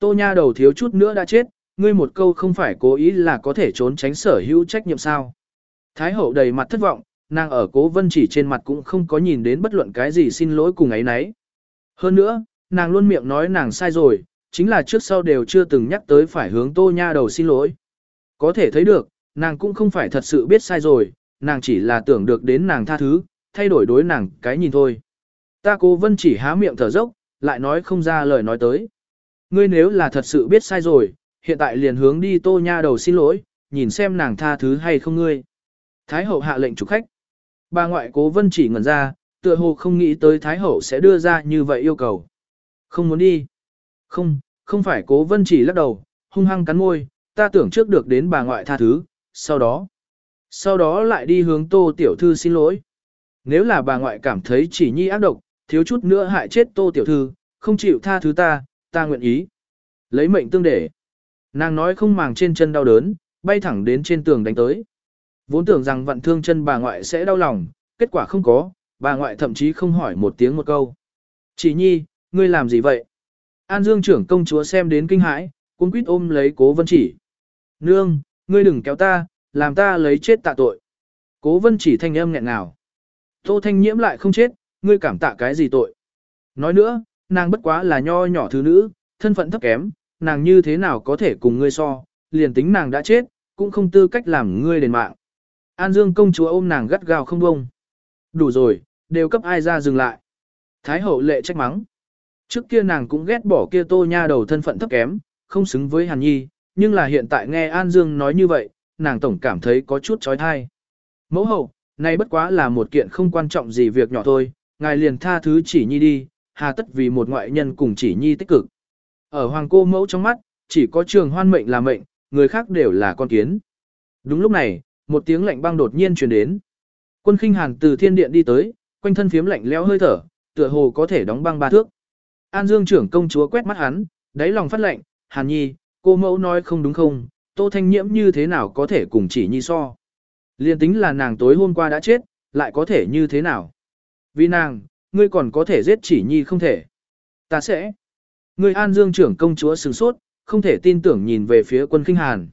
Tô nha đầu thiếu chút nữa đã chết, ngươi một câu không phải cố ý là có thể trốn tránh sở hữu trách nhiệm sao. Thái hậu đầy mặt thất vọng, nàng ở cố vân chỉ trên mặt cũng không có nhìn đến bất luận cái gì xin lỗi cùng ấy nấy. Hơn nữa, nàng luôn miệng nói nàng sai rồi, chính là trước sau đều chưa từng nhắc tới phải hướng tô nha đầu xin lỗi. Có thể thấy được, nàng cũng không phải thật sự biết sai rồi, nàng chỉ là tưởng được đến nàng tha thứ, thay đổi đối nàng cái nhìn thôi. Ta cố vân chỉ há miệng thở dốc, lại nói không ra lời nói tới. Ngươi nếu là thật sự biết sai rồi, hiện tại liền hướng đi tô nha đầu xin lỗi, nhìn xem nàng tha thứ hay không ngươi. Thái hậu hạ lệnh chủ khách. Bà ngoại cố vân chỉ ngẩn ra, tựa hồ không nghĩ tới Thái hậu sẽ đưa ra như vậy yêu cầu. Không muốn đi. Không, không phải cố vân chỉ lắc đầu, hung hăng cắn môi, ta tưởng trước được đến bà ngoại tha thứ, sau đó. Sau đó lại đi hướng tô tiểu thư xin lỗi. Nếu là bà ngoại cảm thấy chỉ nhi ác độc, thiếu chút nữa hại chết tô tiểu thư, không chịu tha thứ ta, ta nguyện ý. Lấy mệnh tương để. Nàng nói không màng trên chân đau đớn, bay thẳng đến trên tường đánh tới. Vốn tưởng rằng vận thương chân bà ngoại sẽ đau lòng, kết quả không có, bà ngoại thậm chí không hỏi một tiếng một câu. Chỉ nhi, ngươi làm gì vậy? An Dương trưởng công chúa xem đến kinh hãi, cuống quýt ôm lấy cố vân chỉ. Nương, ngươi đừng kéo ta, làm ta lấy chết tạ tội. Cố vân chỉ thanh âm nghẹn nào. Tô thanh nhiễm lại không chết, ngươi cảm tạ cái gì tội. Nói nữa, nàng bất quá là nho nhỏ thứ nữ, thân phận thấp kém, nàng như thế nào có thể cùng ngươi so, liền tính nàng đã chết, cũng không tư cách làm ngươi đền mạng. An Dương công chúa ôm nàng gắt gao không bông. Đủ rồi, đều cấp ai ra dừng lại. Thái hậu lệ trách mắng. Trước kia nàng cũng ghét bỏ kia tô nha đầu thân phận thấp kém, không xứng với Hàn Nhi, nhưng là hiện tại nghe An Dương nói như vậy, nàng tổng cảm thấy có chút trói thai. Mẫu hậu, này bất quá là một kiện không quan trọng gì việc nhỏ thôi, ngài liền tha thứ chỉ Nhi đi, hà tất vì một ngoại nhân cùng chỉ Nhi tích cực. Ở hoàng cô mẫu trong mắt, chỉ có trường hoan mệnh là mệnh, người khác đều là con kiến. Đúng lúc này, một tiếng lạnh băng đột nhiên truyền đến. Quân khinh hàn từ thiên điện đi tới, quanh thân phiếm lạnh lẽo hơi thở, tựa hồ có thể đóng băng ba thước. An Dương trưởng công chúa quét mắt hắn, đáy lòng phát lệnh, Hàn Nhi, cô mẫu nói không đúng không, Tô Thanh Nhiễm như thế nào có thể cùng chỉ Nhi so. Liên tính là nàng tối hôm qua đã chết, lại có thể như thế nào. Vì nàng, ngươi còn có thể giết chỉ Nhi không thể. Ta sẽ. Ngươi An Dương trưởng công chúa sừng sốt, không thể tin tưởng nhìn về phía quân kinh hàn.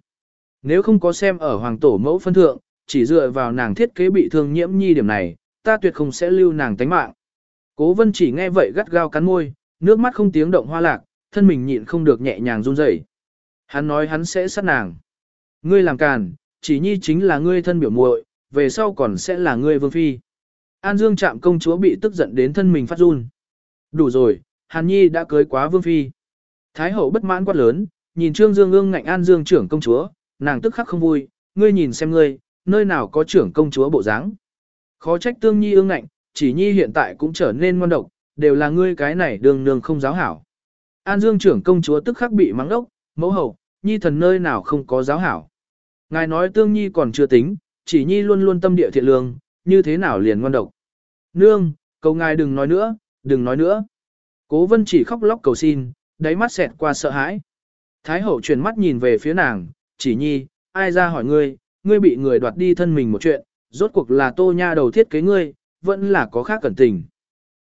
Nếu không có xem ở hoàng tổ mẫu phân thượng, chỉ dựa vào nàng thiết kế bị thương nhiễm nhi điểm này, ta tuyệt không sẽ lưu nàng tánh mạng. Cố vân chỉ nghe vậy gắt gao cắn môi, nước mắt không tiếng động hoa lạc, thân mình nhịn không được nhẹ nhàng run rẩy. Hắn nói hắn sẽ sát nàng. Ngươi làm càn, chỉ nhi chính là ngươi thân biểu muội, về sau còn sẽ là ngươi vương phi. An Dương chạm công chúa bị tức giận đến thân mình phát run. Đủ rồi, Hàn Nhi đã cưới quá vương phi. Thái hậu bất mãn quát lớn, nhìn Trương Dương ương ngạnh An Dương trưởng công chúa, nàng tức khắc không vui, ngươi nhìn xem ngươi, nơi nào có trưởng công chúa bộ dáng. Khó trách Tương Nhi ương ngạnh, chỉ Nhi hiện tại cũng trở nên ngoan độc, đều là ngươi cái này đường nương không giáo hảo. An Dương trưởng công chúa tức khắc bị mắng đốc, mẫu hậu, Nhi thần nơi nào không có giáo hảo. Ngài nói Tương Nhi còn chưa tính, chỉ Nhi luôn luôn tâm địa thiện lương, như thế nào liền ngoan độc. Nương, cầu ngài đừng nói nữa, đừng nói nữa. Cố vân chỉ khóc lóc cầu xin, đáy mắt xẹt qua sợ hãi. Thái hậu chuyển mắt nhìn về phía nàng, chỉ nhi, ai ra hỏi ngươi, ngươi bị người đoạt đi thân mình một chuyện, rốt cuộc là tô nha đầu thiết kế ngươi, vẫn là có khác cẩn tình.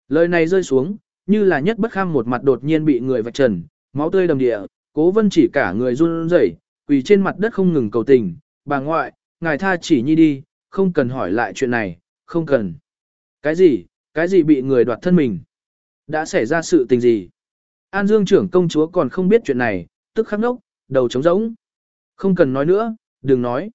Lời này rơi xuống, như là nhất bất kham một mặt đột nhiên bị người vạch trần, máu tươi đầm địa, cố vân chỉ cả người run rẩy, quỳ trên mặt đất không ngừng cầu tình, bà ngoại, ngài tha chỉ nhi đi, không cần hỏi lại chuyện này, không cần. Cái gì, cái gì bị người đoạt thân mình? Đã xảy ra sự tình gì? An Dương trưởng công chúa còn không biết chuyện này, tức khắc nốc, đầu trống rỗng. Không cần nói nữa, đừng nói.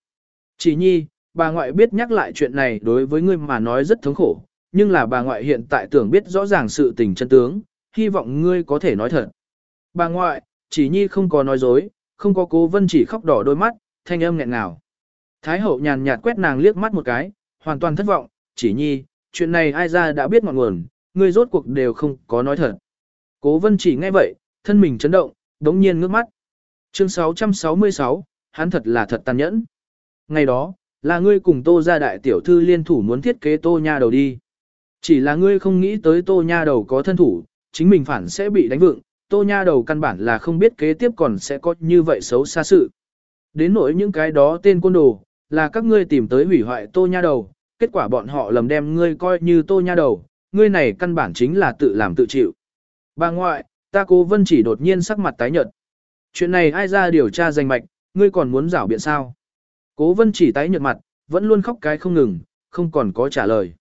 Chỉ nhi, bà ngoại biết nhắc lại chuyện này đối với ngươi mà nói rất thống khổ, nhưng là bà ngoại hiện tại tưởng biết rõ ràng sự tình chân tướng, hy vọng ngươi có thể nói thật. Bà ngoại, chỉ nhi không có nói dối, không có cố vân chỉ khóc đỏ đôi mắt, thanh âm nghẹn ngào. Thái hậu nhàn nhạt quét nàng liếc mắt một cái, hoàn toàn thất vọng, chỉ nhi, chuyện này ai ra đã biết ngọn nguồn, ngươi rốt cuộc đều không có nói thật. Cố vân chỉ nghe vậy, thân mình chấn động, đống nhiên ngước mắt. Chương 666, hắn thật là thật tàn nhẫn. Ngày đó, là ngươi cùng tô gia đại tiểu thư liên thủ muốn thiết kế tô nha đầu đi. Chỉ là ngươi không nghĩ tới tô nha đầu có thân thủ, chính mình phản sẽ bị đánh vượng. tô nha đầu căn bản là không biết kế tiếp còn sẽ có như vậy xấu xa sự. Đến nỗi những cái đó tên côn đồ, là các ngươi tìm tới hủy hoại tô nha đầu, kết quả bọn họ lầm đem ngươi coi như tô nha đầu, ngươi này căn bản chính là tự làm tự chịu. Bà ngoại, ta cố vân chỉ đột nhiên sắc mặt tái nhợt. Chuyện này ai ra điều tra danh mạch, ngươi còn muốn rảo biện sao? Cố vân chỉ tái nhợt mặt, vẫn luôn khóc cái không ngừng, không còn có trả lời.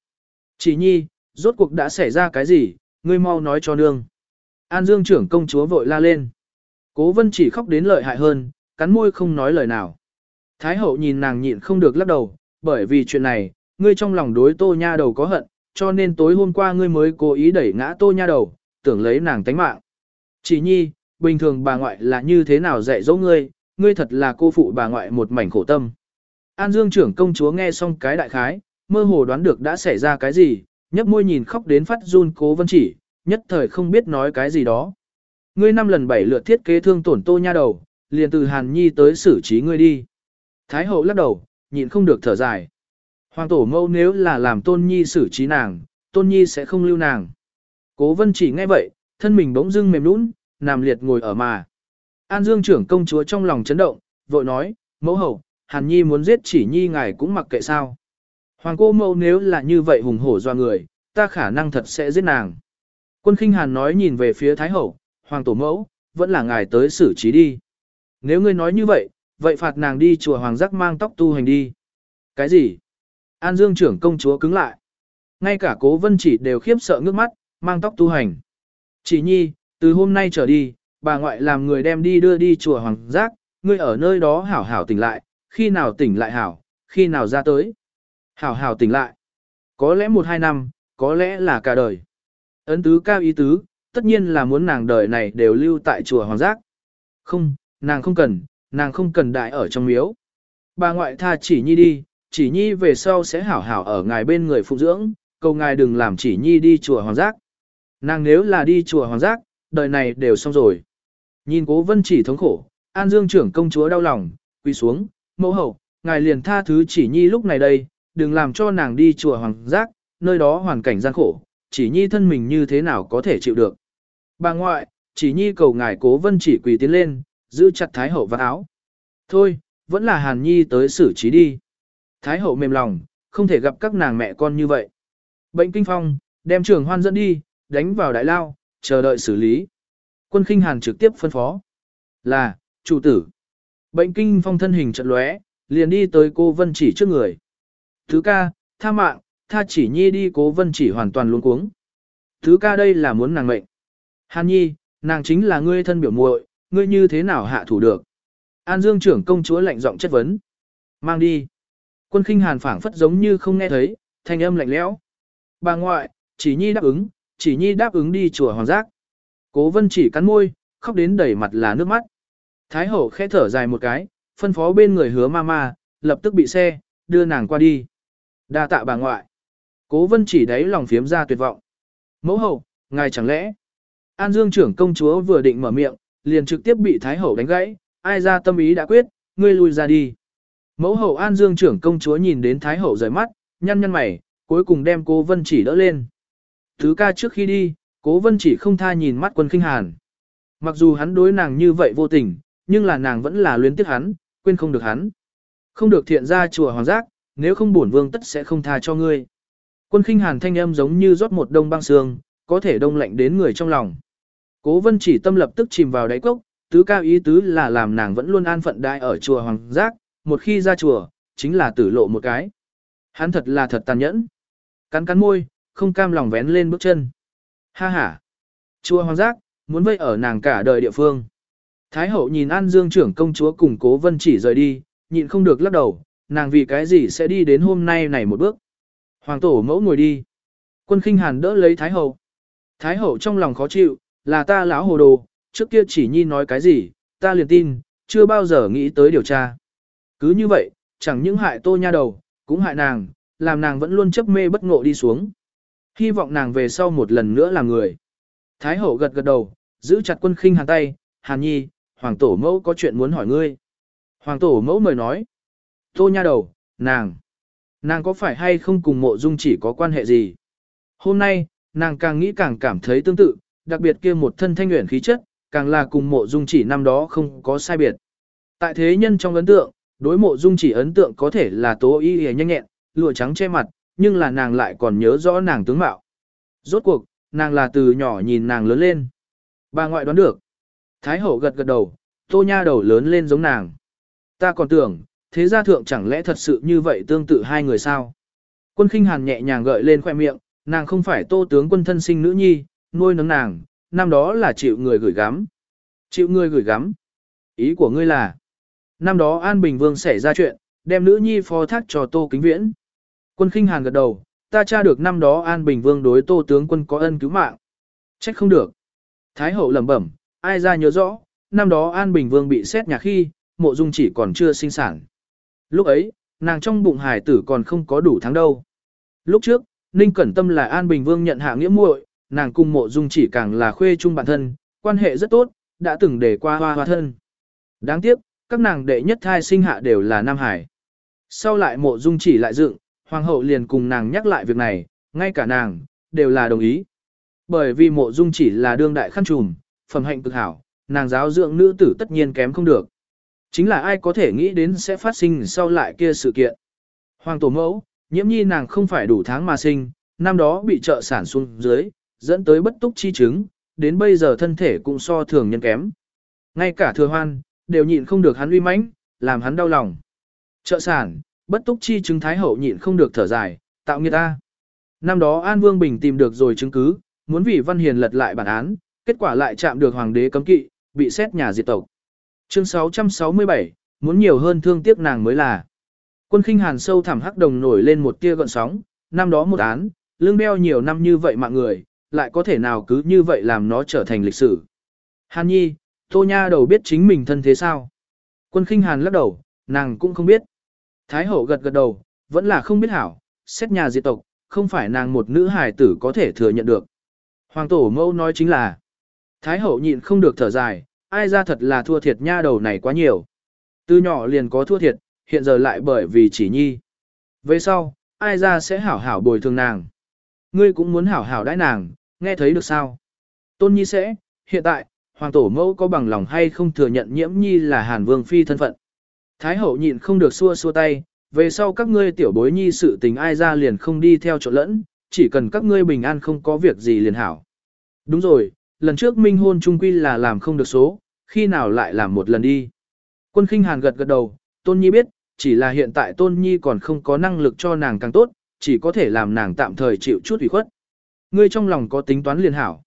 Chỉ nhi, rốt cuộc đã xảy ra cái gì, ngươi mau nói cho nương. An Dương trưởng công chúa vội la lên. Cố vân chỉ khóc đến lợi hại hơn, cắn môi không nói lời nào. Thái hậu nhìn nàng nhịn không được lắc đầu, bởi vì chuyện này, ngươi trong lòng đối tô nha đầu có hận, cho nên tối hôm qua ngươi mới cố ý đẩy ngã tô nha đầu, tưởng lấy nàng tánh mạng. Chỉ nhi, bình thường bà ngoại là như thế nào dạy dỗ ngươi, ngươi thật là cô phụ bà ngoại một mảnh khổ tâm. An Dương trưởng công chúa nghe xong cái đại khái, mơ hồ đoán được đã xảy ra cái gì, nhấp môi nhìn khóc đến phát run cố vân chỉ, nhất thời không biết nói cái gì đó. Ngươi năm lần bảy lượt thiết kế thương tổn tô nha đầu, liền từ Hàn Nhi tới xử trí ngươi đi. Thái hậu lắc đầu, nhịn không được thở dài. Hoàng tổ mẫu nếu là làm tôn nhi xử trí nàng, tôn nhi sẽ không lưu nàng. Cố vân chỉ nghe vậy, thân mình bỗng dưng mềm nũng, nằm liệt ngồi ở mà. An Dương trưởng công chúa trong lòng chấn động, vội nói, mẫu hậu, Hàn Nhi muốn giết chỉ Nhi ngài cũng mặc kệ sao. Hoàng cô mẫu nếu là như vậy hùng hổ doa người, ta khả năng thật sẽ giết nàng. Quân khinh Hàn nói nhìn về phía Thái Hậu, Hoàng tổ mẫu, vẫn là ngài tới xử trí đi. Nếu ngươi nói như vậy, vậy phạt nàng đi chùa Hoàng giác mang tóc tu hành đi. Cái gì? An Dương trưởng công chúa cứng lại. Ngay cả cố vân chỉ đều khiếp sợ ngước mắt, mang tóc tu hành. Chỉ nhi, từ hôm nay trở đi, bà ngoại làm người đem đi đưa đi chùa Hoàng Giác, ngươi ở nơi đó hảo hảo tỉnh lại, khi nào tỉnh lại hảo, khi nào ra tới. Hảo hảo tỉnh lại. Có lẽ một hai năm, có lẽ là cả đời. Ấn tứ cao ý tứ, tất nhiên là muốn nàng đời này đều lưu tại chùa Hoàng Giác. Không, nàng không cần, nàng không cần đại ở trong miếu. Bà ngoại tha chỉ nhi đi, chỉ nhi về sau sẽ hảo hảo ở ngài bên người phụ dưỡng, cầu ngài đừng làm chỉ nhi đi chùa Hoàng Giác. Nàng nếu là đi chùa Hoàng Giác, đời này đều xong rồi. Nhìn cố vân chỉ thống khổ, An Dương trưởng công chúa đau lòng, quỳ xuống, mẫu hậu, ngài liền tha thứ chỉ nhi lúc này đây, đừng làm cho nàng đi chùa Hoàng Giác, nơi đó hoàn cảnh gian khổ, chỉ nhi thân mình như thế nào có thể chịu được. Bà ngoại, chỉ nhi cầu ngài cố vân chỉ quỳ tiến lên, giữ chặt Thái hậu vào áo. Thôi, vẫn là Hàn Nhi tới xử trí đi. Thái hậu mềm lòng, không thể gặp các nàng mẹ con như vậy. Bệnh kinh phong, đem trưởng hoan dẫn đi, đánh vào đại lao, chờ đợi xử lý. Quân khinh hàn trực tiếp phân phó. Là, chủ tử. Bệnh kinh phong thân hình trận lóe, liền đi tới cô Vân chỉ trước người. Thứ ca, tha mạng, tha chỉ nhi đi cố Vân chỉ hoàn toàn luống cuống. Thứ ca đây là muốn nàng mệnh. Hàn nhi, nàng chính là ngươi thân biểu muội, ngươi như thế nào hạ thủ được. An Dương trưởng công chúa lạnh giọng chất vấn. Mang đi. Quân khinh hàn phảng phất giống như không nghe thấy, thanh âm lạnh lẽo. Bà ngoại, chỉ nhi đáp ứng, chỉ nhi đáp ứng đi chùa hoàng giác. Cố vân chỉ cắn môi, khóc đến đầy mặt là nước mắt. Thái hậu khẽ thở dài một cái, phân phó bên người hứa ma ma, lập tức bị xe, đưa nàng qua đi. đa tạ bà ngoại. Cố vân chỉ đáy lòng phiếm ra tuyệt vọng. Mẫu hậu, ngài chẳng lẽ. An Dương trưởng công chúa vừa định mở miệng, liền trực tiếp bị Thái hậu đánh gãy, ai ra tâm ý đã quyết, ngươi lui ra đi. Mẫu hậu An Dương trưởng công chúa nhìn đến Thái hậu rời mắt, nhăn nhăn mày, cuối cùng đem cô Vân chỉ đỡ lên. Thứ ca trước khi đi, cố Vân chỉ không tha nhìn mắt quân kinh hàn. Mặc dù hắn đối nàng như vậy vô tình, nhưng là nàng vẫn là luyến tiếc hắn, quên không được hắn. Không được thiện ra chùa hoàng giác, nếu không bổn vương tất sẽ không tha cho ngươi. Quân khinh hàn thanh âm giống như rót một đông băng sương, có thể đông lạnh đến người trong lòng. Cố vân chỉ tâm lập tức chìm vào đáy cốc, tứ cao ý tứ là làm nàng vẫn luôn an phận đại ở chùa hoàng giác, một khi ra chùa, chính là tử lộ một cái. Hắn thật là thật tàn nhẫn. Cắn cắn môi, không cam lòng vén lên bước chân. Ha ha. Chùa hoàng giác, muốn vây ở nàng cả đời địa phương. Thái hậu nhìn An Dương trưởng công chúa cùng cố vân chỉ rời đi, nhịn không được lắc đầu, nàng vì cái gì sẽ đi đến hôm nay này một bước. Hoàng tổ mẫu ngồi đi. Quân khinh hàn đỡ lấy Thái hậu. Thái hậu trong lòng khó chịu, là ta lão hồ đồ, trước kia chỉ nhi nói cái gì, ta liền tin, chưa bao giờ nghĩ tới điều tra. Cứ như vậy, chẳng những hại tô nha đầu, cũng hại nàng, làm nàng vẫn luôn chấp mê bất ngộ đi xuống. Hy vọng nàng về sau một lần nữa là người. Thái hậu gật gật đầu, giữ chặt quân khinh hàn tay, hàn nhi, hoàng tổ mẫu có chuyện muốn hỏi ngươi. Hoàng tổ mẫu mời nói. Tô nha đầu, nàng. Nàng có phải hay không cùng mộ dung chỉ có quan hệ gì? Hôm nay, nàng càng nghĩ càng cảm thấy tương tự, đặc biệt kia một thân thanh nguyện khí chất, càng là cùng mộ dung chỉ năm đó không có sai biệt. Tại thế nhân trong ấn tượng, đối mộ dung chỉ ấn tượng có thể là tố y hề nhanh nhẹn, lụa trắng che mặt, nhưng là nàng lại còn nhớ rõ nàng tướng mạo. Rốt cuộc, nàng là từ nhỏ nhìn nàng lớn lên. Bà ngoại đoán được. Thái hậu gật gật đầu, Tô nha đầu lớn lên giống nàng. Ta còn tưởng, thế gia thượng chẳng lẽ thật sự như vậy tương tự hai người sao? Quân khinh hàn nhẹ nhàng gợi lên khoe miệng, nàng không phải tô tướng quân thân sinh nữ nhi, nuôi nấng nàng, năm đó là chịu người gửi gắm. Chịu người gửi gắm. Ý của ngươi là, năm đó An Bình Vương xảy ra chuyện, đem nữ nhi phó thác cho tô kính viễn. Quân khinh hàn gật đầu, ta tra được năm đó An Bình Vương đối tô tướng quân có ân cứu mạng. Trách không được. Thái hậu lẩm bẩm, ai ra nhớ rõ, năm đó An Bình Vương bị xét nhà khi, mộ dung chỉ còn chưa sinh sản. Lúc ấy, nàng trong bụng hải tử còn không có đủ tháng đâu. Lúc trước, Ninh Cẩn Tâm là An Bình Vương nhận hạ nghĩa muội, nàng cùng mộ dung chỉ càng là khuê chung bản thân, quan hệ rất tốt, đã từng để qua hoa hoa thân. Đáng tiếc, các nàng đệ nhất thai sinh hạ đều là Nam Hải. Sau lại mộ dung chỉ lại dựng, hoàng hậu liền cùng nàng nhắc lại việc này, ngay cả nàng, đều là đồng ý. Bởi vì mộ dung chỉ là đương đại khăn trùm, phẩm hạnh cực hảo, nàng giáo dưỡng nữ tử tất nhiên kém không được. Chính là ai có thể nghĩ đến sẽ phát sinh sau lại kia sự kiện. Hoàng tổ mẫu, nhiễm nhi nàng không phải đủ tháng mà sinh, năm đó bị trợ sản xuống dưới, dẫn tới bất túc chi chứng, đến bây giờ thân thể cũng so thường nhân kém. Ngay cả thừa hoan, đều nhịn không được hắn uy mãnh, làm hắn đau lòng. Trợ sản, bất túc chi chứng thái hậu nhịn không được thở dài, tạo nghiệt ta. Năm đó An Vương Bình tìm được rồi chứng cứ, muốn vì Văn Hiền lật lại bản án, kết quả lại chạm được hoàng đế cấm kỵ, bị xét nhà diệt tộc. Chương 667, muốn nhiều hơn thương tiếc nàng mới là. Quân khinh hàn sâu thẳm hắc đồng nổi lên một tia gợn sóng, năm đó một án, lương đeo nhiều năm như vậy mạng người, lại có thể nào cứ như vậy làm nó trở thành lịch sử. Hàn nhi, tô nha đầu biết chính mình thân thế sao? Quân khinh hàn lắc đầu, nàng cũng không biết. Thái hậu gật gật đầu, vẫn là không biết hảo, xét nhà diệt tộc, không phải nàng một nữ hài tử có thể thừa nhận được. Hoàng tổ mẫu nói chính là, Thái hậu nhịn không được thở dài, ai ra thật là thua thiệt nha đầu này quá nhiều. Từ nhỏ liền có thua thiệt, hiện giờ lại bởi vì chỉ nhi. Về sau, ai ra sẽ hảo hảo bồi thường nàng. Ngươi cũng muốn hảo hảo đãi nàng, nghe thấy được sao? Tôn nhi sẽ, hiện tại, hoàng tổ mẫu có bằng lòng hay không thừa nhận nhiễm nhi là hàn vương phi thân phận. Thái hậu nhịn không được xua xua tay, về sau các ngươi tiểu bối nhi sự tình ai ra liền không đi theo chỗ lẫn, chỉ cần các ngươi bình an không có việc gì liền hảo. Đúng rồi, lần trước minh hôn trung quy là làm không được số, khi nào lại làm một lần đi. Quân khinh hàn gật gật đầu, Tôn Nhi biết, chỉ là hiện tại Tôn Nhi còn không có năng lực cho nàng càng tốt, chỉ có thể làm nàng tạm thời chịu chút ủy khuất. Ngươi trong lòng có tính toán liền hảo.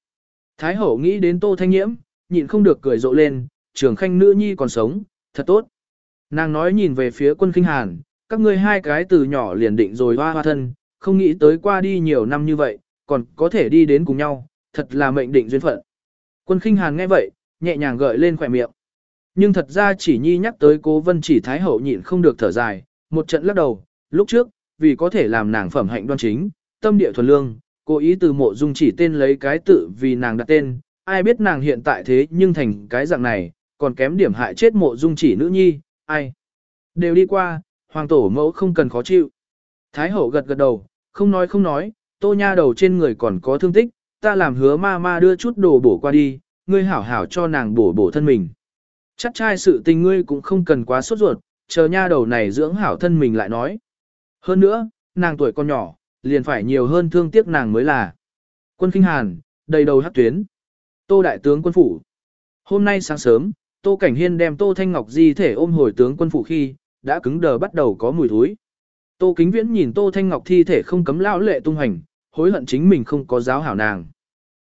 Thái hậu nghĩ đến Tô Thanh Nhiễm, nhịn không được cười rộ lên, trường khanh nữ nhi còn sống, thật tốt. Nàng nói nhìn về phía quân khinh hàn, các ngươi hai cái từ nhỏ liền định rồi hoa hoa thân, không nghĩ tới qua đi nhiều năm như vậy, còn có thể đi đến cùng nhau, thật là mệnh định duyên phận. Quân khinh hàn nghe vậy, nhẹ nhàng gợi lên khỏe miệng. Nhưng thật ra chỉ nhi nhắc tới cố vân chỉ thái hậu nhịn không được thở dài, một trận lắc đầu, lúc trước, vì có thể làm nàng phẩm hạnh đoan chính, tâm địa thuần lương, cố ý từ mộ dung chỉ tên lấy cái tự vì nàng đặt tên, ai biết nàng hiện tại thế nhưng thành cái dạng này, còn kém điểm hại chết mộ dung chỉ nữ nhi, ai. Đều đi qua, hoàng tổ mẫu không cần khó chịu. Thái hậu gật gật đầu, không nói không nói, tô nha đầu trên người còn có thương tích, ta làm hứa ma ma đưa chút đồ bổ qua đi, ngươi hảo hảo cho nàng bổ bổ thân mình. Chắc trai sự tình ngươi cũng không cần quá sốt ruột, chờ nha đầu này dưỡng hảo thân mình lại nói. Hơn nữa, nàng tuổi còn nhỏ, liền phải nhiều hơn thương tiếc nàng mới là. Quân Kinh Hàn, đầy đầu hát tuyến. Tô Đại tướng quân phủ. Hôm nay sáng sớm, Tô Cảnh Hiên đem Tô Thanh Ngọc di thể ôm hồi tướng quân phủ khi, đã cứng đờ bắt đầu có mùi thối. Tô Kính Viễn nhìn Tô Thanh Ngọc thi thể không cấm lão lệ tung hành, hối hận chính mình không có giáo hảo nàng.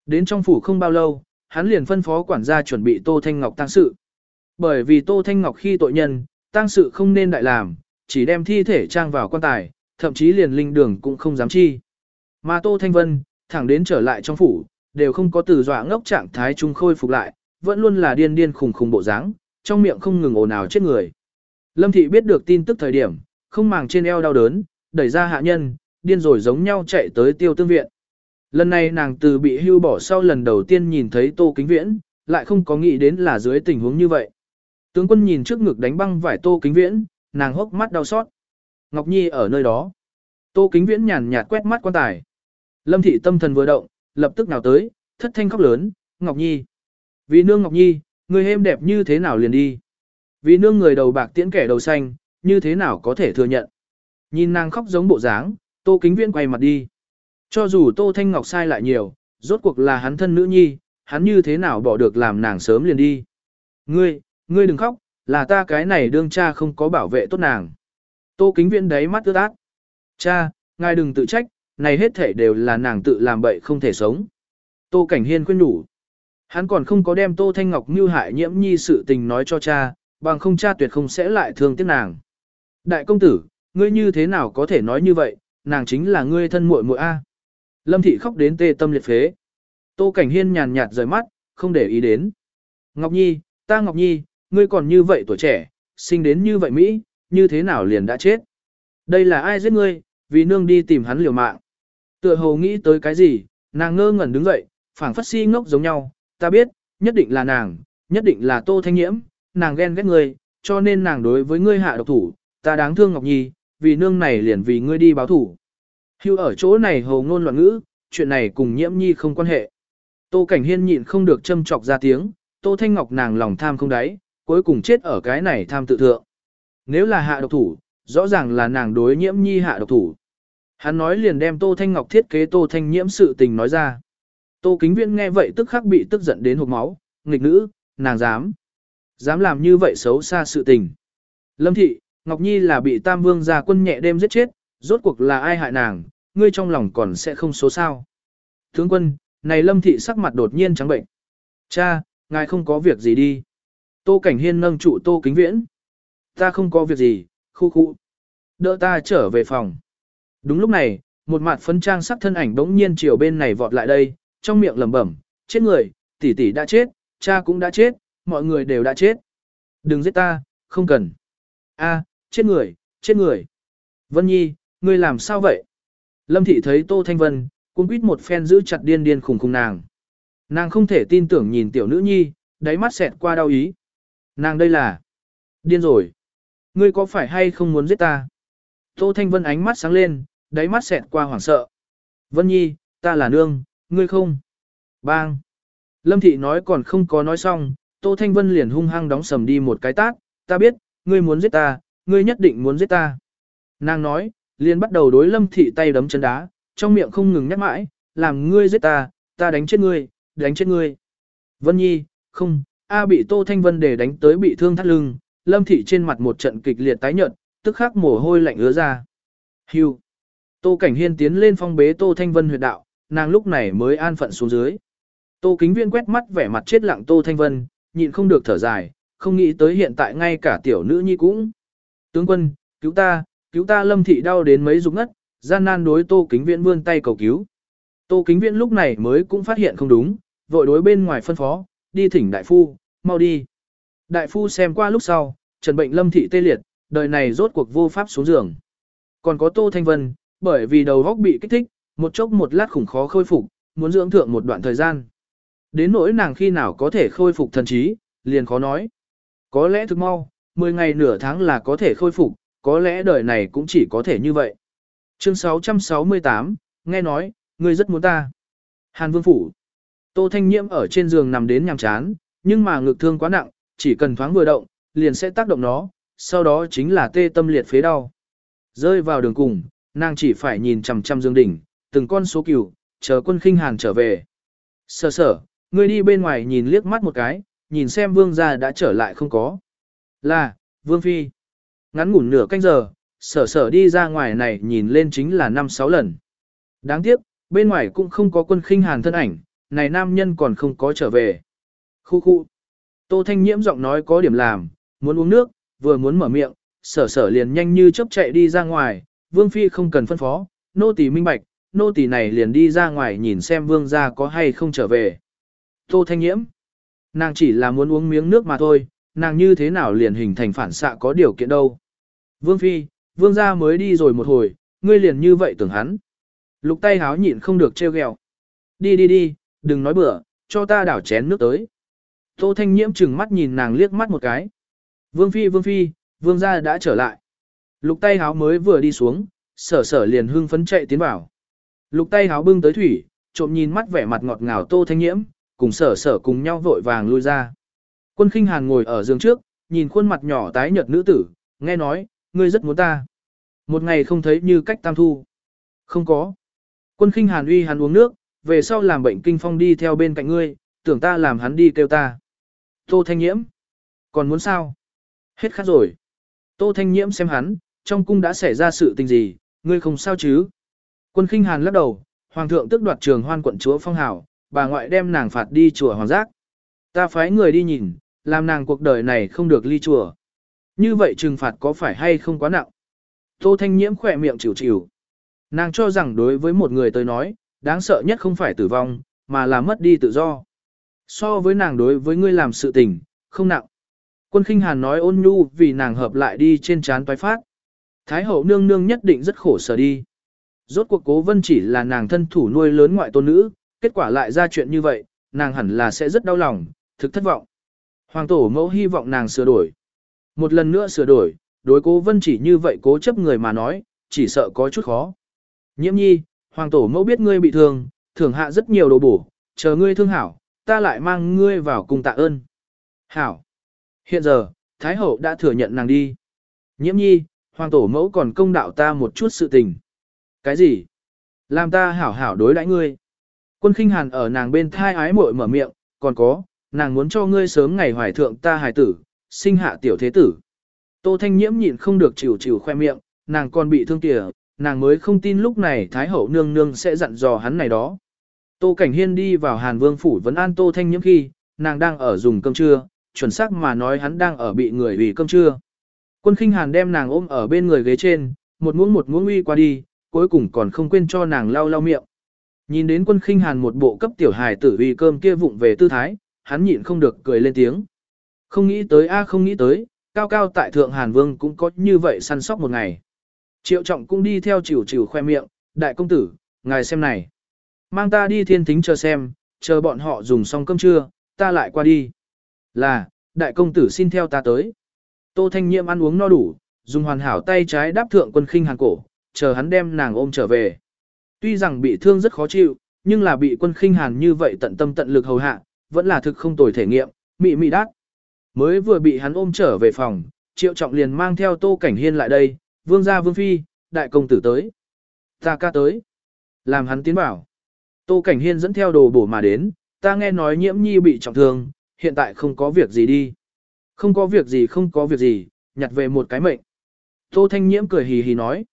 Đến trong phủ không bao lâu, hắn liền phân phó quản gia chuẩn bị Tô Thanh Ngọc tang sự. Bởi vì Tô Thanh Ngọc khi tội nhân, tang sự không nên đại làm, chỉ đem thi thể trang vào quan tài, thậm chí liền linh đường cũng không dám chi. Mà Tô Thanh Vân, thẳng đến trở lại trong phủ, đều không có từ dọa ngốc trạng thái trung khôi phục lại, vẫn luôn là điên điên khùng khùng bộ dáng, trong miệng không ngừng ồn ào chết người. Lâm Thị biết được tin tức thời điểm, không màng trên eo đau đớn, đẩy ra hạ nhân, điên rồi giống nhau chạy tới tiêu tương viện. Lần này nàng từ bị hưu bỏ sau lần đầu tiên nhìn thấy tô kính viễn, lại không có nghĩ đến là dưới tình huống như vậy. Tướng quân nhìn trước ngực đánh băng vải tô kính viễn, nàng hốc mắt đau xót. Ngọc Nhi ở nơi đó. Tô kính viễn nhàn nhạt quét mắt quan tài. Lâm thị tâm thần vừa động, lập tức nào tới, thất thanh khóc lớn, Ngọc Nhi. Vì nương Ngọc Nhi, người êm đẹp như thế nào liền đi. Vì nương người đầu bạc tiễn kẻ đầu xanh, như thế nào có thể thừa nhận. Nhìn nàng khóc giống bộ dáng, Tô Kính Viễn quay mặt đi. Cho dù Tô Thanh Ngọc sai lại nhiều, rốt cuộc là hắn thân nữ nhi, hắn như thế nào bỏ được làm nàng sớm liền đi. Ngươi, Ngươi đừng khóc, là ta cái này đương cha không có bảo vệ tốt nàng. Tô kính viễn đấy mắt ướt át. Cha, ngài đừng tự trách, này hết thể đều là nàng tự làm bậy không thể sống. Tô cảnh hiên khuyên đủ. Hắn còn không có đem Tô Thanh Ngọc như hại nhiễm nhi sự tình nói cho cha, bằng không cha tuyệt không sẽ lại thương tiếc nàng. Đại công tử, ngươi như thế nào có thể nói như vậy, nàng chính là ngươi thân muội muội a. Lâm thị khóc đến tê tâm liệt phế. Tô Cảnh Hiên nhàn nhạt rời mắt, không để ý đến. Ngọc Nhi, ta Ngọc Nhi, ngươi còn như vậy tuổi trẻ, sinh đến như vậy Mỹ, như thế nào liền đã chết. Đây là ai giết ngươi, vì nương đi tìm hắn liều mạng. Tựa hồ nghĩ tới cái gì, nàng ngơ ngẩn đứng dậy, phảng phất si ngốc giống nhau, ta biết, nhất định là nàng, nhất định là Tô Thanh Nhiễm, nàng ghen ghét ngươi, cho nên nàng đối với ngươi hạ độc thủ, ta đáng thương Ngọc Nhi, vì nương này liền vì ngươi đi báo thủ. Hưu ở chỗ này hồ ngôn loạn ngữ, chuyện này cùng Nhiễm Nhi không quan hệ. Tô Cảnh Hiên nhịn không được châm chọc ra tiếng, Tô Thanh Ngọc nàng lòng tham không đáy, cuối cùng chết ở cái này tham tự thượng. Nếu là hạ độc thủ, rõ ràng là nàng đối Nhiễm Nhi hạ độc thủ. Hắn nói liền đem Tô Thanh Ngọc thiết kế Tô Thanh Nhiễm sự tình nói ra. Tô Kính Viễn nghe vậy tức khắc bị tức giận đến hộc máu, nghịch nữ, nàng dám. Dám làm như vậy xấu xa sự tình. Lâm Thị, Ngọc Nhi là bị Tam Vương gia quân nhẹ đêm giết chết, rốt cuộc là ai hại nàng, ngươi trong lòng còn sẽ không số sao. Tướng quân, này Lâm Thị sắc mặt đột nhiên trắng bệnh. Cha, ngài không có việc gì đi. Tô Cảnh Hiên nâng trụ Tô Kính Viễn. Ta không có việc gì, khu khu. Đỡ ta trở về phòng. Đúng lúc này, một mặt phấn trang sắc thân ảnh đống nhiên chiều bên này vọt lại đây, trong miệng lẩm bẩm, chết người, tỷ tỷ đã chết, cha cũng đã chết, mọi người đều đã chết. Đừng giết ta, không cần. A, chết người, chết người. Vân Nhi, ngươi làm sao vậy? Lâm Thị thấy Tô Thanh Vân, cũng quýt một phen giữ chặt điên điên khùng khùng nàng. Nàng không thể tin tưởng nhìn tiểu nữ nhi, đáy mắt xẹt qua đau ý. Nàng đây là... Điên rồi. Ngươi có phải hay không muốn giết ta? Tô Thanh Vân ánh mắt sáng lên, đáy mắt xẹt qua hoảng sợ. Vân Nhi, ta là nương, ngươi không. Bang. Lâm Thị nói còn không có nói xong, Tô Thanh Vân liền hung hăng đóng sầm đi một cái tát, ta biết, ngươi muốn giết ta, ngươi nhất định muốn giết ta. Nàng nói, liền bắt đầu đối Lâm Thị tay đấm chân đá, trong miệng không ngừng nhắc mãi, làm ngươi giết ta, ta đánh chết ngươi, đánh chết ngươi. Vân Nhi, không, A bị Tô Thanh Vân để đánh tới bị thương thắt lưng, Lâm Thị trên mặt một trận kịch liệt tái nhợt, tức khắc mồ hôi lạnh ứa ra. Hưu. Tô Cảnh Hiên tiến lên phong bế Tô Thanh Vân huyệt đạo, nàng lúc này mới an phận xuống dưới. Tô Kính Viên quét mắt vẻ mặt chết lặng Tô Thanh Vân, nhịn không được thở dài, không nghĩ tới hiện tại ngay cả tiểu nữ nhi cũng. Tướng quân, cứu ta, cứu ta lâm thị đau đến mấy rụng ngất, gian nan đối Tô Kính Viễn vươn tay cầu cứu. Tô Kính Viễn lúc này mới cũng phát hiện không đúng, vội đối bên ngoài phân phó, đi thỉnh đại phu, mau đi. Đại phu xem qua lúc sau, trần bệnh lâm thị tê liệt, đời này rốt cuộc vô pháp xuống giường. Còn có Tô Thanh Vân, bởi vì đầu góc bị kích thích, một chốc một lát khủng khó khôi phục, muốn dưỡng thượng một đoạn thời gian. Đến nỗi nàng khi nào có thể khôi phục thần trí, liền khó nói. Có lẽ thực mau, 10 ngày nửa tháng là có thể khôi phục, có lẽ đời này cũng chỉ có thể như vậy. Chương 668, nghe nói, ngươi rất muốn ta. Hàn Vương Phủ. Tô Thanh Nhiễm ở trên giường nằm đến nhằm chán, nhưng mà ngực thương quá nặng, chỉ cần thoáng vừa động, liền sẽ tác động nó, sau đó chính là tê tâm liệt phế đau. Rơi vào đường cùng, nàng chỉ phải nhìn chằm chằm dương đỉnh, từng con số cửu, chờ quân khinh hàn trở về. Sở sở, ngươi đi bên ngoài nhìn liếc mắt một cái, nhìn xem vương gia đã trở lại không có. Là, vương phi. Ngắn ngủn nửa canh giờ, sở sở đi ra ngoài này nhìn lên chính là năm sáu lần. Đáng tiếc, bên ngoài cũng không có quân khinh hàn thân ảnh, này nam nhân còn không có trở về. Khu khu. Tô Thanh Nhiễm giọng nói có điểm làm, muốn uống nước, vừa muốn mở miệng, sở sở liền nhanh như chớp chạy đi ra ngoài, vương phi không cần phân phó, nô tỳ minh bạch, nô tỳ này liền đi ra ngoài nhìn xem vương gia có hay không trở về. Tô Thanh Nhiễm, nàng chỉ là muốn uống miếng nước mà thôi, nàng như thế nào liền hình thành phản xạ có điều kiện đâu. Vương Phi, vương gia mới đi rồi một hồi, ngươi liền như vậy tưởng hắn. Lục tay háo nhịn không được treo ghẹo. Đi đi đi, đừng nói bừa, cho ta đảo chén nước tới. Tô Thanh Nhiễm chừng mắt nhìn nàng liếc mắt một cái. Vương Phi, Vương Phi, Vương gia đã trở lại. Lục tay háo mới vừa đi xuống, sở sở liền hưng phấn chạy tiến vào. Lục tay háo bưng tới thủy, trộm nhìn mắt vẻ mặt ngọt ngào tô thanh nhiễm, cùng sở sở cùng nhau vội vàng lui ra. Quân khinh hàn ngồi ở giường trước, nhìn khuôn mặt nhỏ tái nhợt nữ tử, nghe nói, ngươi rất muốn ta. Một ngày không thấy như cách tam thu. Không có. Quân khinh hàn uy hắn uống nước, về sau làm bệnh kinh phong đi theo bên cạnh ngươi, tưởng ta làm hắn đi kêu ta. Tô thanh nhiễm. Còn muốn sao? Hết khát rồi. Tô Thanh Nhiễm xem hắn, trong cung đã xảy ra sự tình gì, ngươi không sao chứ? Quân khinh hàn lắc đầu, hoàng thượng tức đoạt trường hoan quận chúa phong hào, bà ngoại đem nàng phạt đi chùa hoàng giác. Ta phái người đi nhìn, làm nàng cuộc đời này không được ly chùa. Như vậy trừng phạt có phải hay không quá nặng? Tô Thanh Nhiễm khỏe miệng chịu chịu. Nàng cho rằng đối với một người tới nói, đáng sợ nhất không phải tử vong, mà là mất đi tự do. So với nàng đối với ngươi làm sự tình, không nặng. Quân khinh hàn nói ôn nhu vì nàng hợp lại đi trên chán toái phát. Thái hậu nương nương nhất định rất khổ sở đi. Rốt cuộc cố vân chỉ là nàng thân thủ nuôi lớn ngoại tôn nữ, kết quả lại ra chuyện như vậy, nàng hẳn là sẽ rất đau lòng, thực thất vọng. Hoàng tổ mẫu hy vọng nàng sửa đổi. Một lần nữa sửa đổi, đối cố vân chỉ như vậy cố chấp người mà nói, chỉ sợ có chút khó. Nhiễm nhi, hoàng tổ mẫu biết ngươi bị thương, thưởng hạ rất nhiều đồ bổ, chờ ngươi thương hảo, ta lại mang ngươi vào cùng tạ ơn. Hảo. Hiện giờ, Thái hậu đã thừa nhận nàng đi. Nhiễm nhi, hoàng tổ mẫu còn công đạo ta một chút sự tình. Cái gì? Làm ta hảo hảo đối đãi ngươi. Quân khinh hàn ở nàng bên thai ái muội mở miệng, còn có, nàng muốn cho ngươi sớm ngày hoài thượng ta hài tử, sinh hạ tiểu thế tử. Tô Thanh Nhiễm nhịn không được chịu chịu khoe miệng, nàng còn bị thương kìa, nàng mới không tin lúc này Thái Hậu nương nương sẽ dặn dò hắn này đó. Tô Cảnh Hiên đi vào Hàn Vương phủ vấn an Tô Thanh Nhiễm khi, nàng đang ở dùng cơm trưa, chuẩn xác mà nói hắn đang ở bị người vì cơm trưa. Quân khinh Hàn đem nàng ôm ở bên người ghế trên, một muỗng một muỗng uy qua đi, cuối cùng còn không quên cho nàng lau lau miệng. Nhìn đến quân khinh Hàn một bộ cấp tiểu hài tử uy cơm kia vụng về tư thái, hắn nhịn không được cười lên tiếng. Không nghĩ tới a không nghĩ tới, cao cao tại thượng Hàn Vương cũng có như vậy săn sóc một ngày. Triệu trọng cũng đi theo chịu chịu khoe miệng, đại công tử, ngài xem này. Mang ta đi thiên thính chờ xem, chờ bọn họ dùng xong cơm trưa, ta lại qua đi. Là, đại công tử xin theo ta tới. Tô Thanh Nhiệm ăn uống no đủ, dùng hoàn hảo tay trái đáp thượng quân khinh hàn cổ, chờ hắn đem nàng ôm trở về. Tuy rằng bị thương rất khó chịu, nhưng là bị quân khinh hàn như vậy tận tâm tận lực hầu hạ, vẫn là thực không tồi thể nghiệm, mị mị đát. Mới vừa bị hắn ôm trở về phòng, triệu trọng liền mang theo tô cảnh hiên lại đây, vương gia vương phi, đại công tử tới. Ta ca tới. Làm hắn tiến bảo. Tô cảnh hiên dẫn theo đồ bổ mà đến, ta nghe nói nhiễm nhi bị trọng thương, hiện tại không có việc gì đi. Không có việc gì không có việc gì, nhặt về một cái mệnh. Tô thanh nhiễm cười hì hì nói.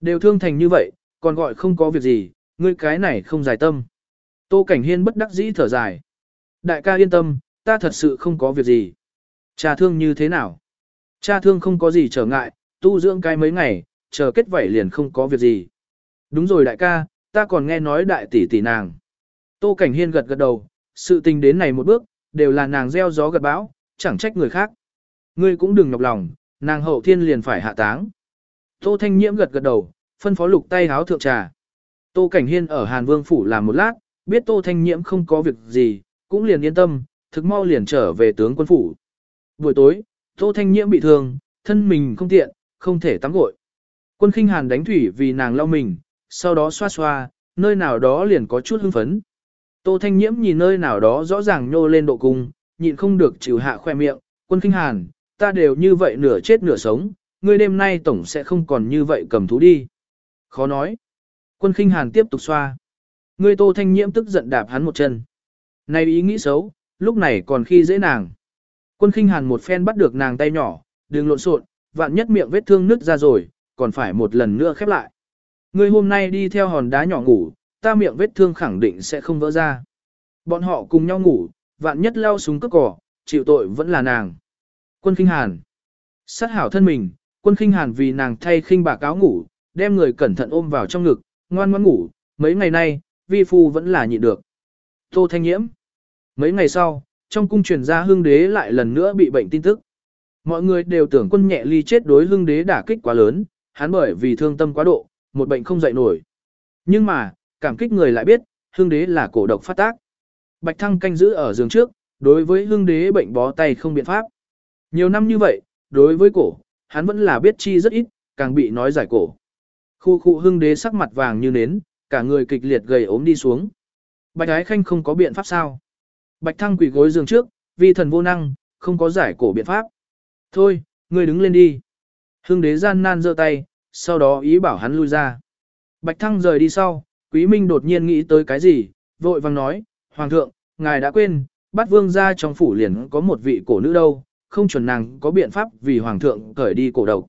Đều thương thành như vậy, còn gọi không có việc gì, ngươi cái này không giải tâm. Tô cảnh hiên bất đắc dĩ thở dài. Đại ca yên tâm, ta thật sự không có việc gì. Cha thương như thế nào? Cha thương không có gì trở ngại, tu dưỡng cái mấy ngày, chờ kết vảy liền không có việc gì. Đúng rồi đại ca, ta còn nghe nói đại tỷ tỷ nàng. Tô Cảnh Hiên gật gật đầu, sự tình đến này một bước, đều là nàng gieo gió gật bão, chẳng trách người khác. Ngươi cũng đừng nhọc lòng, nàng hậu thiên liền phải hạ táng. Tô Thanh Nhiễm gật gật đầu, phân phó lục tay háo thượng trà. Tô Cảnh Hiên ở Hàn Vương Phủ làm một lát, biết Tô Thanh Nhiễm không có việc gì, cũng liền yên tâm, thực mau liền trở về tướng quân phủ. Buổi tối, Tô Thanh Nhiễm bị thương, thân mình không tiện, không thể tắm gội. Quân khinh hàn đánh thủy vì nàng lau mình, sau đó xoa xoa, nơi nào đó liền có chút hưng phấn. Tô Thanh Nhiễm nhìn nơi nào đó rõ ràng nhô lên độ cung, nhịn không được chịu hạ khoe miệng, quân khinh hàn, ta đều như vậy nửa chết nửa sống, ngươi đêm nay tổng sẽ không còn như vậy cầm thú đi. Khó nói. Quân khinh hàn tiếp tục xoa. Ngươi Tô Thanh Nhiễm tức giận đạp hắn một chân. Này ý nghĩ xấu, lúc này còn khi dễ nàng. Quân khinh hàn một phen bắt được nàng tay nhỏ, đừng lộn xộn, vạn nhất miệng vết thương nứt ra rồi, còn phải một lần nữa khép lại. Ngươi hôm nay đi theo hòn đá nhỏ ngủ, ta miệng vết thương khẳng định sẽ không vỡ ra. Bọn họ cùng nhau ngủ, vạn nhất lao súng cướp cỏ, chịu tội vẫn là nàng. Quân khinh hàn. Sát hảo thân mình, quân khinh hàn vì nàng thay khinh bà cáo ngủ, đem người cẩn thận ôm vào trong ngực, ngoan ngoãn ngủ, mấy ngày nay, vi phu vẫn là nhịn được. Tô Thanh Nhiễm. Mấy ngày sau, trong cung truyền ra hương đế lại lần nữa bị bệnh tin tức. Mọi người đều tưởng quân nhẹ ly chết đối hương đế đả kích quá lớn, hắn bởi vì thương tâm quá độ, một bệnh không dậy nổi. Nhưng mà, cảm kích người lại biết, hương đế là cổ độc phát tác. Bạch Thăng canh giữ ở giường trước, đối với hương đế bệnh bó tay không biện pháp. Nhiều năm như vậy, đối với cổ, hắn vẫn là biết chi rất ít, càng bị nói giải cổ. Khu khu hương đế sắc mặt vàng như nến, cả người kịch liệt gầy ốm đi xuống. Bạch Ái Khanh không có biện pháp sao? Bạch Thăng quỳ gối giường trước, vì thần vô năng, không có giải cổ biện pháp. Thôi, ngươi đứng lên đi. Hưng đế gian nan giơ tay, sau đó ý bảo hắn lui ra. Bạch Thăng rời đi sau, Quý Minh đột nhiên nghĩ tới cái gì, vội vang nói, Hoàng thượng, ngài đã quên, bắt vương ra trong phủ liền có một vị cổ nữ đâu, không chuẩn nàng có biện pháp vì hoàng thượng cởi đi cổ độc.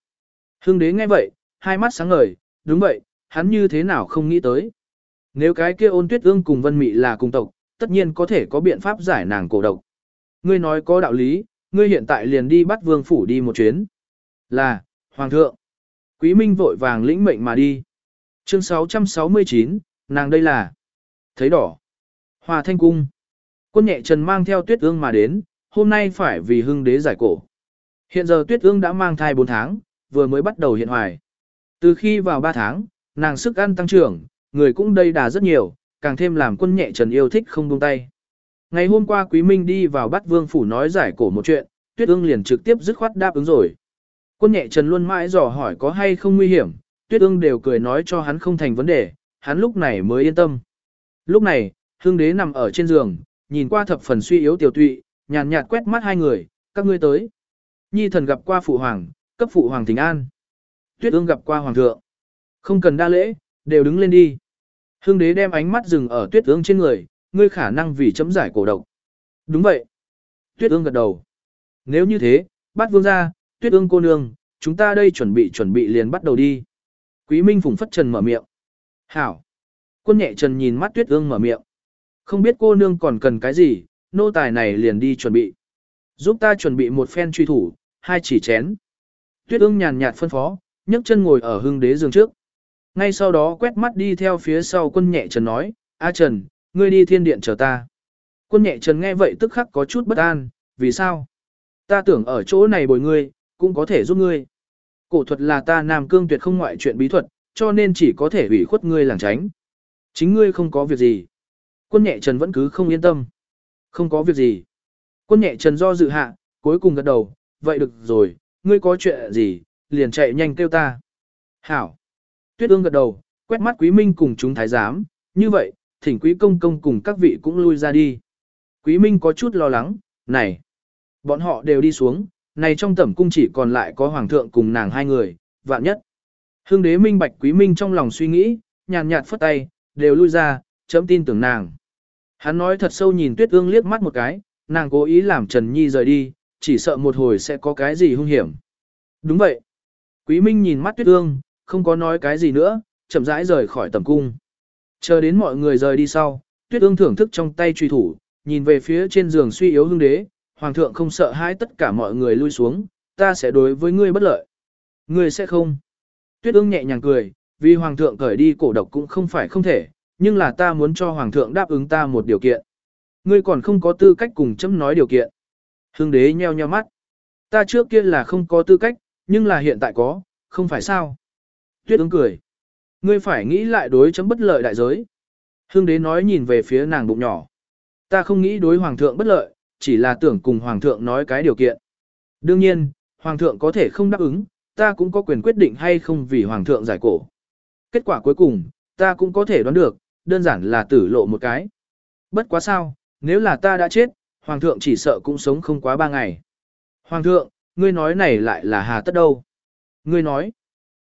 Hưng đế nghe vậy, hai mắt sáng ngời, đúng vậy, hắn như thế nào không nghĩ tới. Nếu cái kia ôn tuyết ương cùng vân mị là cùng tộc, tất nhiên có thể có biện pháp giải nàng cổ độc. Ngươi nói có đạo lý, ngươi hiện tại liền đi bắt vương phủ đi một chuyến. Là, hoàng thượng. Quý Minh vội vàng lĩnh mệnh mà đi. Chương 669, nàng đây là. Thấy đỏ. Hòa thanh cung. Quân nhẹ trần mang theo tuyết ương mà đến, hôm nay phải vì hưng đế giải cổ. Hiện giờ tuyết ương đã mang thai 4 tháng, vừa mới bắt đầu hiện hoài. Từ khi vào 3 tháng, nàng sức ăn tăng trưởng, người cũng đầy đà rất nhiều, càng thêm làm quân nhẹ trần yêu thích không buông tay. Ngày hôm qua Quý Minh đi vào bắt vương phủ nói giải cổ một chuyện, tuyết ương liền trực tiếp dứt khoát đáp ứng rồi. Quân nhẹ trần luôn mãi dò hỏi có hay không nguy hiểm, tuyết ương đều cười nói cho hắn không thành vấn đề, hắn lúc này mới yên tâm. Lúc này, hương đế nằm ở trên giường, nhìn qua thập phần suy yếu tiểu tụy, nhàn nhạt quét mắt hai người, các ngươi tới. Nhi thần gặp qua phụ hoàng, cấp phụ hoàng thỉnh an. Tuyết ương gặp qua hoàng thượng. Không cần đa lễ, đều đứng lên đi. Hương đế đem ánh mắt dừng ở tuyết ương trên người, ngươi khả năng vì chấm giải cổ độc. Đúng vậy. Tuyết ương gật đầu. Nếu như thế, bắt vương ra, tuyết ương cô nương, chúng ta đây chuẩn bị chuẩn bị liền bắt đầu đi. Quý Minh Phùng Phất Trần mở miệng. Hảo. Quân nhẹ Trần nhìn mắt tuyết ương mở miệng. Không biết cô nương còn cần cái gì, nô tài này liền đi chuẩn bị. Giúp ta chuẩn bị một phen truy thủ, hai chỉ chén. Tuyết ương nhàn nhạt phân phó, nhấc chân ngồi ở hưng đế giường trước. Ngay sau đó quét mắt đi theo phía sau quân nhẹ Trần nói, A Trần, ngươi đi thiên điện chờ ta. Quân nhẹ Trần nghe vậy tức khắc có chút bất an, vì sao? Ta tưởng ở chỗ này bồi ngươi, cũng có thể giúp ngươi. Cổ thuật là ta nam cương tuyệt không ngoại chuyện bí thuật, cho nên chỉ có thể ủy khuất ngươi làng tránh. Chính ngươi không có việc gì. Quân nhẹ trần vẫn cứ không yên tâm. Không có việc gì. Quân nhẹ trần do dự hạ, cuối cùng gật đầu, vậy được rồi, ngươi có chuyện gì, liền chạy nhanh kêu ta. Hảo. Tuyết ương gật đầu, quét mắt quý minh cùng chúng thái giám, như vậy, thỉnh quý công công cùng các vị cũng lui ra đi. Quý minh có chút lo lắng, này. Bọn họ đều đi xuống, này trong tẩm cung chỉ còn lại có hoàng thượng cùng nàng hai người, vạn nhất. Hương đế minh bạch quý minh trong lòng suy nghĩ, nhàn nhạt phất tay, đều lui ra, chấm tin tưởng nàng. Hắn nói thật sâu nhìn tuyết ương liếc mắt một cái, nàng cố ý làm Trần Nhi rời đi, chỉ sợ một hồi sẽ có cái gì hung hiểm. Đúng vậy. Quý Minh nhìn mắt tuyết ương, không có nói cái gì nữa, chậm rãi rời khỏi tầm cung. Chờ đến mọi người rời đi sau, tuyết ương thưởng thức trong tay truy thủ, nhìn về phía trên giường suy yếu hương đế, hoàng thượng không sợ hãi tất cả mọi người lui xuống, ta sẽ đối với ngươi bất lợi. Ngươi sẽ không. Tuyết ương nhẹ nhàng cười, vì hoàng thượng cởi đi cổ độc cũng không phải không thể, nhưng là ta muốn cho hoàng thượng đáp ứng ta một điều kiện. Ngươi còn không có tư cách cùng chấm nói điều kiện. hưng đế nheo nheo mắt. Ta trước kia là không có tư cách, nhưng là hiện tại có, không phải sao. Tuyết ứng cười. Ngươi phải nghĩ lại đối chấm bất lợi đại giới. hưng đế nói nhìn về phía nàng bụng nhỏ. Ta không nghĩ đối hoàng thượng bất lợi, chỉ là tưởng cùng Hoàng thượng nói cái điều kiện. Đương nhiên, Hoàng thượng có thể không đáp ứng, ta cũng có quyền quyết định hay không vì Hoàng thượng giải cổ. Kết quả cuối cùng, ta cũng có thể đoán được, đơn giản là tử lộ một cái. Bất quá sao, nếu là ta đã chết, Hoàng thượng chỉ sợ cũng sống không quá ba ngày. Hoàng thượng, ngươi nói này lại là hà tất đâu? Ngươi nói,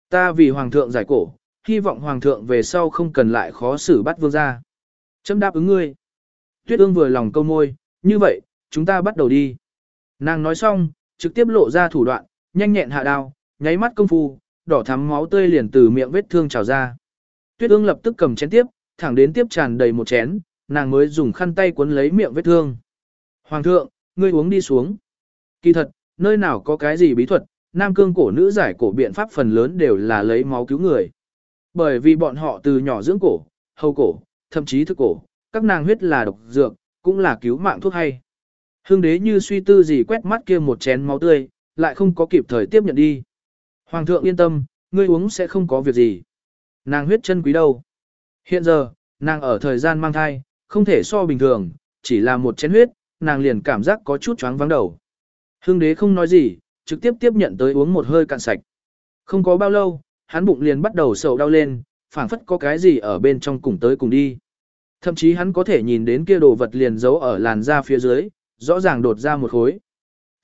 ta vì Hoàng thượng giải cổ, hy vọng Hoàng thượng về sau không cần lại khó xử bắt vương ra. Chấm đáp ứng ngươi. Tuyết ương vừa lòng câu môi, như vậy, chúng ta bắt đầu đi. Nàng nói xong, trực tiếp lộ ra thủ đoạn, nhanh nhẹn hạ đao, nháy mắt công phu, đỏ thắm máu tươi liền từ miệng vết thương trào ra. Tuyết ương lập tức cầm chén tiếp, thẳng đến tiếp tràn đầy một chén, nàng mới dùng khăn tay cuốn lấy miệng vết thương. Hoàng thượng, ngươi uống đi xuống. Kỳ thật, nơi nào có cái gì bí thuật, nam cương cổ nữ giải cổ biện pháp phần lớn đều là lấy máu cứu người. Bởi vì bọn họ từ nhỏ dưỡng cổ, hầu cổ, thậm chí thức cổ, các nàng huyết là độc dược, cũng là cứu mạng thuốc hay. Hương đế như suy tư gì quét mắt kia một chén máu tươi, lại không có kịp thời tiếp nhận đi. Hoàng thượng yên tâm, ngươi uống sẽ không có việc gì. Nàng huyết chân quý đâu. Hiện giờ, nàng ở thời gian mang thai, không thể so bình thường, chỉ là một chén huyết, nàng liền cảm giác có chút chóng vắng đầu. Hương đế không nói gì, trực tiếp tiếp nhận tới uống một hơi cạn sạch. Không có bao lâu, hắn bụng liền bắt đầu sầu đau lên, phảng phất có cái gì ở bên trong cùng tới cùng đi. Thậm chí hắn có thể nhìn đến kia đồ vật liền giấu ở làn da phía dưới, rõ ràng đột ra một khối.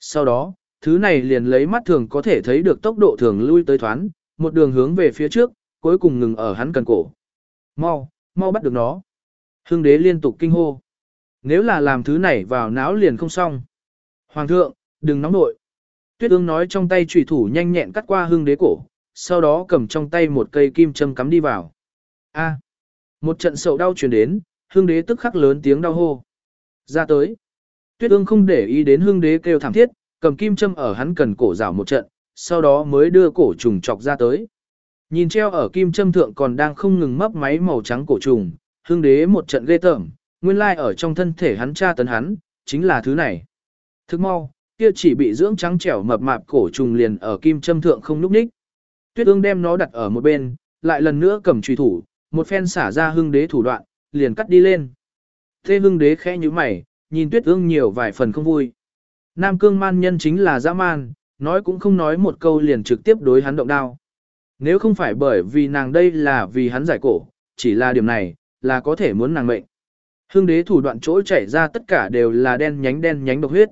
Sau đó, thứ này liền lấy mắt thường có thể thấy được tốc độ thường lui tới thoán, một đường hướng về phía trước, cuối cùng ngừng ở hắn cần cổ. Mau, mau bắt được nó. Hưng đế liên tục kinh hô. Nếu là làm thứ này vào não liền không xong. Hoàng thượng, đừng nóng nội, Tuyết ương nói trong tay trùy thủ nhanh nhẹn cắt qua Hưng đế cổ, sau đó cầm trong tay một cây kim châm cắm đi vào. A. một trận sầu đau truyền đến, Hưng đế tức khắc lớn tiếng đau hô. Ra tới. Tuyết ương không để ý đến Hưng đế kêu thảm thiết, cầm kim châm ở hắn cần cổ rảo một trận, sau đó mới đưa cổ trùng chọc ra tới. Nhìn treo ở kim châm thượng còn đang không ngừng mấp máy màu trắng cổ trùng, hương đế một trận ghê tởm, nguyên lai ở trong thân thể hắn tra tấn hắn, chính là thứ này. Thức mau, kia chỉ bị dưỡng trắng trẻo mập mạp cổ trùng liền ở kim châm thượng không núp ních. Tuyết ương đem nó đặt ở một bên, lại lần nữa cầm truy thủ, một phen xả ra hưng đế thủ đoạn, liền cắt đi lên. Thế hưng đế khẽ như mày, nhìn tuyết ương nhiều vài phần không vui. Nam cương man nhân chính là dã man, nói cũng không nói một câu liền trực tiếp đối hắn động đao. Nếu không phải bởi vì nàng đây là vì hắn giải cổ, chỉ là điểm này, là có thể muốn nàng mệnh. Hưng đế thủ đoạn chỗ chảy ra tất cả đều là đen nhánh đen nhánh độc huyết.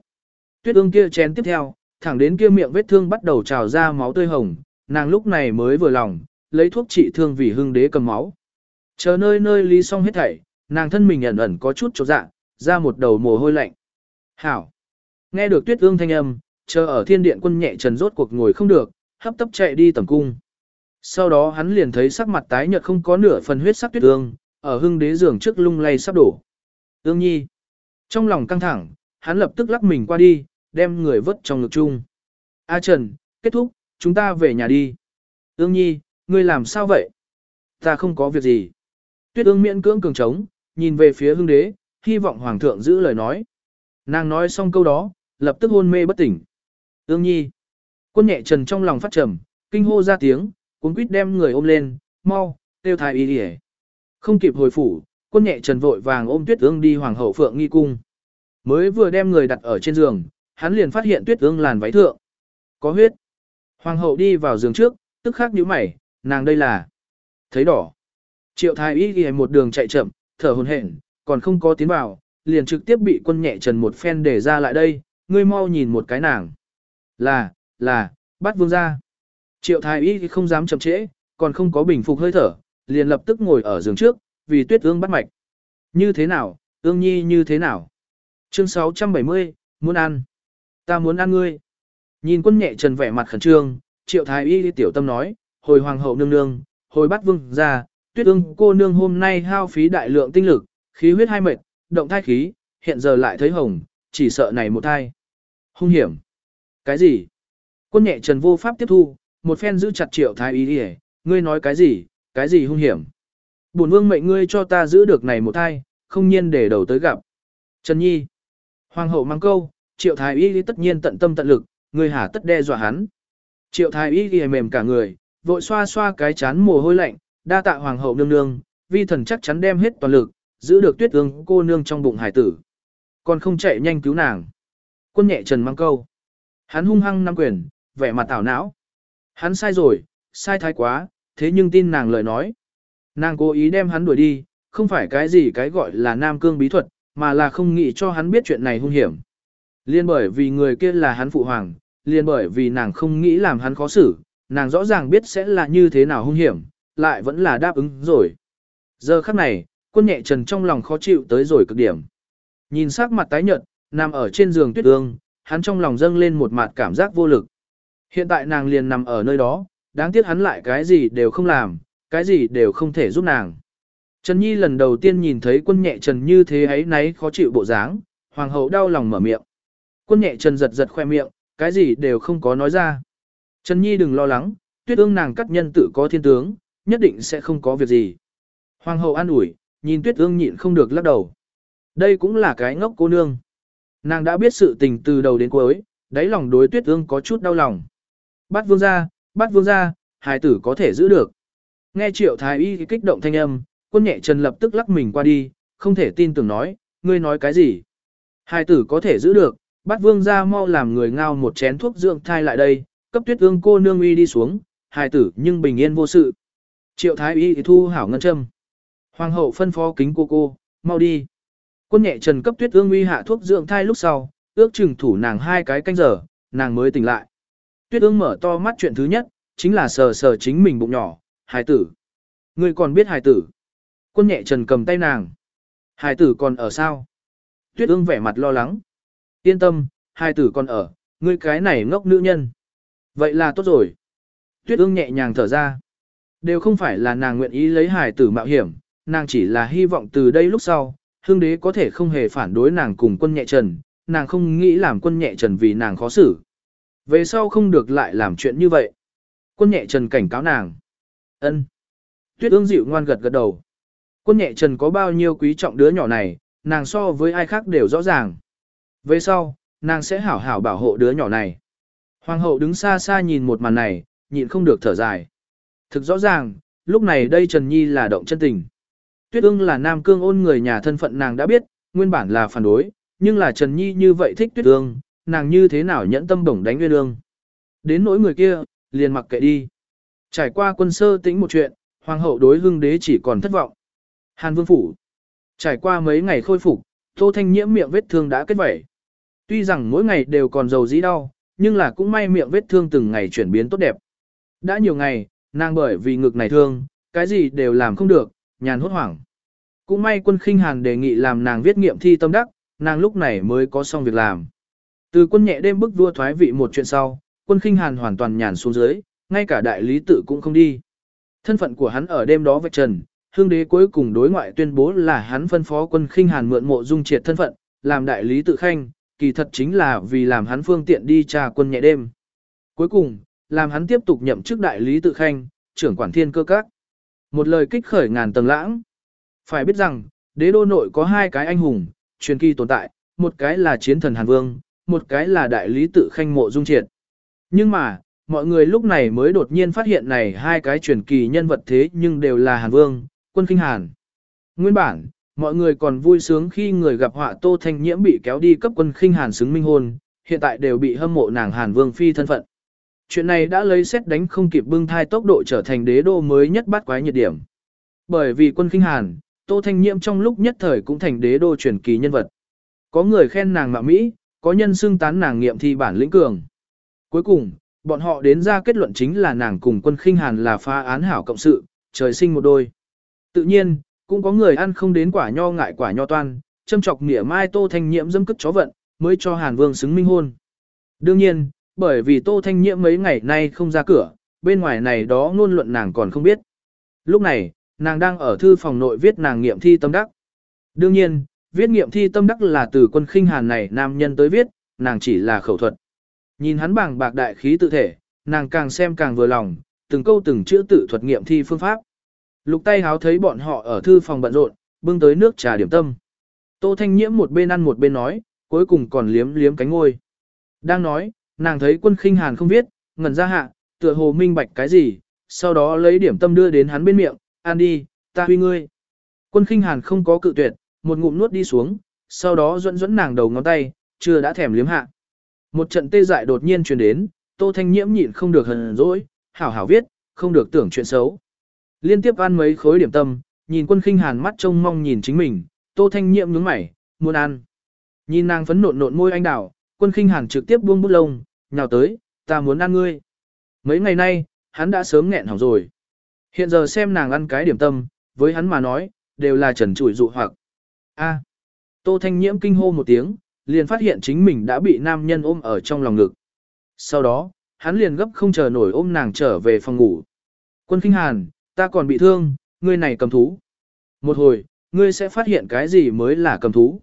Tuyết ương kia chén tiếp theo, thẳng đến kia miệng vết thương bắt đầu trào ra máu tươi hồng, nàng lúc này mới vừa lòng, lấy thuốc trị thương vì hưng đế cầm máu. Chờ nơi nơi lý xong hết thảy, nàng thân mình ẩn ẩn có chút chỗ dạ, ra một đầu mồ hôi lạnh. Hảo! Nghe được tuyết ương thanh âm, chờ ở thiên điện quân nhẹ trần rốt cuộc ngồi không được, hấp tấp chạy đi tầm cung. Sau đó hắn liền thấy sắc mặt tái nhợt không có nửa phần huyết sắc tuyết ương, ở hưng đế giường trước lung lay sắp đổ. Ương nhi! Trong lòng căng thẳng, hắn lập tức lắc mình qua đi, đem người vớt trong ngực chung. A Trần, kết thúc, chúng ta về nhà đi. Ương nhi, ngươi làm sao vậy? Ta không có việc gì. Tuyết ương miễn cưỡng cường trống, nhìn về phía hưng đế, hy vọng hoàng thượng giữ lời nói. Nàng nói xong câu đó, lập tức hôn mê bất tỉnh. Ương nhi. Quân nhẹ trần trong lòng phát trầm, kinh hô ra tiếng, cuốn quýt đem người ôm lên, mau, tiêu thái y đi Không kịp hồi phủ, quân nhẹ trần vội vàng ôm tuyết ương đi hoàng hậu phượng nghi cung. Mới vừa đem người đặt ở trên giường, hắn liền phát hiện tuyết ương làn váy thượng. Có huyết. Hoàng hậu đi vào giường trước, tức khắc nhíu mày, nàng đây là thấy đỏ. Triệu thái y ghi một đường chạy chậm, thở hồn hển, còn không có tiến vào, liền trực tiếp bị quân nhẹ trần một phen để ra lại đây, ngươi mau nhìn một cái nàng. Là, là, bắt vương ra. Triệu thái y không dám chậm trễ, còn không có bình phục hơi thở, liền lập tức ngồi ở giường trước, vì tuyết ương bắt mạch. Như thế nào, ương nhi như thế nào? Chương 670, muốn ăn. Ta muốn ăn ngươi. Nhìn quân nhẹ trần vẻ mặt khẩn trương, triệu thái y tiểu tâm nói, hồi hoàng hậu nương nương, hồi bắt vương ra, tuyết ương cô nương hôm nay hao phí đại lượng tinh lực, khí huyết hai mệt, động thai khí, hiện giờ lại thấy hồng, chỉ sợ này một thai. Hung hiểm. Cái gì? Quân nhẹ trần vô pháp tiếp thu, một phen giữ chặt triệu thái y đi ngươi nói cái gì, cái gì hung hiểm. Bổn vương mệnh ngươi cho ta giữ được này một thai, không nhiên để đầu tới gặp. Trần Nhi. Hoàng hậu mang câu, triệu thái y tất nhiên tận tâm tận lực, ngươi hà tất đe dọa hắn. Triệu thái y ghi mềm cả người, vội xoa xoa cái chán mồ hôi lạnh, đa tạ hoàng hậu nương nương, vi thần chắc chắn đem hết toàn lực, giữ được tuyết ương cô nương trong bụng hải tử. Còn không chạy nhanh cứu nàng. Quân nhẹ trần mang câu. Hắn hung hăng nắm quyền, vẻ mặt tảo não. Hắn sai rồi, sai thái quá, thế nhưng tin nàng lời nói. Nàng cố ý đem hắn đuổi đi, không phải cái gì cái gọi là nam cương bí thuật, mà là không nghĩ cho hắn biết chuyện này hung hiểm. Liên bởi vì người kia là hắn phụ hoàng, liên bởi vì nàng không nghĩ làm hắn khó xử, nàng rõ ràng biết sẽ là như thế nào hung hiểm, lại vẫn là đáp ứng rồi. Giờ khắc này, quân nhẹ trần trong lòng khó chịu tới rồi cực điểm. Nhìn sắc mặt tái nhợt, nằm ở trên giường tuyết ương, hắn trong lòng dâng lên một mặt cảm giác vô lực. Hiện tại nàng liền nằm ở nơi đó, đáng tiếc hắn lại cái gì đều không làm, cái gì đều không thể giúp nàng. Trần Nhi lần đầu tiên nhìn thấy quân nhẹ trần như thế ấy nấy khó chịu bộ dáng, hoàng hậu đau lòng mở miệng. Quân nhẹ trần giật giật khoe miệng, cái gì đều không có nói ra. Trần Nhi đừng lo lắng, tuyết ương nàng cắt nhân tự có thiên tướng, nhất định sẽ không có việc gì. Hoàng hậu an ủi, nhìn tuyết ương nhịn không được lắc đầu. Đây cũng là cái ngốc cô nương. Nàng đã biết sự tình từ đầu đến cuối, đáy lòng đối tuyết ương có chút đau lòng. Bắt vương ra, bắt vương ra, hài tử có thể giữ được. Nghe triệu thái y kích động thanh âm, quân nhẹ trần lập tức lắc mình qua đi, không thể tin tưởng nói, ngươi nói cái gì. Hài tử có thể giữ được, bắt vương ra mau làm người ngao một chén thuốc dưỡng thai lại đây, cấp tuyết ương cô nương uy đi xuống, hài tử nhưng bình yên vô sự. Triệu thái y thu hảo ngân châm. Hoàng hậu phân phó kính cô cô, mau đi. Quân nhẹ trần cấp tuyết ương uy hạ thuốc dưỡng thai lúc sau, ước chừng thủ nàng hai cái canh giờ, nàng mới tỉnh lại. Tuyết ương mở to mắt chuyện thứ nhất, chính là sờ sờ chính mình bụng nhỏ, hài tử. Ngươi còn biết hài tử. Quân nhẹ trần cầm tay nàng. Hài tử còn ở sao? Tuyết ương vẻ mặt lo lắng. Yên tâm, hài tử còn ở, ngươi cái này ngốc nữ nhân. Vậy là tốt rồi. Tuyết ương nhẹ nhàng thở ra. Đều không phải là nàng nguyện ý lấy hài tử mạo hiểm, nàng chỉ là hy vọng từ đây lúc sau, hương đế có thể không hề phản đối nàng cùng quân nhẹ trần, nàng không nghĩ làm quân nhẹ trần vì nàng khó xử. Về sau không được lại làm chuyện như vậy. Quân nhẹ trần cảnh cáo nàng. ân Tuyết ương dịu ngoan gật gật đầu. Quân nhẹ trần có bao nhiêu quý trọng đứa nhỏ này, nàng so với ai khác đều rõ ràng. Về sau, nàng sẽ hảo hảo bảo hộ đứa nhỏ này. Hoàng hậu đứng xa xa nhìn một màn này, nhịn không được thở dài. Thực rõ ràng, lúc này đây Trần Nhi là động chân tình. Tuyết ương là nam cương ôn người nhà thân phận nàng đã biết, nguyên bản là phản đối, nhưng là Trần Nhi như vậy thích tuyết ương, nàng như thế nào nhẫn tâm bổng đánh nguyên ương. Đến nỗi người kia, liền mặc kệ đi. Trải qua quân sơ tĩnh một chuyện, hoàng hậu đối hưng đế chỉ còn thất vọng. Hàn vương phủ. Trải qua mấy ngày khôi phục, tô thanh nhiễm miệng vết thương đã kết vẩy. Tuy rằng mỗi ngày đều còn dầu dĩ đau, nhưng là cũng may miệng vết thương từng ngày chuyển biến tốt đẹp. Đã nhiều ngày, nàng bởi vì ngực này thương, cái gì đều làm không được, nhàn hốt hoảng. Cũng may quân khinh hàn đề nghị làm nàng viết nghiệm thi tâm đắc, nàng lúc này mới có xong việc làm. Từ quân nhẹ đêm bức vua thoái vị một chuyện sau, quân khinh hàn hoàn toàn nhàn xuống dưới, ngay cả đại lý tự cũng không đi. Thân phận của hắn ở đêm đó vạch trần, hương đế cuối cùng đối ngoại tuyên bố là hắn phân phó quân khinh hàn mượn mộ dung triệt thân phận, làm đại lý tự khanh, kỳ thật chính là vì làm hắn phương tiện đi trà quân nhẹ đêm. Cuối cùng, làm hắn tiếp tục nhậm chức đại lý tự khanh, trưởng quản thiên cơ các. Một lời kích khởi ngàn tầng lãng. Phải biết rằng, đế đô nội có hai cái anh hùng, truyền kỳ tồn tại, một cái là chiến thần Hàn Vương, một cái là đại lý tự khanh mộ dung triệt. Nhưng mà, mọi người lúc này mới đột nhiên phát hiện này hai cái truyền kỳ nhân vật thế nhưng đều là Hàn Vương, quân kinh Hàn. Nguyên bản, mọi người còn vui sướng khi người gặp họa Tô Thanh Nhiễm bị kéo đi cấp quân khinh Hàn xứng minh hôn, hiện tại đều bị hâm mộ nàng Hàn Vương phi thân phận. Chuyện này đã lấy xét đánh không kịp bưng thai tốc độ trở thành đế đô mới nhất bắt quái nhiệt điểm. Bởi vì quân khinh Hàn, Tô Thanh Nhiễm trong lúc nhất thời cũng thành đế đô truyền kỳ nhân vật. Có người khen nàng mạ Mỹ, có nhân xưng tán nàng nghiệm thi bản lĩnh cường. Cuối cùng, bọn họ đến ra kết luận chính là nàng cùng quân khinh hàn là phá án hảo cộng sự, trời sinh một đôi. Tự nhiên, cũng có người ăn không đến quả nho ngại quả nho toan, châm chọc nghĩa mai Tô Thanh Nhiễm dâm cất chó vận, mới cho Hàn Vương xứng minh hôn. Đương nhiên, bởi vì Tô Thanh Nhiễm mấy ngày nay không ra cửa, bên ngoài này đó ngôn luận nàng còn không biết. Lúc này, nàng đang ở thư phòng nội viết nàng nghiệm thi tâm đắc. Đương nhiên, viết nghiệm thi tâm đắc là từ quân khinh hàn này nam nhân tới viết, nàng chỉ là khẩu thuật. Nhìn hắn bảng bạc đại khí tự thể, nàng càng xem càng vừa lòng, từng câu từng chữ tự thuật nghiệm thi phương pháp. Lục tay háo thấy bọn họ ở thư phòng bận rộn, bưng tới nước trà điểm tâm. Tô Thanh Nhiễm một bên ăn một bên nói, cuối cùng còn liếm liếm cánh ngôi. Đang nói, nàng thấy quân khinh hàn không viết, ngẩn ra hạ, tựa hồ minh bạch cái gì, sau đó lấy điểm tâm đưa đến hắn bên miệng, ăn đi, ta huy ngươi. Quân khinh hàn không có cự tuyệt, một ngụm nuốt đi xuống, sau đó dẫn dẫn nàng đầu ngón tay, chưa đã thèm liếm hạ. Một trận tê dại đột nhiên truyền đến, Tô Thanh Nhiễm nhịn không được hờn dỗi, hảo hảo viết, không được tưởng chuyện xấu. Liên tiếp ăn mấy khối điểm tâm, nhìn quân khinh hàn mắt trông mong nhìn chính mình, Tô Thanh Nhiễm nhướng mày, muốn ăn. Nhìn nàng phấn nộn nộn môi anh đào, quân khinh hàn trực tiếp buông bút lông, nhào tới, ta muốn ăn ngươi. Mấy ngày nay, hắn đã sớm nghẹn hỏng rồi. Hiện giờ xem nàng ăn cái điểm tâm, với hắn mà nói, đều là trần trụi dụ hoặc. A. Tô Thanh Nhiễm kinh hô một tiếng, liền phát hiện chính mình đã bị nam nhân ôm ở trong lòng ngực. Sau đó, hắn liền gấp không chờ nổi ôm nàng trở về phòng ngủ. Quân Kinh Hàn, ta còn bị thương, ngươi này cầm thú. Một hồi, ngươi sẽ phát hiện cái gì mới là cầm thú.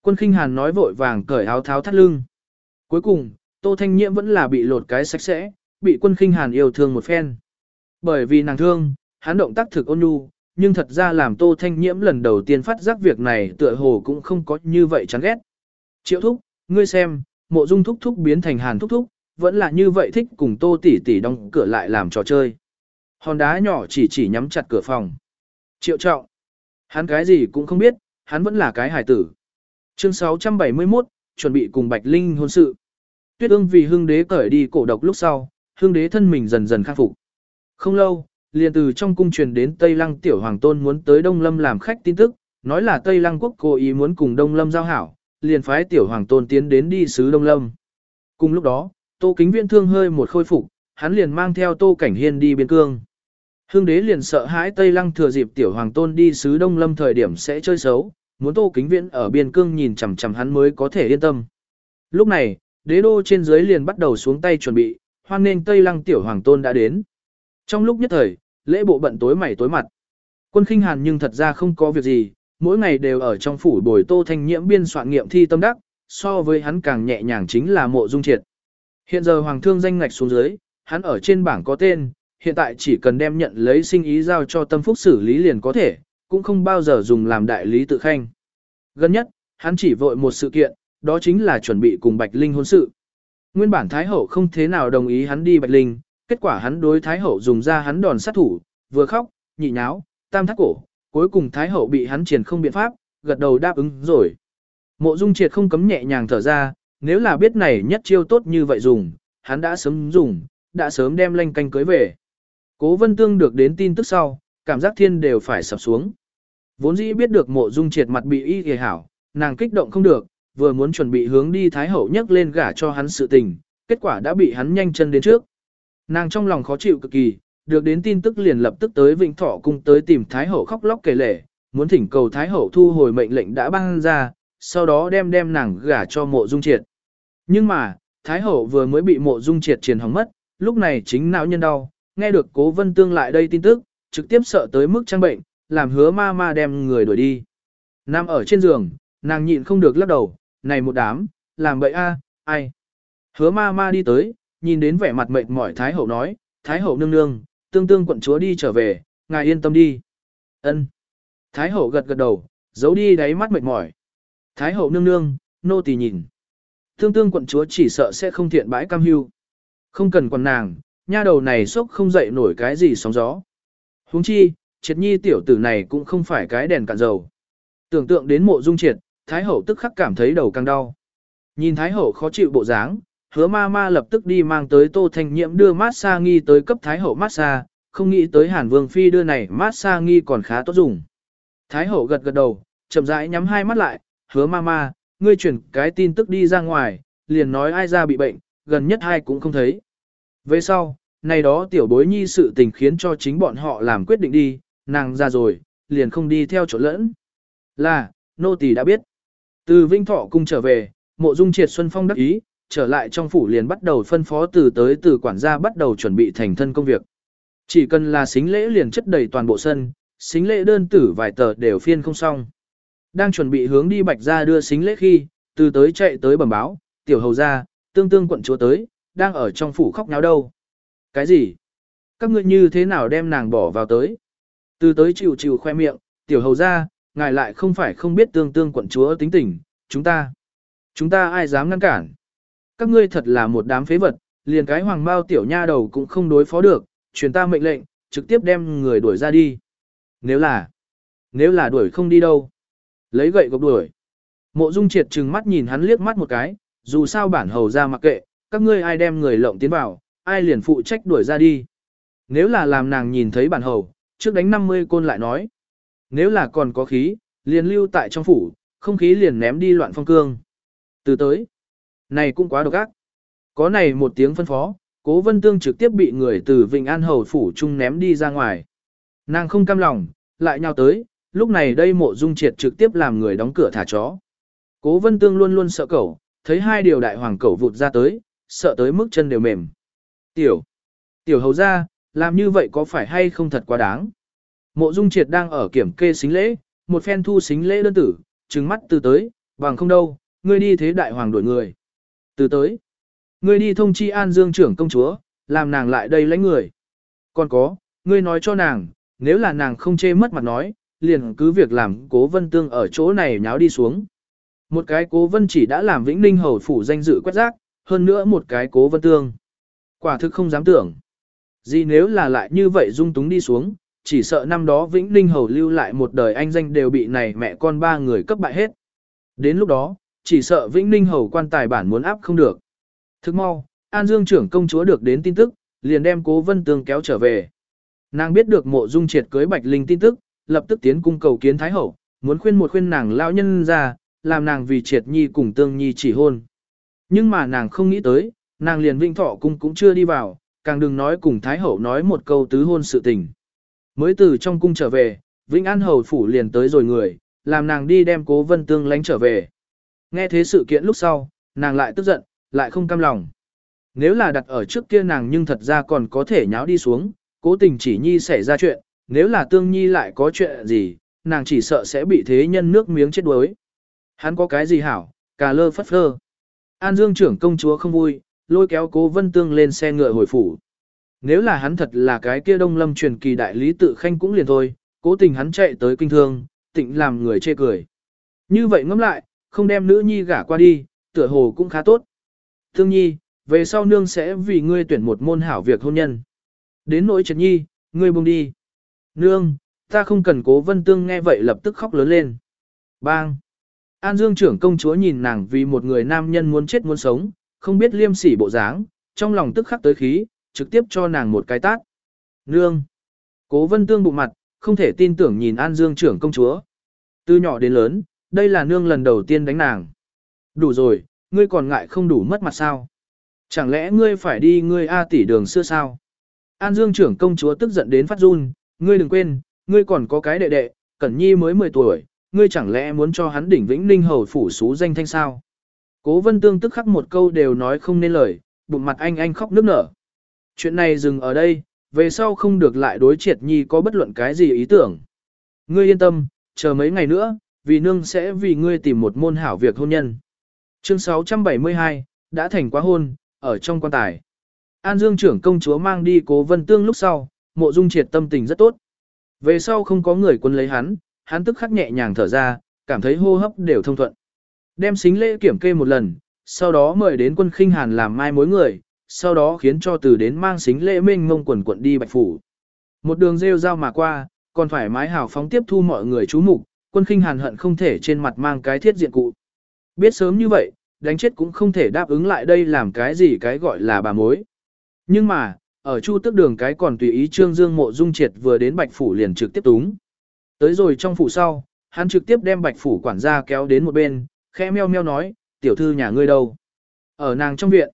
Quân Kinh Hàn nói vội vàng cởi áo tháo thắt lưng. Cuối cùng, Tô Thanh Nhiễm vẫn là bị lột cái sạch sẽ, bị quân Kinh Hàn yêu thương một phen. Bởi vì nàng thương, hắn động tác thực ôn nhu, nhưng thật ra làm Tô Thanh Nhiễm lần đầu tiên phát giác việc này tựa hồ cũng không có như vậy chán ghét. Triệu thúc, ngươi xem, mộ dung thúc thúc biến thành hàn thúc thúc, vẫn là như vậy thích cùng Tô tỷ tỷ đóng cửa lại làm trò chơi. Hòn đá nhỏ chỉ chỉ nhắm chặt cửa phòng. Triệu trọng, hắn cái gì cũng không biết, hắn vẫn là cái hài tử. Chương 671, chuẩn bị cùng Bạch Linh hôn sự. Tuyết ương vì hương đế cởi đi cổ độc lúc sau, hương đế thân mình dần dần khắc phục. Không lâu, liền từ trong cung truyền đến Tây Lăng tiểu hoàng tôn muốn tới Đông Lâm làm khách tin tức, nói là Tây Lăng quốc cố ý muốn cùng Đông Lâm giao hảo, liền phái tiểu hoàng tôn tiến đến đi sứ Đông Lâm. Cùng lúc đó, Tô Kính Viễn thương hơi một khôi phục, hắn liền mang theo Tô Cảnh Hiên đi biên cương. Hương đế liền sợ hãi Tây Lăng thừa dịp tiểu hoàng tôn đi sứ Đông Lâm thời điểm sẽ chơi xấu, muốn Tô Kính Viễn ở biên cương nhìn chằm chằm hắn mới có thể yên tâm. Lúc này, đế đô trên dưới liền bắt đầu xuống tay chuẩn bị, hoan nên Tây Lăng tiểu hoàng tôn đã đến. Trong lúc nhất thời, lễ bộ bận tối mày tối mặt. Quân khinh hàn nhưng thật ra không có việc gì, mỗi ngày đều ở trong phủ bồi tô thanh nhiễm biên soạn nghiệm thi tâm đắc, so với hắn càng nhẹ nhàng chính là mộ dung triệt. Hiện giờ hoàng thương danh ngạch xuống dưới, hắn ở trên bảng có tên, hiện tại chỉ cần đem nhận lấy sinh ý giao cho tâm phúc xử lý liền có thể, cũng không bao giờ dùng làm đại lý tự khanh. Gần nhất, hắn chỉ vội một sự kiện, đó chính là chuẩn bị cùng Bạch Linh hôn sự. Nguyên bản Thái Hậu không thế nào đồng ý hắn đi Bạch Linh, kết quả hắn đối Thái Hậu dùng ra hắn đòn sát thủ, vừa khóc, nhị nháo, tam thắt cổ, cuối cùng Thái Hậu bị hắn triển không biện pháp, gật đầu đáp ứng rồi. Mộ Dung Triệt không cấm nhẹ nhàng thở ra, nếu là biết này nhất chiêu tốt như vậy dùng, hắn đã sớm dùng, đã sớm đem lanh canh cưới về. Cố Vân Tương được đến tin tức sau, cảm giác thiên đều phải sập xuống. Vốn dĩ biết được mộ dung triệt mặt bị y hề hảo, nàng kích động không được, vừa muốn chuẩn bị hướng đi Thái Hậu nhấc lên gả cho hắn sự tình, kết quả đã bị hắn nhanh chân đến trước. Nàng trong lòng khó chịu cực kỳ, được đến tin tức liền lập tức tới Vĩnh Thọ cung tới tìm Thái Hậu khóc lóc kể lể, muốn thỉnh cầu Thái Hậu thu hồi mệnh lệnh đã ban ra, sau đó đem đem nàng gả cho mộ dung triệt. Nhưng mà, Thái Hậu vừa mới bị mộ dung triệt triền hỏng mất, lúc này chính não nhân đau, nghe được cố vân tương lại đây tin tức, trực tiếp sợ tới mức trang bệnh, làm hứa ma ma đem người đuổi đi. Nằm ở trên giường, nàng nhịn không được lắc đầu, này một đám, làm bậy a, ai. Hứa ma ma đi tới, nhìn đến vẻ mặt mệt mỏi Thái Hậu nói, Thái Hậu nương nương, tương tương quận chúa đi trở về, ngài yên tâm đi. ân Thái Hậu gật gật đầu, giấu đi đáy mắt mệt mỏi. Thái Hậu nương nương, nô tỳ nhìn. Tương tương quận chúa chỉ sợ sẽ không thiện bãi cam hưu. Không cần quần nàng, nha đầu này sốc không dậy nổi cái gì sóng gió. huống chi, triệt nhi tiểu tử này cũng không phải cái đèn cạn dầu. Tưởng tượng đến mộ dung triệt, Thái Hậu tức khắc cảm thấy đầu càng đau. Nhìn Thái Hậu khó chịu bộ dáng, hứa ma ma lập tức đi mang tới Tô Thanh Nhiễm đưa massage nghi tới cấp Thái Hậu massage, không nghĩ tới Hàn Vương Phi đưa này massage nghi còn khá tốt dùng. Thái Hậu gật gật đầu, chậm rãi nhắm hai mắt lại, hứa ma ma, ngươi chuyển cái tin tức đi ra ngoài, liền nói ai ra bị bệnh, gần nhất hai cũng không thấy. Về sau, này đó tiểu bối nhi sự tình khiến cho chính bọn họ làm quyết định đi, nàng ra rồi, liền không đi theo chỗ lẫn. Là, nô tỳ đã biết. Từ Vinh Thọ cung trở về, mộ dung triệt Xuân Phong đắc ý, trở lại trong phủ liền bắt đầu phân phó từ tới từ quản gia bắt đầu chuẩn bị thành thân công việc. Chỉ cần là xính lễ liền chất đầy toàn bộ sân, xính lễ đơn tử vài tờ đều phiên không xong. Đang chuẩn bị hướng đi bạch ra đưa xính lễ khi, từ tới chạy tới bẩm báo, tiểu hầu ra, tương tương quận chúa tới, đang ở trong phủ khóc náo đâu. Cái gì? Các ngươi như thế nào đem nàng bỏ vào tới? Từ tới chịu chịu khoe miệng, tiểu hầu ra, ngài lại không phải không biết tương tương quận chúa tính tình, chúng ta. Chúng ta ai dám ngăn cản? Các ngươi thật là một đám phế vật, liền cái hoàng bao tiểu nha đầu cũng không đối phó được, truyền ta mệnh lệnh, trực tiếp đem người đuổi ra đi. Nếu là, nếu là đuổi không đi đâu? Lấy gậy gộc đuổi. Mộ Dung Triệt trừng mắt nhìn hắn liếc mắt một cái, dù sao bản hầu ra mặc kệ, các ngươi ai đem người lộng tiến vào, ai liền phụ trách đuổi ra đi. Nếu là làm nàng nhìn thấy bản hầu, trước đánh 50 côn lại nói. Nếu là còn có khí, liền lưu tại trong phủ, không khí liền ném đi loạn phong cương. Từ tới, này cũng quá độc ác. Có này một tiếng phân phó, cố vân tương trực tiếp bị người từ Vịnh An Hầu phủ trung ném đi ra ngoài. Nàng không cam lòng, lại nhau tới, lúc này đây mộ dung triệt trực tiếp làm người đóng cửa thả chó. Cố vân tương luôn luôn sợ cẩu, thấy hai điều đại hoàng cẩu vụt ra tới, sợ tới mức chân đều mềm. Tiểu, tiểu hầu ra, làm như vậy có phải hay không thật quá đáng? Mộ dung triệt đang ở kiểm kê xính lễ, một phen thu xính lễ đơn tử, trừng mắt từ tới, bằng không đâu, ngươi đi thế đại hoàng đuổi người. Từ tới, ngươi đi thông chi an dương trưởng công chúa, làm nàng lại đây lấy người. Còn có, ngươi nói cho nàng, nếu là nàng không chê mất mặt nói, liền cứ việc làm cố vân tương ở chỗ này nháo đi xuống. Một cái cố vân chỉ đã làm vĩnh ninh hầu phủ danh dự quét rác, hơn nữa một cái cố vân tương. Quả thực không dám tưởng. Gì nếu là lại như vậy dung túng đi xuống, chỉ sợ năm đó vĩnh ninh hầu lưu lại một đời anh danh đều bị này mẹ con ba người cấp bại hết. Đến lúc đó, chỉ sợ vĩnh ninh hầu quan tài bản muốn áp không được. Thức mau, An Dương trưởng công chúa được đến tin tức, liền đem cố vân tương kéo trở về. Nàng biết được mộ dung triệt cưới bạch linh tin tức, lập tức tiến cung cầu kiến thái hậu, muốn khuyên một khuyên nàng lão nhân ra, làm nàng vì triệt nhi cùng tương nhi chỉ hôn. Nhưng mà nàng không nghĩ tới, nàng liền vinh thọ cung cũng chưa đi vào, càng đừng nói cùng thái hậu nói một câu tứ hôn sự tình. Mới từ trong cung trở về, Vĩnh An hầu phủ liền tới rồi người, làm nàng đi đem cố vân tương lánh trở về. Nghe thế sự kiện lúc sau, nàng lại tức giận, lại không cam lòng. Nếu là đặt ở trước kia nàng nhưng thật ra còn có thể nháo đi xuống, cố tình chỉ nhi xảy ra chuyện, nếu là tương nhi lại có chuyện gì, nàng chỉ sợ sẽ bị thế nhân nước miếng chết đuối. Hắn có cái gì hảo, cà lơ phất phơ. An Dương trưởng công chúa không vui, lôi kéo cố vân tương lên xe ngựa hồi phủ. Nếu là hắn thật là cái kia đông lâm truyền kỳ đại lý tự khanh cũng liền thôi, cố tình hắn chạy tới kinh thương, tịnh làm người chê cười. Như vậy ngẫm lại, không đem nữ nhi gả qua đi, tựa hồ cũng khá tốt. Thương nhi, về sau nương sẽ vì ngươi tuyển một môn hảo việc hôn nhân. Đến nỗi trật nhi, ngươi buông đi. Nương, ta không cần cố vân tương nghe vậy lập tức khóc lớn lên. Bang! An Dương trưởng công chúa nhìn nàng vì một người nam nhân muốn chết muốn sống, không biết liêm sỉ bộ dáng, trong lòng tức khắc tới khí, trực tiếp cho nàng một cái tát. Nương! Cố vân tương bụng mặt, không thể tin tưởng nhìn An Dương trưởng công chúa. Từ nhỏ đến lớn, đây là nương lần đầu tiên đánh nàng. Đủ rồi, ngươi còn ngại không đủ mất mặt sao? Chẳng lẽ ngươi phải đi ngươi A tỷ đường xưa sao? An Dương trưởng công chúa tức giận đến phát run, ngươi đừng quên, ngươi còn có cái đệ đệ, Cẩn Nhi mới 10 tuổi, ngươi chẳng lẽ muốn cho hắn đỉnh vĩnh ninh hầu phủ xú danh thanh sao? Cố vân tương tức khắc một câu đều nói không nên lời, bụng mặt anh anh khóc nức nở. Chuyện này dừng ở đây, về sau không được lại đối triệt nhi có bất luận cái gì ý tưởng. Ngươi yên tâm, chờ mấy ngày nữa, vì nương sẽ vì ngươi tìm một môn hảo việc hôn nhân. Chương 672, đã thành quá hôn, ở trong quan tài. An Dương trưởng công chúa mang đi cố vân tương lúc sau, mộ dung triệt tâm tình rất tốt. Về sau không có người quân lấy hắn, hắn tức khắc nhẹ nhàng thở ra, cảm thấy hô hấp đều thông thuận. Đem xính lễ kiểm kê một lần, sau đó mời đến quân khinh hàn làm mai mối người, sau đó khiến cho từ đến mang xính lễ minh ngông quần quận đi bạch phủ. Một đường rêu rao mà qua, còn phải mái hào phóng tiếp thu mọi người chú mục, quân khinh hàn hận không thể trên mặt mang cái thiết diện cụ. Biết sớm như vậy, đánh chết cũng không thể đáp ứng lại đây làm cái gì cái gọi là bà mối. Nhưng mà, ở chu tức đường cái còn tùy ý trương dương mộ dung triệt vừa đến bạch phủ liền trực tiếp túng. Tới rồi trong phủ sau, hắn trực tiếp đem bạch phủ quản gia kéo đến một bên, khẽ meo meo nói, tiểu thư nhà ngươi đâu? Ở nàng trong viện.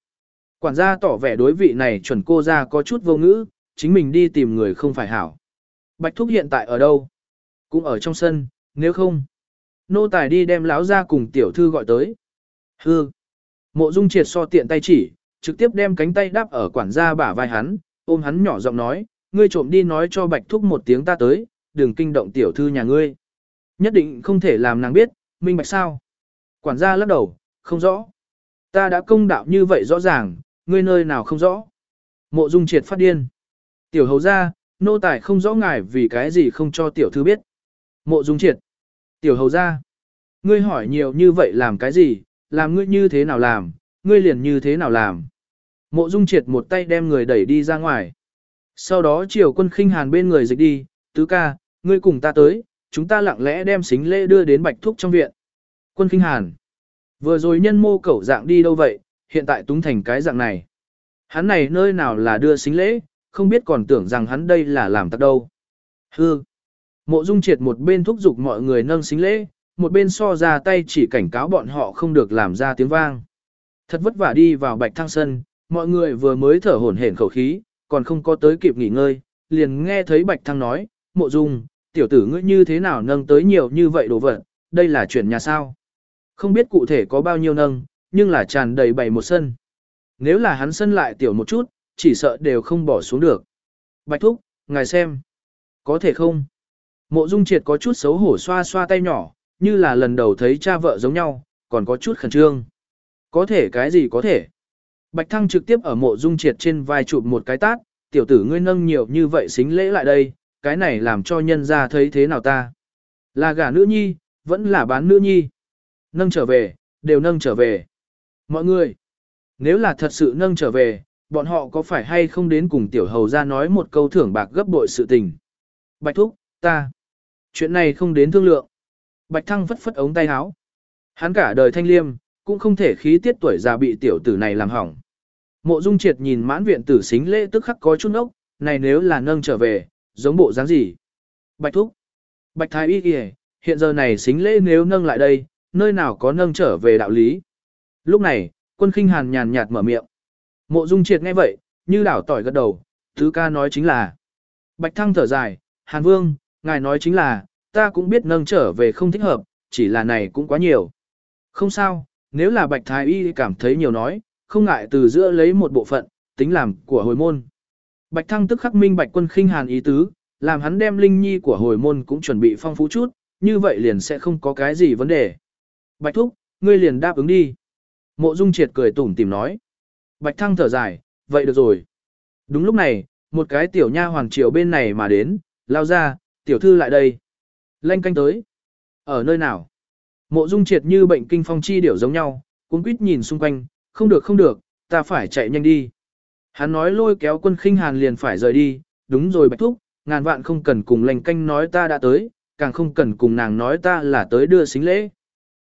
Quản gia tỏ vẻ đối vị này chuẩn cô ra có chút vô ngữ, chính mình đi tìm người không phải hảo. Bạch thúc hiện tại ở đâu? Cũng ở trong sân, nếu không. Nô tài đi đem lão ra cùng tiểu thư gọi tới. Hư. Mộ dung triệt so tiện tay chỉ, trực tiếp đem cánh tay đáp ở quản gia bả vai hắn, ôm hắn nhỏ giọng nói, ngươi trộm đi nói cho bạch thúc một tiếng ta tới, đừng kinh động tiểu thư nhà ngươi. Nhất định không thể làm nàng biết, minh bạch sao. Quản gia lắc đầu, không rõ. Ta đã công đạo như vậy rõ ràng, ngươi nơi nào không rõ. Mộ dung triệt phát điên. Tiểu hầu ra, nô tài không rõ ngài vì cái gì không cho tiểu thư biết. Mộ dung triệt. Tiểu hầu ra. Ngươi hỏi nhiều như vậy làm cái gì, làm ngươi như thế nào làm, ngươi liền như thế nào làm. Mộ dung triệt một tay đem người đẩy đi ra ngoài. Sau đó chiều quân khinh hàn bên người dịch đi, tứ ca, ngươi cùng ta tới, chúng ta lặng lẽ đem xính lễ đưa đến bạch thúc trong viện. Quân khinh hàn. Vừa rồi nhân mô cẩu dạng đi đâu vậy, hiện tại túng thành cái dạng này. Hắn này nơi nào là đưa xính lễ, không biết còn tưởng rằng hắn đây là làm tắc đâu. Hư. Mộ dung triệt một bên thúc giục mọi người nâng xính lễ, một bên so ra tay chỉ cảnh cáo bọn họ không được làm ra tiếng vang. Thật vất vả đi vào bạch thăng sân, mọi người vừa mới thở hổn hển khẩu khí, còn không có tới kịp nghỉ ngơi, liền nghe thấy bạch thăng nói, mộ dung, tiểu tử ngươi như thế nào nâng tới nhiều như vậy đồ vật, đây là chuyện nhà sao. Không biết cụ thể có bao nhiêu nâng, nhưng là tràn đầy bảy một sân. Nếu là hắn sân lại tiểu một chút, chỉ sợ đều không bỏ xuống được. Bạch thúc, ngài xem. Có thể không? Mộ dung triệt có chút xấu hổ xoa xoa tay nhỏ, như là lần đầu thấy cha vợ giống nhau, còn có chút khẩn trương. Có thể cái gì có thể. Bạch Thăng trực tiếp ở mộ dung triệt trên vai chụp một cái tát, tiểu tử ngươi nâng nhiều như vậy xính lễ lại đây, cái này làm cho nhân ra thấy thế nào ta. Là gả nữ nhi, vẫn là bán nữ nhi. Nâng trở về, đều nâng trở về. Mọi người, nếu là thật sự nâng trở về, bọn họ có phải hay không đến cùng tiểu hầu ra nói một câu thưởng bạc gấp bội sự tình. Bạch thúc, ta. Chuyện này không đến thương lượng. Bạch thăng phất phất ống tay áo. Hắn cả đời thanh liêm, cũng không thể khí tiết tuổi già bị tiểu tử này làm hỏng. Mộ Dung Triệt nhìn mãn viện tử xính lễ tức khắc có chút ốc, này nếu là nâng trở về, giống bộ dáng gì? Bạch thúc. Bạch thái y kìa, hiện giờ này xính lễ nếu nâng lại đây, nơi nào có nâng trở về đạo lý. Lúc này, quân khinh hàn nhàn nhạt mở miệng. Mộ Dung Triệt nghe vậy, như đảo tỏi gật đầu, thứ ca nói chính là. Bạch thăng thở dài, Hàn Vương, ngài nói chính là, ta cũng biết nâng trở về không thích hợp, chỉ là này cũng quá nhiều. Không sao, nếu là Bạch Thái Y cảm thấy nhiều nói, không ngại từ giữa lấy một bộ phận, tính làm của hồi môn. Bạch Thăng tức khắc minh bạch quân khinh hàn ý tứ, làm hắn đem linh nhi của hồi môn cũng chuẩn bị phong phú chút, như vậy liền sẽ không có cái gì vấn đề. Bạch Thúc, ngươi liền đáp ứng đi. Mộ Dung Triệt cười tủm tìm nói. Bạch Thăng thở dài, vậy được rồi. Đúng lúc này, một cái tiểu nha hoàng triều bên này mà đến, lao ra, tiểu thư lại đây. Lanh canh tới. Ở nơi nào? Mộ Dung Triệt như bệnh kinh phong chi điểu giống nhau, cuốn quýt nhìn xung quanh, không được không được, ta phải chạy nhanh đi. Hắn nói lôi kéo quân khinh hàn liền phải rời đi, đúng rồi bạch thúc, ngàn vạn không cần cùng lành canh nói ta đã tới, càng không cần cùng nàng nói ta là tới đưa xính lễ.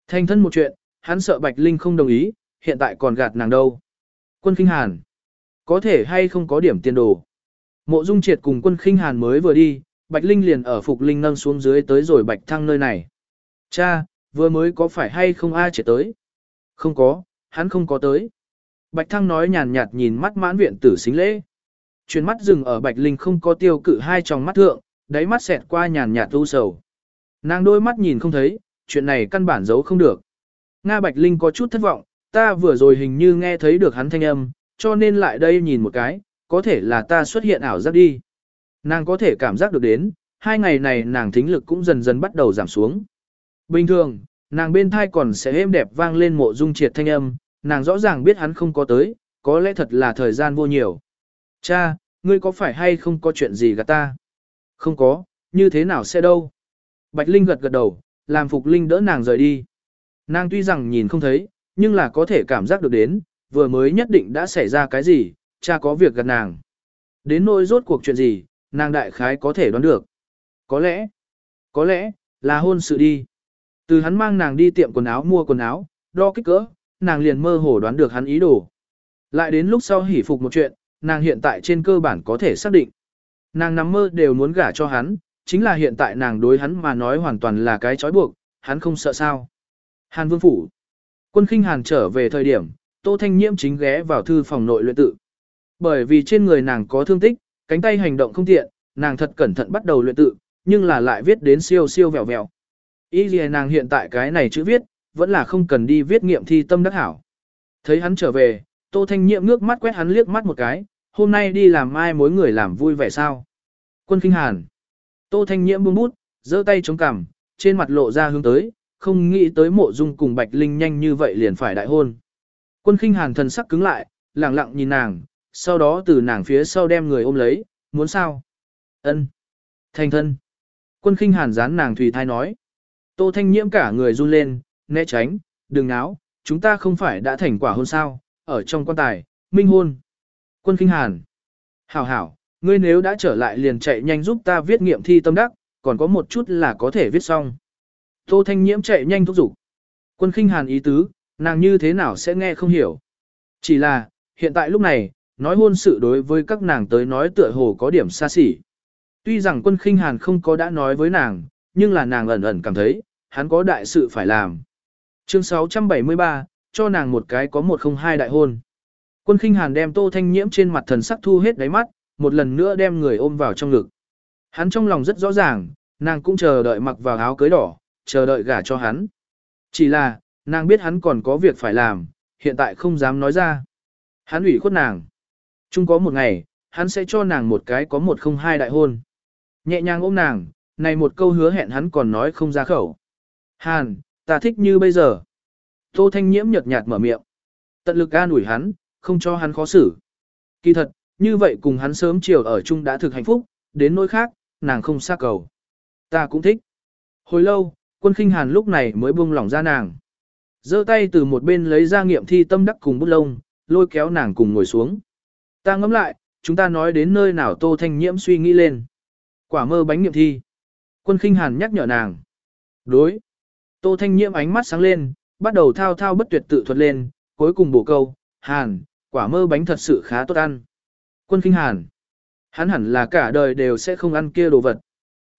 Thanh thân một chuyện, hắn sợ bạch linh không đồng ý, hiện tại còn gạt nàng đâu. Quân khinh hàn, có thể hay không có điểm tiền đồ. Mộ dung triệt cùng quân khinh hàn mới vừa đi, bạch linh liền ở phục linh nâng xuống dưới tới rồi bạch thăng nơi này. Cha, vừa mới có phải hay không ai trẻ tới? Không có, hắn không có tới. Bạch Thăng nói nhàn nhạt nhìn mắt mãn viện tử xính lễ. Chuyến mắt dừng ở Bạch Linh không có tiêu cự hai trong mắt thượng, đáy mắt xẹt qua nhàn nhạt u sầu. Nàng đôi mắt nhìn không thấy, chuyện này căn bản giấu không được. Nga Bạch Linh có chút thất vọng, ta vừa rồi hình như nghe thấy được hắn thanh âm, cho nên lại đây nhìn một cái, có thể là ta xuất hiện ảo giác đi. Nàng có thể cảm giác được đến, hai ngày này nàng thính lực cũng dần dần bắt đầu giảm xuống. Bình thường, nàng bên thai còn sẽ êm đẹp vang lên mộ dung triệt thanh âm, nàng rõ ràng biết hắn không có tới, có lẽ thật là thời gian vô nhiều. Cha, ngươi có phải hay không có chuyện gì gạt ta? Không có, như thế nào sẽ đâu? Bạch Linh gật gật đầu, làm Phục Linh đỡ nàng rời đi. Nàng tuy rằng nhìn không thấy, nhưng là có thể cảm giác được đến, vừa mới nhất định đã xảy ra cái gì, cha có việc gạt nàng. Đến nỗi rốt cuộc chuyện gì, nàng đại khái có thể đoán được. Có lẽ, có lẽ, là hôn sự đi. Từ hắn mang nàng đi tiệm quần áo mua quần áo, đo kích cỡ, nàng liền mơ hồ đoán được hắn ý đồ. Lại đến lúc sau hỉ phục một chuyện, nàng hiện tại trên cơ bản có thể xác định. Nàng nằm mơ đều muốn gả cho hắn, chính là hiện tại nàng đối hắn mà nói hoàn toàn là cái trói buộc, hắn không sợ sao. Hàn Vương Phủ Quân khinh Hàn trở về thời điểm, Tô Thanh Nhiễm chính ghé vào thư phòng nội luyện tự. Bởi vì trên người nàng có thương tích, cánh tay hành động không tiện, nàng thật cẩn thận bắt đầu luyện tự, nhưng là lại viết đến siêu siêu vẹo vẹo. Ý gì nàng hiện tại cái này chữ viết, vẫn là không cần đi viết nghiệm thi tâm đắc hảo. Thấy hắn trở về, Tô Thanh Nhiệm ngước mắt quét hắn liếc mắt một cái, hôm nay đi làm mai mối người làm vui vẻ sao. Quân kinh hàn. Tô Thanh Nhiệm buông bút, giơ tay chống cằm, trên mặt lộ ra hướng tới, không nghĩ tới mộ dung cùng Bạch Linh nhanh như vậy liền phải đại hôn. Quân kinh hàn thần sắc cứng lại, lặng lặng nhìn nàng, sau đó từ nàng phía sau đem người ôm lấy, muốn sao? Ân. Thành thân. Quân kinh hàn dán nàng thủy thai nói. Tô Thanh Nhiễm cả người run lên, né tránh, đừng náo, chúng ta không phải đã thành quả hôn sao, ở trong quan tài, minh hôn. Quân Kinh Hàn. Hảo hảo, ngươi nếu đã trở lại liền chạy nhanh giúp ta viết nghiệm thi tâm đắc, còn có một chút là có thể viết xong. Tô Thanh Nhiễm chạy nhanh thúc giục. Quân Kinh Hàn ý tứ, nàng như thế nào sẽ nghe không hiểu. Chỉ là, hiện tại lúc này, nói hôn sự đối với các nàng tới nói tựa hồ có điểm xa xỉ. Tuy rằng quân Kinh Hàn không có đã nói với nàng, nhưng là nàng ẩn ẩn cảm thấy, hắn có đại sự phải làm. Chương 673, cho nàng một cái có một không hai đại hôn. Quân khinh hàn đem tô thanh nhiễm trên mặt thần sắc thu hết đáy mắt, một lần nữa đem người ôm vào trong ngực. Hắn trong lòng rất rõ ràng, nàng cũng chờ đợi mặc vào áo cưới đỏ, chờ đợi gả cho hắn. Chỉ là, nàng biết hắn còn có việc phải làm, hiện tại không dám nói ra. Hắn ủy khuất nàng. Chung có một ngày, hắn sẽ cho nàng một cái có một không hai đại hôn. Nhẹ nhàng ôm nàng, này một câu hứa hẹn hắn còn nói không ra khẩu. Hàn, ta thích như bây giờ. Tô Thanh Nhiễm nhợt nhạt mở miệng. Tận lực an ủi hắn, không cho hắn khó xử. Kỳ thật, như vậy cùng hắn sớm chiều ở chung đã thực hạnh phúc, đến nỗi khác, nàng không xa cầu. Ta cũng thích. Hồi lâu, quân khinh hàn lúc này mới buông lỏng ra nàng. giơ tay từ một bên lấy ra nghiệm thi tâm đắc cùng bút lông, lôi kéo nàng cùng ngồi xuống. Ta ngẫm lại, chúng ta nói đến nơi nào Tô Thanh Nhiễm suy nghĩ lên. Quả mơ bánh nghiệm thi. Quân khinh hàn nhắc nhở nàng. Đối. Tô Thanh Nhiễm ánh mắt sáng lên, bắt đầu thao thao bất tuyệt tự thuật lên, cuối cùng bổ câu, Hàn, quả mơ bánh thật sự khá tốt ăn. Quân kinh Hàn, hắn hẳn là cả đời đều sẽ không ăn kia đồ vật.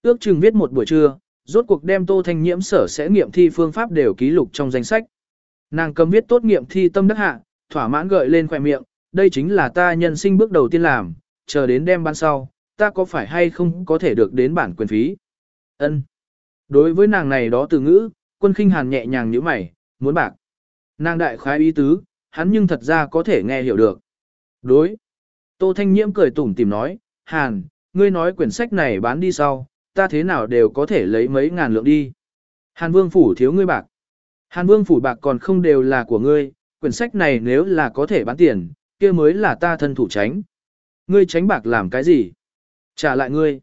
Ước chừng viết một buổi trưa, rốt cuộc đem Tô Thanh Nhiễm sở sẽ nghiệm thi phương pháp đều ký lục trong danh sách. Nàng cầm viết tốt nghiệm thi tâm đắc hạ, thỏa mãn gợi lên khỏe miệng, đây chính là ta nhân sinh bước đầu tiên làm, chờ đến đem ban sau, ta có phải hay không có thể được đến bản quyền phí. Ân. Đối với nàng này đó từ ngữ, quân khinh hàn nhẹ nhàng như mày, muốn bạc. Nàng đại khái ý tứ, hắn nhưng thật ra có thể nghe hiểu được. Đối. Tô Thanh Nhiễm cười tủm tìm nói, Hàn, ngươi nói quyển sách này bán đi sau, ta thế nào đều có thể lấy mấy ngàn lượng đi. Hàn Vương Phủ thiếu ngươi bạc. Hàn Vương Phủ bạc còn không đều là của ngươi, quyển sách này nếu là có thể bán tiền, kia mới là ta thân thủ tránh. Ngươi tránh bạc làm cái gì? Trả lại ngươi.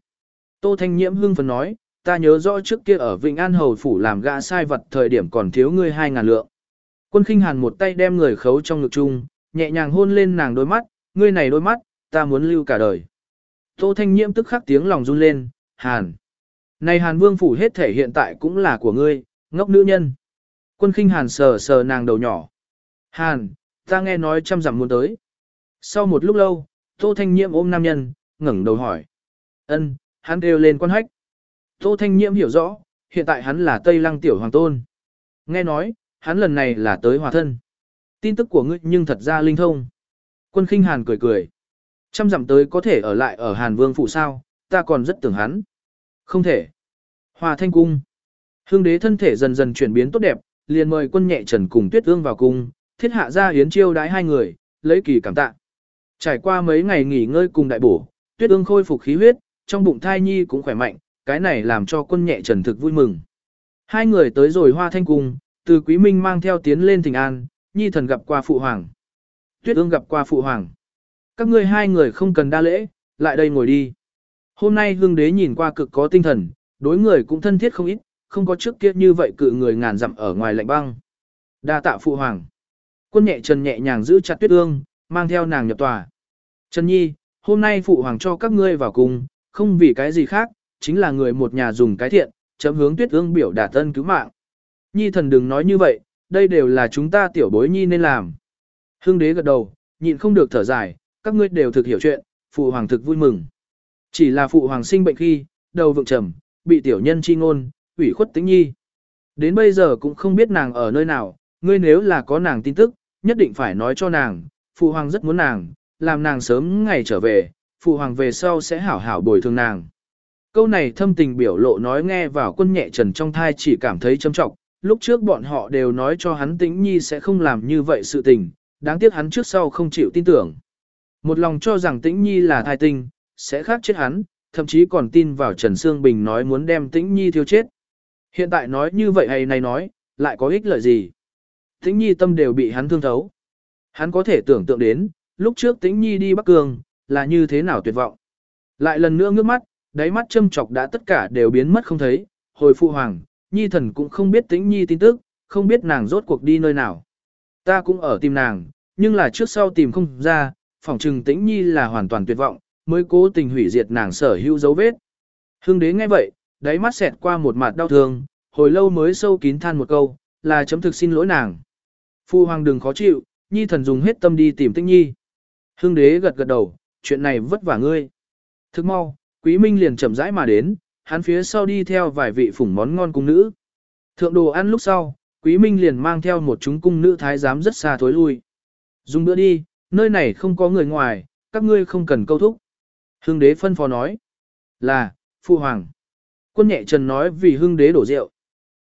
Tô Thanh Nhiễm hưng phấn nói, ta nhớ rõ trước kia ở Vịnh An Hầu Phủ làm gã sai vật thời điểm còn thiếu ngươi hai ngàn lượng. Quân khinh hàn một tay đem người khấu trong ngực chung, nhẹ nhàng hôn lên nàng đôi mắt, ngươi này đôi mắt, ta muốn lưu cả đời. Tô Thanh Nhiễm tức khắc tiếng lòng run lên, hàn. Này hàn vương phủ hết thể hiện tại cũng là của ngươi, ngốc nữ nhân. Quân khinh hàn sờ sờ nàng đầu nhỏ. Hàn, ta nghe nói trăm dặm muốn tới. Sau một lúc lâu, Tô Thanh Nhiễm ôm nam nhân, ngẩng đầu hỏi. Ân, hắn đều lên quan hách. Tô Thanh Nhiễm hiểu rõ, hiện tại hắn là Tây Lăng Tiểu Hoàng Tôn. Nghe nói, hắn lần này là tới hòa thân. Tin tức của ngươi nhưng thật ra linh thông. Quân khinh hàn cười cười. Trăm dặm tới có thể ở lại ở Hàn Vương phủ sao, ta còn rất tưởng hắn. Không thể. Hòa thanh cung. Hương đế thân thể dần dần chuyển biến tốt đẹp, liền mời quân nhẹ trần cùng tuyết ương vào cung, thiết hạ ra hiến chiêu đái hai người, lấy kỳ cảm tạ. Trải qua mấy ngày nghỉ ngơi cùng đại bổ, tuyết ương khôi phục khí huyết, trong bụng thai nhi cũng khỏe mạnh, cái này làm cho quân nhẹ trần thực vui mừng. Hai người tới rồi hoa thanh cung, từ quý minh mang theo tiến lên thỉnh an, nhi thần gặp qua phụ hoàng. Tuyết ương gặp qua phụ hoàng. Các ngươi hai người không cần đa lễ, lại đây ngồi đi. Hôm nay hương đế nhìn qua cực có tinh thần, đối người cũng thân thiết không ít, không có trước kia như vậy cự người ngàn dặm ở ngoài lạnh băng. Đa tạ phụ hoàng. Quân nhẹ trần nhẹ nhàng giữ chặt tuyết ương, mang theo nàng nhập tòa. Trần Nhi, hôm nay phụ hoàng cho các ngươi vào cùng, không vì cái gì khác, chính là người một nhà dùng cái thiện, chấm hướng tuyết ương biểu đả tân cứu mạng. Nhi thần đừng nói như vậy, đây đều là chúng ta tiểu bối nhi nên làm. Hương đế gật đầu, nhịn không được thở dài, các ngươi đều thực hiểu chuyện, phụ hoàng thực vui mừng. Chỉ là phụ hoàng sinh bệnh khi, đầu vượng trầm, bị tiểu nhân chi ngôn, ủy khuất tính nhi. Đến bây giờ cũng không biết nàng ở nơi nào, ngươi nếu là có nàng tin tức, nhất định phải nói cho nàng, phụ hoàng rất muốn nàng, làm nàng sớm ngày trở về, phụ hoàng về sau sẽ hảo hảo bồi thường nàng. Câu này thâm tình biểu lộ nói nghe vào quân nhẹ trần trong thai chỉ cảm thấy châm trọng, lúc trước bọn họ đều nói cho hắn tĩnh nhi sẽ không làm như vậy sự tình, đáng tiếc hắn trước sau không chịu tin tưởng. Một lòng cho rằng tĩnh nhi là thai tinh, sẽ khác chết hắn, thậm chí còn tin vào Trần Sương Bình nói muốn đem tĩnh nhi thiêu chết. Hiện tại nói như vậy hay này nói, lại có ích lợi gì? Tĩnh nhi tâm đều bị hắn thương thấu. Hắn có thể tưởng tượng đến, lúc trước tĩnh nhi đi Bắc Cương, là như thế nào tuyệt vọng. Lại lần nữa ngước mắt, đáy mắt châm chọc đã tất cả đều biến mất không thấy, hồi phụ hoàng, nhi thần cũng không biết tĩnh nhi tin tức, không biết nàng rốt cuộc đi nơi nào. Ta cũng ở tìm nàng, nhưng là trước sau tìm không ra, phỏng trừng tĩnh nhi là hoàn toàn tuyệt vọng, mới cố tình hủy diệt nàng sở hữu dấu vết. Hưng đế nghe vậy, đáy mắt xẹt qua một mặt đau thương, hồi lâu mới sâu kín than một câu, là chấm thực xin lỗi nàng. Phu hoàng đừng khó chịu, nhi thần dùng hết tâm đi tìm tích nhi. Hương đế gật gật đầu, chuyện này vất vả ngươi. Thức mau, quý minh liền chậm rãi mà đến, hắn phía sau đi theo vài vị phủng món ngon cung nữ. Thượng đồ ăn lúc sau, quý minh liền mang theo một chúng cung nữ thái giám rất xa thối lui. Dùng bữa đi, nơi này không có người ngoài, các ngươi không cần câu thúc. Hương đế phân phó nói. Là, phu hoàng. Quân nhẹ trần nói vì hương đế đổ rượu.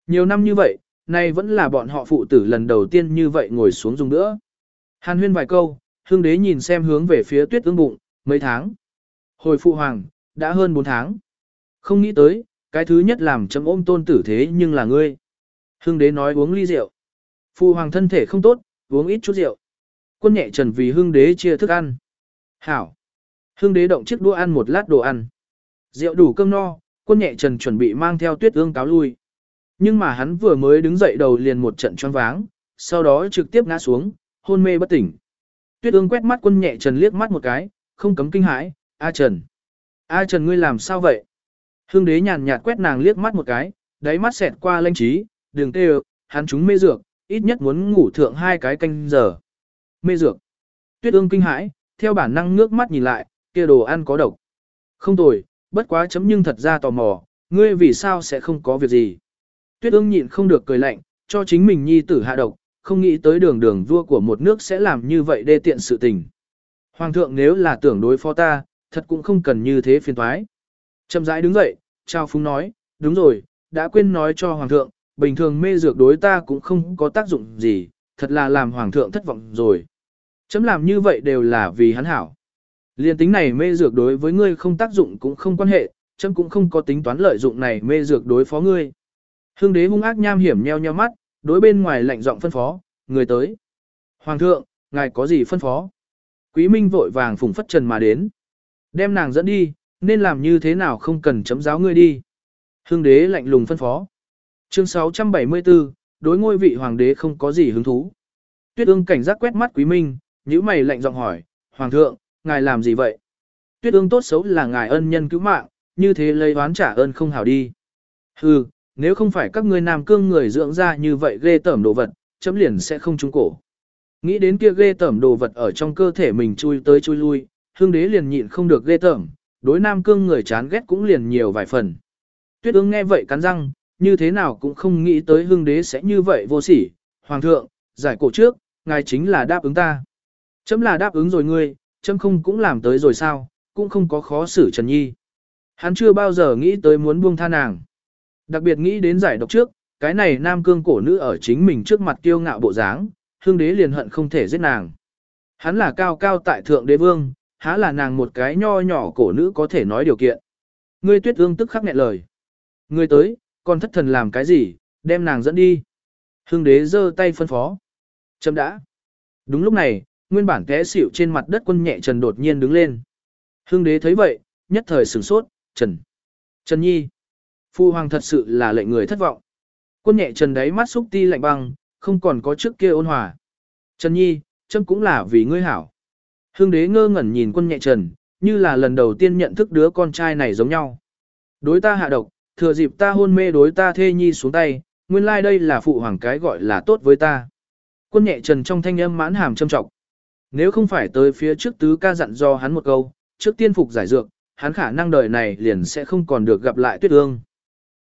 Nhiều năm như vậy, nay vẫn là bọn họ phụ tử lần đầu tiên như vậy ngồi xuống dùng nữa. Hàn huyên vài câu, hưng đế nhìn xem hướng về phía tuyết ương bụng, mấy tháng. Hồi phụ hoàng, đã hơn 4 tháng. Không nghĩ tới, cái thứ nhất làm chấm ôm tôn tử thế nhưng là ngươi. Hưng đế nói uống ly rượu. Phụ hoàng thân thể không tốt, uống ít chút rượu. Quân nhẹ trần vì hưng đế chia thức ăn. Hảo. Hưng đế động chiếc đũa ăn một lát đồ ăn. Rượu đủ cơm no, quân nhẹ trần chuẩn bị mang theo tuyết ương cáo lui. Nhưng mà hắn vừa mới đứng dậy đầu liền một trận choáng váng, sau đó trực tiếp ngã xuống, hôn mê bất tỉnh. Tuyết ương quét mắt quân nhẹ trần liếc mắt một cái, không cấm kinh hãi, A Trần. A Trần ngươi làm sao vậy? Hương đế nhàn nhạt quét nàng liếc mắt một cái, đáy mắt xẹt qua lanh trí, đường tê hắn chúng mê dược, ít nhất muốn ngủ thượng hai cái canh giờ. Mê dược. Tuyết ương kinh hãi, theo bản năng ngước mắt nhìn lại, kia đồ ăn có độc. Không tồi, bất quá chấm nhưng thật ra tò mò, ngươi vì sao sẽ không có việc gì. Tuyết ương nhịn không được cười lạnh, cho chính mình nhi tử hạ độc, không nghĩ tới đường đường vua của một nước sẽ làm như vậy đê tiện sự tình. Hoàng thượng nếu là tưởng đối phó ta, thật cũng không cần như thế phiền thoái. Chậm rãi đứng dậy, Trao Phúng nói, đúng rồi, đã quên nói cho Hoàng thượng, bình thường mê dược đối ta cũng không có tác dụng gì, thật là làm hoàng thượng thất vọng rồi. Chấm làm như vậy đều là vì hắn hảo. Liên tính này mê dược đối với ngươi không tác dụng cũng không quan hệ, chấm cũng không có tính toán lợi dụng này mê dược đối phó ngươi. Hương đế hung ác nham hiểm nheo nheo mắt, đối bên ngoài lạnh giọng phân phó, người tới. Hoàng thượng, ngài có gì phân phó? Quý Minh vội vàng phùng phất trần mà đến. Đem nàng dẫn đi, nên làm như thế nào không cần chấm giáo ngươi đi. Hương đế lạnh lùng phân phó. Chương 674, đối ngôi vị hoàng đế không có gì hứng thú. Tuyết ương cảnh giác quét mắt Quý Minh, nhíu mày lạnh giọng hỏi, Hoàng thượng, ngài làm gì vậy? Tuyết ương tốt xấu là ngài ân nhân cứu mạng, như thế lấy oán trả ơn không hảo đi. Hừ, nếu không phải các ngươi nam cương người dưỡng ra như vậy ghê tởm đồ vật, chấm liền sẽ không trúng cổ. Nghĩ đến kia ghê tởm đồ vật ở trong cơ thể mình chui tới chui lui, hương đế liền nhịn không được ghê tởm, đối nam cương người chán ghét cũng liền nhiều vài phần. Tuyết ương nghe vậy cắn răng, như thế nào cũng không nghĩ tới hương đế sẽ như vậy vô sỉ. Hoàng thượng, giải cổ trước, ngài chính là đáp ứng ta. Chấm là đáp ứng rồi ngươi, chấm không cũng làm tới rồi sao, cũng không có khó xử Trần Nhi. Hắn chưa bao giờ nghĩ tới muốn buông tha nàng. Đặc biệt nghĩ đến giải độc trước, cái này nam cương cổ nữ ở chính mình trước mặt kiêu ngạo bộ dáng, hương đế liền hận không thể giết nàng. Hắn là cao cao tại thượng đế vương, há là nàng một cái nho nhỏ cổ nữ có thể nói điều kiện. Ngươi tuyết ương tức khắc nghẹn lời. Ngươi tới, còn thất thần làm cái gì, đem nàng dẫn đi. Hương đế giơ tay phân phó. Chấm đã. Đúng lúc này, nguyên bản té xỉu trên mặt đất quân nhẹ trần đột nhiên đứng lên. Hương đế thấy vậy, nhất thời sửng sốt, trần. Trần nhi. Phu hoàng thật sự là lệnh người thất vọng. Quân nhẹ trần đáy mắt xúc ti lạnh băng, không còn có trước kia ôn hòa. Trần nhi, chấm cũng là vì ngươi hảo. Hương đế ngơ ngẩn nhìn quân nhẹ trần, như là lần đầu tiên nhận thức đứa con trai này giống nhau. Đối ta hạ độc, thừa dịp ta hôn mê đối ta thê nhi xuống tay, nguyên lai like đây là phụ hoàng cái gọi là tốt với ta. Quân nhẹ trần trong thanh âm mãn hàm châm trọng. Nếu không phải tới phía trước tứ ca dặn do hắn một câu, trước tiên phục giải dược, hắn khả năng đời này liền sẽ không còn được gặp lại tuyết ương.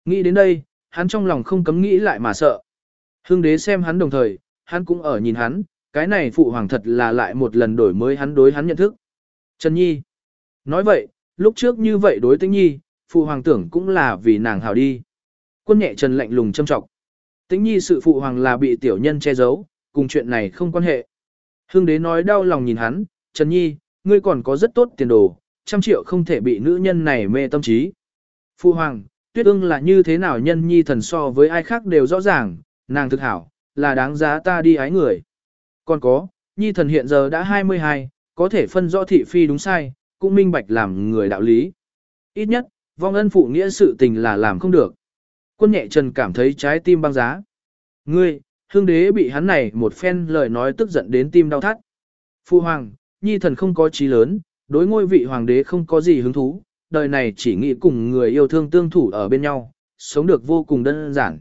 Nghĩ đến đây, hắn trong lòng không cấm nghĩ lại mà sợ. Hưng đế xem hắn đồng thời, hắn cũng ở nhìn hắn, cái này phụ hoàng thật là lại một lần đổi mới hắn đối hắn nhận thức. Trần Nhi. Nói vậy, lúc trước như vậy đối tĩnh Nhi, phụ hoàng tưởng cũng là vì nàng hào đi. Quân nhẹ Trần lạnh lùng châm trọng. Tĩnh Nhi sự phụ hoàng là bị tiểu nhân che giấu, cùng chuyện này không quan hệ. Hưng đế nói đau lòng nhìn hắn, Trần Nhi, ngươi còn có rất tốt tiền đồ, trăm triệu không thể bị nữ nhân này mê tâm trí. Phụ hoàng, tuyết ưng là như thế nào nhân nhi thần so với ai khác đều rõ ràng, nàng thực hảo, là đáng giá ta đi ái người. Còn có, nhi thần hiện giờ đã 22, có thể phân rõ thị phi đúng sai, cũng minh bạch làm người đạo lý. Ít nhất, vong ân phụ nghĩa sự tình là làm không được. Quân nhẹ trần cảm thấy trái tim băng giá. Ngươi, hương đế bị hắn này một phen lời nói tức giận đến tim đau thắt. Phu hoàng, nhi thần không có trí lớn, đối ngôi vị hoàng đế không có gì hứng thú, đời này chỉ nghĩ cùng người yêu thương tương thủ ở bên nhau, sống được vô cùng đơn giản.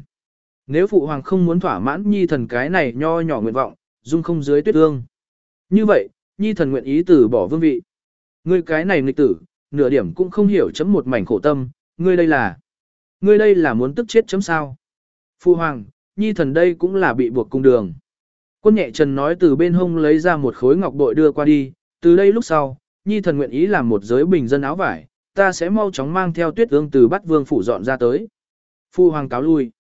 Nếu phụ hoàng không muốn thỏa mãn nhi thần cái này nho nhỏ nguyện vọng, dung không dưới tuyết ương. Như vậy, nhi thần nguyện ý từ bỏ vương vị. Ngươi cái này nghịch tử, nửa điểm cũng không hiểu chấm một mảnh khổ tâm, ngươi đây là... Ngươi đây là muốn tức chết chấm sao. Phụ hoàng, nhi thần đây cũng là bị buộc cung đường. Quân nhẹ trần nói từ bên hông lấy ra một khối ngọc bội đưa qua đi, từ đây lúc sau, nhi thần nguyện ý làm một giới bình dân áo vải, ta sẽ mau chóng mang theo tuyết ương từ bắt vương phủ dọn ra tới. Phu hoàng cáo lui.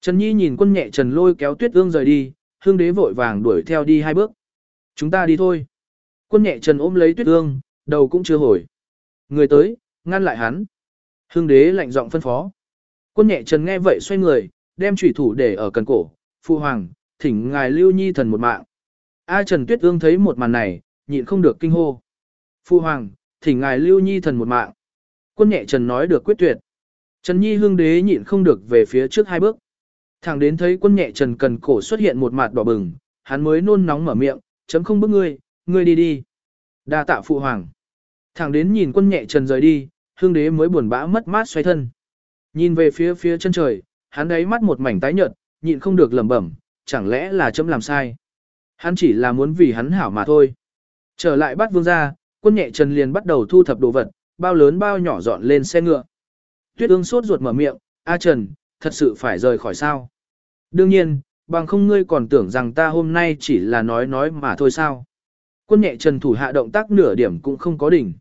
Trần Nhi nhìn quân nhẹ trần lôi kéo tuyết ương rời đi, hương đế vội vàng đuổi theo đi hai bước. Chúng ta đi thôi. Quân nhẹ trần ôm lấy tuyết ương, đầu cũng chưa hồi. Người tới, ngăn lại hắn. Hương đế lạnh giọng phân phó. Quân nhẹ trần nghe vậy xoay người, đem trùy thủ để ở cần cổ. Phu hoàng, thỉnh ngài lưu nhi thần một mạng. A Trần Tuyết Ương thấy một màn này, nhịn không được kinh hô. Phu hoàng, thỉnh ngài lưu nhi thần một mạng. Quân nhẹ Trần nói được quyết tuyệt. Trần Nhi hương đế nhịn không được về phía trước hai bước. Thẳng đến thấy quân nhẹ Trần cần cổ xuất hiện một mặt đỏ bừng, hắn mới nôn nóng mở miệng, chấm không bước ngươi, ngươi đi đi. đa tạ phụ hoàng. Thẳng đến nhìn quân nhẹ Trần rời đi, hương đế mới buồn bã mất mát xoay thân. Nhìn về phía phía chân trời, hắn ấy mắt một mảnh tái nhợt, nhịn không được lẩm bẩm, chẳng lẽ là chấm làm sai. Hắn chỉ là muốn vì hắn hảo mà thôi. Trở lại bắt vương ra, quân nhẹ trần liền bắt đầu thu thập đồ vật, bao lớn bao nhỏ dọn lên xe ngựa. Tuyết ương sốt ruột mở miệng, A Trần, thật sự phải rời khỏi sao. Đương nhiên, bằng không ngươi còn tưởng rằng ta hôm nay chỉ là nói nói mà thôi sao. Quân nhẹ trần thủ hạ động tác nửa điểm cũng không có đỉnh.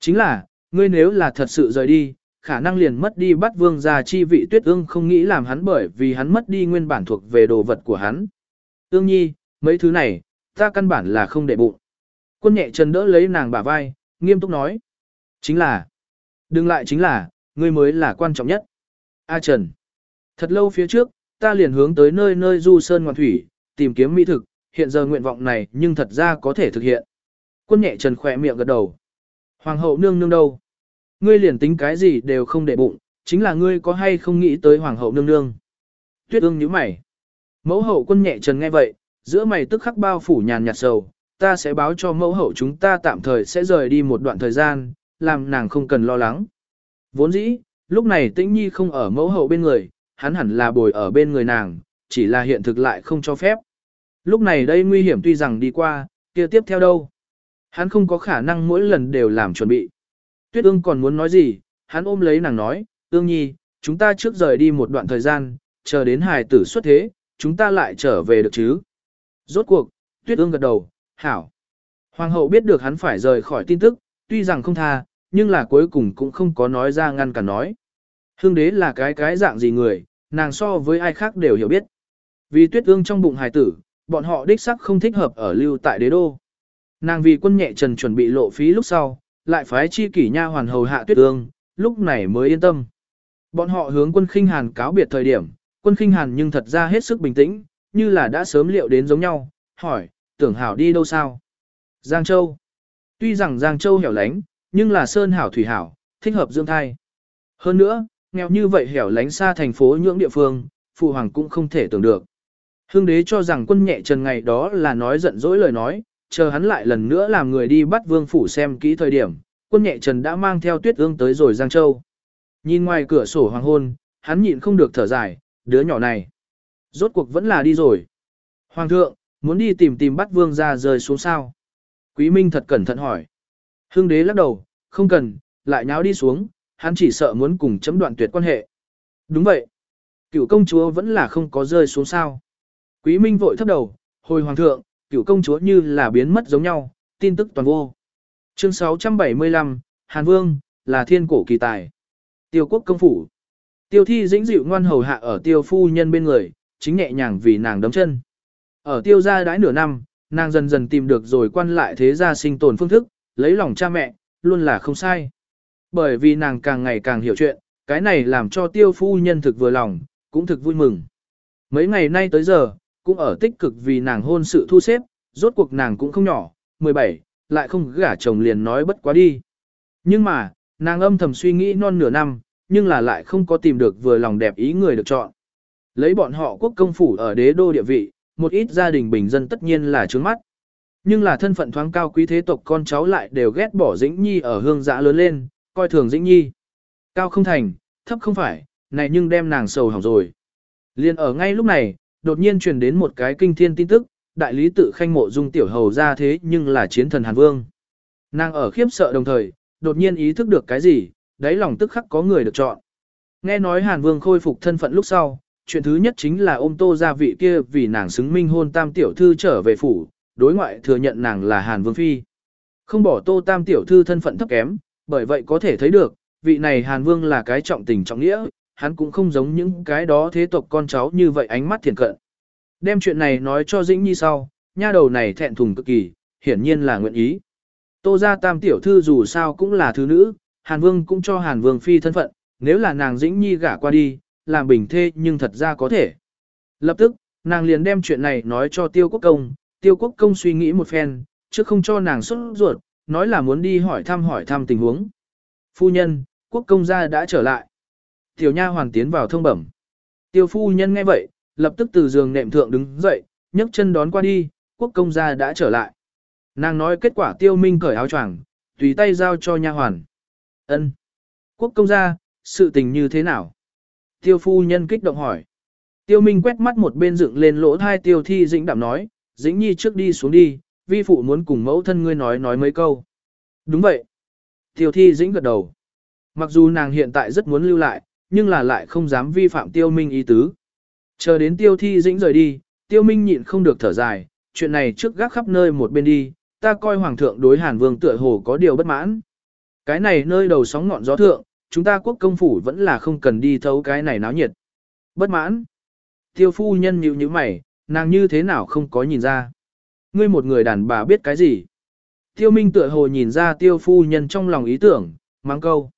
Chính là, ngươi nếu là thật sự rời đi, khả năng liền mất đi bắt vương gia chi vị tuyết ương không nghĩ làm hắn bởi vì hắn mất đi nguyên bản thuộc về đồ vật của hắn. Ương nhi, mấy thứ này, ta căn bản là không để bụng. Quân nhẹ trần đỡ lấy nàng bả vai, nghiêm túc nói. Chính là, đừng lại chính là, ngươi mới là quan trọng nhất. A Trần, thật lâu phía trước, ta liền hướng tới nơi nơi du sơn ngoạn thủy, tìm kiếm mỹ thực, hiện giờ nguyện vọng này nhưng thật ra có thể thực hiện. Quân nhẹ Trần khỏe miệng gật đầu. Hoàng hậu nương nương đâu? Ngươi liền tính cái gì đều không để bụng, chính là ngươi có hay không nghĩ tới hoàng hậu nương nương. Tuyết ương nhíu mày. Mẫu hậu quân nhẹ trần nghe vậy, giữa mày tức khắc bao phủ nhàn nhạt sầu, ta sẽ báo cho mẫu hậu chúng ta tạm thời sẽ rời đi một đoạn thời gian, làm nàng không cần lo lắng. Vốn dĩ, lúc này tĩnh nhi không ở mẫu hậu bên người, hắn hẳn là bồi ở bên người nàng, chỉ là hiện thực lại không cho phép. Lúc này đây nguy hiểm tuy rằng đi qua, kia tiếp theo đâu. Hắn không có khả năng mỗi lần đều làm chuẩn bị. Tuyết ương còn muốn nói gì, hắn ôm lấy nàng nói, ương nhi, chúng ta trước rời đi một đoạn thời gian, chờ đến hài tử xuất thế, chúng ta lại trở về được chứ. Rốt cuộc, tuyết ương gật đầu, hảo. Hoàng hậu biết được hắn phải rời khỏi tin tức, tuy rằng không tha, nhưng là cuối cùng cũng không có nói ra ngăn cả nói. Hương đế là cái cái dạng gì người, nàng so với ai khác đều hiểu biết. Vì tuyết ương trong bụng hài tử, bọn họ đích sắc không thích hợp ở lưu tại đế đô. Nàng vì quân nhẹ trần chuẩn bị lộ phí lúc sau, lại phái chi kỷ nha hoàn hầu hạ tuyết ương, lúc này mới yên tâm. Bọn họ hướng quân khinh hàn cáo biệt thời điểm, quân khinh hàn nhưng thật ra hết sức bình tĩnh, như là đã sớm liệu đến giống nhau, hỏi, tưởng hảo đi đâu sao? Giang Châu. Tuy rằng Giang Châu hẻo lánh, nhưng là sơn hảo thủy hảo, thích hợp dưỡng thai. Hơn nữa, nghèo như vậy hẻo lánh xa thành phố nhưỡng địa phương, phụ hoàng cũng không thể tưởng được. Hương đế cho rằng quân nhẹ trần ngày đó là nói giận dỗi lời nói, chờ hắn lại lần nữa làm người đi bắt vương phủ xem kỹ thời điểm, quân nhẹ trần đã mang theo tuyết ương tới rồi Giang Châu. Nhìn ngoài cửa sổ hoàng hôn, hắn nhịn không được thở dài, đứa nhỏ này. Rốt cuộc vẫn là đi rồi. Hoàng thượng, muốn đi tìm tìm bắt vương ra rơi xuống sao. Quý Minh thật cẩn thận hỏi. Hương đế lắc đầu, không cần, lại nháo đi xuống, hắn chỉ sợ muốn cùng chấm đoạn tuyệt quan hệ. Đúng vậy. Cựu công chúa vẫn là không có rơi xuống sao. Quý Minh vội thấp đầu, hồi hoàng thượng, cựu công chúa như là biến mất giống nhau, tin tức toàn vô. Chương 675, Hàn Vương, là thiên cổ kỳ tài. Tiêu quốc công phủ. Tiêu thi dĩnh dịu ngoan hầu hạ ở tiêu phu nhân bên người, chính nhẹ nhàng vì nàng đấm chân. Ở tiêu gia đãi nửa năm, nàng dần dần tìm được rồi quan lại thế gia sinh tồn phương thức, lấy lòng cha mẹ, luôn là không sai. Bởi vì nàng càng ngày càng hiểu chuyện, cái này làm cho tiêu phu nhân thực vừa lòng, cũng thực vui mừng. Mấy ngày nay tới giờ, cũng ở tích cực vì nàng hôn sự thu xếp, rốt cuộc nàng cũng không nhỏ, 17, lại không gả chồng liền nói bất quá đi. Nhưng mà, nàng âm thầm suy nghĩ non nửa năm, nhưng là lại không có tìm được vừa lòng đẹp ý người được chọn. Lấy bọn họ quốc công phủ ở đế đô địa vị, một ít gia đình bình dân tất nhiên là trướng mắt. Nhưng là thân phận thoáng cao quý thế tộc con cháu lại đều ghét bỏ Dĩnh Nhi ở hương giã lớn lên, coi thường Dĩnh Nhi. Cao không thành, thấp không phải, này nhưng đem nàng sầu hỏng rồi. Liên ở ngay lúc này, đột nhiên truyền đến một cái kinh thiên tin tức, đại lý tự khanh mộ dung tiểu hầu ra thế nhưng là chiến thần Hàn Vương. Nàng ở khiếp sợ đồng thời, đột nhiên ý thức được cái gì, đáy lòng tức khắc có người được chọn. Nghe nói Hàn Vương khôi phục thân phận lúc sau, chuyện thứ nhất chính là ôm tô gia vị kia vì nàng xứng minh hôn tam tiểu thư trở về phủ, đối ngoại thừa nhận nàng là Hàn Vương Phi. Không bỏ tô tam tiểu thư thân phận thấp kém, bởi vậy có thể thấy được, vị này Hàn Vương là cái trọng tình trọng nghĩa, hắn cũng không giống những cái đó thế tộc con cháu như vậy ánh mắt thiền cận. Đem chuyện này nói cho Dĩnh Nhi sau, nha đầu này thẹn thùng cực kỳ, hiển nhiên là nguyện ý. Tô gia tam tiểu thư dù sao cũng là thứ nữ, Hàn Vương cũng cho Hàn Vương phi thân phận, nếu là nàng Dĩnh Nhi gả qua đi, làm bình thê nhưng thật ra có thể. Lập tức, nàng liền đem chuyện này nói cho Tiêu Quốc Công, Tiêu Quốc Công suy nghĩ một phen, chứ không cho nàng xuất ruột, nói là muốn đi hỏi thăm hỏi thăm tình huống. Phu nhân, Quốc Công gia đã trở lại. Tiểu nha hoàn tiến vào thông bẩm. Tiêu phu nhân nghe vậy, lập tức từ giường nệm thượng đứng dậy, nhấc chân đón qua đi, quốc công gia đã trở lại. Nàng nói kết quả tiêu minh cởi áo choàng, tùy tay giao cho nha hoàn. Ân. Quốc công gia, sự tình như thế nào? Tiêu phu nhân kích động hỏi. Tiêu minh quét mắt một bên dựng lên lỗ thai tiêu thi dĩnh đạm nói, dĩnh nhi trước đi xuống đi, vi phụ muốn cùng mẫu thân ngươi nói nói mấy câu. Đúng vậy. Tiêu thi dĩnh gật đầu. Mặc dù nàng hiện tại rất muốn lưu lại, nhưng là lại không dám vi phạm tiêu minh ý tứ. Chờ đến tiêu thi dĩnh rời đi, tiêu minh nhịn không được thở dài, chuyện này trước gác khắp nơi một bên đi, ta coi hoàng thượng đối hàn vương tựa hồ có điều bất mãn. Cái này nơi đầu sóng ngọn gió thượng, chúng ta quốc công phủ vẫn là không cần đi thấu cái này náo nhiệt. Bất mãn. Tiêu phu nhân nhíu nhíu mày, nàng như thế nào không có nhìn ra. Ngươi một người đàn bà biết cái gì? Tiêu Minh tựa hồ nhìn ra tiêu phu nhân trong lòng ý tưởng, mang câu.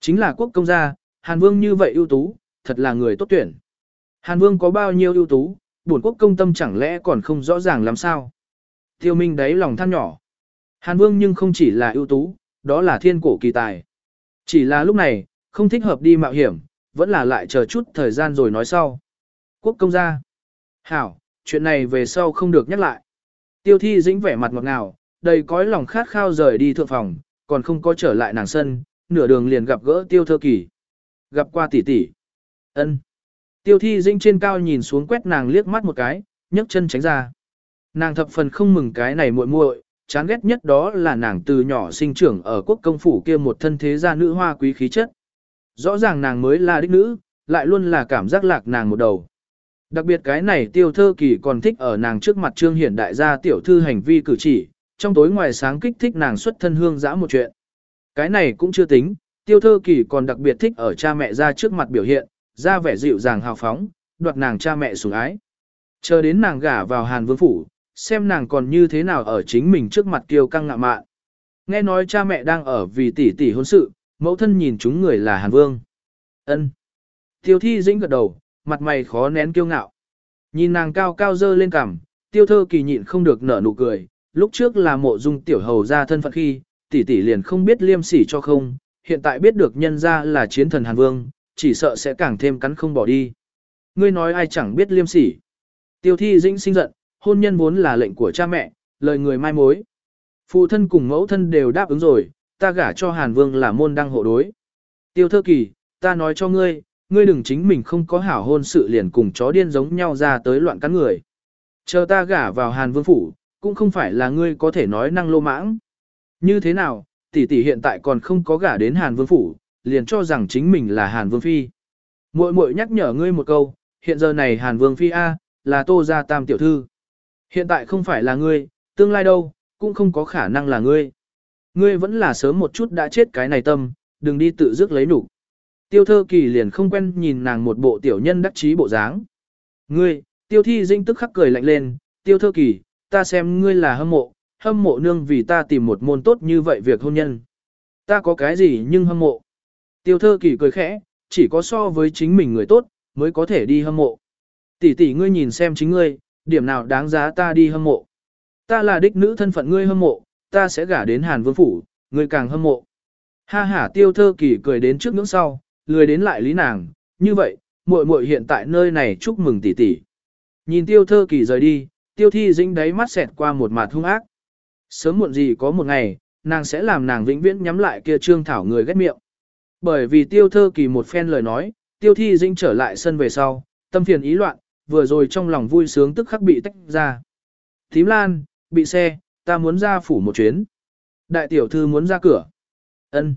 Chính là quốc công gia, Hàn Vương như vậy ưu tú, thật là người tốt tuyển. Hàn Vương có bao nhiêu ưu tú, bổn quốc công tâm chẳng lẽ còn không rõ ràng làm sao? Tiêu Minh đáy lòng than nhỏ. Hàn Vương nhưng không chỉ là ưu tú, đó là thiên cổ kỳ tài. Chỉ là lúc này, không thích hợp đi mạo hiểm, vẫn là lại chờ chút thời gian rồi nói sau. Quốc công gia. Hảo, chuyện này về sau không được nhắc lại. Tiêu thi dĩnh vẻ mặt ngọt ngào, đầy cõi lòng khát khao rời đi thượng phòng, còn không có trở lại nàng sân, nửa đường liền gặp gỡ tiêu thơ kỳ. Gặp qua tỷ tỷ. ân Tiêu thi dĩnh trên cao nhìn xuống quét nàng liếc mắt một cái, nhấc chân tránh ra. Nàng thập phần không mừng cái này muội muội, chán ghét nhất đó là nàng từ nhỏ sinh trưởng ở quốc công phủ kia một thân thế gia nữ hoa quý khí chất. Rõ ràng nàng mới là đích nữ, lại luôn là cảm giác lạc nàng một đầu. Đặc biệt cái này tiêu thơ kỳ còn thích ở nàng trước mặt trương hiển đại gia tiểu thư hành vi cử chỉ, trong tối ngoài sáng kích thích nàng xuất thân hương dã một chuyện. Cái này cũng chưa tính, tiêu thơ kỳ còn đặc biệt thích ở cha mẹ ra trước mặt biểu hiện, ra vẻ dịu dàng hào phóng, đoạt nàng cha mẹ sủng ái. Chờ đến nàng gả vào Hàn Vương Phủ, xem nàng còn như thế nào ở chính mình trước mặt kiêu căng ngạ mạn. Nghe nói cha mẹ đang ở vì tỷ tỷ hôn sự, mẫu thân nhìn chúng người là Hàn Vương. ân Tiêu thi dĩnh gật đầu, mặt mày khó nén kiêu ngạo. Nhìn nàng cao cao dơ lên cằm, tiêu thơ kỳ nhịn không được nở nụ cười, lúc trước là mộ dung tiểu hầu ra thân phận khi, tỷ tỷ liền không biết liêm sỉ cho không, hiện tại biết được nhân ra là chiến thần Hàn Vương, chỉ sợ sẽ càng thêm cắn không bỏ đi. Ngươi nói ai chẳng biết liêm sỉ. Tiêu thi dĩnh sinh giận, hôn nhân vốn là lệnh của cha mẹ, lời người mai mối. Phụ thân cùng mẫu thân đều đáp ứng rồi, ta gả cho Hàn Vương là môn đăng hộ đối. Tiêu thơ kỳ, ta nói cho ngươi, ngươi đừng chính mình không có hảo hôn sự liền cùng chó điên giống nhau ra tới loạn cắn người. Chờ ta gả vào Hàn Vương phủ, cũng không phải là ngươi có thể nói năng lô mãng. Như thế nào, tỷ tỷ hiện tại còn không có gả đến Hàn Vương phủ, liền cho rằng chính mình là Hàn Vương phi. Muội muội nhắc nhở ngươi một câu, hiện giờ này Hàn Vương phi a, là Tô gia tam tiểu thư. Hiện tại không phải là ngươi, tương lai đâu, cũng không có khả năng là ngươi. Ngươi vẫn là sớm một chút đã chết cái này tâm, đừng đi tự dứt lấy nụ. Tiêu thơ kỳ liền không quen nhìn nàng một bộ tiểu nhân đắc chí bộ dáng. Ngươi, tiêu thi dinh tức khắc cười lạnh lên, tiêu thơ kỳ, ta xem ngươi là hâm mộ, hâm mộ nương vì ta tìm một môn tốt như vậy việc hôn nhân. Ta có cái gì nhưng hâm mộ. Tiêu thơ kỳ cười khẽ, chỉ có so với chính mình người tốt, mới có thể đi hâm mộ. Tỷ tỷ ngươi nhìn xem chính ngươi, điểm nào đáng giá ta đi hâm mộ. Ta là đích nữ thân phận ngươi hâm mộ, ta sẽ gả đến Hàn Vương Phủ, ngươi càng hâm mộ. Ha ha tiêu thơ kỳ cười đến trước ngưỡng sau, lười đến lại lý nàng, như vậy, muội muội hiện tại nơi này chúc mừng tỷ tỷ. Nhìn tiêu thơ kỳ rời đi, tiêu thi dính đáy mắt xẹt qua một mặt hung ác. Sớm muộn gì có một ngày, nàng sẽ làm nàng vĩnh viễn nhắm lại kia trương thảo người ghét miệng. Bởi vì tiêu thơ kỳ một phen lời nói, tiêu thi dính trở lại sân về sau, tâm phiền ý loạn, vừa rồi trong lòng vui sướng tức khắc bị tách ra. Thím lan, bị xe, ta muốn ra phủ một chuyến. Đại tiểu thư muốn ra cửa. ân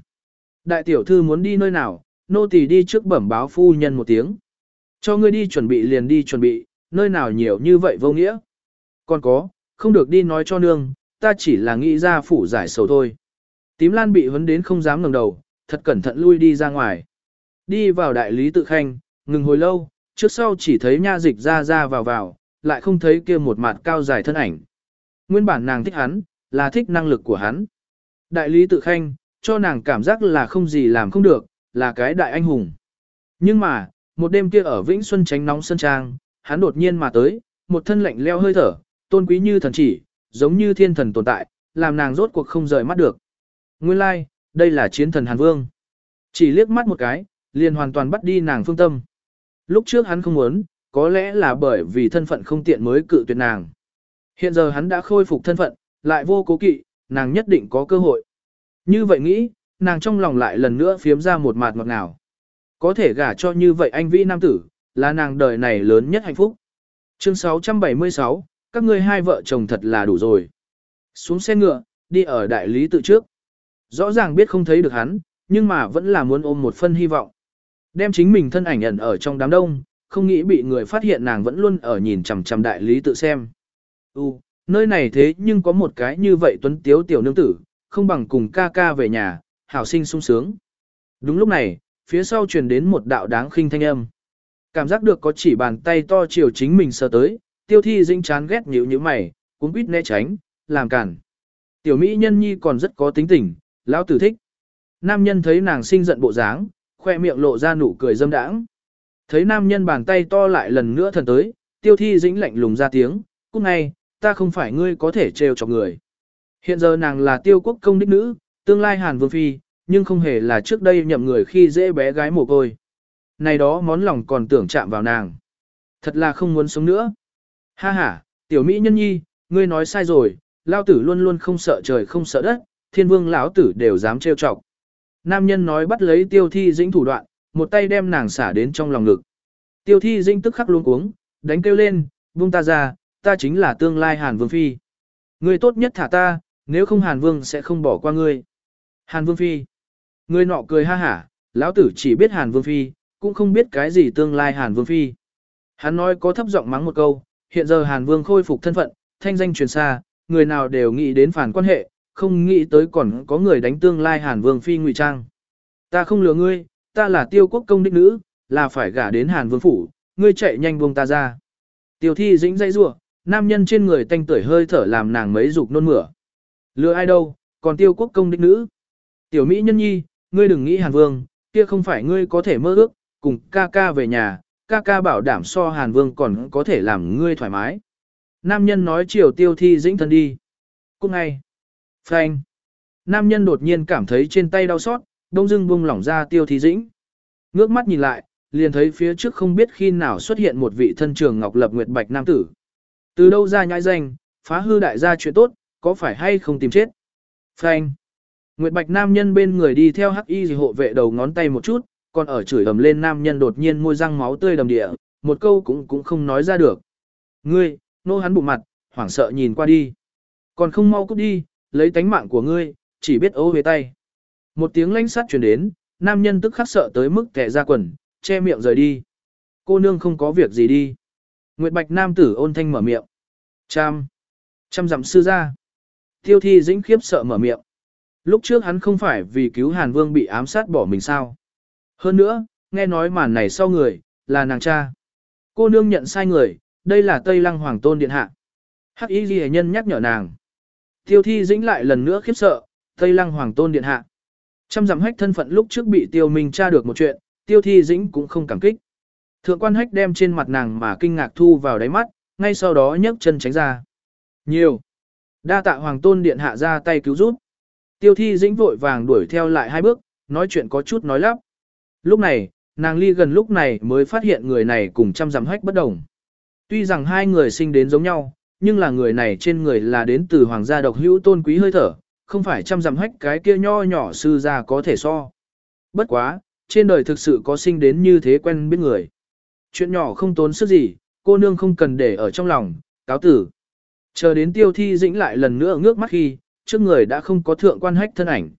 Đại tiểu thư muốn đi nơi nào, nô tỳ đi trước bẩm báo phu nhân một tiếng. Cho ngươi đi chuẩn bị liền đi chuẩn bị, nơi nào nhiều như vậy vô nghĩa. Còn có, không được đi nói cho nương, ta chỉ là nghĩ ra phủ giải sầu thôi. Tím lan bị vấn đến không dám ngẩng đầu, thật cẩn thận lui đi ra ngoài. Đi vào đại lý tự khanh, ngừng hồi lâu, trước sau chỉ thấy nha dịch ra ra vào vào, lại không thấy kia một mặt cao dài thân ảnh. Nguyên bản nàng thích hắn, là thích năng lực của hắn. Đại lý tự khanh, cho nàng cảm giác là không gì làm không được, là cái đại anh hùng. Nhưng mà, một đêm kia ở Vĩnh Xuân tránh nóng sân trang, hắn đột nhiên mà tới, một thân lạnh leo hơi thở, tôn quý như thần chỉ, giống như thiên thần tồn tại, làm nàng rốt cuộc không rời mắt được. Nguyên lai, like, đây là chiến thần Hàn Vương. Chỉ liếc mắt một cái, liền hoàn toàn bắt đi nàng phương tâm. Lúc trước hắn không muốn, có lẽ là bởi vì thân phận không tiện mới cự tuyệt nàng. Hiện giờ hắn đã khôi phục thân phận, lại vô cố kỵ, nàng nhất định có cơ hội. Như vậy nghĩ, nàng trong lòng lại lần nữa phiếm ra một mạt ngọt ngào. Có thể gả cho như vậy anh vĩ nam tử, là nàng đời này lớn nhất hạnh phúc. Chương 676, các ngươi hai vợ chồng thật là đủ rồi. Xuống xe ngựa, đi ở đại lý tự trước. Rõ ràng biết không thấy được hắn, nhưng mà vẫn là muốn ôm một phân hy vọng. Đem chính mình thân ảnh ẩn ở trong đám đông, không nghĩ bị người phát hiện nàng vẫn luôn ở nhìn chằm chằm đại lý tự xem. U, nơi này thế nhưng có một cái như vậy tuấn tiếu tiểu nương tử, không bằng cùng ca ca về nhà, hảo sinh sung sướng. Đúng lúc này, phía sau truyền đến một đạo đáng khinh thanh âm. Cảm giác được có chỉ bàn tay to chiều chính mình sờ tới, tiêu thi dĩnh chán ghét nhíu như mày, cũng quýt né tránh, làm cản. Tiểu Mỹ nhân nhi còn rất có tính tình, lão tử thích. Nam nhân thấy nàng sinh giận bộ dáng, khoe miệng lộ ra nụ cười dâm đãng. Thấy nam nhân bàn tay to lại lần nữa thần tới, tiêu thi dĩnh lạnh lùng ra tiếng, cúc ngay, ta không phải ngươi có thể trêu cho người. Hiện giờ nàng là tiêu quốc công đích nữ, tương lai hàn vương phi, nhưng không hề là trước đây nhậm người khi dễ bé gái mồ côi. Này đó món lòng còn tưởng chạm vào nàng. Thật là không muốn sống nữa. Ha ha, tiểu mỹ nhân nhi, ngươi nói sai rồi, lao tử luôn luôn không sợ trời không sợ đất, thiên vương lão tử đều dám trêu chọc. Nam nhân nói bắt lấy tiêu thi dĩnh thủ đoạn, một tay đem nàng xả đến trong lòng ngực. Tiêu thi dĩnh tức khắc luôn cuống, đánh kêu lên, buông ta ra, ta chính là tương lai Hàn Vương Phi. Ngươi tốt nhất thả ta, nếu không Hàn Vương sẽ không bỏ qua ngươi. Hàn Vương Phi. người nọ cười ha hả, lão tử chỉ biết Hàn Vương Phi, cũng không biết cái gì tương lai Hàn Vương Phi. Hắn nói có thấp giọng mắng một câu, hiện giờ Hàn Vương khôi phục thân phận, thanh danh truyền xa, người nào đều nghĩ đến phản quan hệ, không nghĩ tới còn có người đánh tương lai Hàn Vương Phi ngụy trang. Ta không lừa ngươi, ta là tiêu quốc công đích nữ, là phải gả đến Hàn Vương Phủ, ngươi chạy nhanh buông ta ra. Tiêu thi dĩnh dây rủa nam nhân trên người tanh tuổi hơi thở làm nàng mấy dục nôn mửa. Lừa ai đâu, còn tiêu quốc công đích nữ. Tiểu Mỹ nhân nhi, ngươi đừng nghĩ Hàn Vương, kia không phải ngươi có thể mơ ước, cùng ca ca về nhà, ca ca bảo đảm so Hàn Vương còn có thể làm ngươi thoải mái. Nam nhân nói chiều tiêu thi dĩnh thân đi. Cũng ngay. Phanh. Nam nhân đột nhiên cảm thấy trên tay đau xót, đông dưng buông lỏng ra tiêu thi dĩnh. Ngước mắt nhìn lại, liền thấy phía trước không biết khi nào xuất hiện một vị thân trường ngọc lập nguyệt bạch nam tử. Từ đâu ra nhãi danh, phá hư đại gia chuyện tốt, có phải hay không tìm chết? Phanh. Nguyệt bạch nam nhân bên người đi theo hắc y gì hộ vệ đầu ngón tay một chút, còn ở chửi ầm lên nam nhân đột nhiên môi răng máu tươi đầm địa, một câu cũng cũng không nói ra được. Ngươi, nô hắn bụng mặt, hoảng sợ nhìn qua đi. Còn không mau cút đi, lấy tánh mạng của ngươi, chỉ biết ố về tay. Một tiếng lanh sắt truyền đến, nam nhân tức khắc sợ tới mức kẻ ra quần, che miệng rời đi. Cô nương không có việc gì đi. Nguyệt Bạch nam tử ôn thanh mở miệng. Trăm. Trăm dặm sư ra. Tiêu thi dĩnh khiếp sợ mở miệng. Lúc trước hắn không phải vì cứu Hàn Vương bị ám sát bỏ mình sao. Hơn nữa, nghe nói màn này sau người, là nàng cha. Cô nương nhận sai người, đây là Tây Lăng Hoàng Tôn Điện Hạ. Hắc Y Ghi Nhân nhắc nhở nàng. Tiêu thi dĩnh lại lần nữa khiếp sợ, Tây Lăng Hoàng Tôn Điện Hạ. Trăm dặm hách thân phận lúc trước bị tiêu minh tra được một chuyện, tiêu thi dĩnh cũng không cảm kích. Thượng quan hách đem trên mặt nàng mà kinh ngạc thu vào đáy mắt, ngay sau đó nhấc chân tránh ra. Nhiều. Đa tạ Hoàng Tôn Điện Hạ ra tay cứu giúp. Tiêu thi dĩnh vội vàng đuổi theo lại hai bước, nói chuyện có chút nói lắp. Lúc này, nàng ly gần lúc này mới phát hiện người này cùng trăm dặm hách bất đồng. Tuy rằng hai người sinh đến giống nhau, nhưng là người này trên người là đến từ hoàng gia độc hữu tôn quý hơi thở, không phải trăm dặm hách cái kia nho nhỏ sư gia có thể so. Bất quá, trên đời thực sự có sinh đến như thế quen biết người. Chuyện nhỏ không tốn sức gì, cô nương không cần để ở trong lòng, cáo tử. Chờ đến tiêu thi dĩnh lại lần nữa ngước mắt khi, trước người đã không có thượng quan hách thân ảnh.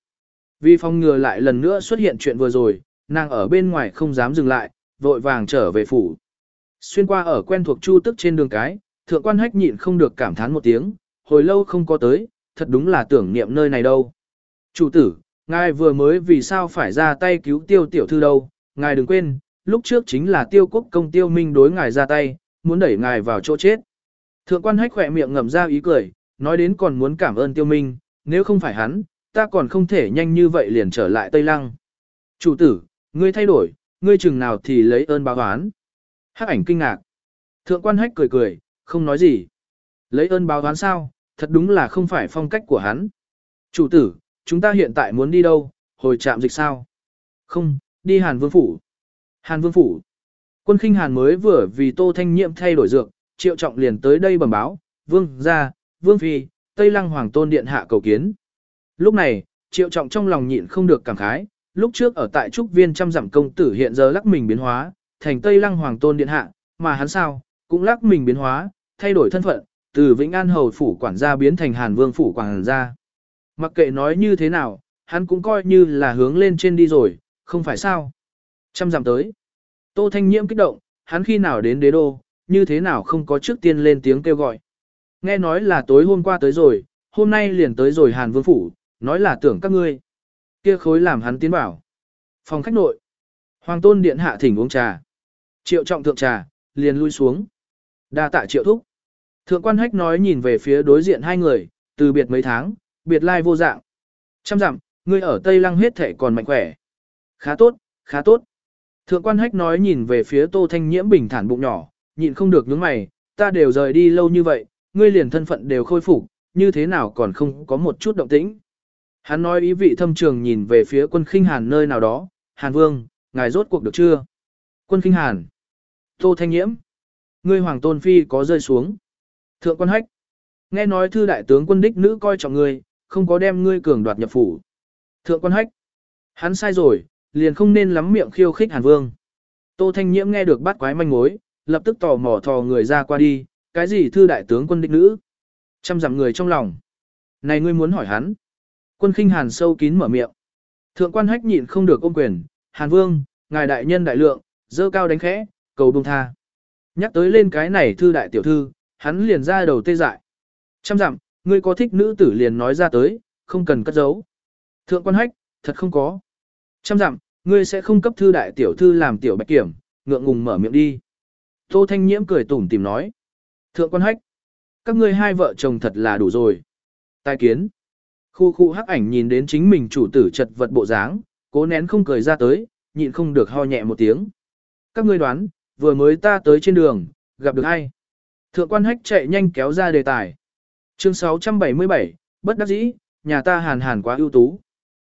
Vì phòng ngừa lại lần nữa xuất hiện chuyện vừa rồi, nàng ở bên ngoài không dám dừng lại, vội vàng trở về phủ. Xuyên qua ở quen thuộc chu tức trên đường cái, thượng quan hách nhịn không được cảm thán một tiếng, hồi lâu không có tới, thật đúng là tưởng niệm nơi này đâu. Chủ tử, ngài vừa mới vì sao phải ra tay cứu tiêu tiểu thư đâu, ngài đừng quên, lúc trước chính là tiêu quốc công tiêu minh đối ngài ra tay, muốn đẩy ngài vào chỗ chết. Thượng quan hách khỏe miệng ngậm ra ý cười, nói đến còn muốn cảm ơn tiêu minh, nếu không phải hắn, ta còn không thể nhanh như vậy liền trở lại Tây Lăng. Chủ tử, ngươi thay đổi, ngươi chừng nào thì lấy ơn báo oán. Hắc ảnh kinh ngạc. Thượng quan hách cười cười, không nói gì. Lấy ơn báo oán sao, thật đúng là không phải phong cách của hắn. Chủ tử, chúng ta hiện tại muốn đi đâu, hồi trạm dịch sao? Không, đi Hàn Vương Phủ. Hàn Vương Phủ. Quân khinh Hàn mới vừa vì Tô Thanh Nhiệm thay đổi dược, triệu trọng liền tới đây bẩm báo, Vương gia, Vương Phi, Tây Lăng Hoàng Tôn Điện Hạ cầu kiến. Lúc này, triệu trọng trong lòng nhịn không được cảm khái, lúc trước ở tại trúc viên trăm dặm công tử hiện giờ lắc mình biến hóa, thành Tây Lăng Hoàng Tôn Điện Hạ, mà hắn sao, cũng lắc mình biến hóa, thay đổi thân phận, từ Vĩnh An Hầu Phủ quản gia biến thành Hàn Vương Phủ quản gia. Mặc kệ nói như thế nào, hắn cũng coi như là hướng lên trên đi rồi, không phải sao. Trăm dặm tới. Tô Thanh Nhiễm kích động, hắn khi nào đến đế đô, như thế nào không có trước tiên lên tiếng kêu gọi. Nghe nói là tối hôm qua tới rồi, hôm nay liền tới rồi Hàn Vương Phủ, nói là tưởng các ngươi. Kia khối làm hắn tiến bảo. Phòng khách nội. Hoàng tôn điện hạ thỉnh uống trà. Triệu trọng thượng trà, liền lui xuống. đa tạ triệu thúc. Thượng quan hách nói nhìn về phía đối diện hai người, từ biệt mấy tháng, biệt lai vô dạng. Trăm dặm, ngươi ở Tây Lăng hết thể còn mạnh khỏe. Khá tốt, khá tốt. Thượng quan hách nói nhìn về phía Tô Thanh Nhiễm bình thản bụng nhỏ, nhịn không được nhướng mày, ta đều rời đi lâu như vậy, ngươi liền thân phận đều khôi phục, như thế nào còn không có một chút động tĩnh. Hắn nói ý vị thâm trường nhìn về phía quân khinh hàn nơi nào đó, Hàn Vương, ngài rốt cuộc được chưa? Quân khinh hàn. Tô Thanh Nhiễm. Ngươi hoàng tôn phi có rơi xuống. Thượng quan hách. Nghe nói thư đại tướng quân đích nữ coi trọng ngươi, không có đem ngươi cường đoạt nhập phủ. Thượng quan hách. Hắn sai rồi, liền không nên lắm miệng khiêu khích Hàn Vương. Tô Thanh Nhiễm nghe được bắt quái manh mối, lập tức tò mò thò người ra qua đi, cái gì thư đại tướng quân đích nữ? Trăm dặm người trong lòng. Này ngươi muốn hỏi hắn. Quân khinh Hàn sâu kín mở miệng. Thượng quan hách nhịn không được ôm quyền, Hàn Vương, ngài đại nhân đại lượng, dơ cao đánh khẽ, cầu bông tha. Nhắc tới lên cái này thư đại tiểu thư, hắn liền ra đầu tê dại. Trăm dặm, ngươi có thích nữ tử liền nói ra tới, không cần cất giấu. Thượng quan hách, thật không có. Trăm dặm, ngươi sẽ không cấp thư đại tiểu thư làm tiểu bạch kiểm, ngượng ngùng mở miệng đi. Tô Thanh Nhiễm cười tủm tìm nói. Thượng quan hách, các ngươi hai vợ chồng thật là đủ rồi. Tài kiến. Khu khu hắc ảnh nhìn đến chính mình chủ tử chật vật bộ dáng, cố nén không cười ra tới, nhịn không được ho nhẹ một tiếng. Các ngươi đoán, vừa mới ta tới trên đường, gặp được ai? Thượng quan hách chạy nhanh kéo ra đề tài. Chương 677, bất đắc dĩ, nhà ta hàn hàn quá ưu tú.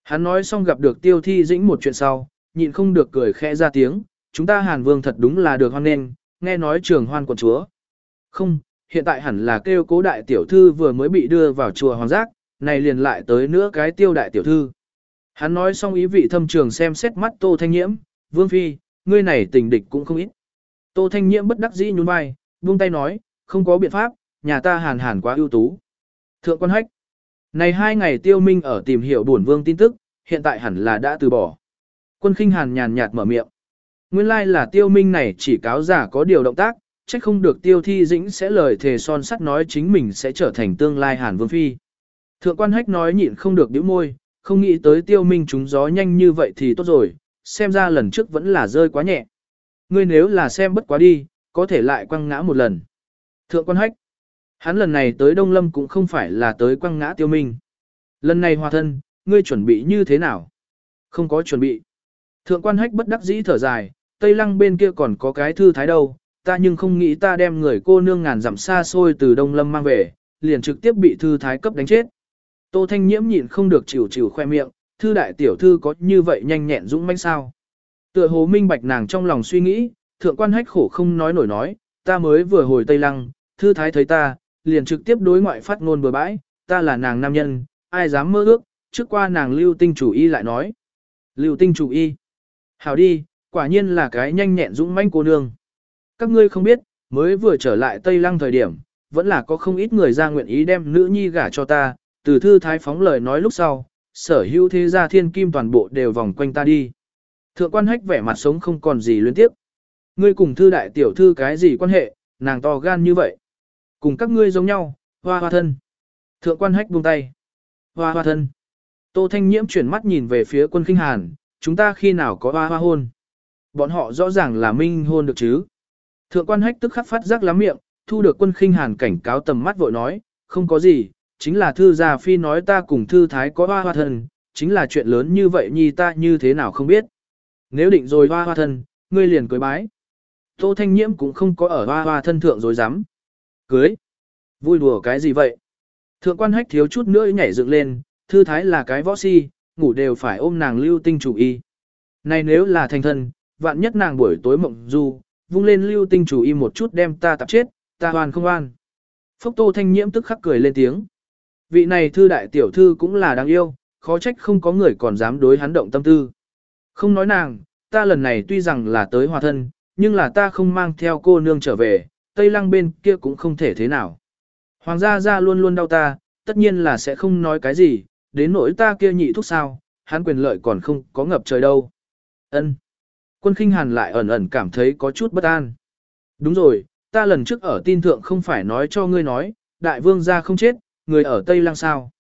Hắn nói xong gặp được tiêu thi dĩnh một chuyện sau, nhịn không được cười khẽ ra tiếng, chúng ta hàn vương thật đúng là được hoan nghênh, nghe nói trường hoan quận chúa. Không, hiện tại hẳn là kêu cố đại tiểu thư vừa mới bị đưa vào chùa hoàng giác, này liền lại tới nữa cái tiêu đại tiểu thư. Hắn nói xong ý vị thâm trường xem xét mắt tô thanh nhiễm, vương phi, ngươi này tình địch cũng không ít. Tô thanh nhiễm bất đắc dĩ nhún vai, buông tay nói, không có biện pháp, nhà ta hàn hàn quá ưu tú. Thượng quan hách, này hai ngày tiêu minh ở tìm hiểu buồn vương tin tức, hiện tại hẳn là đã từ bỏ. Quân khinh hàn nhàn nhạt mở miệng. Nguyên lai like là tiêu minh này chỉ cáo giả có điều động tác, trách không được tiêu thi dĩnh sẽ lời thề son sắt nói chính mình sẽ trở thành tương lai hàn vương phi. Thượng quan hách nói nhịn không được điểm môi, không nghĩ tới tiêu minh trúng gió nhanh như vậy thì tốt rồi, xem ra lần trước vẫn là rơi quá nhẹ. Ngươi nếu là xem bất quá đi, có thể lại quăng ngã một lần. Thượng quan hách, hắn lần này tới Đông Lâm cũng không phải là tới quăng ngã tiêu minh. Lần này hòa thân, ngươi chuẩn bị như thế nào? Không có chuẩn bị. Thượng quan hách bất đắc dĩ thở dài, Tây Lăng bên kia còn có cái thư thái đâu, ta nhưng không nghĩ ta đem người cô nương ngàn dặm xa xôi từ Đông Lâm mang về, liền trực tiếp bị thư thái cấp đánh chết. Tô Thanh Nhiễm nhịn không được chịu chịu khoe miệng, thư đại tiểu thư có như vậy nhanh nhẹn dũng mãnh sao? Tựa hồ minh bạch nàng trong lòng suy nghĩ, thượng quan hách khổ không nói nổi nói, ta mới vừa hồi Tây Lăng, thư thái thấy ta, liền trực tiếp đối ngoại phát ngôn bừa bãi, ta là nàng nam nhân, ai dám mơ ước, trước qua nàng lưu tinh chủ y lại nói. Lưu tinh chủ y. Hảo đi, quả nhiên là cái nhanh nhẹn dũng mãnh cô nương. Các ngươi không biết, mới vừa trở lại Tây Lăng thời điểm, vẫn là có không ít người ra nguyện ý đem nữ nhi gả cho ta, từ thư thái phóng lời nói lúc sau, sở hữu thế gia thiên kim toàn bộ đều vòng quanh ta đi. Thượng quan hách vẻ mặt sống không còn gì liên tiếp. Ngươi cùng thư đại tiểu thư cái gì quan hệ, nàng to gan như vậy. Cùng các ngươi giống nhau, hoa hoa thân. Thượng quan hách buông tay. Hoa hoa thân. Tô Thanh Nhiễm chuyển mắt nhìn về phía quân kinh hàn, chúng ta khi nào có hoa hoa hôn. Bọn họ rõ ràng là minh hôn được chứ. Thượng quan hách tức khắc phát giác lắm miệng, thu được quân khinh hàn cảnh cáo tầm mắt vội nói, không có gì, chính là thư gia phi nói ta cùng thư thái có hoa hoa thân, chính là chuyện lớn như vậy nhi ta như thế nào không biết. Nếu định rồi hoa hoa thân, ngươi liền cưới bái. Tô Thanh Nhiễm cũng không có ở hoa hoa thân thượng rồi dám. Cưới? Vui đùa cái gì vậy? Thượng quan hách thiếu chút nữa nhảy dựng lên, thư thái là cái võ si, ngủ đều phải ôm nàng lưu tinh chủ y. Này nếu là thành thân, vạn nhất nàng buổi tối mộng du, vung lên lưu tinh chủ y một chút đem ta tạp chết, ta hoàn không an. Phốc tô thanh nhiễm tức khắc cười lên tiếng. Vị này thư đại tiểu thư cũng là đáng yêu, khó trách không có người còn dám đối hắn động tâm tư. Không nói nàng, ta lần này tuy rằng là tới hòa thân, nhưng là ta không mang theo cô nương trở về, Tây Lăng bên kia cũng không thể thế nào. Hoàng gia gia luôn luôn đau ta, tất nhiên là sẽ không nói cái gì, đến nỗi ta kia nhị thúc sao, hắn quyền lợi còn không có ngập trời đâu. Ân. Quân khinh hàn lại ẩn ẩn cảm thấy có chút bất an. Đúng rồi, ta lần trước ở tin thượng không phải nói cho ngươi nói, đại vương gia không chết, người ở Tây Lăng sao.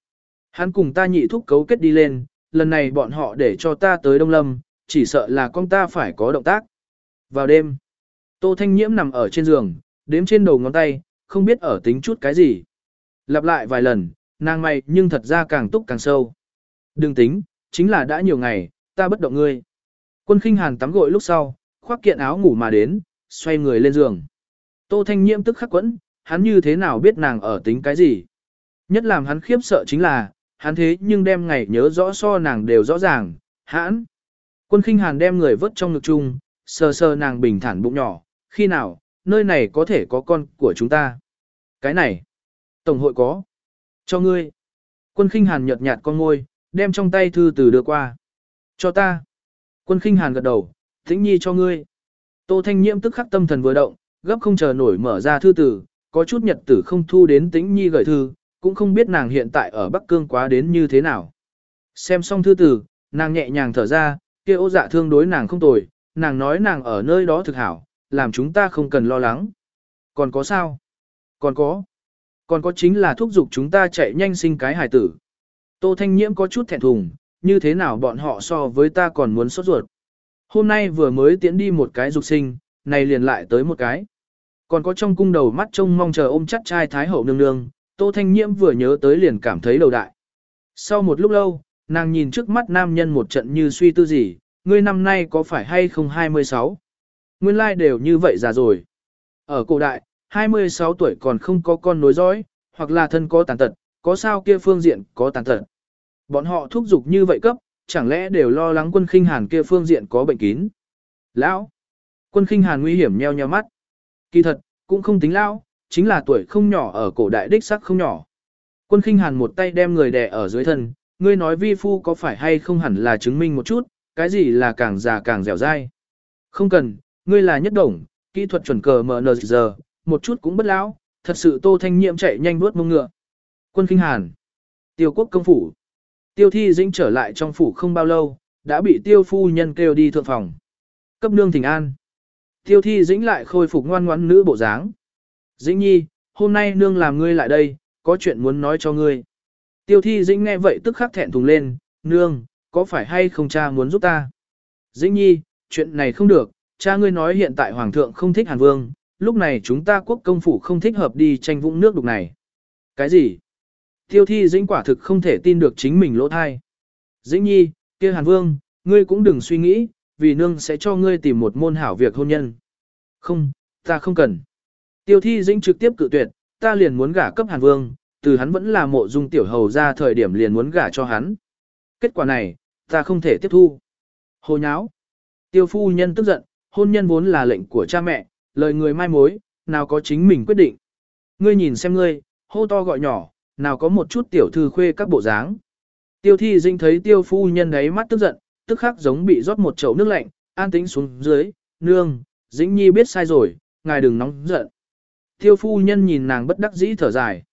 Hắn cùng ta nhị thúc cấu kết đi lên, lần này bọn họ để cho ta tới Đông Lâm, chỉ sợ là con ta phải có động tác. Vào đêm, Tô Thanh Nhiễm nằm ở trên giường, đếm trên đầu ngón tay, không biết ở tính chút cái gì. Lặp lại vài lần, nàng mày nhưng thật ra càng túc càng sâu. Đừng tính, chính là đã nhiều ngày, ta bất động ngươi. Quân khinh hàn tắm gội lúc sau, khoác kiện áo ngủ mà đến, xoay người lên giường. Tô Thanh Nhiễm tức khắc quẫn, hắn như thế nào biết nàng ở tính cái gì. Nhất làm hắn khiếp sợ chính là, hắn thế nhưng đem ngày nhớ rõ so nàng đều rõ ràng, hãn. Quân khinh hàn đem người vớt trong ngực chung, sờ sờ nàng bình thản bụng nhỏ, khi nào, nơi này có thể có con của chúng ta. Cái này, Tổng hội có. Cho ngươi. Quân khinh hàn nhợt nhạt con ngôi, đem trong tay thư từ đưa qua. Cho ta. Quân khinh hàn gật đầu, tĩnh nhi cho ngươi. Tô Thanh Nhiễm tức khắc tâm thần vừa động, gấp không chờ nổi mở ra thư tử, có chút nhật tử không thu đến tĩnh nhi gửi thư, cũng không biết nàng hiện tại ở Bắc Cương quá đến như thế nào. Xem xong thư tử, nàng nhẹ nhàng thở ra, kia ô dạ thương đối nàng không tồi, nàng nói nàng ở nơi đó thực hảo, làm chúng ta không cần lo lắng. Còn có sao? Còn có. Còn có chính là thúc giục chúng ta chạy nhanh sinh cái hài tử. Tô Thanh Nhiễm có chút thẹn thùng, như thế nào bọn họ so với ta còn muốn sốt ruột. Hôm nay vừa mới tiễn đi một cái dục sinh, này liền lại tới một cái. Còn có trong cung đầu mắt trông mong chờ ôm chắc trai Thái Hậu nương nương, Tô Thanh Nhiễm vừa nhớ tới liền cảm thấy đầu đại. Sau một lúc lâu, nàng nhìn trước mắt nam nhân một trận như suy tư gì, ngươi năm nay có phải hay không 26? Nguyên lai like đều như vậy già rồi. Ở cổ đại, 26 tuổi còn không có con nối dõi, hoặc là thân có tàn tật, có sao kia phương diện có tàn tật. Bọn họ thúc giục như vậy cấp, chẳng lẽ đều lo lắng quân khinh hàn kia phương diện có bệnh kín. Lão! Quân khinh hàn nguy hiểm nheo nheo mắt. Kỳ thật, cũng không tính lão, chính là tuổi không nhỏ ở cổ đại đích sắc không nhỏ. Quân khinh hàn một tay đem người đè ở dưới thân, ngươi nói vi phu có phải hay không hẳn là chứng minh một chút, cái gì là càng già càng dẻo dai. Không cần, ngươi là nhất đồng, kỹ thuật chuẩn cờ mở nờ giờ, một chút cũng bất lão, thật sự Tô Thanh Nhiệm chạy nhanh bước mông ngựa. Quân Kinh Hàn, Tiêu Quốc công phủ. Tiêu Thi Dĩnh trở lại trong phủ không bao lâu, đã bị Tiêu phu nhân kêu đi thượng phòng. Cấp nương thỉnh an. Tiêu Thi Dĩnh lại khôi phục ngoan ngoãn nữ bộ dáng. Dĩnh Nhi, hôm nay nương làm ngươi lại đây, có chuyện muốn nói cho ngươi. Tiêu Thi Dĩnh nghe vậy tức khắc thẹn thùng lên, nương, có phải hay không cha muốn giúp ta? Dĩnh Nhi, chuyện này không được, cha ngươi nói hiện tại hoàng thượng không thích Hàn Vương, lúc này chúng ta quốc công phủ không thích hợp đi tranh vũng nước đục này. Cái gì? Tiêu thi dĩnh quả thực không thể tin được chính mình lỗ thai. Dĩnh nhi, kia hàn vương, ngươi cũng đừng suy nghĩ, vì nương sẽ cho ngươi tìm một môn hảo việc hôn nhân. Không, ta không cần. Tiêu thi dĩnh trực tiếp cự tuyệt, ta liền muốn gả cấp hàn vương, từ hắn vẫn là mộ dung tiểu hầu ra thời điểm liền muốn gả cho hắn. Kết quả này, ta không thể tiếp thu. Hồ nháo. Tiêu phu nhân tức giận, hôn nhân vốn là lệnh của cha mẹ, lời người mai mối, nào có chính mình quyết định. Ngươi nhìn xem ngươi, hô to gọi nhỏ, nào có một chút tiểu thư khuê các bộ dáng. Tiêu thi dinh thấy tiêu phu nhân ấy mắt tức giận, tức khắc giống bị rót một chậu nước lạnh, an tĩnh xuống dưới, nương, dĩnh nhi biết sai rồi, ngài đừng nóng giận. Tiêu phu nhân nhìn nàng bất đắc dĩ thở dài.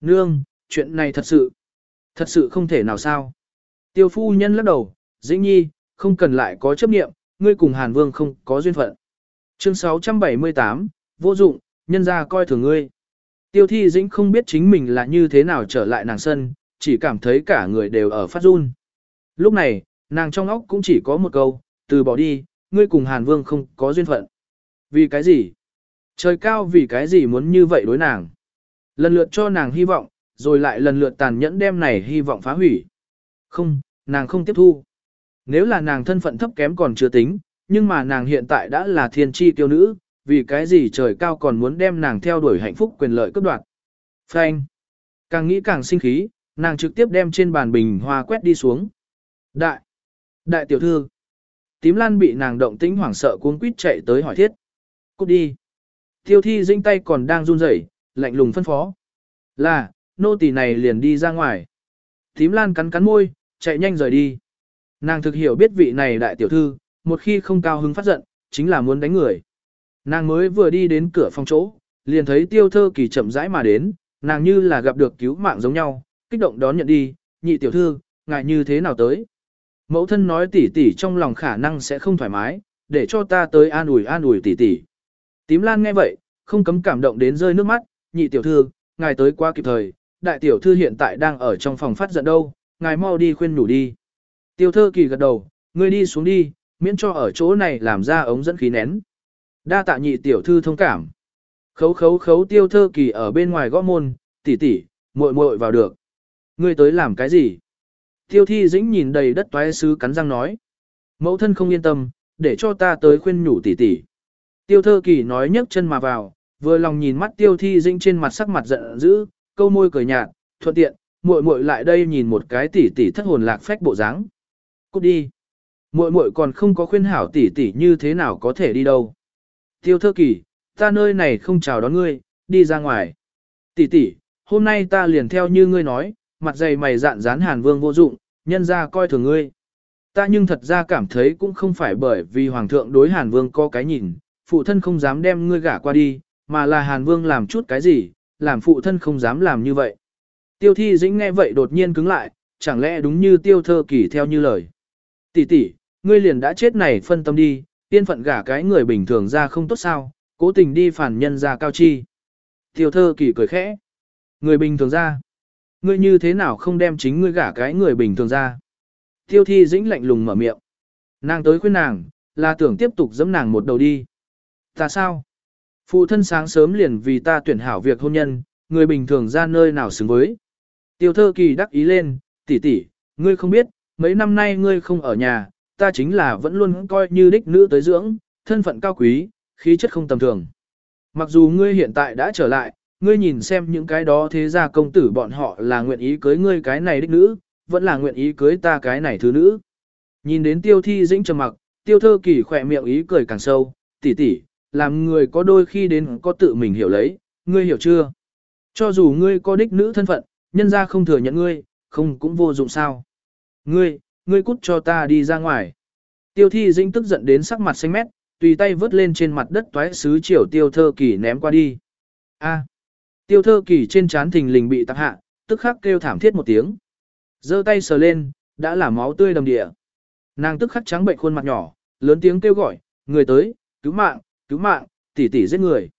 Nương, chuyện này thật sự, thật sự không thể nào sao. Tiêu phu nhân lắc đầu, dĩnh nhi, không cần lại có chấp niệm, ngươi cùng Hàn Vương không có duyên phận. Chương 678, vô dụng, nhân ra coi thường ngươi. Tiêu thi dĩnh không biết chính mình là như thế nào trở lại nàng sân, chỉ cảm thấy cả người đều ở phát run. Lúc này, nàng trong óc cũng chỉ có một câu, từ bỏ đi, ngươi cùng Hàn Vương không có duyên phận. Vì cái gì? Trời cao vì cái gì muốn như vậy đối nàng? Lần lượt cho nàng hy vọng, rồi lại lần lượt tàn nhẫn đem này hy vọng phá hủy. Không, nàng không tiếp thu. Nếu là nàng thân phận thấp kém còn chưa tính, nhưng mà nàng hiện tại đã là thiên tri tiêu nữ, vì cái gì trời cao còn muốn đem nàng theo đuổi hạnh phúc quyền lợi cấp đoạt. Phanh. Càng nghĩ càng sinh khí, nàng trực tiếp đem trên bàn bình hoa quét đi xuống. Đại. Đại tiểu thư. Tím lan bị nàng động tĩnh hoảng sợ cuống quýt chạy tới hỏi thiết. Cút đi. Tiêu thi dinh tay còn đang run rẩy, lạnh lùng phân phó. Là, nô tỳ này liền đi ra ngoài. Tím lan cắn cắn môi, chạy nhanh rời đi. Nàng thực hiểu biết vị này đại tiểu thư, một khi không cao hứng phát giận, chính là muốn đánh người. Nàng mới vừa đi đến cửa phòng chỗ, liền thấy tiêu thơ kỳ chậm rãi mà đến, nàng như là gặp được cứu mạng giống nhau, kích động đón nhận đi, nhị tiểu thư, ngại như thế nào tới. Mẫu thân nói tỉ tỉ trong lòng khả năng sẽ không thoải mái, để cho ta tới an ủi an ủi tỉ tỉ. Tím lan nghe vậy, không cấm cảm động đến rơi nước mắt, nhị tiểu thư, ngài tới qua kịp thời, đại tiểu thư hiện tại đang ở trong phòng phát giận đâu, ngài mau đi khuyên nhủ đi. Tiêu thơ kỳ gật đầu, ngươi đi xuống đi, miễn cho ở chỗ này làm ra ống dẫn khí nén. Đa tạ nhị tiểu thư thông cảm. Khấu khấu khấu tiêu thơ kỳ ở bên ngoài gõ môn, tỷ tỷ, muội muội vào được. Ngươi tới làm cái gì? Tiêu thi dĩnh nhìn đầy đất toái sứ cắn răng nói. Mẫu thân không yên tâm, để cho ta tới khuyên nhủ tỷ tỷ. Tiêu thơ kỳ nói nhấc chân mà vào, vừa lòng nhìn mắt tiêu thi dĩnh trên mặt sắc mặt giận dữ, câu môi cười nhạt, thuận tiện, muội muội lại đây nhìn một cái tỷ tỷ thất hồn lạc phách bộ dáng. Cút đi. Muội muội còn không có khuyên hảo tỷ tỷ như thế nào có thể đi đâu. Tiêu thơ kỳ, ta nơi này không chào đón ngươi, đi ra ngoài. Tỷ tỷ, hôm nay ta liền theo như ngươi nói, mặt dày mày dạn dán hàn vương vô dụng, nhân ra coi thường ngươi. Ta nhưng thật ra cảm thấy cũng không phải bởi vì hoàng thượng đối hàn vương có cái nhìn, phụ thân không dám đem ngươi gả qua đi, mà là hàn vương làm chút cái gì, làm phụ thân không dám làm như vậy. Tiêu thi dĩnh nghe vậy đột nhiên cứng lại, chẳng lẽ đúng như tiêu thơ kỳ theo như lời. Tỷ tỷ, ngươi liền đã chết này phân tâm đi, tiên phận gả cái người bình thường ra không tốt sao, cố tình đi phản nhân ra cao chi. Tiểu thơ kỳ cười khẽ. Người bình thường ra. Ngươi như thế nào không đem chính ngươi gả cái người bình thường ra. Tiêu thi dĩnh lạnh lùng mở miệng. Nàng tới khuyên nàng, là tưởng tiếp tục dẫm nàng một đầu đi. Ta sao? Phụ thân sáng sớm liền vì ta tuyển hảo việc hôn nhân, người bình thường ra nơi nào xứng với. Tiêu thơ kỳ đắc ý lên, tỷ tỷ, ngươi không biết, mấy năm nay ngươi không ở nhà, ta chính là vẫn luôn coi như đích nữ tới dưỡng, thân phận cao quý, khí chất không tầm thường. Mặc dù ngươi hiện tại đã trở lại, ngươi nhìn xem những cái đó thế gia công tử bọn họ là nguyện ý cưới ngươi cái này đích nữ, vẫn là nguyện ý cưới ta cái này thứ nữ. Nhìn đến tiêu thi dĩnh trầm mặc, tiêu thơ kỳ khỏe miệng ý cười càng sâu, tỷ tỷ, làm người có đôi khi đến có tự mình hiểu lấy, ngươi hiểu chưa? Cho dù ngươi có đích nữ thân phận, nhân ra không thừa nhận ngươi, không cũng vô dụng sao. Ngươi, ngươi cút cho ta đi ra ngoài. Tiêu thi dĩnh tức giận đến sắc mặt xanh mét, tùy tay vớt lên trên mặt đất toái sứ triều tiêu thơ kỳ ném qua đi. A. Tiêu thơ kỳ trên trán thình lình bị tắc hạ, tức khắc kêu thảm thiết một tiếng. giơ tay sờ lên, đã là máu tươi đầm địa. Nàng tức khắc trắng bệnh khuôn mặt nhỏ, lớn tiếng kêu gọi, người tới, cứu mạng, cứu mạng, tỷ tỷ giết người.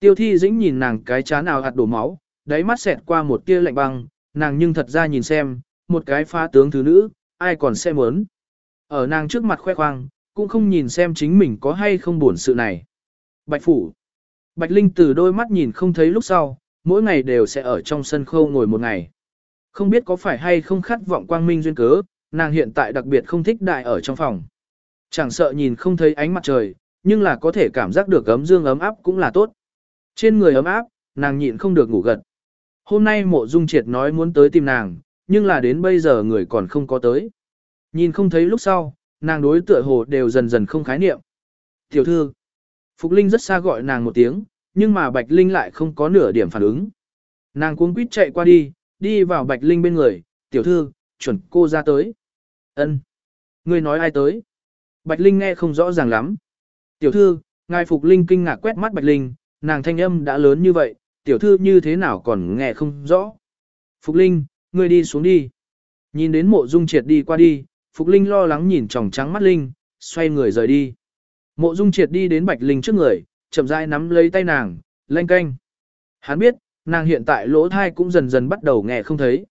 Tiêu thi dĩnh nhìn nàng cái chán nào hạt đổ máu, đáy mắt xẹt qua một tia lạnh băng, nàng nhưng thật ra nhìn xem, một cái pha tướng thứ nữ, ai còn xem muốn. Ở nàng trước mặt khoe khoang, cũng không nhìn xem chính mình có hay không buồn sự này. Bạch Phủ Bạch Linh từ đôi mắt nhìn không thấy lúc sau, mỗi ngày đều sẽ ở trong sân khâu ngồi một ngày. Không biết có phải hay không khát vọng quang minh duyên cớ, nàng hiện tại đặc biệt không thích đại ở trong phòng. Chẳng sợ nhìn không thấy ánh mặt trời, nhưng là có thể cảm giác được ấm dương ấm áp cũng là tốt. Trên người ấm áp, nàng nhịn không được ngủ gật. Hôm nay mộ dung triệt nói muốn tới tìm nàng, nhưng là đến bây giờ người còn không có tới. Nhìn không thấy lúc sau, nàng đối tựa hồ đều dần dần không khái niệm. Tiểu thư, Phục Linh rất xa gọi nàng một tiếng, nhưng mà Bạch Linh lại không có nửa điểm phản ứng. Nàng cuống quýt chạy qua đi, đi vào Bạch Linh bên người, tiểu thư, chuẩn cô ra tới. ân Người nói ai tới? Bạch Linh nghe không rõ ràng lắm. Tiểu thư, ngài Phục Linh kinh ngạc quét mắt Bạch Linh, nàng thanh âm đã lớn như vậy, tiểu thư như thế nào còn nghe không rõ. Phục Linh, ngươi đi xuống đi. Nhìn đến mộ dung triệt đi qua đi, Phục Linh lo lắng nhìn tròng trắng mắt Linh, xoay người rời đi. Mộ dung triệt đi đến Bạch Linh trước người, chậm rãi nắm lấy tay nàng, lanh canh. Hắn biết, nàng hiện tại lỗ thai cũng dần dần bắt đầu nghe không thấy.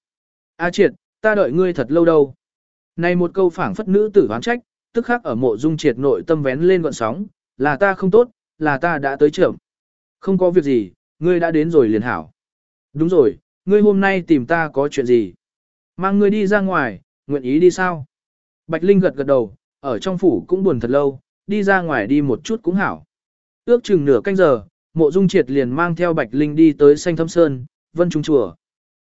A triệt, ta đợi ngươi thật lâu đâu. Này một câu phảng phất nữ tử hoán trách, tức khắc ở mộ dung triệt nội tâm vén lên gọn sóng, là ta không tốt, là ta đã tới trưởng. Không có việc gì, ngươi đã đến rồi liền hảo. Đúng rồi, ngươi hôm nay tìm ta có chuyện gì? Mang ngươi đi ra ngoài, nguyện ý đi sao? Bạch Linh gật gật đầu, ở trong phủ cũng buồn thật lâu, đi ra ngoài đi một chút cũng hảo. Ước chừng nửa canh giờ, mộ dung triệt liền mang theo Bạch Linh đi tới xanh thâm sơn, vân trung chùa.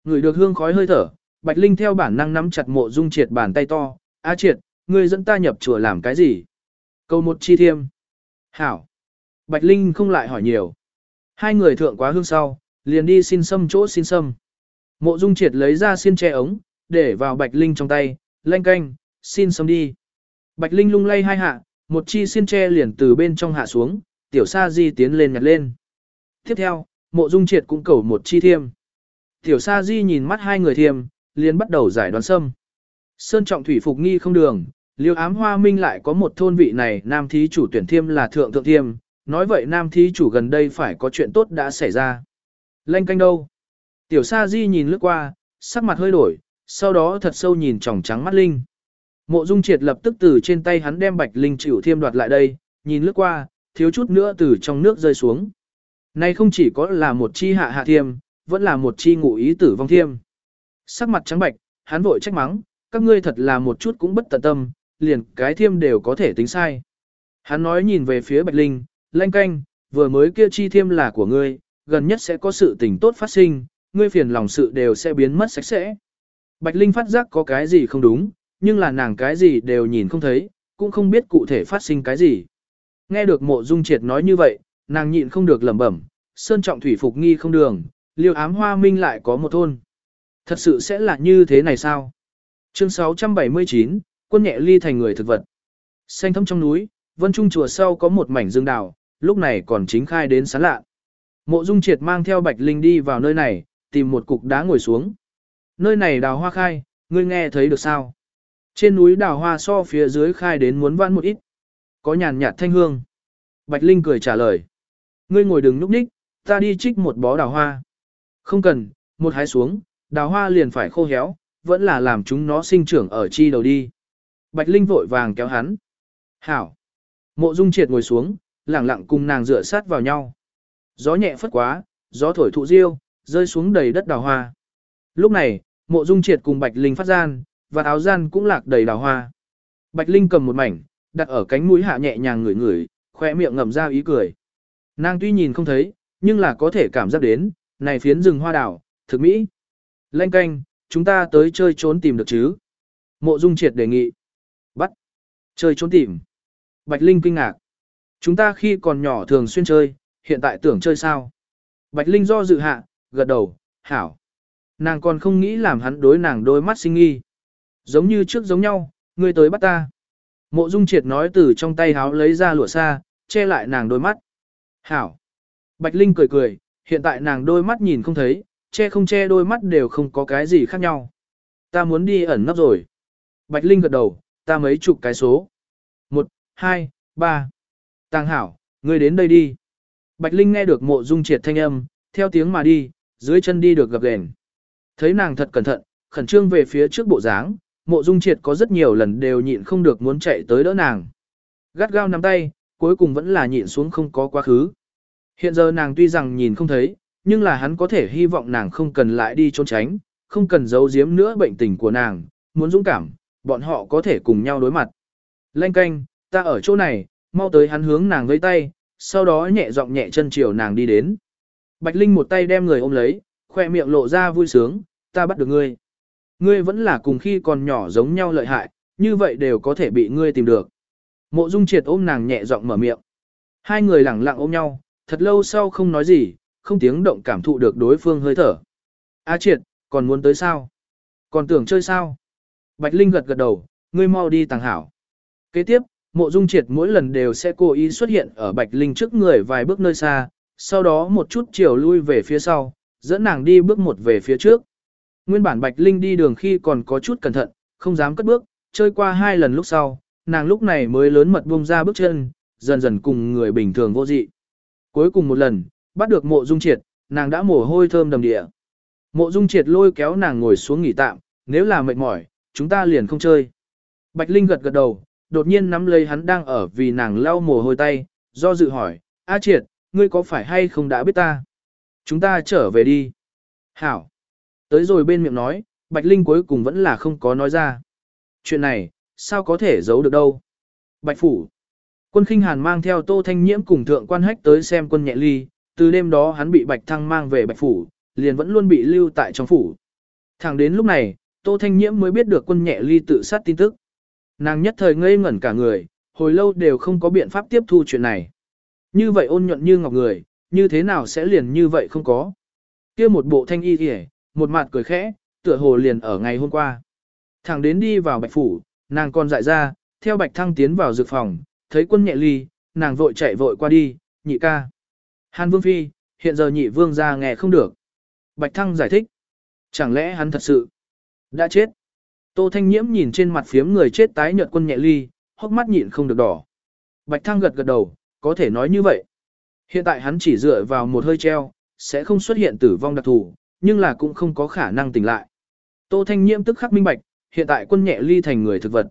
Người được hương khói hơi thở, Bạch Linh theo bản năng nắm chặt mộ dung triệt bàn tay to, A triệt, ngươi dẫn ta nhập chùa làm cái gì? Câu một chi thiêm. Hảo. Bạch Linh không lại hỏi nhiều. Hai người thượng quá hương sau, liền đi xin sâm chỗ xin sâm. Mộ Dung Triệt lấy ra xiên tre ống, để vào Bạch Linh trong tay, lanh canh, xin sâm đi. Bạch Linh lung lay hai hạ, một chi xiên tre liền từ bên trong hạ xuống, tiểu sa di tiến lên nhặt lên. Tiếp theo, mộ Dung Triệt cũng cầu một chi thiêm. Tiểu sa di nhìn mắt hai người thiêm, liền bắt đầu giải đoán sâm. Sơn trọng thủy phục nghi không đường, liêu ám hoa minh lại có một thôn vị này nam thí chủ tuyển thiêm là thượng thượng thiêm, nói vậy nam thí chủ gần đây phải có chuyện tốt đã xảy ra. Lanh canh đâu? Tiểu sa di nhìn lướt qua, sắc mặt hơi đổi, sau đó thật sâu nhìn tròng trắng mắt Linh. Mộ Dung Triệt lập tức từ trên tay hắn đem Bạch Linh chịu thiêm đoạt lại đây, nhìn lướt qua, thiếu chút nữa từ trong nước rơi xuống. Này không chỉ có là một chi hạ hạ thiêm, vẫn là một chi ngụ ý tử vong thiêm. Sắc mặt trắng bạch, hắn vội trách mắng, các ngươi thật là một chút cũng bất tận tâm, liền cái thiêm đều có thể tính sai. Hắn nói nhìn về phía Bạch Linh, lanh canh, vừa mới kia chi thiêm là của ngươi, gần nhất sẽ có sự tình tốt phát sinh, ngươi phiền lòng sự đều sẽ biến mất sạch sẽ. Bạch Linh phát giác có cái gì không đúng, nhưng là nàng cái gì đều nhìn không thấy, cũng không biết cụ thể phát sinh cái gì. Nghe được mộ dung triệt nói như vậy, nàng nhịn không được lẩm bẩm, sơn trọng thủy phục nghi không đường, liêu ám hoa minh lại có một thôn. Thật sự sẽ là như thế này sao? Chương 679, quân nhẹ ly thành người thực vật. Xanh thấm trong núi, vân trung chùa sau có một mảnh dương đào, lúc này còn chính khai đến sán lạ. Mộ dung triệt mang theo bạch linh đi vào nơi này, tìm một cục đá ngồi xuống. Nơi này đào hoa khai, ngươi nghe thấy được sao? Trên núi đào hoa so phía dưới khai đến muốn vãn một ít. Có nhàn nhạt thanh hương. Bạch Linh cười trả lời. Ngươi ngồi đừng núp ních, ta đi trích một bó đào hoa. Không cần, một hái xuống, đào hoa liền phải khô héo, vẫn là làm chúng nó sinh trưởng ở chi đầu đi. Bạch Linh vội vàng kéo hắn. Hảo. Mộ Dung Triệt ngồi xuống, lẳng lặng cùng nàng dựa sát vào nhau. Gió nhẹ phất quá, gió thổi thụ diêu, rơi xuống đầy đất đào hoa. Lúc này, Mộ Dung Triệt cùng Bạch Linh phát gian, và áo gian cũng lạc đầy đào hoa. Bạch Linh cầm một mảnh, đặt ở cánh mũi hạ nhẹ nhàng ngửi ngửi, khoe miệng ngậm ra ý cười. Nàng tuy nhìn không thấy, nhưng là có thể cảm giác đến, này phiến rừng hoa đào, thực mỹ. Lanh canh, chúng ta tới chơi trốn tìm được chứ? Mộ Dung Triệt đề nghị. Bắt. Chơi trốn tìm. Bạch Linh kinh ngạc. Chúng ta khi còn nhỏ thường xuyên chơi, hiện tại tưởng chơi sao? Bạch Linh do dự hạ, gật đầu, hảo. Nàng còn không nghĩ làm hắn đối nàng đôi mắt sinh nghi. Giống như trước giống nhau, ngươi tới bắt ta. Mộ Dung Triệt nói từ trong tay háo lấy ra lụa xa, che lại nàng đôi mắt. Hảo. Bạch Linh cười cười, hiện tại nàng đôi mắt nhìn không thấy, che không che đôi mắt đều không có cái gì khác nhau. Ta muốn đi ẩn nấp rồi. Bạch Linh gật đầu, ta mấy chục cái số. Một, hai, ba. Tàng hảo, ngươi đến đây đi. Bạch Linh nghe được mộ dung triệt thanh âm, theo tiếng mà đi, dưới chân đi được gập ghềnh. Thấy nàng thật cẩn thận, khẩn trương về phía trước bộ dáng, mộ dung triệt có rất nhiều lần đều nhịn không được muốn chạy tới đỡ nàng. Gắt gao nắm tay, cuối cùng vẫn là nhịn xuống không có quá khứ. Hiện giờ nàng tuy rằng nhìn không thấy, nhưng là hắn có thể hy vọng nàng không cần lại đi trốn tránh, không cần giấu giếm nữa bệnh tình của nàng, muốn dũng cảm, bọn họ có thể cùng nhau đối mặt. Lanh canh, ta ở chỗ này, mau tới hắn hướng nàng với tay, sau đó nhẹ giọng nhẹ chân chiều nàng đi đến. Bạch Linh một tay đem người ôm lấy, khoe miệng lộ ra vui sướng, ta bắt được ngươi. Ngươi vẫn là cùng khi còn nhỏ giống nhau lợi hại, như vậy đều có thể bị ngươi tìm được. Mộ Dung Triệt ôm nàng nhẹ giọng mở miệng. Hai người lẳng lặng ôm nhau, thật lâu sau không nói gì, không tiếng động cảm thụ được đối phương hơi thở. A Triệt, còn muốn tới sao? Còn tưởng chơi sao? Bạch Linh gật gật đầu, ngươi mau đi tàng hảo. Kế tiếp, Mộ Dung Triệt mỗi lần đều sẽ cố ý xuất hiện ở Bạch Linh trước người vài bước nơi xa, sau đó một chút chiều lui về phía sau, dẫn nàng đi bước một về phía trước. Nguyên bản Bạch Linh đi đường khi còn có chút cẩn thận, không dám cất bước, chơi qua hai lần lúc sau, nàng lúc này mới lớn mật buông ra bước chân, dần dần cùng người bình thường vô dị. Cuối cùng một lần, bắt được mộ dung triệt, nàng đã mồ hôi thơm đầm địa. Mộ dung triệt lôi kéo nàng ngồi xuống nghỉ tạm, nếu là mệt mỏi, chúng ta liền không chơi. Bạch Linh gật gật đầu, đột nhiên nắm lấy hắn đang ở vì nàng lau mồ hôi tay, do dự hỏi, A triệt, ngươi có phải hay không đã biết ta? Chúng ta trở về đi. Hảo. Tới rồi bên miệng nói, Bạch Linh cuối cùng vẫn là không có nói ra. Chuyện này, sao có thể giấu được đâu? Bạch Phủ. Quân khinh hàn mang theo Tô Thanh Nhiễm cùng thượng quan hách tới xem quân nhẹ ly, từ đêm đó hắn bị Bạch Thăng mang về Bạch Phủ, liền vẫn luôn bị lưu tại trong phủ. Thẳng đến lúc này, Tô Thanh Nhiễm mới biết được quân nhẹ ly tự sát tin tức. Nàng nhất thời ngây ngẩn cả người, hồi lâu đều không có biện pháp tiếp thu chuyện này. Như vậy ôn nhuận như ngọc người, như thế nào sẽ liền như vậy không có. kia một bộ thanh y kìa, một mặt cười khẽ, tựa hồ liền ở ngày hôm qua. Thẳng đến đi vào bạch phủ, nàng còn dại ra, theo bạch thăng tiến vào dược phòng, thấy quân nhẹ ly, nàng vội chạy vội qua đi, nhị ca. Hàn vương phi, hiện giờ nhị vương ra nghe không được. Bạch thăng giải thích. Chẳng lẽ hắn thật sự đã chết? Tô Thanh Nhiễm nhìn trên mặt phiếm người chết tái nhợt quân nhẹ ly, hốc mắt nhịn không được đỏ. Bạch thăng gật gật đầu, có thể nói như vậy. Hiện tại hắn chỉ dựa vào một hơi treo, sẽ không xuất hiện tử vong đặc thù, nhưng là cũng không có khả năng tỉnh lại. Tô Thanh Nhiễm tức khắc minh bạch, hiện tại quân nhẹ ly thành người thực vật.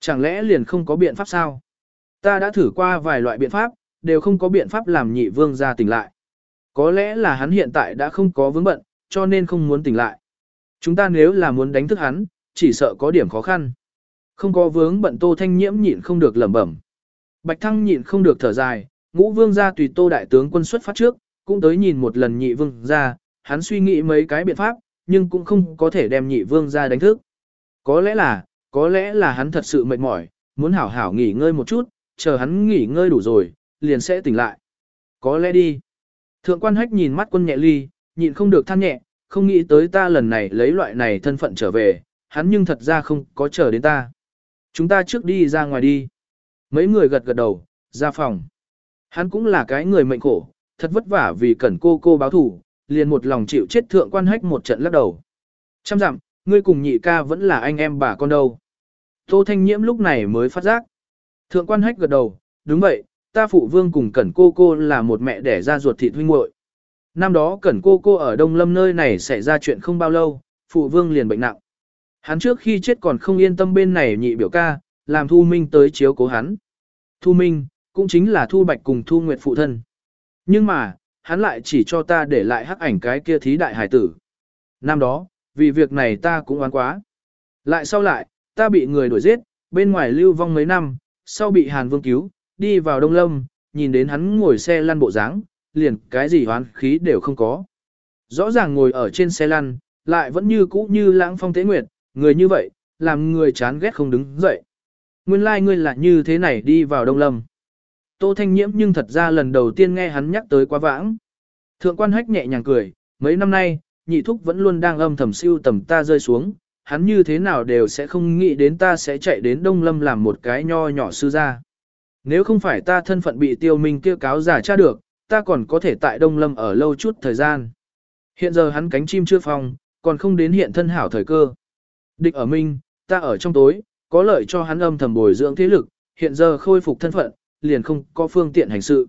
Chẳng lẽ liền không có biện pháp sao? Ta đã thử qua vài loại biện pháp, đều không có biện pháp làm nhị vương ra tỉnh lại. Có lẽ là hắn hiện tại đã không có vướng bận, cho nên không muốn tỉnh lại. Chúng ta nếu là muốn đánh thức hắn, chỉ sợ có điểm khó khăn. Không có vướng bận Tô Thanh Nhiễm nhịn không được lẩm bẩm. Bạch Thăng nhịn không được thở dài, ngũ vương gia tùy Tô Đại tướng quân xuất phát trước, cũng tới nhìn một lần nhị vương gia, hắn suy nghĩ mấy cái biện pháp, nhưng cũng không có thể đem nhị vương gia đánh thức. Có lẽ là, có lẽ là hắn thật sự mệt mỏi, muốn hảo hảo nghỉ ngơi một chút, chờ hắn nghỉ ngơi đủ rồi, liền sẽ tỉnh lại. Có lẽ đi. Thượng quan hách nhìn mắt quân nhẹ ly, nhịn không được than nhẹ, không nghĩ tới ta lần này lấy loại này thân phận trở về, hắn nhưng thật ra không có chờ đến ta. Chúng ta trước đi ra ngoài đi. Mấy người gật gật đầu, ra phòng. Hắn cũng là cái người mệnh khổ, thật vất vả vì cẩn cô cô báo thủ, liền một lòng chịu chết thượng quan hách một trận lắc đầu. Trăm dặm, ngươi cùng nhị ca vẫn là anh em bà con đâu. Tô Thanh Nhiễm lúc này mới phát giác. Thượng quan hách gật đầu, đúng vậy, ta phụ vương cùng cẩn cô cô là một mẹ đẻ ra ruột thịt huynh muội. Năm đó cẩn cô cô ở Đông Lâm nơi này xảy ra chuyện không bao lâu, phụ vương liền bệnh nặng. Hắn trước khi chết còn không yên tâm bên này nhị biểu ca, làm Thu Minh tới chiếu cố hắn. Thu Minh, cũng chính là Thu Bạch cùng Thu Nguyệt phụ thân. Nhưng mà, hắn lại chỉ cho ta để lại hắc ảnh cái kia thí đại hải tử. Năm đó, vì việc này ta cũng oán quá. Lại sau lại, ta bị người đuổi giết, bên ngoài lưu vong mấy năm, sau bị Hàn Vương cứu, đi vào Đông Lâm, nhìn đến hắn ngồi xe lăn bộ dáng, liền cái gì hoán khí đều không có. Rõ ràng ngồi ở trên xe lăn, lại vẫn như cũ như lãng phong tế nguyệt, người như vậy, làm người chán ghét không đứng dậy. Nguyên lai like ngươi là như thế này đi vào Đông Lâm. Tô Thanh Nhiễm nhưng thật ra lần đầu tiên nghe hắn nhắc tới quá vãng. Thượng quan hách nhẹ nhàng cười, mấy năm nay, nhị thúc vẫn luôn đang âm thầm siêu tầm ta rơi xuống, hắn như thế nào đều sẽ không nghĩ đến ta sẽ chạy đến Đông Lâm làm một cái nho nhỏ sư gia. Nếu không phải ta thân phận bị tiêu minh kia cáo giả tra được, ta còn có thể tại Đông Lâm ở lâu chút thời gian. Hiện giờ hắn cánh chim chưa phong, còn không đến hiện thân hảo thời cơ. Địch ở minh, ta ở trong tối, có lợi cho hắn âm thầm bồi dưỡng thế lực, hiện giờ khôi phục thân phận, liền không có phương tiện hành sự.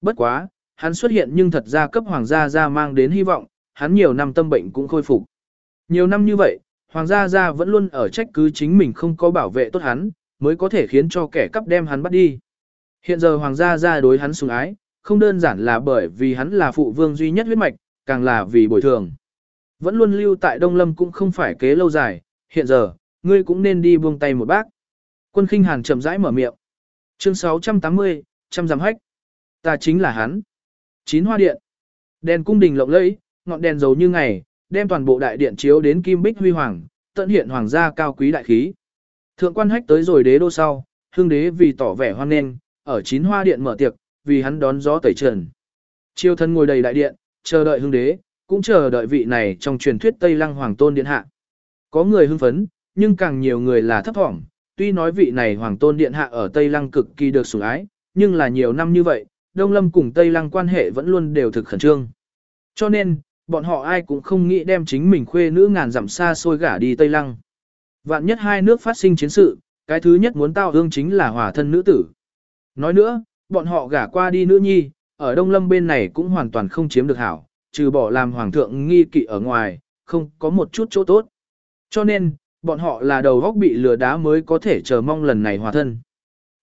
Bất quá, hắn xuất hiện nhưng thật ra cấp hoàng gia gia mang đến hy vọng, hắn nhiều năm tâm bệnh cũng khôi phục. Nhiều năm như vậy, hoàng gia gia vẫn luôn ở trách cứ chính mình không có bảo vệ tốt hắn, mới có thể khiến cho kẻ cắp đem hắn bắt đi. Hiện giờ hoàng gia gia đối hắn sủng ái, không đơn giản là bởi vì hắn là phụ vương duy nhất huyết mạch, càng là vì bồi thường. Vẫn luôn lưu tại Đông Lâm cũng không phải kế lâu dài, hiện giờ, ngươi cũng nên đi buông tay một bác. Quân khinh hàn chậm rãi mở miệng. Chương 680, trăm giám hách. Ta chính là hắn. Chín hoa điện. Đèn cung đình lộng lẫy, ngọn đèn dầu như ngày, đem toàn bộ đại điện chiếu đến kim bích huy hoàng, tận hiện hoàng gia cao quý đại khí. Thượng quan hách tới rồi đế đô sau, hương đế vì tỏ vẻ hoan nghênh, ở chín hoa điện mở tiệc, vì hắn đón gió tẩy trần. Chiêu thân ngồi đầy đại điện, chờ đợi hương đế, cũng chờ đợi vị này trong truyền thuyết Tây Lăng Hoàng Tôn Điện Hạ. Có người hưng phấn, nhưng càng nhiều người là thấp thỏm, tuy nói vị này Hoàng Tôn Điện Hạ ở Tây Lăng cực kỳ được sủng ái, nhưng là nhiều năm như vậy, Đông Lâm cùng Tây Lăng quan hệ vẫn luôn đều thực khẩn trương. Cho nên, bọn họ ai cũng không nghĩ đem chính mình khuê nữ ngàn dặm xa xôi gả đi Tây Lăng. Vạn nhất hai nước phát sinh chiến sự, cái thứ nhất muốn tao hương chính là hòa thân nữ tử. Nói nữa, bọn họ gả qua đi nữ nhi, ở Đông Lâm bên này cũng hoàn toàn không chiếm được hảo, trừ bỏ làm hoàng thượng nghi kỵ ở ngoài, không có một chút chỗ tốt. Cho nên, bọn họ là đầu góc bị lừa đá mới có thể chờ mong lần này hòa thân.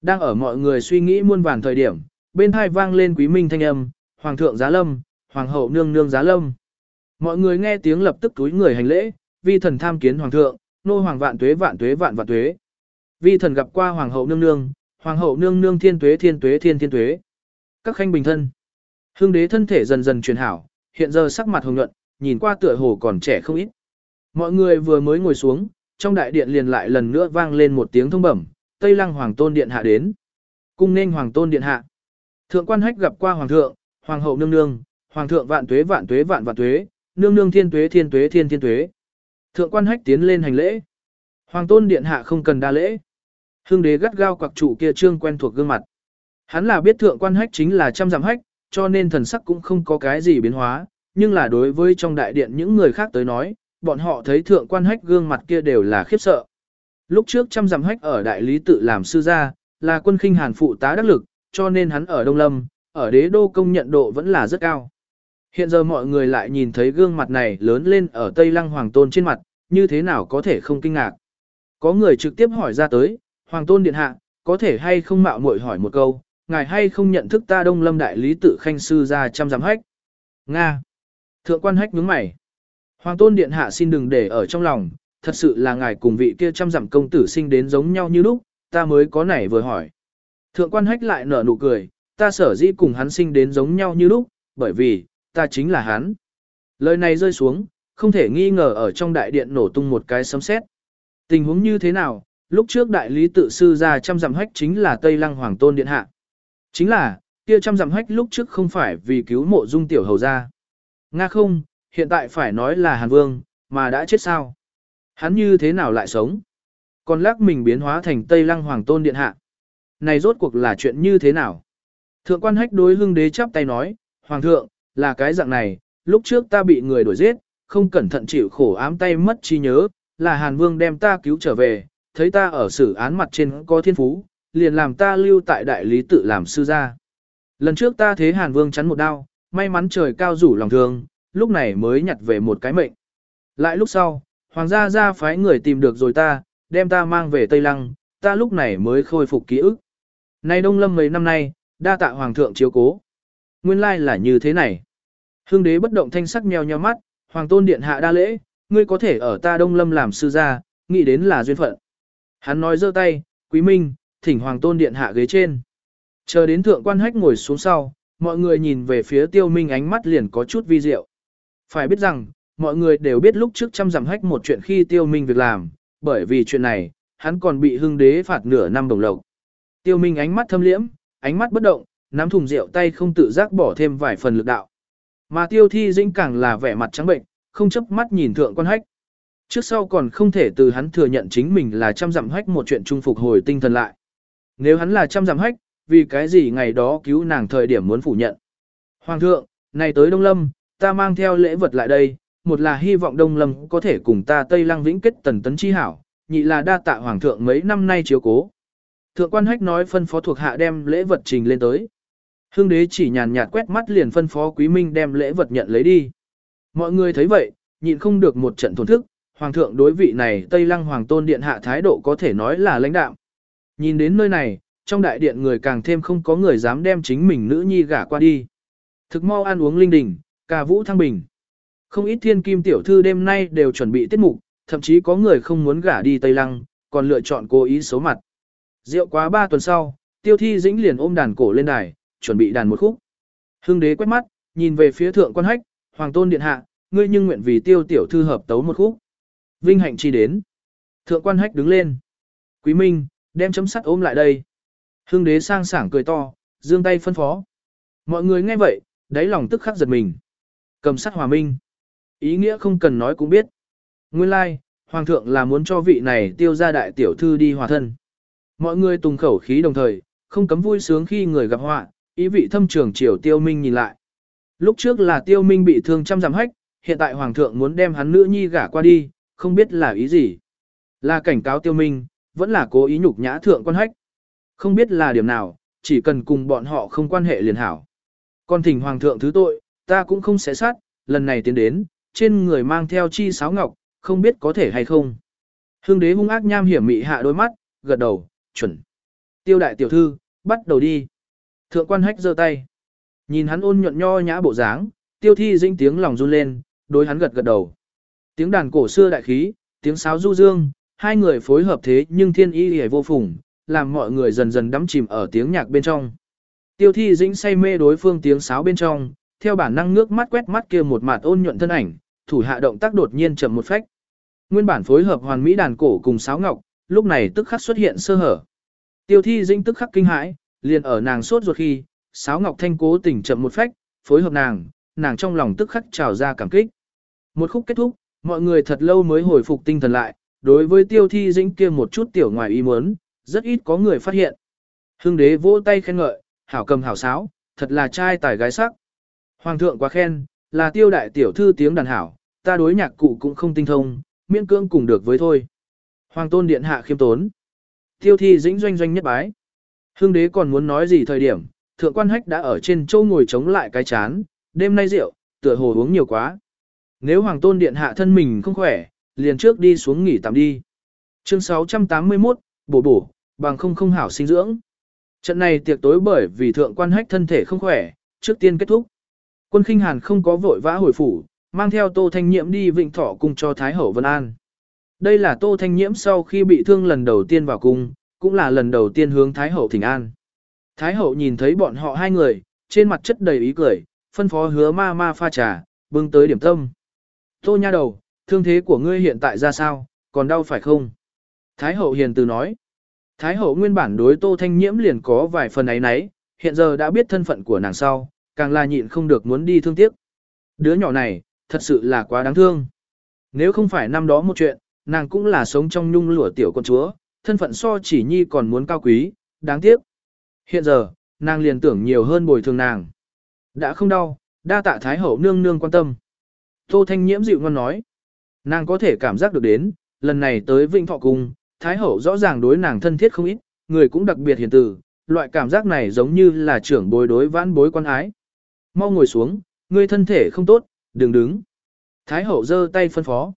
Đang ở mọi người suy nghĩ muôn vàn thời điểm, bên thai vang lên quý minh thanh âm, hoàng thượng giá lâm, hoàng hậu nương nương giá lâm. Mọi người nghe tiếng lập tức túi người hành lễ, vi thần tham kiến hoàng thượng, nô hoàng vạn tuế vạn tuế vạn vạn tuế. Vi thần gặp qua hoàng hậu nương nương, hoàng hậu nương nương thiên tuế thiên tuế thiên thiên tuế. Các khanh bình thân. Hương đế thân thể dần dần truyền hảo, hiện giờ sắc mặt hồng nhuận, nhìn qua tựa hồ còn trẻ không ít. Mọi người vừa mới ngồi xuống, trong đại điện liền lại lần nữa vang lên một tiếng thông bẩm, Tây Lăng Hoàng Tôn Điện hạ đến. Cung nên Hoàng Tôn Điện hạ. Thượng quan hách gặp qua Hoàng thượng, Hoàng hậu nương nương, Hoàng thượng vạn tuế vạn tuế vạn vạn tuế, nương nương thiên tuế thiên tuế thiên thiên tuế. Thượng quan hách tiến lên hành lễ. Hoàng Tôn Điện hạ không cần đa lễ. Hương đế gắt gao quặc trụ kia trương quen thuộc gương mặt. Hắn là biết thượng quan hách chính là trăm giảm hách, cho nên thần sắc cũng không có cái gì biến hóa, nhưng là đối với trong đại điện những người khác tới nói, bọn họ thấy thượng quan hách gương mặt kia đều là khiếp sợ. Lúc trước trăm dặm hách ở đại lý tự làm sư gia, là quân khinh hàn phụ tá đắc lực, cho nên hắn ở Đông Lâm, ở đế đô công nhận độ vẫn là rất cao. Hiện giờ mọi người lại nhìn thấy gương mặt này lớn lên ở Tây Lăng Hoàng Tôn trên mặt, như thế nào có thể không kinh ngạc. Có người trực tiếp hỏi ra tới, Hoàng Tôn Điện Hạ, có thể hay không mạo muội hỏi một câu, ngài hay không nhận thức ta Đông Lâm Đại Lý tự khanh sư ra trăm giám hách. Nga. Thượng quan hách nhướng mày. Hoàng tôn điện hạ xin đừng để ở trong lòng, thật sự là ngài cùng vị kia trăm dặm công tử sinh đến giống nhau như lúc, ta mới có nảy vừa hỏi. Thượng quan hách lại nở nụ cười, ta sở dĩ cùng hắn sinh đến giống nhau như lúc, bởi vì, ta chính là hắn. Lời này rơi xuống, không thể nghi ngờ ở trong đại điện nổ tung một cái sấm sét. Tình huống như thế nào, lúc trước đại lý tự sư ra trăm dặm hách chính là Tây Lăng Hoàng Tôn Điện Hạ. Chính là, kia trăm dặm hách lúc trước không phải vì cứu mộ dung tiểu hầu ra. Nga không, hiện tại phải nói là Hàn Vương, mà đã chết sao? Hắn như thế nào lại sống? Còn lắc mình biến hóa thành Tây Lăng Hoàng Tôn Điện Hạ. Này rốt cuộc là chuyện như thế nào? Thượng quan hách đối hưng đế chắp tay nói, Hoàng thượng, là cái dạng này, lúc trước ta bị người đuổi giết, không cẩn thận chịu khổ ám tay mất trí nhớ, là Hàn Vương đem ta cứu trở về, thấy ta ở xử án mặt trên có thiên phú, liền làm ta lưu tại đại lý tự làm sư gia. Lần trước ta thế Hàn Vương chắn một đao, may mắn trời cao rủ lòng thương, lúc này mới nhặt về một cái mệnh. Lại lúc sau, hoàng gia gia phái người tìm được rồi ta, đem ta mang về Tây Lăng, ta lúc này mới khôi phục ký ức. Nay Đông Lâm mấy năm nay, đa tạ hoàng thượng chiếu cố. Nguyên lai là như thế này. Hương đế bất động thanh sắc nheo nheo mắt, hoàng tôn điện hạ đa lễ, ngươi có thể ở ta Đông Lâm làm sư gia, nghĩ đến là duyên phận. Hắn nói giơ tay, quý minh, thỉnh hoàng tôn điện hạ ghế trên. Chờ đến thượng quan hách ngồi xuống sau, mọi người nhìn về phía tiêu minh ánh mắt liền có chút vi diệu. Phải biết rằng, mọi người đều biết lúc trước trăm dặm hách một chuyện khi tiêu minh việc làm, bởi vì chuyện này, hắn còn bị hưng đế phạt nửa năm đồng lộc. Tiêu minh ánh mắt thâm liễm, ánh mắt bất động, nắm thùng rượu tay không tự giác bỏ thêm vài phần lực đạo. Mà tiêu thi dĩnh càng là vẻ mặt trắng bệnh, không chấp mắt nhìn thượng quan hách. Trước sau còn không thể từ hắn thừa nhận chính mình là trăm dặm hách một chuyện trung phục hồi tinh thần lại. Nếu hắn là trăm dặm hách, vì cái gì ngày đó cứu nàng thời điểm muốn phủ nhận. Hoàng thượng, này tới Đông Lâm, ta mang theo lễ vật lại đây, một là hy vọng Đông Lâm có thể cùng ta Tây Lăng Vĩnh kết tần tấn chi hảo, nhị là đa tạ Hoàng thượng mấy năm nay chiếu cố. Thượng quan hách nói phân phó thuộc hạ đem lễ vật trình lên tới. Hương đế chỉ nhàn nhạt quét mắt liền phân phó Quý Minh đem lễ vật nhận lấy đi. Mọi người thấy vậy, nhịn không được một trận thổn thức, Hoàng thượng đối vị này Tây Lăng Hoàng Tôn Điện hạ thái độ có thể nói là lãnh đạo. Nhìn đến nơi này, trong đại điện người càng thêm không có người dám đem chính mình nữ nhi gả qua đi. Thực mau ăn uống linh đình, ca vũ thăng bình. Không ít thiên kim tiểu thư đêm nay đều chuẩn bị tiết mục, thậm chí có người không muốn gả đi Tây Lăng, còn lựa chọn cố ý xấu mặt. Rượu quá ba tuần sau, tiêu thi dĩnh liền ôm đàn cổ lên đài, chuẩn bị đàn một khúc. Hưng đế quét mắt, nhìn về phía thượng quan hách, hoàng tôn điện hạ, ngươi nhưng nguyện vì tiêu tiểu thư hợp tấu một khúc. Vinh hạnh chi đến. Thượng quan hách đứng lên. Quý Minh, đem chấm sắt ôm lại đây. Hưng đế sang sảng cười to, dương tay phân phó. Mọi người nghe vậy, đáy lòng tức khắc giật mình. Cầm sắc hòa minh. Ý nghĩa không cần nói cũng biết. Nguyên lai, like, hoàng thượng là muốn cho vị này tiêu ra đại tiểu thư đi hòa thân. Mọi người tùng khẩu khí đồng thời, không cấm vui sướng khi người gặp họa, ý vị thâm trường triều tiêu minh nhìn lại. Lúc trước là tiêu minh bị thương trăm giảm hách, hiện tại hoàng thượng muốn đem hắn nữ nhi gả qua đi, không biết là ý gì. Là cảnh cáo tiêu minh, vẫn là cố ý nhục nhã thượng quan hách. Không biết là điểm nào, chỉ cần cùng bọn họ không quan hệ liền hảo. Còn thỉnh hoàng thượng thứ tội, ta cũng không sẽ sát, lần này tiến đến, trên người mang theo chi sáo ngọc, không biết có thể hay không. Hương đế hung ác nham hiểm mị hạ đôi mắt, gật đầu, chuẩn. Tiêu đại tiểu thư, bắt đầu đi. Thượng quan hách giơ tay. Nhìn hắn ôn nhuận nho nhã bộ dáng, tiêu thi dĩnh tiếng lòng run lên, đối hắn gật gật đầu. Tiếng đàn cổ xưa đại khí, tiếng sáo du dương, hai người phối hợp thế nhưng thiên y hề vô phùng, làm mọi người dần dần đắm chìm ở tiếng nhạc bên trong. Tiêu thi dĩnh say mê đối phương tiếng sáo bên trong, theo bản năng nước mắt quét mắt kia một mặt ôn nhuận thân ảnh, thủ hạ động tác đột nhiên chậm một phách. Nguyên bản phối hợp hoàn mỹ đàn cổ cùng sáo ngọc, lúc này tức khắc xuất hiện sơ hở. Tiêu thi dĩnh tức khắc kinh hãi, liền ở nàng sốt ruột khi, sáo ngọc thanh cố tình chậm một phách, phối hợp nàng, nàng trong lòng tức khắc trào ra cảm kích. Một khúc kết thúc, mọi người thật lâu mới hồi phục tinh thần lại, đối với tiêu thi dĩnh kia một chút tiểu ngoài ý muốn, rất ít có người phát hiện. Hưng đế vỗ tay khen ngợi, hảo cầm hảo sáo, thật là trai tài gái sắc. Hoàng thượng quá khen, là tiêu đại tiểu thư tiếng đàn hảo, ta đối nhạc cụ cũng không tinh thông, miễn cưỡng cùng được với thôi. Hoàng tôn điện hạ khiêm tốn. Tiêu thi dĩnh doanh doanh nhất bái. Hưng đế còn muốn nói gì thời điểm, thượng quan hách đã ở trên châu ngồi chống lại cái chán, đêm nay rượu, tựa hồ uống nhiều quá. Nếu hoàng tôn điện hạ thân mình không khỏe, liền trước đi xuống nghỉ tạm đi. Chương 681, bổ bổ, bằng không không hảo sinh dưỡng. Trận này tiệc tối bởi vì thượng quan hách thân thể không khỏe, trước tiên kết thúc. Quân khinh hàn không có vội vã hồi phủ, mang theo Tô Thanh Nhiễm đi Vịnh Thọ cung cho Thái Hậu Vân An. Đây là Tô Thanh Nhiễm sau khi bị thương lần đầu tiên vào cung, cũng là lần đầu tiên hướng Thái Hậu thỉnh an. Thái Hậu nhìn thấy bọn họ hai người, trên mặt chất đầy ý cười, phân phó hứa ma ma pha trà, bưng tới điểm tâm. Tô nha đầu, thương thế của ngươi hiện tại ra sao, còn đau phải không? Thái Hậu hiền từ nói. Thái Hậu nguyên bản đối Tô Thanh Nhiễm liền có vài phần ấy nấy, hiện giờ đã biết thân phận của nàng sau, càng là nhịn không được muốn đi thương tiếc. Đứa nhỏ này, thật sự là quá đáng thương. Nếu không phải năm đó một chuyện, nàng cũng là sống trong nhung lụa tiểu con chúa, thân phận so chỉ nhi còn muốn cao quý, đáng tiếc. Hiện giờ, nàng liền tưởng nhiều hơn bồi thường nàng. Đã không đau, đa tạ Thái Hậu nương nương quan tâm. Tô Thanh Nhiễm dịu ngon nói. Nàng có thể cảm giác được đến, lần này tới Vinh Thọ Cung, Thái Hậu rõ ràng đối nàng thân thiết không ít, người cũng đặc biệt hiền từ, loại cảm giác này giống như là trưởng bối đối vãn bối quan ái. Mau ngồi xuống, ngươi thân thể không tốt, đừng đứng. Thái hậu giơ tay phân phó.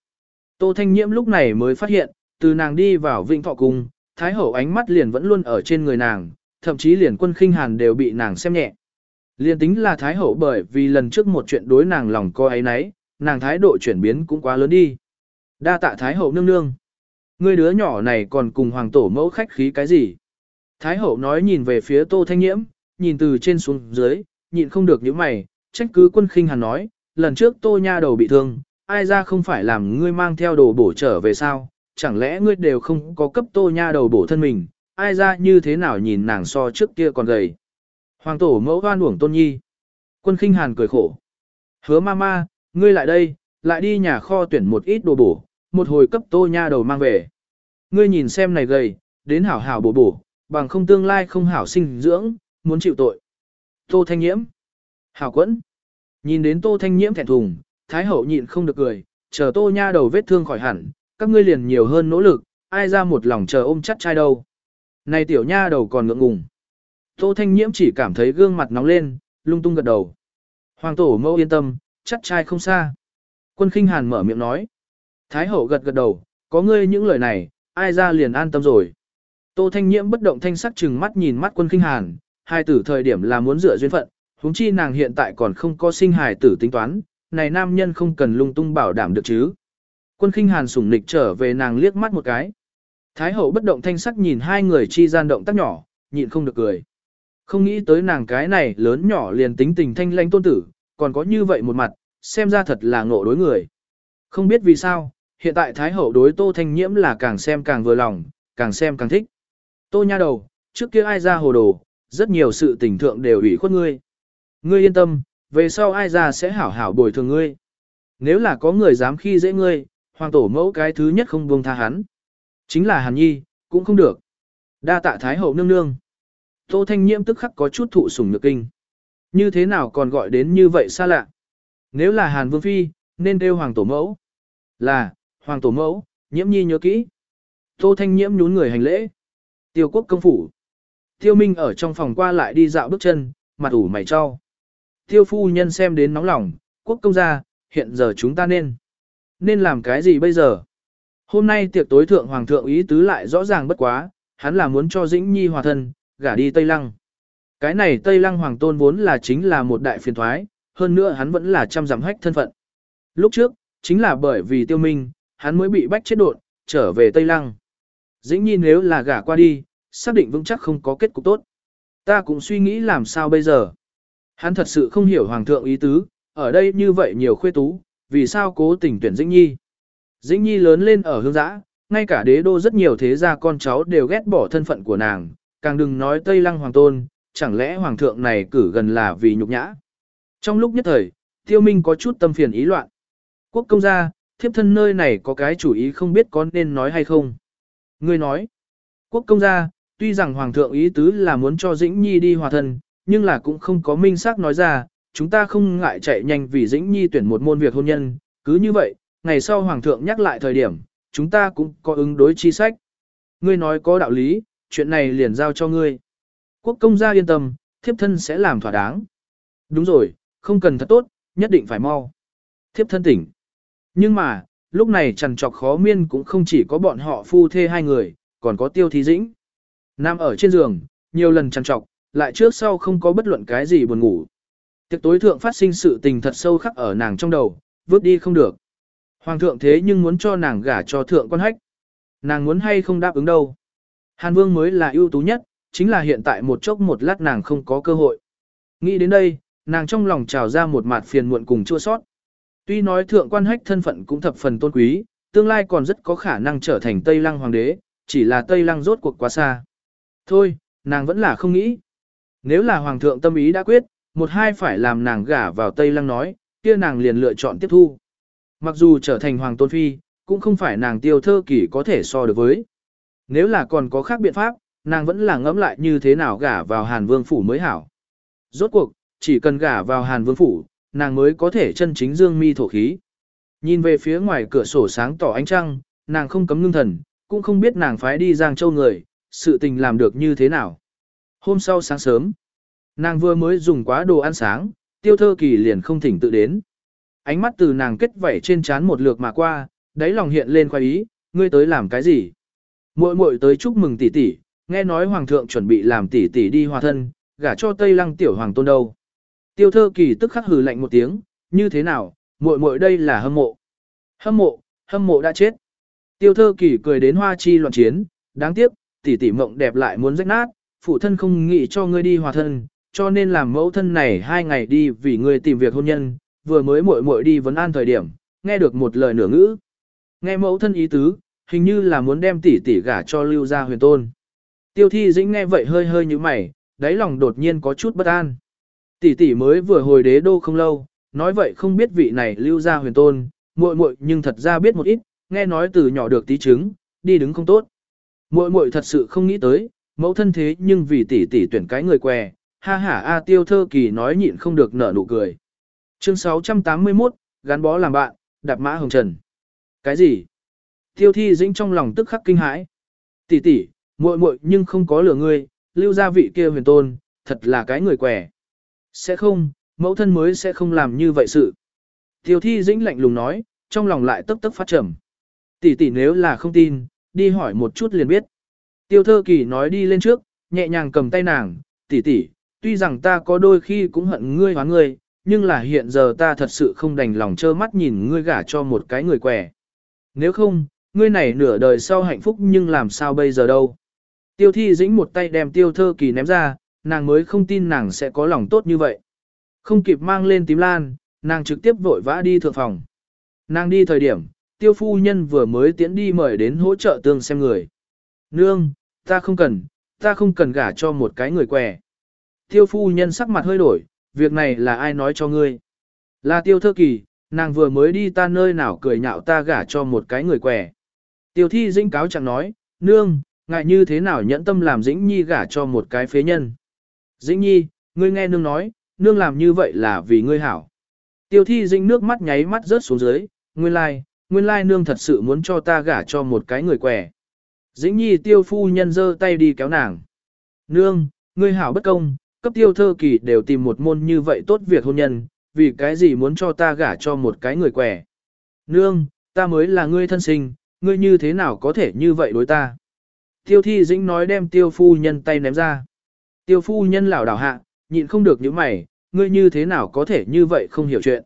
Tô Thanh Nhiễm lúc này mới phát hiện, từ nàng đi vào Vịnh Thọ Cung, Thái hậu ánh mắt liền vẫn luôn ở trên người nàng, thậm chí liền quân khinh hàn đều bị nàng xem nhẹ. Liên tính là Thái hậu bởi vì lần trước một chuyện đối nàng lòng coi ấy nấy, nàng thái độ chuyển biến cũng quá lớn đi. Đa tạ Thái hậu nương nương. Ngươi đứa nhỏ này còn cùng hoàng tổ mẫu khách khí cái gì? Thái hậu nói nhìn về phía Tô Thanh Nhiễm, nhìn từ trên xuống dưới, nhịn không được những mày, trách cứ quân khinh hàn nói, lần trước Tô Nha đầu bị thương, ai ra không phải làm ngươi mang theo đồ bổ trở về sao, chẳng lẽ ngươi đều không có cấp Tô Nha đầu bổ thân mình, ai ra như thế nào nhìn nàng so trước kia còn gầy. Hoàng tổ mẫu hoan uổng tôn nhi. Quân khinh hàn cười khổ. Hứa ma ma, ngươi lại đây, lại đi nhà kho tuyển một ít đồ bổ, một hồi cấp Tô Nha đầu mang về. Ngươi nhìn xem này gầy, đến hảo hảo bổ bổ, bằng không tương lai không hảo sinh dưỡng, muốn chịu tội. Tô Thanh Nhiễm. Hảo quẫn. Nhìn đến Tô Thanh Nhiễm thẹn thùng, Thái Hậu nhịn không được cười, chờ Tô Nha đầu vết thương khỏi hẳn, các ngươi liền nhiều hơn nỗ lực, ai ra một lòng chờ ôm chắt trai đâu. Này tiểu nha đầu còn ngượng ngùng. Tô Thanh Nhiễm chỉ cảm thấy gương mặt nóng lên, lung tung gật đầu. Hoàng tổ mẫu yên tâm, chắc trai không xa. Quân khinh hàn mở miệng nói. Thái hậu gật gật đầu, có ngươi những lời này, ai ra liền an tâm rồi. Tô Thanh Nhiễm bất động thanh sắc chừng mắt nhìn mắt quân khinh hàn, hai tử thời điểm là muốn dựa duyên phận, huống chi nàng hiện tại còn không có sinh hài tử tính toán, này nam nhân không cần lung tung bảo đảm được chứ. Quân khinh hàn sủng nịch trở về nàng liếc mắt một cái. Thái hậu bất động thanh sắc nhìn hai người chi gian động tác nhỏ, nhịn không được cười. Không nghĩ tới nàng cái này lớn nhỏ liền tính tình thanh lãnh tôn tử, còn có như vậy một mặt, xem ra thật là ngộ đối người. Không biết vì sao, hiện tại Thái hậu đối Tô Thanh Nhiễm là càng xem càng vừa lòng, càng xem càng thích. Tô nha đầu, trước kia ai ra hồ đồ, rất nhiều sự tình thượng đều ủy khuất ngươi. Ngươi yên tâm, về sau ai ra sẽ hảo hảo bồi thường ngươi. Nếu là có người dám khi dễ ngươi, hoàng tổ mẫu cái thứ nhất không buông tha hắn. Chính là Hàn Nhi, cũng không được. Đa tạ Thái hậu nương nương. Tô Thanh Nhiễm tức khắc có chút thụ sủng nhược kinh. Như thế nào còn gọi đến như vậy xa lạ? Nếu là Hàn Vương Phi, nên kêu hoàng tổ mẫu. Là, hoàng tổ mẫu, nhiễm nhi nhớ kỹ. Tô Thanh Nhiễm nhún người hành lễ. Tiêu quốc công phủ. Tiêu Minh ở trong phòng qua lại đi dạo bước chân, mặt ủ mày cho. Tiêu phu nhân xem đến nóng lòng, quốc công gia, hiện giờ chúng ta nên. Nên làm cái gì bây giờ? Hôm nay tiệc tối thượng hoàng thượng ý tứ lại rõ ràng bất quá, hắn là muốn cho Dĩnh Nhi hòa thân, gả đi Tây Lăng. Cái này Tây Lăng hoàng tôn vốn là chính là một đại phiền thoái, hơn nữa hắn vẫn là trăm giảm hách thân phận. Lúc trước, chính là bởi vì tiêu minh, hắn mới bị bách chết đột, trở về Tây Lăng. Dĩnh Nhi nếu là gả qua đi, xác định vững chắc không có kết cục tốt. Ta cũng suy nghĩ làm sao bây giờ. Hắn thật sự không hiểu Hoàng thượng ý tứ, ở đây như vậy nhiều khuê tú, vì sao cố tình tuyển Dĩnh Nhi. Dĩnh Nhi lớn lên ở hương giã, ngay cả đế đô rất nhiều thế gia con cháu đều ghét bỏ thân phận của nàng, càng đừng nói Tây Lăng Hoàng Tôn, chẳng lẽ Hoàng thượng này cử gần là vì nhục nhã. Trong lúc nhất thời, Tiêu Minh có chút tâm phiền ý loạn. Quốc công gia, thiếp thân nơi này có cái chủ ý không biết có nên nói hay không. Ngươi nói, quốc công gia, tuy rằng Hoàng thượng ý tứ là muốn cho Dĩnh Nhi đi hòa thân, nhưng là cũng không có minh xác nói ra, chúng ta không ngại chạy nhanh vì Dĩnh Nhi tuyển một môn việc hôn nhân, cứ như vậy, ngày sau Hoàng thượng nhắc lại thời điểm, chúng ta cũng có ứng đối chi sách. Ngươi nói có đạo lý, chuyện này liền giao cho ngươi. Quốc công gia yên tâm, thiếp thân sẽ làm thỏa đáng. Đúng rồi, không cần thật tốt, nhất định phải mau. Thiếp thân tỉnh. Nhưng mà, lúc này trằn trọc khó miên cũng không chỉ có bọn họ phu thê hai người, còn có tiêu thí dĩnh. Nam ở trên giường, nhiều lần trằn trọc, lại trước sau không có bất luận cái gì buồn ngủ. Tiệc tối thượng phát sinh sự tình thật sâu khắc ở nàng trong đầu, vứt đi không được. Hoàng thượng thế nhưng muốn cho nàng gả cho thượng quan hách. Nàng muốn hay không đáp ứng đâu. Hàn Vương mới là ưu tú nhất, chính là hiện tại một chốc một lát nàng không có cơ hội. Nghĩ đến đây, nàng trong lòng trào ra một mạt phiền muộn cùng chua sót. Tuy nói thượng quan hách thân phận cũng thập phần tôn quý, tương lai còn rất có khả năng trở thành Tây Lăng hoàng đế, chỉ là Tây Lăng rốt cuộc quá xa. Thôi, nàng vẫn là không nghĩ. Nếu là hoàng thượng tâm ý đã quyết, một hai phải làm nàng gả vào Tây Lăng nói, kia nàng liền lựa chọn tiếp thu. Mặc dù trở thành hoàng tôn phi, cũng không phải nàng tiêu thơ kỷ có thể so được với. Nếu là còn có khác biện pháp, nàng vẫn là ngẫm lại như thế nào gả vào Hàn Vương Phủ mới hảo. Rốt cuộc, chỉ cần gả vào Hàn Vương Phủ, nàng mới có thể chân chính dương mi thổ khí. Nhìn về phía ngoài cửa sổ sáng tỏ ánh trăng, nàng không cấm ngưng thần, cũng không biết nàng phái đi Giang Châu người, sự tình làm được như thế nào. Hôm sau sáng sớm, nàng vừa mới dùng quá đồ ăn sáng, tiêu thơ kỳ liền không thỉnh tự đến. Ánh mắt từ nàng kết vảy trên trán một lượt mà qua, đáy lòng hiện lên khoái ý, ngươi tới làm cái gì? Muội muội tới chúc mừng tỷ tỷ, nghe nói hoàng thượng chuẩn bị làm tỷ tỷ đi hòa thân, gả cho Tây Lăng tiểu hoàng tôn đâu. Tiêu thơ kỳ tức khắc hừ lạnh một tiếng, như thế nào, muội muội đây là hâm mộ. Hâm mộ, hâm mộ đã chết. Tiêu thơ kỳ cười đến hoa chi loạn chiến, đáng tiếc, tỷ tỷ mộng đẹp lại muốn rách nát, phụ thân không nghĩ cho ngươi đi hòa thân, cho nên làm mẫu thân này hai ngày đi vì ngươi tìm việc hôn nhân, vừa mới muội muội đi vấn an thời điểm, nghe được một lời nửa ngữ. Nghe mẫu thân ý tứ, hình như là muốn đem tỷ tỷ gả cho lưu gia huyền tôn. Tiêu thi dĩnh nghe vậy hơi hơi như mày, đáy lòng đột nhiên có chút bất an. Tỷ tỷ mới vừa hồi đế đô không lâu, nói vậy không biết vị này lưu gia huyền tôn, muội muội nhưng thật ra biết một ít, nghe nói từ nhỏ được tí chứng, đi đứng không tốt. Muội muội thật sự không nghĩ tới, mẫu thân thế nhưng vì tỷ tỷ tuyển cái người què, ha ha a tiêu thơ kỳ nói nhịn không được nở nụ cười. Chương 681, gắn bó làm bạn, đạp mã hồng trần. Cái gì? Tiêu thi dĩnh trong lòng tức khắc kinh hãi. Tỷ tỷ, muội muội nhưng không có lừa ngươi, lưu gia vị kia huyền tôn, thật là cái người què. Sẽ không, mẫu thân mới sẽ không làm như vậy sự. Tiêu thi dĩnh lạnh lùng nói, trong lòng lại tức tức phát trầm. Tỷ tỷ nếu là không tin, đi hỏi một chút liền biết. Tiêu thơ kỳ nói đi lên trước, nhẹ nhàng cầm tay nàng, tỷ tỷ, tuy rằng ta có đôi khi cũng hận ngươi hóa ngươi, nhưng là hiện giờ ta thật sự không đành lòng trơ mắt nhìn ngươi gả cho một cái người què. Nếu không, ngươi này nửa đời sau hạnh phúc nhưng làm sao bây giờ đâu. Tiêu thi dĩnh một tay đem tiêu thơ kỳ ném ra, nàng mới không tin nàng sẽ có lòng tốt như vậy. Không kịp mang lên tím lan, nàng trực tiếp vội vã đi thượng phòng. Nàng đi thời điểm, tiêu phu nhân vừa mới tiến đi mời đến hỗ trợ tương xem người. Nương, ta không cần, ta không cần gả cho một cái người què. Tiêu phu nhân sắc mặt hơi đổi, việc này là ai nói cho ngươi? Là tiêu thơ kỳ, nàng vừa mới đi ta nơi nào cười nhạo ta gả cho một cái người què. Tiêu thi dĩnh cáo chẳng nói, nương, ngại như thế nào nhẫn tâm làm dĩnh nhi gả cho một cái phế nhân. Dĩnh nhi, ngươi nghe nương nói, nương làm như vậy là vì ngươi hảo. Tiêu thi dĩnh nước mắt nháy mắt rớt xuống dưới, nguyên lai, nguyên lai nương thật sự muốn cho ta gả cho một cái người què. Dĩnh nhi tiêu phu nhân giơ tay đi kéo nàng. Nương, ngươi hảo bất công, cấp tiêu thơ kỳ đều tìm một môn như vậy tốt việc hôn nhân, vì cái gì muốn cho ta gả cho một cái người què. Nương, ta mới là ngươi thân sinh, ngươi như thế nào có thể như vậy đối ta. Tiêu thi dĩnh nói đem tiêu phu nhân tay ném ra. Tiêu phu nhân lảo đảo hạ, nhịn không được những mày, ngươi như thế nào có thể như vậy không hiểu chuyện.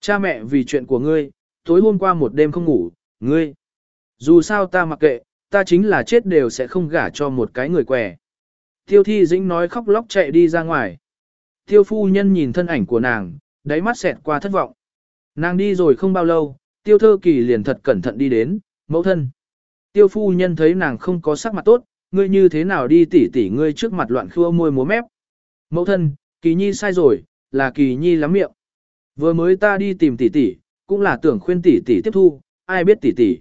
Cha mẹ vì chuyện của ngươi, tối hôm qua một đêm không ngủ, ngươi. Dù sao ta mặc kệ, ta chính là chết đều sẽ không gả cho một cái người què. Tiêu thi dĩnh nói khóc lóc chạy đi ra ngoài. Tiêu phu nhân nhìn thân ảnh của nàng, đáy mắt xẹt qua thất vọng. Nàng đi rồi không bao lâu, tiêu thơ kỳ liền thật cẩn thận đi đến, mẫu thân. Tiêu phu nhân thấy nàng không có sắc mặt tốt, ngươi như thế nào đi tỉ tỉ ngươi trước mặt loạn khua môi múa mép. Mẫu thân, kỳ nhi sai rồi, là kỳ nhi lắm miệng. Vừa mới ta đi tìm tỷ tỷ, cũng là tưởng khuyên tỷ tỷ tiếp thu, ai biết tỷ tỷ.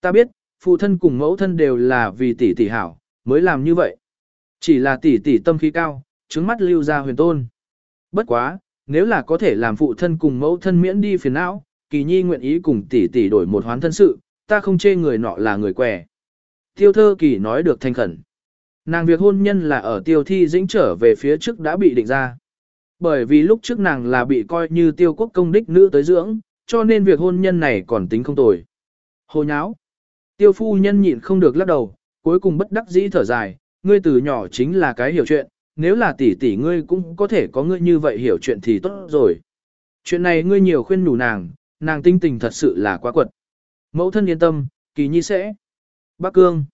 Ta biết, phụ thân cùng mẫu thân đều là vì tỷ tỷ hảo, mới làm như vậy. Chỉ là tỷ tỷ tâm khí cao, trứng mắt lưu ra huyền tôn. Bất quá, nếu là có thể làm phụ thân cùng mẫu thân miễn đi phiền não, kỳ nhi nguyện ý cùng tỷ tỷ đổi một hoán thân sự, ta không chê người nọ là người què. Tiêu thơ kỳ nói được thanh khẩn. Nàng việc hôn nhân là ở tiêu thi dĩnh trở về phía trước đã bị định ra. Bởi vì lúc trước nàng là bị coi như tiêu quốc công đích nữ tới dưỡng, cho nên việc hôn nhân này còn tính không tồi. Hồ nháo. Tiêu phu nhân nhịn không được lắc đầu, cuối cùng bất đắc dĩ thở dài, ngươi từ nhỏ chính là cái hiểu chuyện, nếu là tỷ tỷ ngươi cũng có thể có ngươi như vậy hiểu chuyện thì tốt rồi. Chuyện này ngươi nhiều khuyên nhủ nàng, nàng tinh tình thật sự là quá quật. Mẫu thân yên tâm, kỳ nhi sẽ. Bắc Cương.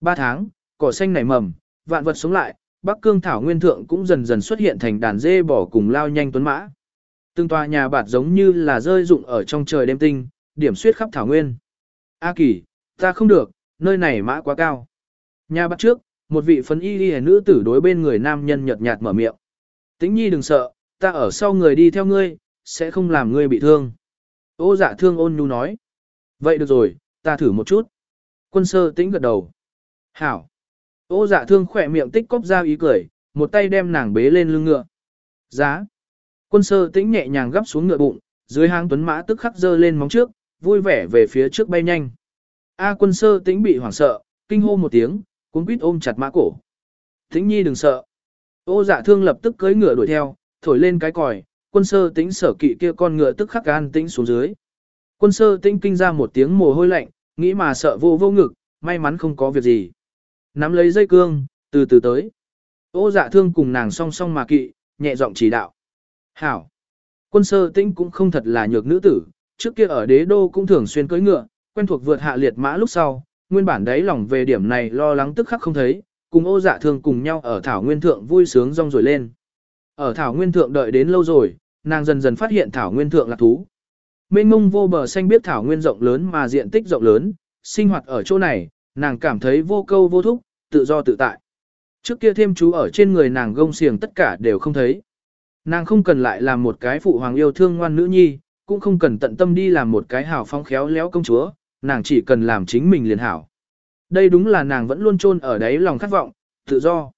Ba tháng, cỏ xanh nảy mầm, vạn vật sống lại, Bắc Cương Thảo Nguyên Thượng cũng dần dần xuất hiện thành đàn dê bò cùng lao nhanh tuấn mã. Từng tòa nhà bạt giống như là rơi rụng ở trong trời đêm tinh, điểm suyết khắp Thảo Nguyên. A kỳ, ta không được, nơi này mã quá cao. Nhà bắt trước, một vị phấn y y nữ tử đối bên người nam nhân nhợt nhạt mở miệng. Tĩnh nhi đừng sợ, ta ở sau người đi theo ngươi, sẽ không làm ngươi bị thương. Ô dạ thương ôn nhu nói. Vậy được rồi, ta thử một chút. Quân sơ tĩnh gật đầu. Hảo. Ô dạ thương khỏe miệng tích cóp ra ý cười, một tay đem nàng bế lên lưng ngựa. Giá. Quân sơ tĩnh nhẹ nhàng gấp xuống ngựa bụng, dưới hang tuấn mã tức khắc dơ lên móng trước, vui vẻ về phía trước bay nhanh. A quân sơ tĩnh bị hoảng sợ, kinh hô một tiếng, cuốn quýt ôm chặt mã cổ. Tĩnh nhi đừng sợ. Ô dạ thương lập tức cưỡi ngựa đuổi theo, thổi lên cái còi, quân sơ tĩnh sở kỵ kia con ngựa tức khắc gan tĩnh xuống dưới. Quân sơ tĩnh kinh ra một tiếng mồ hôi lạnh, nghĩ mà sợ vô vô ngực, may mắn không có việc gì. Nắm lấy dây cương, từ từ tới. Ô dạ thương cùng nàng song song mà kỵ, nhẹ giọng chỉ đạo. Hảo. Quân sơ tĩnh cũng không thật là nhược nữ tử, trước kia ở đế đô cũng thường xuyên cưỡi ngựa, quen thuộc vượt hạ liệt mã lúc sau, nguyên bản đấy lòng về điểm này lo lắng tức khắc không thấy, cùng ô dạ thường cùng nhau ở Thảo Nguyên Thượng vui sướng rong rồi lên. Ở Thảo Nguyên Thượng đợi đến lâu rồi, nàng dần dần phát hiện Thảo Nguyên Thượng là thú. Mênh mông vô bờ xanh biết Thảo Nguyên rộng lớn mà diện tích rộng lớn, sinh hoạt ở chỗ này, nàng cảm thấy vô câu vô thúc, tự do tự tại. Trước kia thêm chú ở trên người nàng gông xiềng tất cả đều không thấy. Nàng không cần lại làm một cái phụ hoàng yêu thương ngoan nữ nhi, cũng không cần tận tâm đi làm một cái hào phong khéo léo công chúa, nàng chỉ cần làm chính mình liền hảo. Đây đúng là nàng vẫn luôn chôn ở đáy lòng khát vọng, tự do.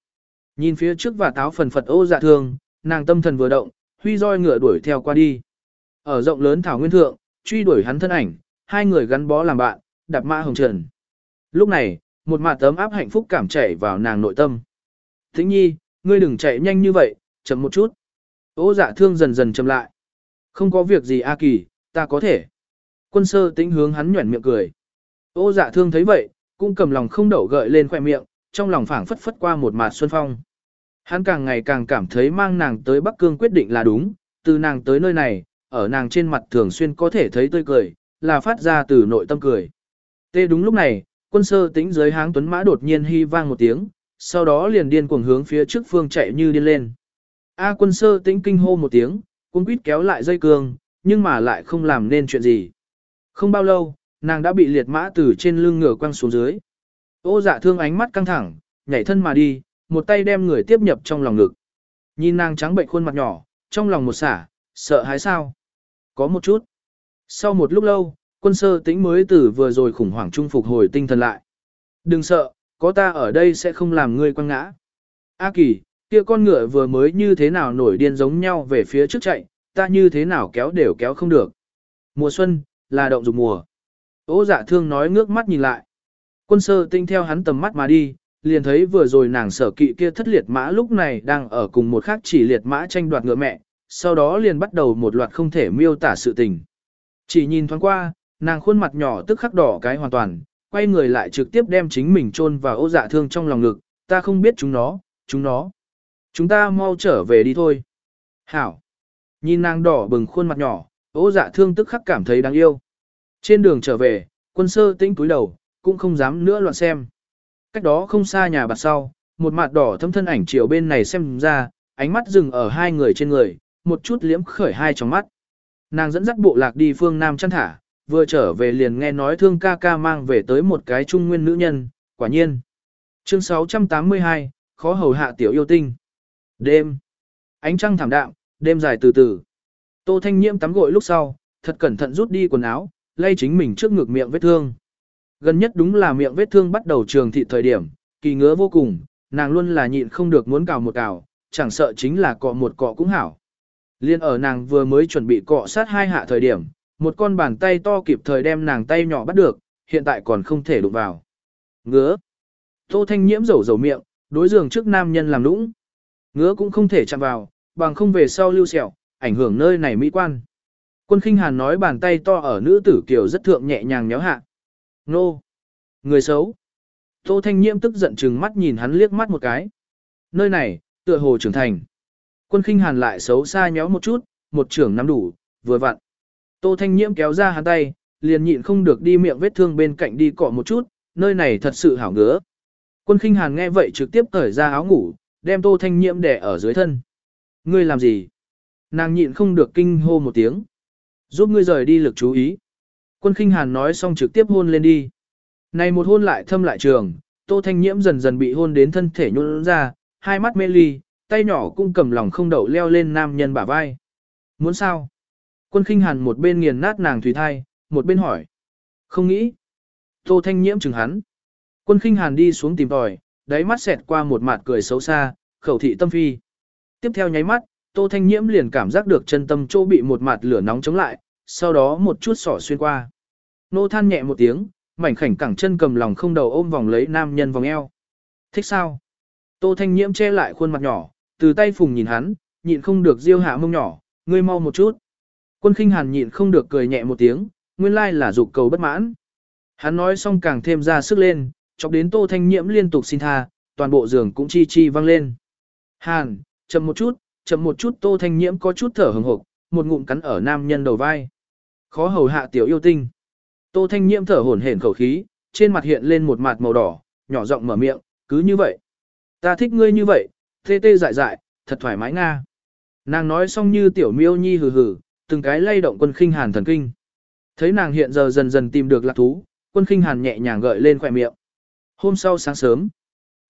Nhìn phía trước và táo phần phật ô dạ thương, nàng tâm thần vừa động, huy roi ngựa đuổi theo qua đi. Ở rộng lớn thảo nguyên thượng, truy đuổi hắn thân ảnh, hai người gắn bó làm bạn, đạp mã hồng trần. Lúc này, một mạt tấm áp hạnh phúc cảm chảy vào nàng nội tâm. Thính nhi, ngươi đừng chạy nhanh như vậy, chậm một chút. Ô dạ thương dần dần chậm lại. Không có việc gì A Kỳ, ta có thể. Quân sơ tĩnh hướng hắn nhuẩn miệng cười. Ô dạ thương thấy vậy, cũng cầm lòng không đậu gợi lên khoe miệng, trong lòng phảng phất phất qua một mạt xuân phong. Hắn càng ngày càng cảm thấy mang nàng tới Bắc Cương quyết định là đúng, từ nàng tới nơi này, ở nàng trên mặt thường xuyên có thể thấy tươi cười, là phát ra từ nội tâm cười. Tê đúng lúc này, quân sơ tĩnh dưới háng tuấn mã đột nhiên hy vang một tiếng, sau đó liền điên cuồng hướng phía trước phương chạy như điên lên. A quân sơ tĩnh kinh hô một tiếng, cuống quýt kéo lại dây cương, nhưng mà lại không làm nên chuyện gì. Không bao lâu, nàng đã bị liệt mã từ trên lưng ngựa quăng xuống dưới. Ô dạ thương ánh mắt căng thẳng, nhảy thân mà đi, một tay đem người tiếp nhập trong lòng ngực. Nhìn nàng trắng bệnh khuôn mặt nhỏ, trong lòng một xả, sợ hãi sao? Có một chút. Sau một lúc lâu, quân sơ tĩnh mới từ vừa rồi khủng hoảng trung phục hồi tinh thần lại. Đừng sợ, có ta ở đây sẽ không làm ngươi quăng ngã. A kỳ, kia con ngựa vừa mới như thế nào nổi điên giống nhau về phía trước chạy, ta như thế nào kéo đều kéo không được. Mùa xuân, là động dục mùa. Ô dạ thương nói ngước mắt nhìn lại. Quân sơ tinh theo hắn tầm mắt mà đi, liền thấy vừa rồi nàng sở kỵ kia thất liệt mã lúc này đang ở cùng một khác chỉ liệt mã tranh đoạt ngựa mẹ, sau đó liền bắt đầu một loạt không thể miêu tả sự tình. Chỉ nhìn thoáng qua, nàng khuôn mặt nhỏ tức khắc đỏ cái hoàn toàn, quay người lại trực tiếp đem chính mình chôn vào ô dạ thương trong lòng ngực, ta không biết chúng nó, chúng nó. Chúng ta mau trở về đi thôi. Hảo. Nhìn nàng đỏ bừng khuôn mặt nhỏ, ô dạ thương tức khắc cảm thấy đáng yêu. Trên đường trở về, quân sơ tĩnh túi đầu, cũng không dám nữa loạn xem. Cách đó không xa nhà bạc sau, một mặt đỏ thâm thân ảnh chiều bên này xem ra, ánh mắt dừng ở hai người trên người, một chút liếm khởi hai trong mắt. Nàng dẫn dắt bộ lạc đi phương Nam chăn thả, vừa trở về liền nghe nói thương ca ca mang về tới một cái trung nguyên nữ nhân, quả nhiên. Chương 682, khó hầu hạ tiểu yêu tinh. Đêm. Ánh trăng thảm đạm, đêm dài từ từ. Tô Thanh Nhiễm tắm gội lúc sau, thật cẩn thận rút đi quần áo, lay chính mình trước ngực miệng vết thương. Gần nhất đúng là miệng vết thương bắt đầu trường thị thời điểm, kỳ ngứa vô cùng, nàng luôn là nhịn không được muốn cào một cào, chẳng sợ chính là cọ một cọ cũng hảo. Liên ở nàng vừa mới chuẩn bị cọ sát hai hạ thời điểm, một con bàn tay to kịp thời đem nàng tay nhỏ bắt được, hiện tại còn không thể đụng vào. Ngứa. Tô Thanh Nhiễm rầu rầu miệng, đối giường trước nam nhân làm nũng. Ngứa cũng không thể chạm vào, bằng không về sau lưu sẹo, ảnh hưởng nơi này mỹ quan. Quân khinh hàn nói bàn tay to ở nữ tử kiều rất thượng nhẹ nhàng nhéo hạ. Nô! Người xấu! Tô Thanh Nhiễm tức giận chừng mắt nhìn hắn liếc mắt một cái. Nơi này, tựa tựa hồ trưởng thành. Quân khinh hàn lại xấu xa nhéo một chút, một trưởng nắm đủ, vừa vặn. Tô Thanh Nhiễm kéo ra hắn tay, liền nhịn không được đi miệng vết thương bên cạnh đi cọ một chút, nơi này thật sự hảo ngứa. Quân khinh hàn nghe vậy trực tiếp cởi ra áo ngủ, đem Tô Thanh Nhiễm đẻ ở dưới thân. Ngươi làm gì? Nàng nhịn không được kinh hô một tiếng. Giúp ngươi rời đi lực chú ý. Quân khinh hàn nói xong trực tiếp hôn lên đi. Này một hôn lại thâm lại trường, Tô Thanh Nhiễm dần dần bị hôn đến thân thể nhũn ra, hai mắt mê ly, tay nhỏ cũng cầm lòng không đậu leo lên nam nhân bả vai. Muốn sao? Quân khinh hàn một bên nghiền nát nàng thủy thai, một bên hỏi. Không nghĩ. Tô Thanh Nhiễm chừng hắn. Quân khinh hàn đi xuống tìm tòi, đáy mắt xẹt qua một mặt cười xấu xa, khẩu thị tâm phi. Tiếp theo nháy mắt, Tô Thanh Nhiễm liền cảm giác được chân tâm chỗ bị một mặt lửa nóng chống lại, sau đó một chút sỏ xuyên qua. Nô than nhẹ một tiếng, mảnh khảnh cẳng chân cầm lòng không đầu ôm vòng lấy nam nhân vòng eo. Thích sao? Tô Thanh Nhiễm che lại khuôn mặt nhỏ, từ tay phùng nhìn hắn, nhịn không được diêu hạ mông nhỏ, ngươi mau một chút. Quân khinh hàn nhịn không được cười nhẹ một tiếng, nguyên lai là dục cầu bất mãn. Hắn nói xong càng thêm ra sức lên, chọc đến Tô Thanh Nhiễm liên tục xin tha, toàn bộ giường cũng chi chi vang lên. Hàn, chậm một chút, chậm một chút Tô Thanh Nhiễm có chút thở hừng hực, một ngụm cắn ở nam nhân đầu vai. Khó hầu hạ tiểu yêu tinh. Tô Thanh Nhiễm thở hổn hển khẩu khí, trên mặt hiện lên một mặt màu đỏ, nhỏ giọng mở miệng, cứ như vậy. Ta thích ngươi như vậy, tê tê dại dại, thật thoải mái nga. Nàng nói xong như tiểu miêu nhi hừ hừ, từng cái lay động quân khinh hàn thần kinh. Thấy nàng hiện giờ dần dần tìm được lạc thú, quân khinh hàn nhẹ nhàng gợi lên khỏe miệng. Hôm sau sáng sớm,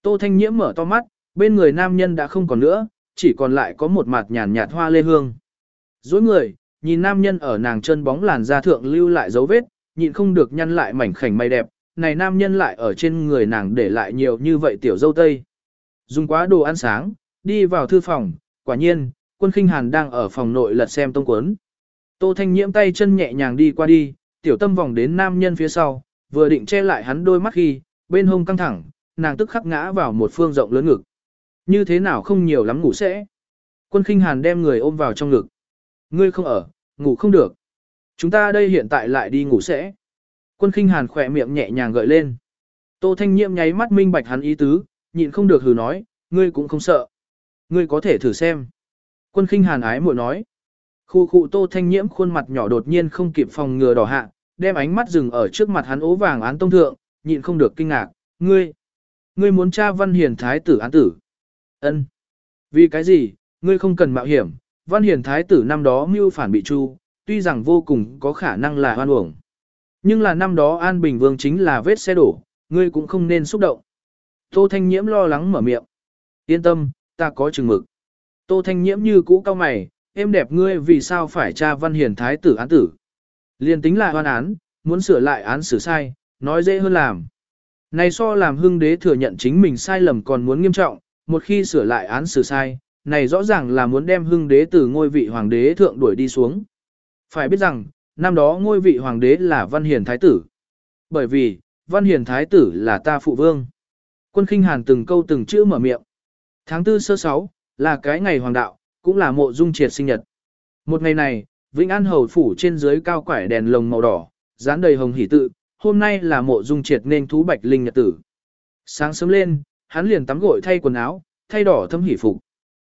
Tô Thanh Nhiễm mở to mắt, bên người nam nhân đã không còn nữa, chỉ còn lại có một mặt nhàn nhạt hoa lê hương. Dối người, nhìn nam nhân ở nàng chân bóng làn da thượng lưu lại dấu vết, nhịn không được nhăn lại mảnh khảnh may đẹp, này nam nhân lại ở trên người nàng để lại nhiều như vậy tiểu dâu tây. Dùng quá đồ ăn sáng, đi vào thư phòng, quả nhiên, quân khinh hàn đang ở phòng nội lật xem tông cuốn. Tô Thanh Nhiễm tay chân nhẹ nhàng đi qua đi, tiểu tâm vòng đến nam nhân phía sau, vừa định che lại hắn đôi mắt khi, bên hông căng thẳng, nàng tức khắc ngã vào một phương rộng lớn ngực. Như thế nào không nhiều lắm ngủ sẽ. Quân khinh hàn đem người ôm vào trong ngực. Ngươi không ở, ngủ không được. Chúng ta đây hiện tại lại đi ngủ sẽ. Quân khinh hàn khỏe miệng nhẹ nhàng gợi lên. Tô Thanh Nhiệm nháy mắt minh bạch hắn ý tứ, nhịn không được hừ nói, ngươi cũng không sợ. Ngươi có thể thử xem. Quân khinh hàn ái muội nói. Khu khu Tô Thanh Nhiễm khuôn mặt nhỏ đột nhiên không kịp phòng ngừa đỏ hạ, đem ánh mắt dừng ở trước mặt hắn ố vàng án tông thượng, nhịn không được kinh ngạc, ngươi, ngươi muốn tra văn hiền thái tử án tử. ân Vì cái gì, ngươi không cần mạo hiểm, văn hiền thái tử năm đó mưu phản bị chu, tuy rằng vô cùng có khả năng là hoan uổng. Nhưng là năm đó An Bình Vương chính là vết xe đổ, ngươi cũng không nên xúc động. Tô Thanh Nhiễm lo lắng mở miệng. Yên tâm, ta có chừng mực. Tô Thanh Nhiễm như cũ cao mày, em đẹp ngươi vì sao phải tra văn hiền thái tử án tử. Liên tính là hoan án, muốn sửa lại án xử sai, nói dễ hơn làm. Này so làm hưng đế thừa nhận chính mình sai lầm còn muốn nghiêm trọng, một khi sửa lại án xử sai, này rõ ràng là muốn đem hưng đế từ ngôi vị hoàng đế thượng đuổi đi xuống. Phải biết rằng, năm đó ngôi vị hoàng đế là Văn Hiền Thái Tử. Bởi vì, Văn Hiền Thái Tử là ta phụ vương. Quân khinh hàn từng câu từng chữ mở miệng. Tháng tư sơ sáu, là cái ngày hoàng đạo, cũng là mộ dung triệt sinh nhật. Một ngày này, Vĩnh An Hầu Phủ trên dưới cao quải đèn lồng màu đỏ, dán đầy hồng hỷ tự, hôm nay là mộ dung triệt nên thú bạch linh nhật tử. Sáng sớm lên, hắn liền tắm gội thay quần áo, thay đỏ thâm hỉ phục.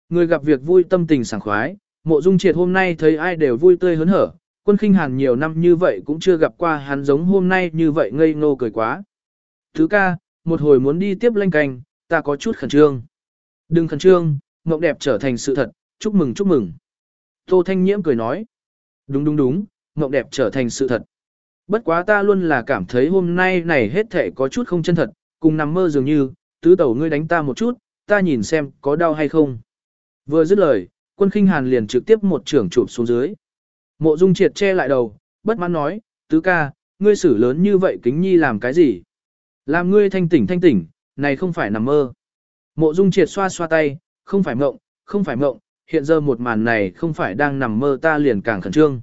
Người gặp việc vui tâm tình sảng khoái, mộ dung triệt hôm nay thấy ai đều vui tươi hớn hở, quân khinh hàn nhiều năm như vậy cũng chưa gặp qua hắn giống hôm nay như vậy ngây ngô cười quá. Thứ ca, một hồi muốn đi tiếp lanh canh, ta có chút khẩn trương. Đừng khẩn trương, mộng đẹp trở thành sự thật, chúc mừng chúc mừng. Tô Thanh Nhiễm cười nói. Đúng đúng đúng, mộng đẹp trở thành sự thật. Bất quá ta luôn là cảm thấy hôm nay này hết thể có chút không chân thật, cùng nằm mơ dường như, tứ tẩu ngươi đánh ta một chút, ta nhìn xem có đau hay không. Vừa dứt lời, quân khinh hàn liền trực tiếp một trưởng chụp xuống dưới. Mộ dung triệt che lại đầu, bất mãn nói, tứ ca, ngươi xử lớn như vậy kính nhi làm cái gì? Làm ngươi thanh tỉnh thanh tỉnh, này không phải nằm mơ. Mộ dung triệt xoa xoa tay, không phải mộng, không phải mộng, hiện giờ một màn này không phải đang nằm mơ ta liền càng khẩn trương.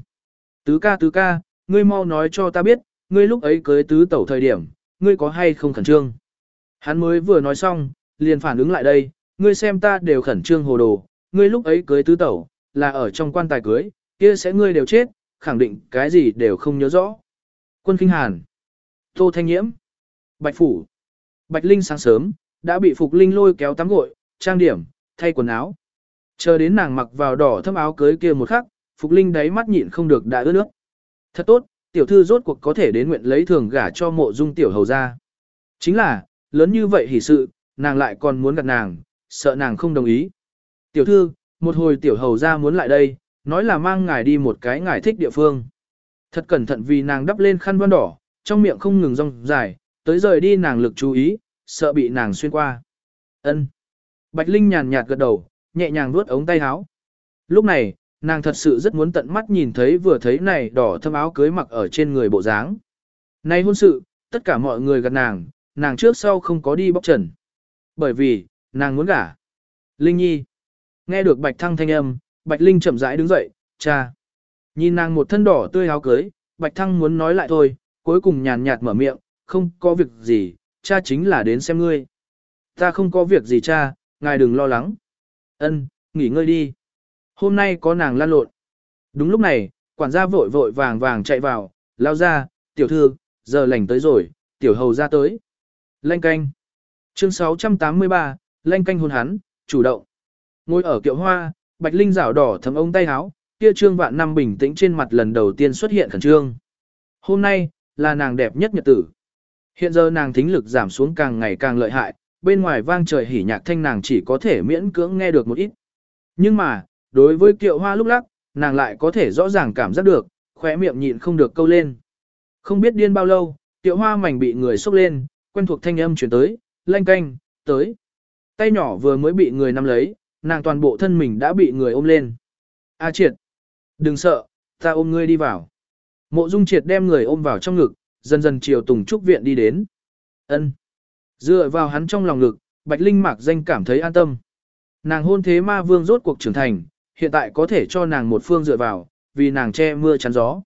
Tứ ca tứ ca, ngươi mau nói cho ta biết, ngươi lúc ấy cưới tứ tẩu thời điểm, ngươi có hay không khẩn trương. Hắn mới vừa nói xong, liền phản ứng lại đây, ngươi xem ta đều khẩn trương hồ đồ, ngươi lúc ấy cưới tứ tẩu, là ở trong quan tài cưới, kia sẽ ngươi đều chết, khẳng định cái gì đều không nhớ rõ. Quân Kinh Hàn, Tô Thanh Nhiễm, Bạch Phủ, Bạch Linh sáng sớm, đã bị Phục Linh lôi kéo tắm gội, trang điểm, thay quần áo. Chờ đến nàng mặc vào đỏ thâm áo cưới kia một khắc, Phục Linh đáy mắt nhịn không được đã ướt nước. Thật tốt, tiểu thư rốt cuộc có thể đến nguyện lấy thường gả cho mộ dung tiểu hầu ra. Chính là, lớn như vậy hỉ sự, nàng lại còn muốn gặp nàng, sợ nàng không đồng ý. Tiểu thư, một hồi tiểu hầu ra muốn lại đây, nói là mang ngài đi một cái ngài thích địa phương. Thật cẩn thận vì nàng đắp lên khăn văn đỏ, trong miệng không ngừng rong dài, tới rời đi nàng lực chú ý, sợ bị nàng xuyên qua. Ân. Bạch Linh nhàn nhạt gật đầu, nhẹ nhàng vuốt ống tay áo. Lúc này, nàng thật sự rất muốn tận mắt nhìn thấy vừa thấy này đỏ thâm áo cưới mặc ở trên người bộ dáng. Nay hôn sự, tất cả mọi người gặp nàng, nàng trước sau không có đi bóc trần. Bởi vì, nàng muốn gả. Linh Nhi. Nghe được Bạch Thăng thanh âm, Bạch Linh chậm rãi đứng dậy, cha. Nhìn nàng một thân đỏ tươi áo cưới, Bạch Thăng muốn nói lại thôi, cuối cùng nhàn nhạt mở miệng, không có việc gì, cha chính là đến xem ngươi. Ta không có việc gì cha, ngài đừng lo lắng. Ân, nghỉ ngơi đi. Hôm nay có nàng lan lộn. Đúng lúc này, quản gia vội vội vàng vàng chạy vào, lao ra, tiểu thư, giờ lành tới rồi, tiểu hầu ra tới. Lanh canh. Chương 683, lanh canh hôn hắn, chủ động. Ngồi ở kiệu hoa, bạch linh rảo đỏ thấm ông tay áo, kia trương vạn năm bình tĩnh trên mặt lần đầu tiên xuất hiện khẩn trương. Hôm nay, là nàng đẹp nhất nhật tử. Hiện giờ nàng thính lực giảm xuống càng ngày càng lợi hại, bên ngoài vang trời hỉ nhạc thanh nàng chỉ có thể miễn cưỡng nghe được một ít. Nhưng mà, đối với kiệu hoa lúc lắc, nàng lại có thể rõ ràng cảm giác được, khóe miệng nhịn không được câu lên. Không biết điên bao lâu, kiệu hoa mảnh bị người xúc lên, quen thuộc thanh âm chuyển tới, lanh canh, tới. Tay nhỏ vừa mới bị người nắm lấy, nàng toàn bộ thân mình đã bị người ôm lên. A triệt, đừng sợ, ta ôm ngươi đi vào. Mộ dung triệt đem người ôm vào trong ngực, dần dần chiều tùng trúc viện đi đến. ân Dựa vào hắn trong lòng ngực, Bạch Linh mạc danh cảm thấy an tâm. Nàng hôn thế ma vương rốt cuộc trưởng thành, hiện tại có thể cho nàng một phương dựa vào, vì nàng che mưa chắn gió.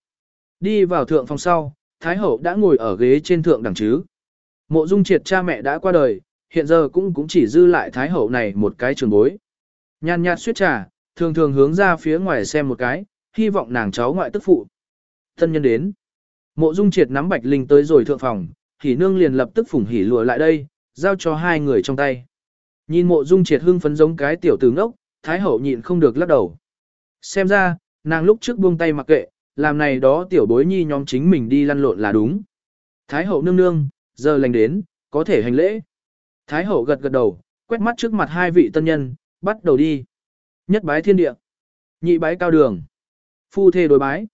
Đi vào thượng phòng sau, Thái Hậu đã ngồi ở ghế trên thượng đẳng chứ. Mộ dung triệt cha mẹ đã qua đời, hiện giờ cũng cũng chỉ dư lại Thái Hậu này một cái trường bối. Nhàn nhạt suyết trà, thường thường hướng ra phía ngoài xem một cái, hy vọng nàng cháu ngoại tức phụ. Thân nhân đến. Mộ dung triệt nắm Bạch Linh tới rồi thượng phòng, hỉ nương liền lập tức phủng hỉ lùa lại đây, giao cho hai người trong tay. Nhìn mộ dung triệt hưng phấn giống cái tiểu tử ngốc, thái hậu nhịn không được lắc đầu. Xem ra, nàng lúc trước buông tay mặc kệ, làm này đó tiểu bối nhi nhóm chính mình đi lăn lộn là đúng. Thái hậu nương nương, giờ lành đến, có thể hành lễ. Thái hậu gật gật đầu, quét mắt trước mặt hai vị tân nhân, bắt đầu đi. Nhất bái thiên địa, nhị bái cao đường, phu thê đối bái.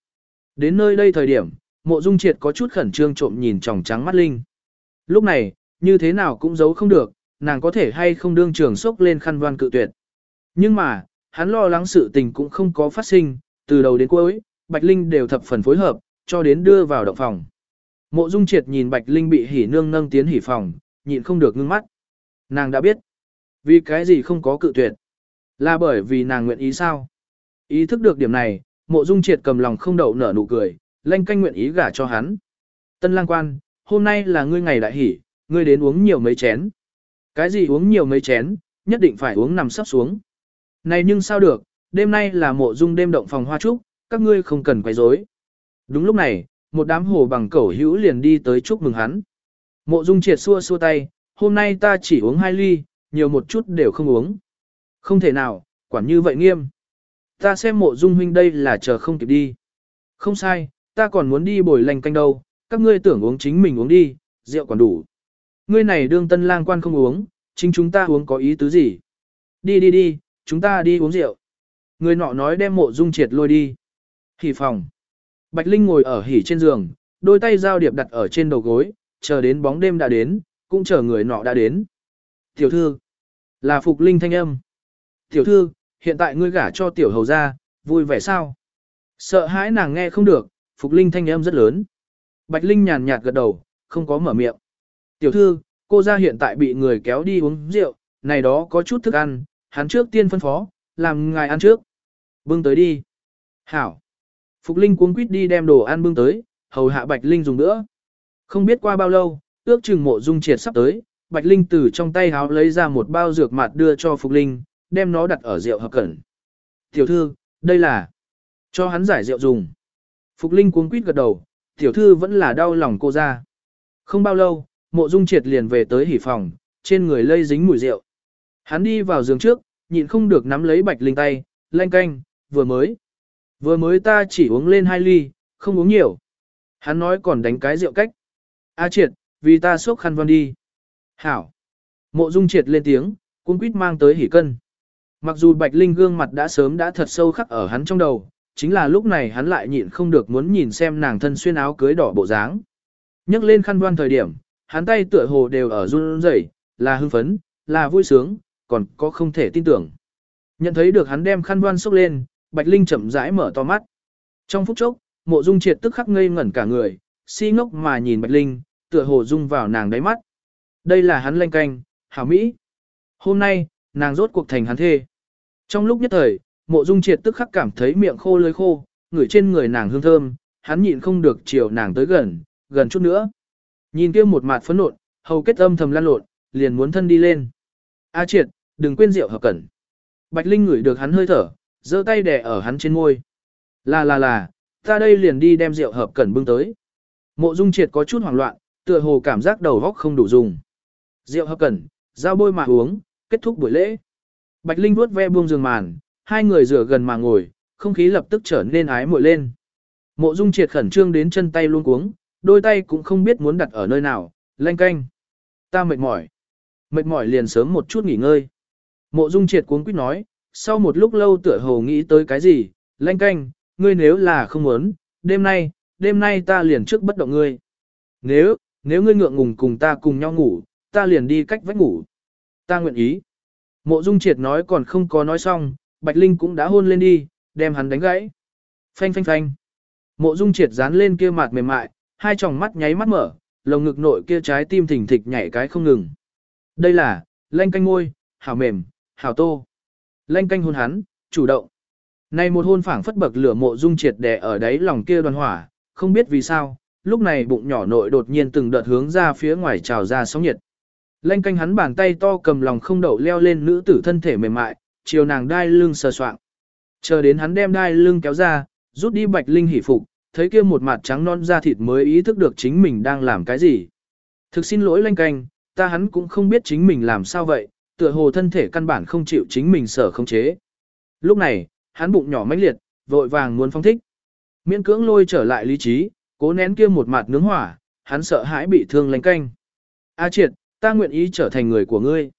Đến nơi đây thời điểm, Mộ Dung Triệt có chút khẩn trương trộm nhìn tròng trắng mắt Linh. Lúc này, như thế nào cũng giấu không được, nàng có thể hay không đương trường sốc lên khăn voan cự tuyệt. Nhưng mà, hắn lo lắng sự tình cũng không có phát sinh, từ đầu đến cuối, Bạch Linh đều thập phần phối hợp, cho đến đưa vào động phòng. Mộ Dung Triệt nhìn Bạch Linh bị hỉ nương nâng tiến hỉ phòng, nhịn không được ngưng mắt. Nàng đã biết, vì cái gì không có cự tuyệt, là bởi vì nàng nguyện ý sao? Ý thức được điểm này, Mộ Dung Triệt cầm lòng không đậu nở nụ cười, lanh canh nguyện ý gả cho hắn. Tân lang quan, hôm nay là ngươi ngày đại hỉ ngươi đến uống nhiều mấy chén. Cái gì uống nhiều mấy chén, nhất định phải uống nằm sắp xuống. Này nhưng sao được, đêm nay là mộ dung đêm động phòng hoa trúc, các ngươi không cần quấy rối. Đúng lúc này, một đám hồ bằng cẩu hữu liền đi tới chúc mừng hắn. Mộ dung triệt xua xua tay, hôm nay ta chỉ uống hai ly, nhiều một chút đều không uống. Không thể nào, quản như vậy nghiêm. Ta xem mộ dung huynh đây là chờ không kịp đi. Không sai, ta còn muốn đi bồi lành canh đâu, các ngươi tưởng uống chính mình uống đi, rượu còn đủ. Ngươi này đương tân lang quan không uống, chính chúng ta uống có ý tứ gì. Đi đi đi, chúng ta đi uống rượu. Người nọ nói đem mộ dung triệt lôi đi. Hỉ phòng. Bạch Linh ngồi ở hỉ trên giường, đôi tay giao điệp đặt ở trên đầu gối, chờ đến bóng đêm đã đến, cũng chờ người nọ đã đến. Tiểu thư. Là Phục Linh thanh âm. Tiểu thư, hiện tại ngươi gả cho tiểu hầu ra, vui vẻ sao? Sợ hãi nàng nghe không được, Phục Linh thanh âm rất lớn. Bạch Linh nhàn nhạt gật đầu, không có mở miệng. Tiểu thư, cô ra hiện tại bị người kéo đi uống rượu, này đó có chút thức ăn, hắn trước tiên phân phó, làm ngài ăn trước. Bưng tới đi. Hảo. Phục Linh cuống quýt đi đem đồ ăn bưng tới, hầu hạ Bạch Linh dùng nữa. Không biết qua bao lâu, ước chừng mộ dung triệt sắp tới, Bạch Linh từ trong tay háo lấy ra một bao dược mạt đưa cho Phục Linh, đem nó đặt ở rượu hợp cẩn. Tiểu thư, đây là cho hắn giải rượu dùng. Phục Linh cuống quýt gật đầu, tiểu thư vẫn là đau lòng cô ra. Không bao lâu, mộ dung triệt liền về tới hỉ phòng, trên người lây dính mùi rượu. Hắn đi vào giường trước, nhịn không được nắm lấy Bạch Linh tay, lanh canh, vừa mới. Vừa mới ta chỉ uống lên hai ly, không uống nhiều. Hắn nói còn đánh cái rượu cách. A triệt, vì ta sốc khăn văn đi. Hảo. Mộ dung triệt lên tiếng, cuốn quýt mang tới hỉ cân. Mặc dù Bạch Linh gương mặt đã sớm đã thật sâu khắc ở hắn trong đầu, chính là lúc này hắn lại nhịn không được muốn nhìn xem nàng thân xuyên áo cưới đỏ bộ dáng. nhấc lên khăn văn thời điểm, hắn tay tựa hồ đều ở run rẩy, là hưng phấn, là vui sướng, còn có không thể tin tưởng. Nhận thấy được hắn đem khăn voan xốc lên, Bạch Linh chậm rãi mở to mắt. Trong phút chốc, mộ dung triệt tức khắc ngây ngẩn cả người, si ngốc mà nhìn Bạch Linh, tựa hồ dung vào nàng đáy mắt. Đây là hắn lanh canh, hảo mỹ. Hôm nay, nàng rốt cuộc thành hắn thê. Trong lúc nhất thời, mộ dung triệt tức khắc cảm thấy miệng khô lưỡi khô, ngửi trên người nàng hương thơm, hắn nhịn không được chiều nàng tới gần, gần chút nữa. Nhìn kia một mặt phấn nộn, hầu kết âm thầm lan lộn, liền muốn thân đi lên. A triệt, đừng quên rượu hợp cẩn. Bạch Linh ngửi được hắn hơi thở, giơ tay đè ở hắn trên môi. Là là là, ta đây liền đi đem rượu hợp cẩn bưng tới. Mộ dung triệt có chút hoảng loạn, tựa hồ cảm giác đầu óc không đủ dùng. Rượu hợp cẩn, giao bôi mà uống, kết thúc buổi lễ. Bạch Linh vuốt ve buông giường màn, hai người rửa gần mà ngồi, không khí lập tức trở nên ái muội lên. Mộ Dung Triệt khẩn trương đến chân tay luôn cuống, đôi tay cũng không biết muốn đặt ở nơi nào, lanh canh. Ta mệt mỏi. Mệt mỏi liền sớm một chút nghỉ ngơi. Mộ Dung Triệt cuống quýt nói, sau một lúc lâu tựa hồ nghĩ tới cái gì, lanh canh, ngươi nếu là không muốn, đêm nay, đêm nay ta liền trước bất động ngươi. Nếu, nếu ngươi ngượng ngùng cùng ta cùng nhau ngủ, ta liền đi cách vách ngủ. Ta nguyện ý. Mộ Dung Triệt nói còn không có nói xong, Bạch Linh cũng đã hôn lên đi, đem hắn đánh gãy. Phanh phanh phanh. Mộ Dung Triệt dán lên kia mặt mềm mại, hai tròng mắt nháy mắt mở, lồng ngực nội kia trái tim thình thịch nhảy cái không ngừng. Đây là, lanh canh ngôi, hảo mềm, hảo tô. Lanh canh hôn hắn, chủ động. Này một hôn phảng phất bậc lửa mộ dung triệt đè ở đáy lòng kia đoàn hỏa, không biết vì sao, lúc này bụng nhỏ nội đột nhiên từng đợt hướng ra phía ngoài trào ra sóng nhiệt. Lanh canh hắn bàn tay to cầm lòng không đậu leo lên nữ tử thân thể mềm mại, chiều nàng đai lưng sờ soạng. Chờ đến hắn đem đai lưng kéo ra, rút đi bạch linh hỉ phục, thấy kia một mặt trắng non da thịt mới ý thức được chính mình đang làm cái gì. Thực xin lỗi lanh canh, ta hắn cũng không biết chính mình làm sao vậy, tựa hồ thân thể căn bản không chịu chính mình sở không chế. Lúc này, hắn bụng nhỏ mãnh liệt, vội vàng muốn phong thích. Miễn cưỡng lôi trở lại lý trí, cố nén kia một mặt nướng hỏa, hắn sợ hãi bị thương lành canh. A triệt, ta nguyện ý trở thành người của ngươi.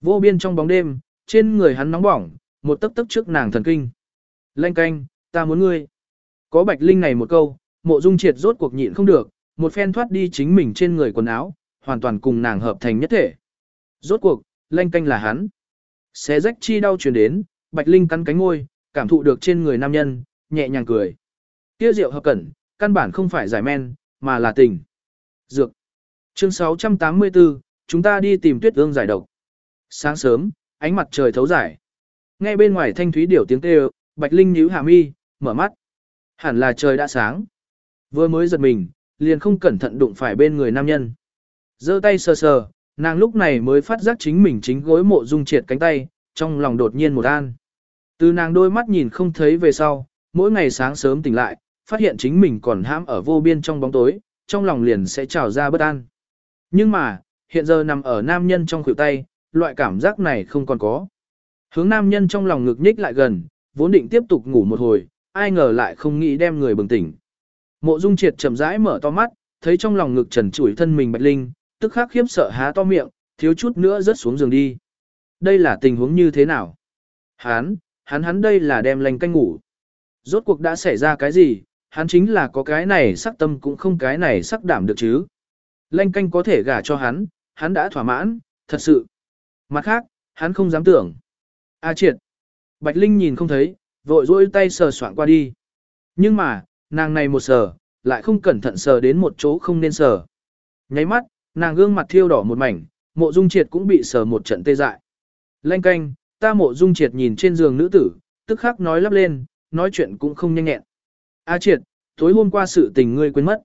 Vô biên trong bóng đêm, trên người hắn nóng bỏng, một tấc tấc trước nàng thần kinh. Lanh canh, ta muốn ngươi. Có bạch linh này một câu, mộ dung triệt rốt cuộc nhịn không được, một phen thoát đi chính mình trên người quần áo, hoàn toàn cùng nàng hợp thành nhất thể. Rốt cuộc, lanh canh là hắn. Xé rách chi đau truyền đến, bạch linh cắn cánh ngôi, cảm thụ được trên người nam nhân, nhẹ nhàng cười. Kia rượu hợp cẩn, căn bản không phải giải men, mà là tình. Dược. Chương 684, chúng ta đi tìm tuyết ương giải độc. Sáng sớm, ánh mặt trời thấu giải. Nghe bên ngoài thanh thúy điểu tiếng kêu, Bạch Linh nhíu hạ mi, mở mắt. Hẳn là trời đã sáng. Vừa mới giật mình, liền không cẩn thận đụng phải bên người nam nhân. giơ tay sờ sờ, nàng lúc này mới phát giác chính mình chính gối mộ dung triệt cánh tay, trong lòng đột nhiên một an. Từ nàng đôi mắt nhìn không thấy về sau, mỗi ngày sáng sớm tỉnh lại, phát hiện chính mình còn hãm ở vô biên trong bóng tối, trong lòng liền sẽ trào ra bất an. Nhưng mà, hiện giờ nằm ở nam nhân trong khuỷu tay, loại cảm giác này không còn có. Hướng nam nhân trong lòng ngực nhích lại gần, vốn định tiếp tục ngủ một hồi, ai ngờ lại không nghĩ đem người bừng tỉnh. Mộ Dung Triệt chậm rãi mở to mắt, thấy trong lòng ngực trần trụi thân mình Bạch Linh, tức khắc khiếp sợ há to miệng, thiếu chút nữa rớt xuống giường đi. Đây là tình huống như thế nào? Hắn, hắn hắn đây là đem lành canh ngủ. Rốt cuộc đã xảy ra cái gì, hắn chính là có cái này sắc tâm cũng không cái này sắc đảm được chứ. Lanh canh có thể gả cho hắn, hắn đã thỏa mãn, thật sự. Mặt khác, hắn không dám tưởng. A triệt. Bạch Linh nhìn không thấy, vội dỗi tay sờ soạn qua đi. Nhưng mà, nàng này một sờ, lại không cẩn thận sờ đến một chỗ không nên sờ. Nháy mắt, nàng gương mặt thiêu đỏ một mảnh, mộ dung triệt cũng bị sờ một trận tê dại. Lanh canh, ta mộ dung triệt nhìn trên giường nữ tử, tức khắc nói lắp lên, nói chuyện cũng không nhanh nhẹn. A triệt, tối hôm qua sự tình ngươi quên mất.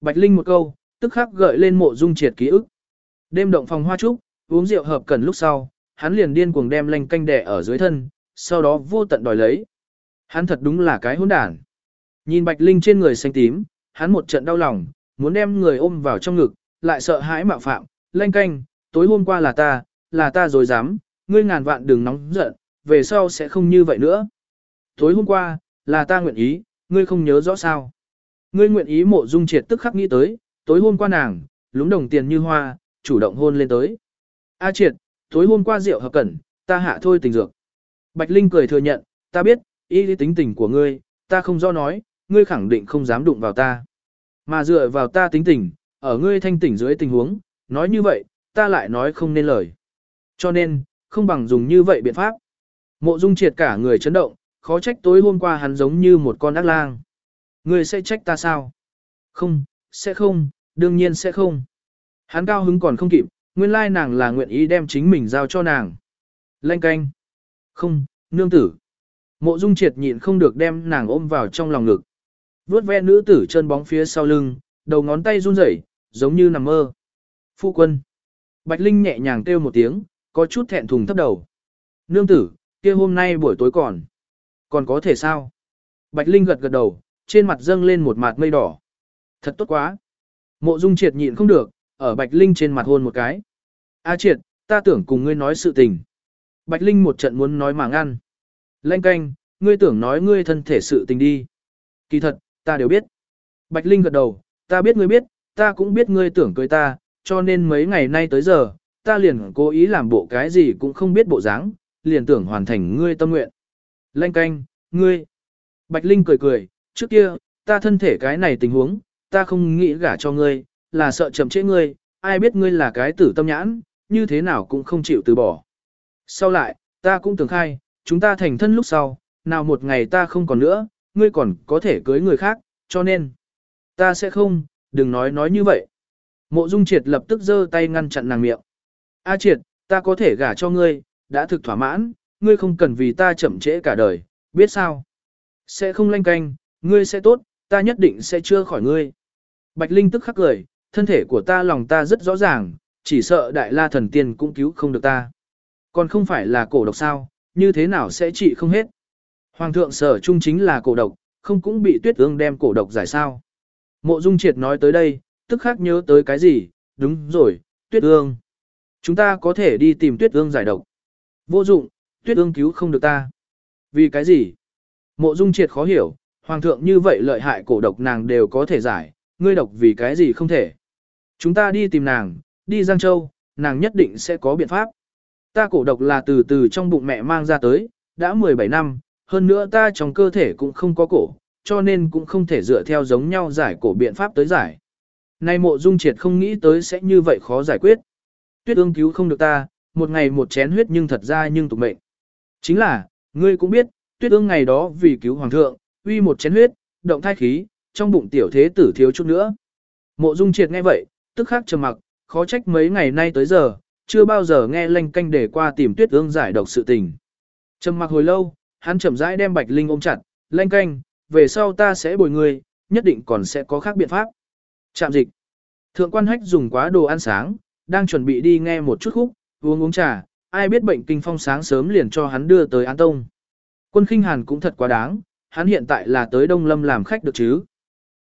Bạch Linh một câu, tức khắc gợi lên mộ dung triệt ký ức. Đêm động phòng hoa trúc, uống rượu hợp cần lúc sau, hắn liền điên cuồng đem lanh canh đẻ ở dưới thân, sau đó vô tận đòi lấy. Hắn thật đúng là cái hỗn đản. Nhìn Bạch Linh trên người xanh tím, hắn một trận đau lòng, muốn đem người ôm vào trong ngực, lại sợ hãi mạo phạm, lanh canh, tối hôm qua là ta, là ta rồi dám, ngươi ngàn vạn đừng nóng giận, về sau sẽ không như vậy nữa. Tối hôm qua, là ta nguyện ý, ngươi không nhớ rõ sao. Ngươi nguyện ý mộ dung triệt tức khắc nghĩ tới, tối hôm qua nàng, lúng đồng tiền như hoa, chủ động hôn lên tới. A triệt, tối hôm qua rượu hợp cẩn, ta hạ thôi tình dược. Bạch Linh cười thừa nhận, ta biết, ý lý tính tình của ngươi, ta không do nói, ngươi khẳng định không dám đụng vào ta. Mà dựa vào ta tính tình, ở ngươi thanh tỉnh dưới tình huống, nói như vậy, ta lại nói không nên lời. Cho nên, không bằng dùng như vậy biện pháp. Mộ dung triệt cả người chấn động, khó trách tối hôm qua hắn giống như một con ác lang. Ngươi sẽ trách ta sao? Không, sẽ không, đương nhiên sẽ không. Hắn cao hứng còn không kịp, nguyên lai nàng là nguyện ý đem chính mình giao cho nàng. Lanh canh. Không, nương tử. Mộ dung triệt nhịn không được đem nàng ôm vào trong lòng ngực. Vốt ve nữ tử chân bóng phía sau lưng, đầu ngón tay run rẩy, giống như nằm mơ. Phu quân. Bạch Linh nhẹ nhàng kêu một tiếng, có chút thẹn thùng thấp đầu. Nương tử, kia hôm nay buổi tối còn. Còn có thể sao? Bạch Linh gật gật đầu, trên mặt dâng lên một mạt mây đỏ. Thật tốt quá. Mộ Dung Triệt nhịn không được, ở Bạch Linh trên mặt hôn một cái. A Triệt, ta tưởng cùng ngươi nói sự tình. Bạch Linh một trận muốn nói mà ngăn. Lanh canh, ngươi tưởng nói ngươi thân thể sự tình đi. Kỳ thật, ta đều biết. Bạch Linh gật đầu, ta biết ngươi biết, ta cũng biết ngươi tưởng cưới ta, cho nên mấy ngày nay tới giờ, ta liền cố ý làm bộ cái gì cũng không biết bộ dáng, liền tưởng hoàn thành ngươi tâm nguyện. Lanh canh, ngươi. Bạch Linh cười cười, trước kia, ta thân thể cái này tình huống, ta không nghĩ gả cho ngươi, là sợ chậm trễ ngươi, ai biết ngươi là cái tử tâm nhãn, như thế nào cũng không chịu từ bỏ. Sau lại, ta cũng tưởng khai, chúng ta thành thân lúc sau, nào một ngày ta không còn nữa, ngươi còn có thể cưới người khác, cho nên, ta sẽ không, đừng nói nói như vậy. Mộ Dung Triệt lập tức giơ tay ngăn chặn nàng miệng. A Triệt, ta có thể gả cho ngươi, đã thực thỏa mãn, ngươi không cần vì ta chậm trễ cả đời, biết sao? Sẽ không lanh canh, ngươi sẽ tốt, ta nhất định sẽ chưa khỏi ngươi. Bạch Linh tức khắc cười, thân thể của ta lòng ta rất rõ ràng, chỉ sợ đại la thần tiên cũng cứu không được ta. Còn không phải là cổ độc sao, như thế nào sẽ trị không hết. Hoàng thượng sở trung chính là cổ độc, không cũng bị tuyết ương đem cổ độc giải sao. Mộ Dung Triệt nói tới đây, tức khắc nhớ tới cái gì, đúng rồi, tuyết ương. Chúng ta có thể đi tìm tuyết ương giải độc. Vô dụng, tuyết ương cứu không được ta. Vì cái gì? Mộ Dung Triệt khó hiểu, Hoàng thượng như vậy lợi hại cổ độc nàng đều có thể giải, ngươi độc vì cái gì không thể. Chúng ta đi tìm nàng, đi Giang Châu, nàng nhất định sẽ có biện pháp. Ta cổ độc là từ từ trong bụng mẹ mang ra tới, đã 17 năm, hơn nữa ta trong cơ thể cũng không có cổ, cho nên cũng không thể dựa theo giống nhau giải cổ biện pháp tới giải. Nay mộ dung triệt không nghĩ tới sẽ như vậy khó giải quyết. Tuyết ương cứu không được ta, một ngày một chén huyết nhưng thật ra nhưng tục mệnh. Chính là, ngươi cũng biết, tuyết ương ngày đó vì cứu hoàng thượng, uy một chén huyết, động thai khí, trong bụng tiểu thế tử thiếu chút nữa. Mộ dung triệt nghe vậy, tức khắc trầm mặc, khó trách mấy ngày nay tới giờ, chưa bao giờ nghe lanh canh để qua tìm tuyết ương giải độc sự tình. Trầm mặc hồi lâu, hắn chậm rãi đem bạch linh ôm chặt, lanh canh, về sau ta sẽ bồi người, nhất định còn sẽ có khác biện pháp. Trạm dịch. Thượng quan hách dùng quá đồ ăn sáng, đang chuẩn bị đi nghe một chút khúc, uống uống trà, ai biết bệnh kinh phong sáng sớm liền cho hắn đưa tới An Tông. Quân khinh hàn cũng thật quá đáng, hắn hiện tại là tới Đông Lâm làm khách được chứ.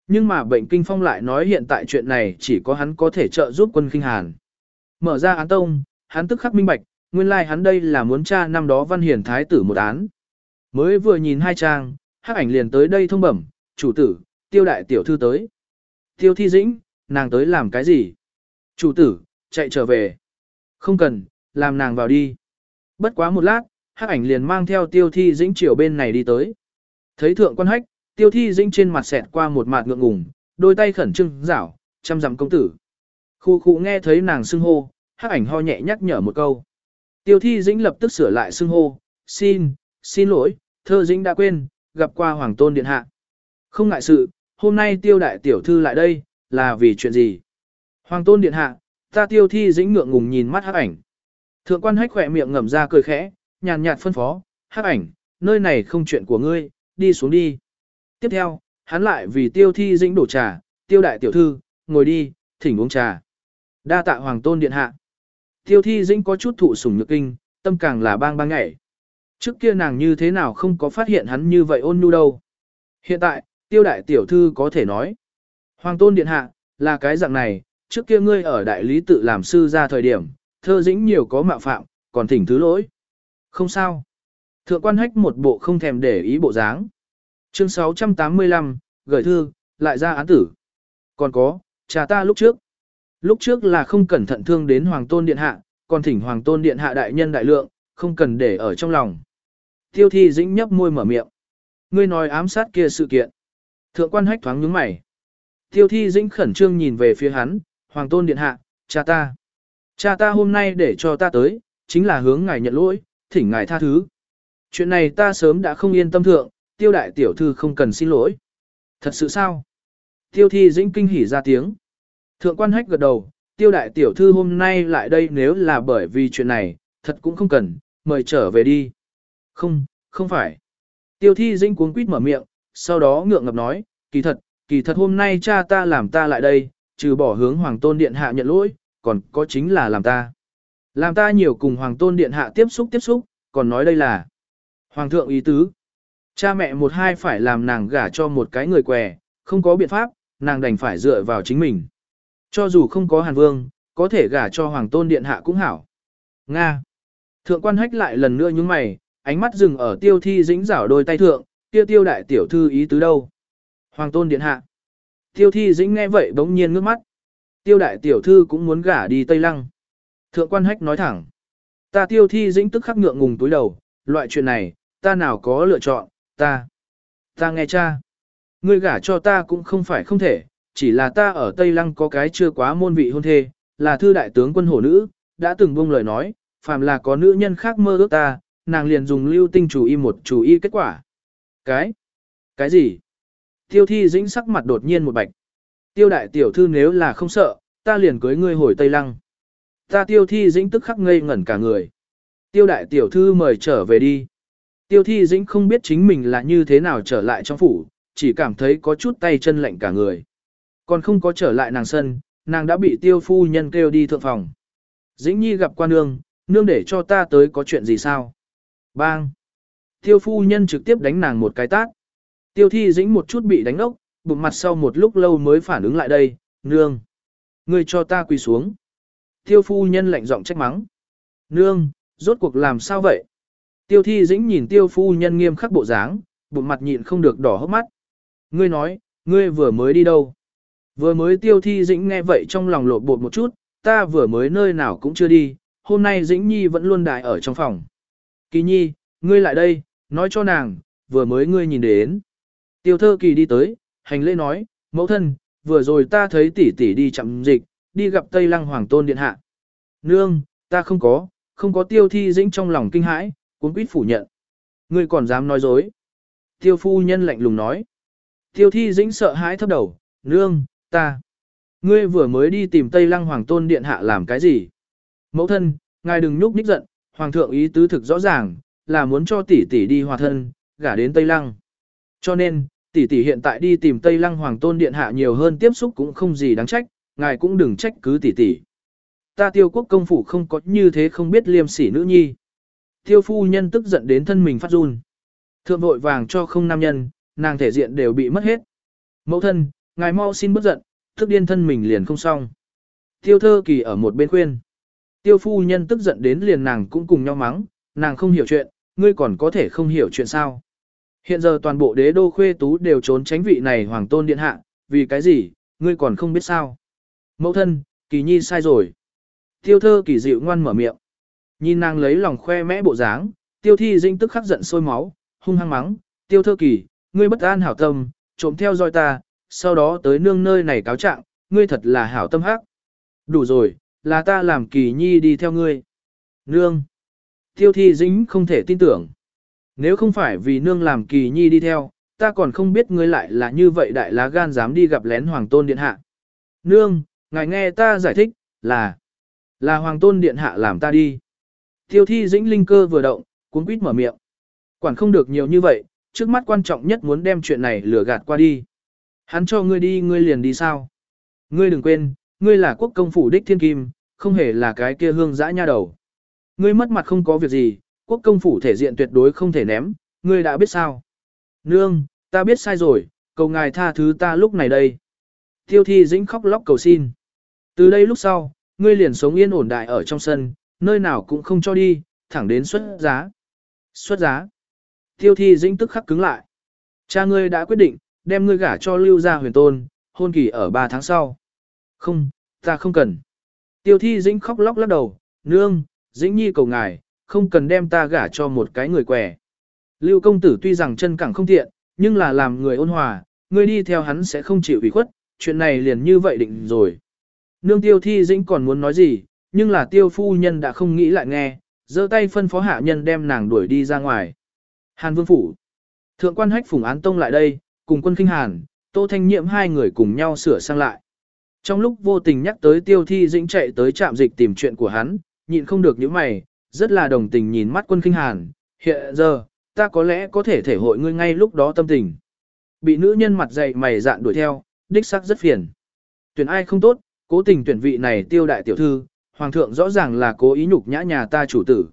Nhưng mà bệnh kinh phong lại nói hiện tại chuyện này chỉ có hắn có thể trợ giúp quân khinh hàn. Mở ra án tông, hắn tức khắc minh bạch, nguyên lai like hắn đây là muốn tra năm đó văn hiển thái tử một án. Mới vừa nhìn hai trang, hắc ảnh liền tới đây thông bẩm, chủ tử, tiêu đại tiểu thư tới. Tiêu thi dĩnh, nàng tới làm cái gì? Chủ tử, chạy trở về. Không cần, làm nàng vào đi. Bất quá một lát, hắc ảnh liền mang theo tiêu thi dĩnh chiều bên này đi tới. Thấy thượng quan hách, tiêu thi dĩnh trên mặt xẹt qua một mặt ngượng ngùng, đôi tay khẩn trưng, rảo, chăm dặm công tử. Khu khu nghe thấy nàng xưng hô, hắc ảnh ho nhẹ nhắc nhở một câu. Tiêu thi dĩnh lập tức sửa lại xưng hô, xin, xin lỗi, thơ dĩnh đã quên, gặp qua hoàng tôn điện hạ. Không ngại sự, hôm nay tiêu đại tiểu thư lại đây, là vì chuyện gì? Hoàng tôn điện hạ, ta tiêu thi dĩnh ngượng ngùng nhìn mắt hắc ảnh. Thượng quan hách khỏe miệng ngầm ra cười khẽ, nhàn nhạt phân phó, hắc ảnh, nơi này không chuyện của ngươi, đi xuống đi. Tiếp theo, hắn lại vì tiêu thi dĩnh đổ trà, tiêu đại tiểu thư, ngồi đi, thỉnh uống trà. Đa tạ hoàng tôn điện hạ. Tiêu thi dĩnh có chút thụ sủng nhược kinh, tâm càng là bang bang nhảy. Trước kia nàng như thế nào không có phát hiện hắn như vậy ôn nhu đâu. Hiện tại, tiêu đại tiểu thư có thể nói. Hoàng tôn điện hạ, là cái dạng này, trước kia ngươi ở đại lý tự làm sư ra thời điểm, thơ dĩnh nhiều có mạo phạm, còn thỉnh thứ lỗi. Không sao. Thượng quan hách một bộ không thèm để ý bộ dáng. Chương 685, gửi thư, lại ra án tử. Còn có, cha ta lúc trước. Lúc trước là không cẩn thận thương đến Hoàng Tôn Điện Hạ, còn thỉnh Hoàng Tôn Điện Hạ đại nhân đại lượng, không cần để ở trong lòng. Tiêu thi dĩnh nhấp môi mở miệng. Ngươi nói ám sát kia sự kiện. Thượng quan hách thoáng nhướng mày. Tiêu thi dĩnh khẩn trương nhìn về phía hắn, Hoàng Tôn Điện Hạ, cha ta. Cha ta hôm nay để cho ta tới, chính là hướng ngài nhận lỗi, thỉnh ngài tha thứ. Chuyện này ta sớm đã không yên tâm thượng, tiêu đại tiểu thư không cần xin lỗi. Thật sự sao? Tiêu thi dĩnh kinh hỉ ra tiếng. Thượng quan hách gật đầu, tiêu đại tiểu thư hôm nay lại đây nếu là bởi vì chuyện này, thật cũng không cần, mời trở về đi. Không, không phải. Tiêu thi dĩnh cuống quýt mở miệng, sau đó ngượng ngập nói, kỳ thật, kỳ thật hôm nay cha ta làm ta lại đây, trừ bỏ hướng hoàng tôn điện hạ nhận lỗi, còn có chính là làm ta. Làm ta nhiều cùng hoàng tôn điện hạ tiếp xúc tiếp xúc, còn nói đây là hoàng thượng ý tứ. Cha mẹ một hai phải làm nàng gả cho một cái người què, không có biện pháp, nàng đành phải dựa vào chính mình. Cho dù không có hàn vương, có thể gả cho hoàng tôn điện hạ cũng hảo. Nga. Thượng quan hách lại lần nữa những mày, ánh mắt dừng ở tiêu thi dĩnh rảo đôi tay thượng, tiêu tiêu đại tiểu thư ý tứ đâu. Hoàng tôn điện hạ. Tiêu thi dĩnh nghe vậy bỗng nhiên ngước mắt. Tiêu đại tiểu thư cũng muốn gả đi Tây Lăng. Thượng quan hách nói thẳng. Ta tiêu thi dĩnh tức khắc ngượng ngùng túi đầu, loại chuyện này, ta nào có lựa chọn, ta. Ta nghe cha. Ngươi gả cho ta cũng không phải không thể, chỉ là ta ở Tây Lăng có cái chưa quá môn vị hôn thê, là thư đại tướng quân hổ nữ, đã từng buông lời nói, phàm là có nữ nhân khác mơ ước ta, nàng liền dùng lưu tinh chủ y một chủ y kết quả. Cái? Cái gì? Tiêu thi dĩnh sắc mặt đột nhiên một bạch. Tiêu đại tiểu thư nếu là không sợ, ta liền cưới ngươi hồi Tây Lăng. Ta tiêu thi dĩnh tức khắc ngây ngẩn cả người. Tiêu đại tiểu thư mời trở về đi. Tiêu thi dĩnh không biết chính mình là như thế nào trở lại trong phủ, chỉ cảm thấy có chút tay chân lạnh cả người. Còn không có trở lại nàng sân, nàng đã bị tiêu phu nhân kêu đi thượng phòng. Dĩnh nhi gặp qua nương, nương để cho ta tới có chuyện gì sao? Bang! Tiêu phu nhân trực tiếp đánh nàng một cái tát. Tiêu thi dĩnh một chút bị đánh ốc, bụng mặt sau một lúc lâu mới phản ứng lại đây, nương. Ngươi cho ta quỳ xuống. Tiêu phu nhân lạnh giọng trách mắng. Nương, rốt cuộc làm sao vậy? Tiêu thi dĩnh nhìn tiêu phu nhân nghiêm khắc bộ dáng, bụng mặt nhịn không được đỏ hốc mắt. Ngươi nói, ngươi vừa mới đi đâu? Vừa mới tiêu thi dĩnh nghe vậy trong lòng lột bột một chút, ta vừa mới nơi nào cũng chưa đi, hôm nay dĩnh nhi vẫn luôn đại ở trong phòng. Kỳ nhi, ngươi lại đây, nói cho nàng, vừa mới ngươi nhìn đến. Tiêu thơ kỳ đi tới, hành lễ nói, mẫu thân, vừa rồi ta thấy tỷ tỷ đi chậm dịch, đi gặp Tây Lăng Hoàng Tôn Điện Hạ. Nương, ta không có, không có tiêu thi dĩnh trong lòng kinh hãi, cuốn quýt phủ nhận. Ngươi còn dám nói dối. Tiêu phu nhân lạnh lùng nói. Tiêu thi dĩnh sợ hãi thấp đầu, nương, ta. Ngươi vừa mới đi tìm Tây Lăng Hoàng Tôn Điện Hạ làm cái gì? Mẫu thân, ngài đừng nhúc nhích giận, Hoàng thượng ý tứ thực rõ ràng, là muốn cho tỷ tỷ đi hòa thân, gả đến Tây Lăng. Cho nên, tỷ tỷ hiện tại đi tìm Tây Lăng Hoàng Tôn Điện Hạ nhiều hơn tiếp xúc cũng không gì đáng trách, ngài cũng đừng trách cứ tỷ tỷ. Ta tiêu quốc công phủ không có như thế không biết liêm sỉ nữ nhi. Tiêu phu nhân tức giận đến thân mình phát run. Thượng vội vàng cho không nam nhân, nàng thể diện đều bị mất hết. Mẫu thân, ngài mau xin bất giận, thức điên thân mình liền không xong. Tiêu thơ kỳ ở một bên khuyên. Tiêu phu nhân tức giận đến liền nàng cũng cùng nhau mắng, nàng không hiểu chuyện, ngươi còn có thể không hiểu chuyện sao. Hiện giờ toàn bộ đế đô khuê tú đều trốn tránh vị này hoàng tôn điện hạ, vì cái gì, ngươi còn không biết sao. Mẫu thân, kỳ nhi sai rồi. Tiêu thơ kỳ dịu ngoan mở miệng. Nhìn nàng lấy lòng khoe mẽ bộ dáng, tiêu thi dinh tức khắc giận sôi máu, hung hăng mắng. Tiêu thơ kỳ, ngươi bất an hảo tâm, trộm theo dõi ta, sau đó tới nương nơi này cáo trạng, ngươi thật là hảo tâm hắc. Đủ rồi, là ta làm kỳ nhi đi theo ngươi. Nương. Tiêu thi dính không thể tin tưởng. Nếu không phải vì nương làm kỳ nhi đi theo, ta còn không biết ngươi lại là như vậy đại lá gan dám đi gặp lén hoàng tôn điện hạ. Nương, ngài nghe ta giải thích, là, là hoàng tôn điện hạ làm ta đi. Tiêu thi dĩnh linh cơ vừa động, cuốn quýt mở miệng. Quản không được nhiều như vậy, trước mắt quan trọng nhất muốn đem chuyện này lừa gạt qua đi. Hắn cho ngươi đi ngươi liền đi sao? Ngươi đừng quên, ngươi là quốc công phủ đích thiên kim, không hề là cái kia hương dã nha đầu. Ngươi mất mặt không có việc gì, quốc công phủ thể diện tuyệt đối không thể ném, ngươi đã biết sao? Nương, ta biết sai rồi, cầu ngài tha thứ ta lúc này đây. Tiêu thi dĩnh khóc lóc cầu xin. Từ đây lúc sau, ngươi liền sống yên ổn đại ở trong sân, nơi nào cũng không cho đi, thẳng đến xuất giá. Xuất giá. Tiêu thi dĩnh tức khắc cứng lại. Cha ngươi đã quyết định, đem ngươi gả cho lưu gia huyền tôn, hôn kỳ ở 3 tháng sau. Không, ta không cần. Tiêu thi dĩnh khóc lóc lắc đầu, nương, dĩnh nhi cầu ngài, không cần đem ta gả cho một cái người què. Lưu công tử tuy rằng chân cẳng không tiện, nhưng là làm người ôn hòa, ngươi đi theo hắn sẽ không chịu ủy khuất, chuyện này liền như vậy định rồi. Nương tiêu thi dĩnh còn muốn nói gì, nhưng là tiêu phu nhân đã không nghĩ lại nghe, giơ tay phân phó hạ nhân đem nàng đuổi đi ra ngoài. Hàn vương phủ. Thượng quan hách phủng án tông lại đây, cùng quân kinh hàn, tô thanh nhiệm hai người cùng nhau sửa sang lại. Trong lúc vô tình nhắc tới tiêu thi dĩnh chạy tới trạm dịch tìm chuyện của hắn, nhịn không được những mày, rất là đồng tình nhìn mắt quân kinh hàn, hiện giờ, ta có lẽ có thể thể hội ngươi ngay lúc đó tâm tình. Bị nữ nhân mặt dày mày dạn đuổi theo, đích sắc rất phiền. Tuyển ai không tốt, cố tình tuyển vị này tiêu đại tiểu thư, hoàng thượng rõ ràng là cố ý nhục nhã nhà ta chủ tử.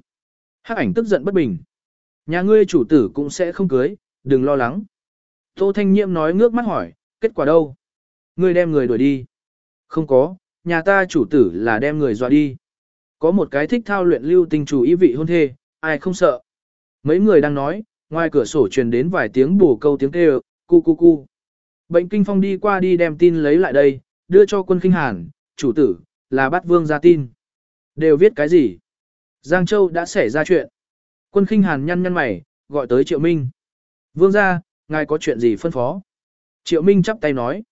Hắc ảnh tức giận bất bình. Nhà ngươi chủ tử cũng sẽ không cưới, đừng lo lắng. Tô Thanh Nhiệm nói ngước mắt hỏi, kết quả đâu? Ngươi đem người đuổi đi. Không có, nhà ta chủ tử là đem người dọa đi. Có một cái thích thao luyện lưu tinh chủ ý vị hôn thê, ai không sợ. Mấy người đang nói, ngoài cửa sổ truyền đến vài tiếng bù câu tiếng kêu, cu cu cu. Bệnh kinh phong đi qua đi đem tin lấy lại đây, đưa cho quân kinh hàn, chủ tử, là bắt vương ra tin. Đều viết cái gì? Giang Châu đã xảy ra chuyện. Quân kinh hàn nhăn nhăn mày, gọi tới Triệu Minh. Vương ra, ngài có chuyện gì phân phó? Triệu Minh chắp tay nói.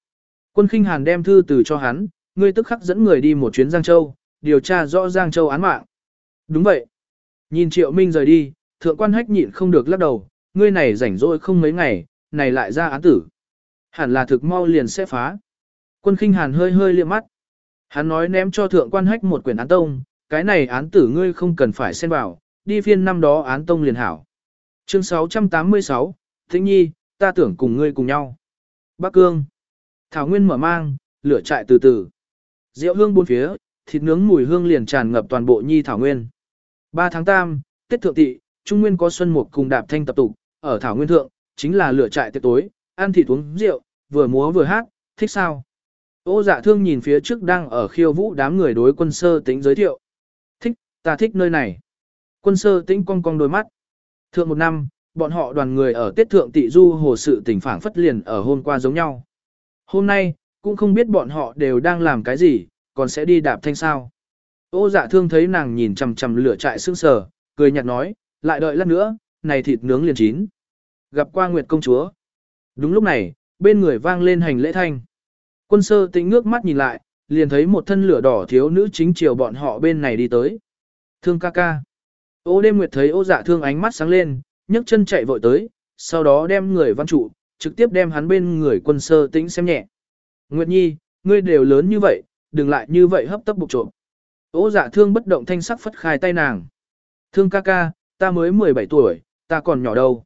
Quân kinh hàn đem thư từ cho hắn, ngươi tức khắc dẫn người đi một chuyến Giang Châu, điều tra rõ Giang Châu án mạng. Đúng vậy. Nhìn Triệu Minh rời đi, thượng quan hách nhịn không được lắc đầu, ngươi này rảnh rỗi không mấy ngày, này lại ra án tử. Hẳn là thực mau liền sẽ phá. Quân khinh hàn hơi hơi liếc mắt. Hắn nói ném cho thượng quan hách một quyển án tông, cái này án tử ngươi không cần phải xen vào, đi phiên năm đó án tông liền hảo. Chương 686, Thịnh Nhi, ta tưởng cùng ngươi cùng nhau. Bắc Cương. Thảo Nguyên mở mang, lửa trại từ từ. Rượu hương bốn phía, thịt nướng mùi hương liền tràn ngập toàn bộ Nhi Thảo Nguyên. 3 tháng Tam, Tết Thượng Tị, Trung Nguyên có Xuân Mục cùng đạp thanh tập tục, ở Thảo Nguyên Thượng, chính là lửa trại tiệc tối, ăn thịt uống rượu, vừa múa vừa hát, thích sao? Ô dạ thương nhìn phía trước đang ở khiêu vũ đám người đối quân sơ tính giới thiệu. Thích, ta thích nơi này. Quân sơ tính cong cong đôi mắt. Thượng một năm, bọn họ đoàn người ở Tết Thượng Tị Du hồ sự tỉnh phảng phất liền ở hôm qua giống nhau. Hôm nay, cũng không biết bọn họ đều đang làm cái gì, còn sẽ đi đạp thanh sao. Ô dạ thương thấy nàng nhìn chằm chằm lửa trại sương sờ, cười nhạt nói, lại đợi lát nữa, này thịt nướng liền chín. Gặp qua Nguyệt công chúa. Đúng lúc này, bên người vang lên hành lễ thanh. Quân sơ tĩnh ngước mắt nhìn lại, liền thấy một thân lửa đỏ thiếu nữ chính chiều bọn họ bên này đi tới. Thương ca ca. Ô đêm Nguyệt thấy ô dạ thương ánh mắt sáng lên, nhấc chân chạy vội tới, sau đó đem người văn trụ, trực tiếp đem hắn bên người quân sơ tĩnh xem nhẹ. Nguyệt Nhi, ngươi đều lớn như vậy, đừng lại như vậy hấp tấp bục trộm. Ô dạ thương bất động thanh sắc phất khai tay nàng. Thương ca ca, ta mới 17 tuổi, ta còn nhỏ đâu.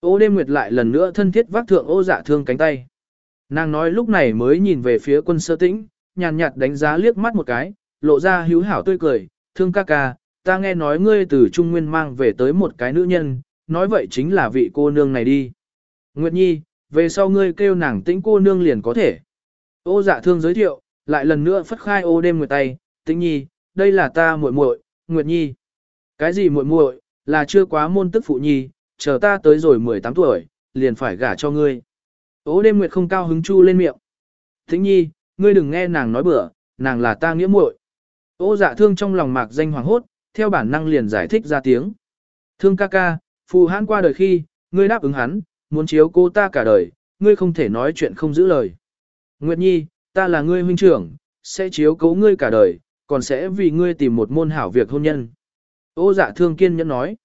Ô đêm nguyệt lại lần nữa thân thiết vác thượng ô dạ thương cánh tay. Nàng nói lúc này mới nhìn về phía quân sơ tĩnh, nhàn nhạt đánh giá liếc mắt một cái, lộ ra hữu hảo tươi cười, thương ca ca, ta nghe nói ngươi từ Trung Nguyên mang về tới một cái nữ nhân, nói vậy chính là vị cô nương này đi. Nguyệt Nhi, về sau ngươi kêu nàng tĩnh cô nương liền có thể. Ô dạ thương giới thiệu, lại lần nữa phất khai ô đêm nguyệt tay, tĩnh nhi, đây là ta muội muội, Nguyệt Nhi. Cái gì muội muội, là chưa quá môn tức phụ nhi, chờ ta tới rồi 18 tuổi, liền phải gả cho ngươi. Ô đêm nguyệt không cao hứng chu lên miệng. Tĩnh nhi, ngươi đừng nghe nàng nói bừa, nàng là ta nghĩa muội. Ô dạ thương trong lòng mạc danh hoàng hốt, theo bản năng liền giải thích ra tiếng. Thương ca ca, phù hãn qua đời khi, ngươi đáp ứng hắn, muốn chiếu cô ta cả đời, ngươi không thể nói chuyện không giữ lời. Nguyệt nhi, ta là ngươi huynh trưởng, sẽ chiếu cố ngươi cả đời, còn sẽ vì ngươi tìm một môn hảo việc hôn nhân. Ô dạ thương kiên nhẫn nói.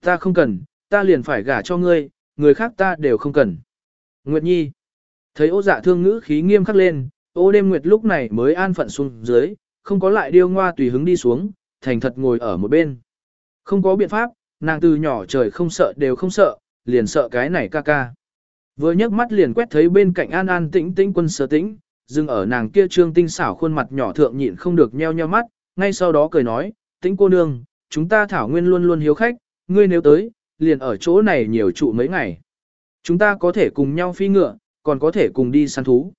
Ta không cần, ta liền phải gả cho ngươi, người khác ta đều không cần. Nguyệt Nhi. Thấy ô dạ thương ngữ khí nghiêm khắc lên, ô đêm Nguyệt lúc này mới an phận xuống dưới, không có lại điêu ngoa tùy hứng đi xuống, thành thật ngồi ở một bên. Không có biện pháp, nàng từ nhỏ trời không sợ đều không sợ, liền sợ cái này ca ca. Vừa nhấc mắt liền quét thấy bên cạnh an an tĩnh tĩnh quân sở tĩnh, dừng ở nàng kia trương tinh xảo khuôn mặt nhỏ thượng nhịn không được nheo nheo mắt, ngay sau đó cười nói, tĩnh cô nương, chúng ta thảo nguyên luôn luôn hiếu khách, ngươi nếu tới, liền ở chỗ này nhiều trụ mấy ngày. Chúng ta có thể cùng nhau phi ngựa, còn có thể cùng đi săn thú.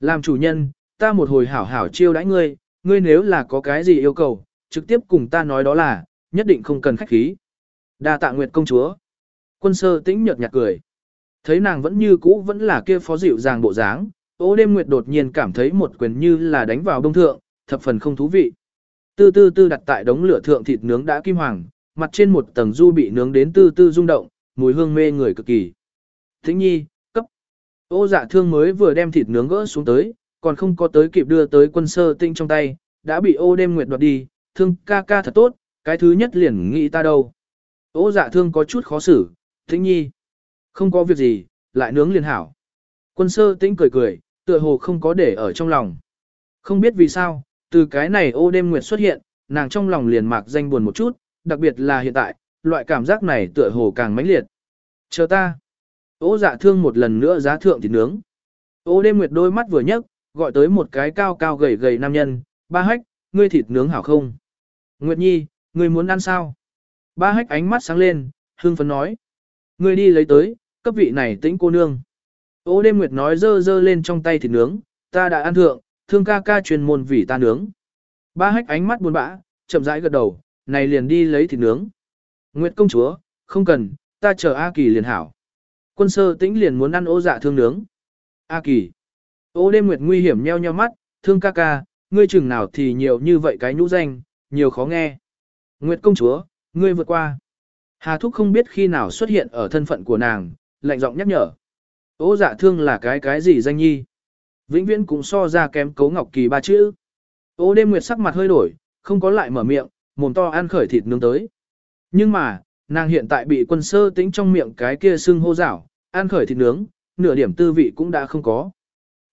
Làm chủ nhân, ta một hồi hảo hảo chiêu đãi ngươi, ngươi nếu là có cái gì yêu cầu, trực tiếp cùng ta nói đó là, nhất định không cần khách khí. Đa tạ nguyệt công chúa. Quân sơ tĩnh nhợt nhạt cười. Thấy nàng vẫn như cũ vẫn là kia phó dịu dàng bộ dáng, ô đêm nguyệt đột nhiên cảm thấy một quyền như là đánh vào đông thượng, thập phần không thú vị. Tư tư tư đặt tại đống lửa thượng thịt nướng đã kim hoàng, mặt trên một tầng du bị nướng đến tư tư rung động, mùi hương mê người cực kỳ. Thính nhi, cấp. Ô dạ thương mới vừa đem thịt nướng gỡ xuống tới, còn không có tới kịp đưa tới quân sơ tinh trong tay, đã bị ô đêm nguyệt đoạt đi, thương ca ca thật tốt, cái thứ nhất liền nghĩ ta đâu. Ô dạ thương có chút khó xử, Tĩnh nhi. Không có việc gì, lại nướng liền hảo. Quân sơ tĩnh cười cười, tựa hồ không có để ở trong lòng. Không biết vì sao, từ cái này ô đêm nguyệt xuất hiện, nàng trong lòng liền mạc danh buồn một chút, đặc biệt là hiện tại, loại cảm giác này tựa hồ càng mãnh liệt. Chờ ta. Ô dạ thương một lần nữa giá thượng thịt nướng. Ô đêm nguyệt đôi mắt vừa nhấc, gọi tới một cái cao cao gầy gầy nam nhân, ba hách, ngươi thịt nướng hảo không? Nguyệt nhi, ngươi muốn ăn sao? Ba hách ánh mắt sáng lên, hương phấn nói. Ngươi đi lấy tới, cấp vị này tĩnh cô nương. Ô đêm nguyệt nói dơ dơ lên trong tay thịt nướng, ta đã ăn thượng, thương ca ca truyền môn vì ta nướng. Ba hách ánh mắt buồn bã, chậm rãi gật đầu, này liền đi lấy thịt nướng. Nguyệt công chúa, không cần, ta chờ A Kỳ liền hảo. Quân sơ tĩnh liền muốn ăn ô dạ thương nướng. A Kỳ. Ô đêm Nguyệt nguy hiểm nheo nheo mắt, thương ca ca, ngươi chừng nào thì nhiều như vậy cái nhũ danh, nhiều khó nghe. Nguyệt công chúa, ngươi vượt qua. Hà Thúc không biết khi nào xuất hiện ở thân phận của nàng, lạnh giọng nhắc nhở. Ô dạ thương là cái cái gì danh nhi? Vĩnh viễn cũng so ra kém cấu ngọc kỳ ba chữ. Ô đêm nguyệt sắc mặt hơi đổi, không có lại mở miệng, mồm to ăn khởi thịt nướng tới. Nhưng mà, nàng hiện tại bị quân sơ tính trong miệng cái kia sưng hô rảo, ăn khởi thịt nướng, nửa điểm tư vị cũng đã không có.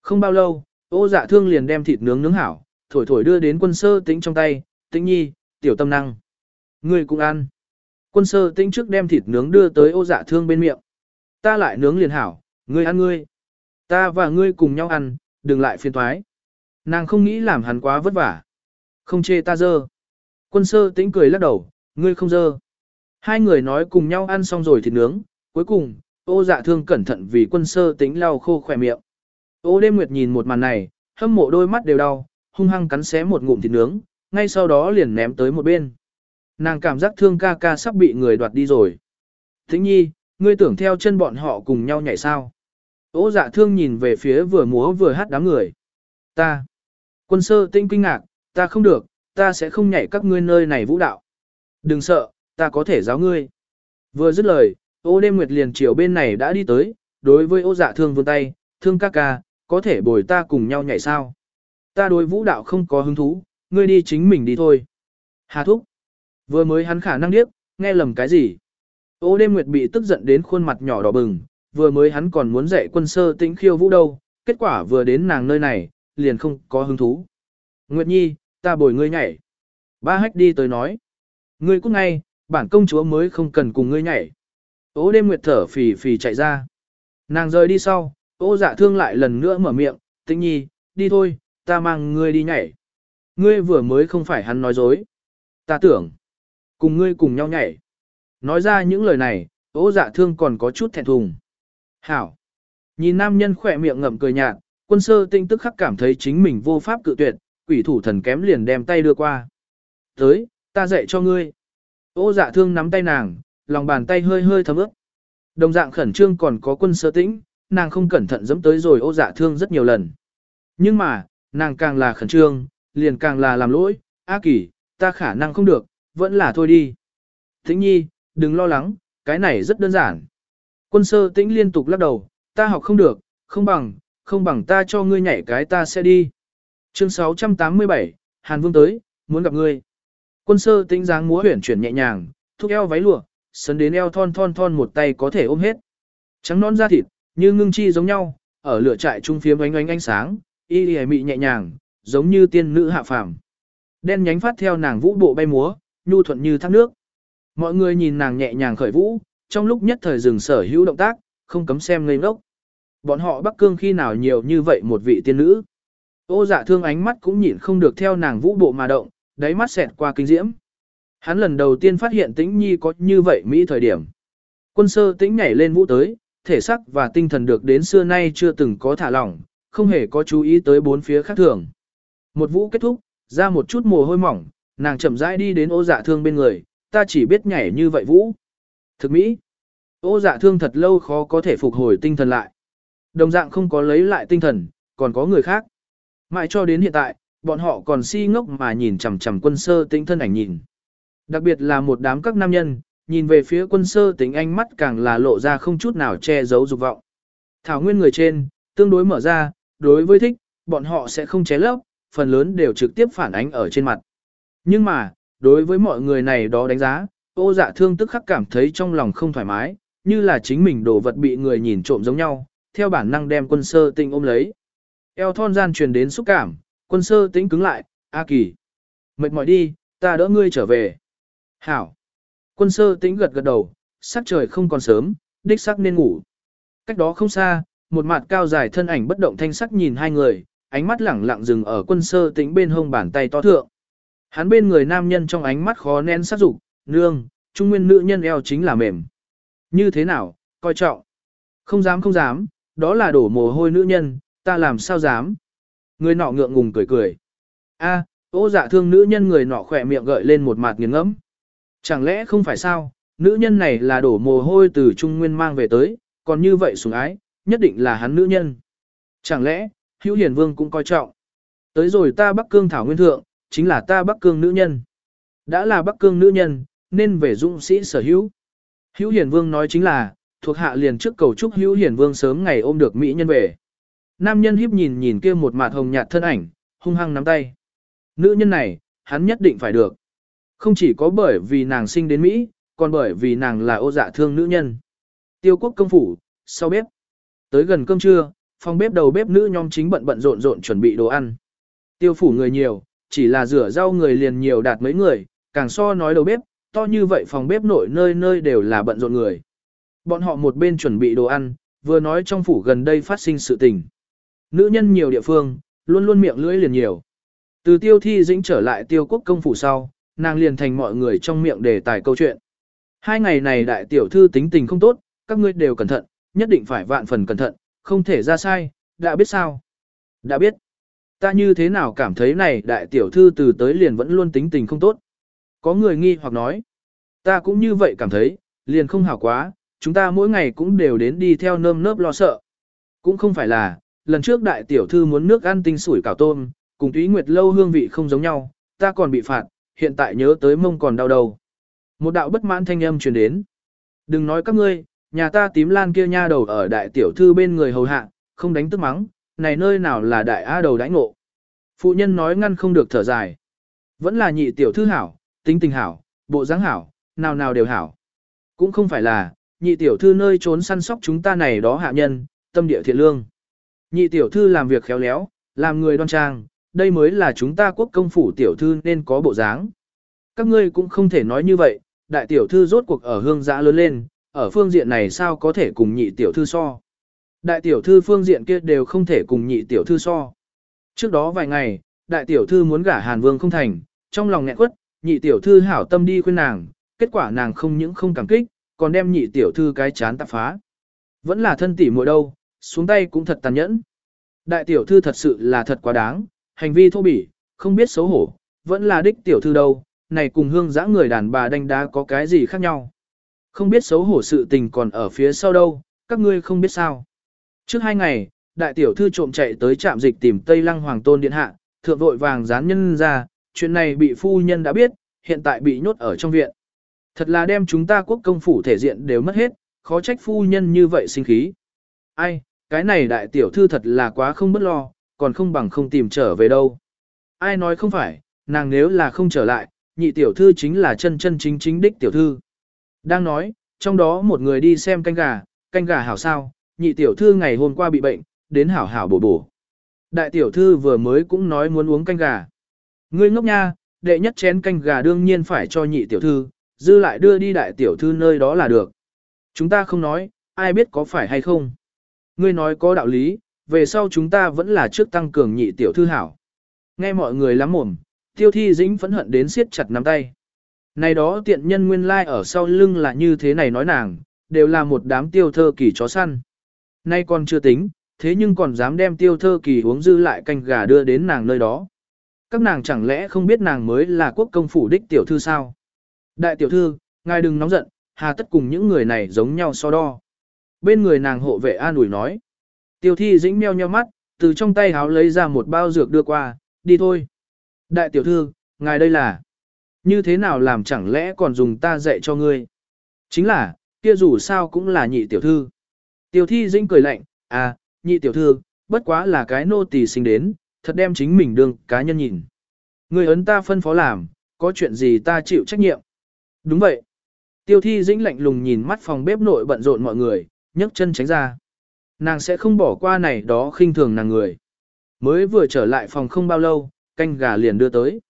Không bao lâu, ô dạ thương liền đem thịt nướng nướng hảo, thổi thổi đưa đến quân sơ tính trong tay, tĩnh nhi, tiểu tâm năng. Người cũng ăn. Quân sơ tính trước đem thịt nướng đưa tới ô dạ thương bên miệng. Ta lại nướng liền hảo, ngươi ăn ngươi. Ta và ngươi cùng nhau ăn, đừng lại phiền thoái. Nàng không nghĩ làm hắn quá vất vả. Không chê ta dơ. Quân sơ tĩnh cười lắc đầu, ngươi không dơ. Hai người nói cùng nhau ăn xong rồi thịt nướng, cuối cùng, ô dạ thương cẩn thận vì quân sơ tĩnh lau khô khỏe miệng. Ô đêm nguyệt nhìn một màn này, hâm mộ đôi mắt đều đau, hung hăng cắn xé một ngụm thịt nướng, ngay sau đó liền ném tới một bên. Nàng cảm giác thương ca ca sắp bị người đoạt đi rồi. Thính nhi, ngươi tưởng theo chân bọn họ cùng nhau nhảy sao. Ô dạ thương nhìn về phía vừa múa vừa hát đám người. Ta. Quân sơ tinh kinh ngạc, ta không được, ta sẽ không nhảy các ngươi nơi này vũ đạo. Đừng sợ, ta có thể giáo ngươi. Vừa dứt lời, ô đêm nguyệt liền chiều bên này đã đi tới, đối với ô dạ thương vươn tay, thương ca ca, có thể bồi ta cùng nhau nhảy sao. Ta đối vũ đạo không có hứng thú, ngươi đi chính mình đi thôi. Hà thúc. Vừa mới hắn khả năng điếc, nghe lầm cái gì. Ô đêm nguyệt bị tức giận đến khuôn mặt nhỏ đỏ bừng, vừa mới hắn còn muốn dạy quân sơ tĩnh khiêu vũ đâu, kết quả vừa đến nàng nơi này, liền không có hứng thú. Nguyệt Nhi, ta bồi ngươi nhảy. Ba hách đi tới nói. Ngươi cũng ngay, bản công chúa mới không cần cùng ngươi nhảy. Ô đêm nguyệt thở phì phì chạy ra. Nàng rời đi sau, ô dạ thương lại lần nữa mở miệng, tĩnh nhi, đi thôi, ta mang ngươi đi nhảy. Ngươi vừa mới không phải hắn nói dối. Ta tưởng, cùng ngươi cùng nhau nhảy. Nói ra những lời này, ô dạ thương còn có chút thẹn thùng. Hảo. Nhìn nam nhân khỏe miệng ngậm cười nhạt, quân sơ tinh tức khắc cảm thấy chính mình vô pháp cự tuyệt, quỷ thủ thần kém liền đem tay đưa qua. Tới, ta dạy cho ngươi. Ô dạ thương nắm tay nàng, lòng bàn tay hơi hơi thấm ướt. Đồng dạng khẩn trương còn có quân sơ tĩnh, nàng không cẩn thận dẫm tới rồi ô dạ thương rất nhiều lần. Nhưng mà, nàng càng là khẩn trương, liền càng là làm lỗi, A kỳ, ta khả năng không được, vẫn là thôi đi. tĩnh nhi, đừng lo lắng, cái này rất đơn giản. Quân sơ tĩnh liên tục lắc đầu, ta học không được, không bằng, không bằng ta cho ngươi nhảy cái ta sẽ đi. Chương 687, Hàn Vương tới, muốn gặp ngươi. Quân sơ tĩnh dáng múa huyển chuyển nhẹ nhàng, thúc eo váy lụa, sấn đến eo thon thon thon một tay có thể ôm hết. Trắng non da thịt, như ngưng chi giống nhau, ở lửa trại trung phiếm ánh ánh ánh sáng, y y mị nhẹ nhàng, giống như tiên nữ hạ phàm. Đen nhánh phát theo nàng vũ bộ bay múa, nhu thuận như thác nước. Mọi người nhìn nàng nhẹ nhàng khởi vũ, trong lúc nhất thời dừng sở hữu động tác, không cấm xem ngây ngốc. Bọn họ Bắc Cương khi nào nhiều như vậy một vị tiên nữ. Ô dạ thương ánh mắt cũng nhịn không được theo nàng vũ bộ mà động, đáy mắt xẹt qua kinh diễm. Hắn lần đầu tiên phát hiện tĩnh nhi có như vậy Mỹ thời điểm. Quân sơ tĩnh nhảy lên vũ tới, thể sắc và tinh thần được đến xưa nay chưa từng có thả lỏng, không hề có chú ý tới bốn phía khác thường. Một vũ kết thúc, ra một chút mồ hôi mỏng, nàng chậm rãi đi đến ô dạ thương bên người, ta chỉ biết nhảy như vậy vũ. Thực Mỹ. Ô dạ thương thật lâu khó có thể phục hồi tinh thần lại. Đồng dạng không có lấy lại tinh thần, còn có người khác. Mãi cho đến hiện tại, bọn họ còn si ngốc mà nhìn chằm chằm quân sơ tinh thân ảnh nhìn. Đặc biệt là một đám các nam nhân, nhìn về phía quân sơ tĩnh ánh mắt càng là lộ ra không chút nào che giấu dục vọng. Thảo nguyên người trên, tương đối mở ra, đối với thích, bọn họ sẽ không ché lấp, phần lớn đều trực tiếp phản ánh ở trên mặt. Nhưng mà, đối với mọi người này đó đánh giá, ô dạ thương tức khắc cảm thấy trong lòng không thoải mái, như là chính mình đồ vật bị người nhìn trộm giống nhau, theo bản năng đem quân sơ tinh ôm lấy. Eo thon gian truyền đến xúc cảm, quân sơ tĩnh cứng lại, A kỳ. Mệt mỏi đi, ta đỡ ngươi trở về. Hảo. Quân sơ tĩnh gật gật đầu, sắc trời không còn sớm, đích sắc nên ngủ. Cách đó không xa, một mặt cao dài thân ảnh bất động thanh sắc nhìn hai người, ánh mắt lẳng lặng dừng ở quân sơ tĩnh bên hông bàn tay to thượng. Hắn bên người nam nhân trong ánh mắt khó nén sát dục, nương, trung nguyên nữ nhân eo chính là mềm. Như thế nào, coi trọng. Không dám không dám, đó là đổ mồ hôi nữ nhân, ta làm sao dám. Người nọ ngượng ngùng cười cười. A, ô dạ thương nữ nhân người nọ khỏe miệng gợi lên một mặt nghiền ngẫm. Chẳng lẽ không phải sao, nữ nhân này là đổ mồ hôi từ Trung Nguyên mang về tới, còn như vậy sủng ái, nhất định là hắn nữ nhân. Chẳng lẽ, hữu hiền vương cũng coi trọng. Tới rồi ta Bắc Cương Thảo Nguyên Thượng, chính là ta Bắc Cương nữ nhân. Đã là Bắc Cương nữ nhân, nên về dũng sĩ sở hữu. Hữu hiền vương nói chính là, thuộc hạ liền trước cầu chúc hữu hiền vương sớm ngày ôm được Mỹ nhân về. Nam nhân hiếp nhìn nhìn kia một mặt hồng nhạt thân ảnh, hung hăng nắm tay. Nữ nhân này, hắn nhất định phải được. Không chỉ có bởi vì nàng sinh đến Mỹ, còn bởi vì nàng là ô dạ thương nữ nhân. Tiêu quốc công phủ, sau bếp. Tới gần cơm trưa, phòng bếp đầu bếp nữ nhóm chính bận bận rộn rộn chuẩn bị đồ ăn. Tiêu phủ người nhiều, chỉ là rửa rau người liền nhiều đạt mấy người, càng so nói đầu bếp, to như vậy phòng bếp nội nơi nơi đều là bận rộn người. Bọn họ một bên chuẩn bị đồ ăn, vừa nói trong phủ gần đây phát sinh sự tình. Nữ nhân nhiều địa phương, luôn luôn miệng lưỡi liền nhiều. Từ tiêu thi dĩnh trở lại tiêu quốc công phủ sau, nàng liền thành mọi người trong miệng đề tài câu chuyện. Hai ngày này đại tiểu thư tính tình không tốt, các ngươi đều cẩn thận, nhất định phải vạn phần cẩn thận, không thể ra sai, đã biết sao? Đã biết. Ta như thế nào cảm thấy này đại tiểu thư từ tới liền vẫn luôn tính tình không tốt. Có người nghi hoặc nói. Ta cũng như vậy cảm thấy, liền không hảo quá, chúng ta mỗi ngày cũng đều đến đi theo nơm nớp lo sợ. Cũng không phải là, lần trước đại tiểu thư muốn nước ăn tinh sủi cảo tôm, cùng túy nguyệt lâu hương vị không giống nhau, ta còn bị phạt, hiện tại nhớ tới mông còn đau đầu. Một đạo bất mãn thanh âm truyền đến. Đừng nói các ngươi, nhà ta tím lan kia nha đầu ở đại tiểu thư bên người hầu hạ, không đánh tức mắng, này nơi nào là đại a đầu đãi ngộ. Phụ nhân nói ngăn không được thở dài. Vẫn là nhị tiểu thư hảo, tính tình hảo, bộ dáng hảo, nào nào đều hảo. Cũng không phải là, nhị tiểu thư nơi trốn săn sóc chúng ta này đó hạ nhân, tâm địa thiện lương. Nhị tiểu thư làm việc khéo léo, làm người đoan trang, đây mới là chúng ta quốc công phủ tiểu thư nên có bộ dáng. Các ngươi cũng không thể nói như vậy, đại tiểu thư rốt cuộc ở hương giã lớn lên, ở phương diện này sao có thể cùng nhị tiểu thư so. Đại tiểu thư phương diện kia đều không thể cùng nhị tiểu thư so. Trước đó vài ngày, đại tiểu thư muốn gả Hàn Vương không thành, trong lòng nghẹn quất, nhị tiểu thư hảo tâm đi khuyên nàng, kết quả nàng không những không cảm kích, còn đem nhị tiểu thư cái chán tạp phá. Vẫn là thân tỷ muội đâu, xuống tay cũng thật tàn nhẫn. Đại tiểu thư thật sự là thật quá đáng, hành vi thô bỉ, không biết xấu hổ, vẫn là đích tiểu thư đâu, này cùng hương dã người đàn bà đánh đá có cái gì khác nhau. Không biết xấu hổ sự tình còn ở phía sau đâu, các ngươi không biết sao. Trước hai ngày, đại tiểu thư trộm chạy tới trạm dịch tìm Tây Lăng Hoàng Tôn Điện Hạ, thượng vội vàng dán nhân ra, chuyện này bị phu nhân đã biết, hiện tại bị nhốt ở trong viện. Thật là đem chúng ta quốc công phủ thể diện đều mất hết, khó trách phu nhân như vậy sinh khí. Ai, cái này đại tiểu thư thật là quá không bất lo, còn không bằng không tìm trở về đâu. Ai nói không phải, nàng nếu là không trở lại, nhị tiểu thư chính là chân chân chính chính đích tiểu thư. Đang nói, trong đó một người đi xem canh gà, canh gà hảo sao, nhị tiểu thư ngày hôm qua bị bệnh, đến hảo hảo bổ bổ. Đại tiểu thư vừa mới cũng nói muốn uống canh gà. Ngươi ngốc nha, đệ nhất chén canh gà đương nhiên phải cho nhị tiểu thư, dư lại đưa đi đại tiểu thư nơi đó là được. Chúng ta không nói, ai biết có phải hay không. Ngươi nói có đạo lý, về sau chúng ta vẫn là trước tăng cường nhị tiểu thư hảo. Nghe mọi người lắm mồm, tiêu thi dĩnh phẫn hận đến siết chặt nắm tay. Này đó tiện nhân nguyên lai like ở sau lưng là như thế này nói nàng, đều là một đám tiêu thơ kỳ chó săn. Nay còn chưa tính, thế nhưng còn dám đem tiêu thơ kỳ uống dư lại canh gà đưa đến nàng nơi đó. Các nàng chẳng lẽ không biết nàng mới là quốc công phủ đích tiểu thư sao? Đại tiểu thư, ngài đừng nóng giận, hà tất cùng những người này giống nhau so đo. Bên người nàng hộ vệ an ủi nói. Tiêu thi dĩnh meo nheo mắt, từ trong tay háo lấy ra một bao dược đưa qua, đi thôi. Đại tiểu thư, ngài đây là, như thế nào làm chẳng lẽ còn dùng ta dạy cho ngươi? Chính là, kia dù sao cũng là nhị tiểu thư. Tiêu thi dĩnh cười lạnh, à, nhị tiểu thư, bất quá là cái nô tỳ sinh đến, thật đem chính mình đương cá nhân nhìn. Người ấn ta phân phó làm, có chuyện gì ta chịu trách nhiệm. Đúng vậy. Tiêu thi dĩnh lạnh lùng nhìn mắt phòng bếp nội bận rộn mọi người, nhấc chân tránh ra. Nàng sẽ không bỏ qua này đó khinh thường nàng người. Mới vừa trở lại phòng không bao lâu, canh gà liền đưa tới.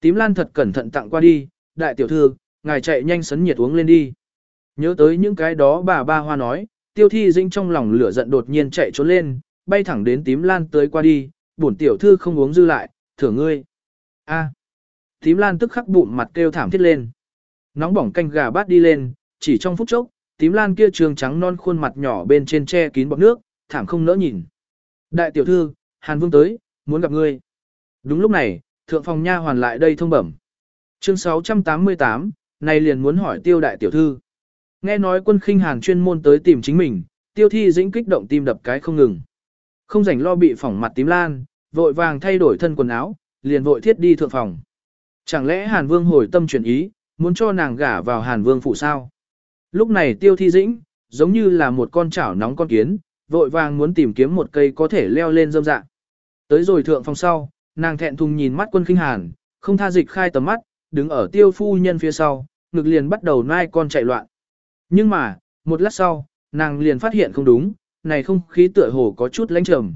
Tím lan thật cẩn thận tặng qua đi, đại tiểu thư, ngài chạy nhanh sấn nhiệt uống lên đi. Nhớ tới những cái đó bà ba hoa nói, tiêu thi dĩnh trong lòng lửa giận đột nhiên chạy trốn lên, bay thẳng đến tím lan tới qua đi, bổn tiểu thư không uống dư lại, thưởng ngươi. A. Tím lan tức khắc bụng mặt kêu thảm thiết lên. Nóng bỏng canh gà bát đi lên, chỉ trong phút chốc, tím lan kia trường trắng non khuôn mặt nhỏ bên trên che kín bọc nước, thảm không nỡ nhìn. Đại tiểu thư, Hàn Vương tới, muốn gặp ngươi. Đúng lúc này, thượng phòng nha hoàn lại đây thông bẩm. Chương 688, này liền muốn hỏi tiêu đại tiểu thư. Nghe nói quân khinh Hàn chuyên môn tới tìm chính mình, tiêu thi dĩnh kích động tim đập cái không ngừng. Không rảnh lo bị phỏng mặt tím lan, vội vàng thay đổi thân quần áo, liền vội thiết đi thượng phòng. Chẳng lẽ Hàn Vương hồi tâm chuyển ý, muốn cho nàng gả vào Hàn Vương phụ sao? Lúc này tiêu thi dĩnh, giống như là một con chảo nóng con kiến, vội vàng muốn tìm kiếm một cây có thể leo lên dâm dạng. Tới rồi thượng phòng sau, nàng thẹn thùng nhìn mắt quân kinh hàn, không tha dịch khai tầm mắt, đứng ở tiêu phu nhân phía sau, ngực liền bắt đầu nai con chạy loạn. Nhưng mà, một lát sau, nàng liền phát hiện không đúng, này không khí tựa hồ có chút lãnh trầm.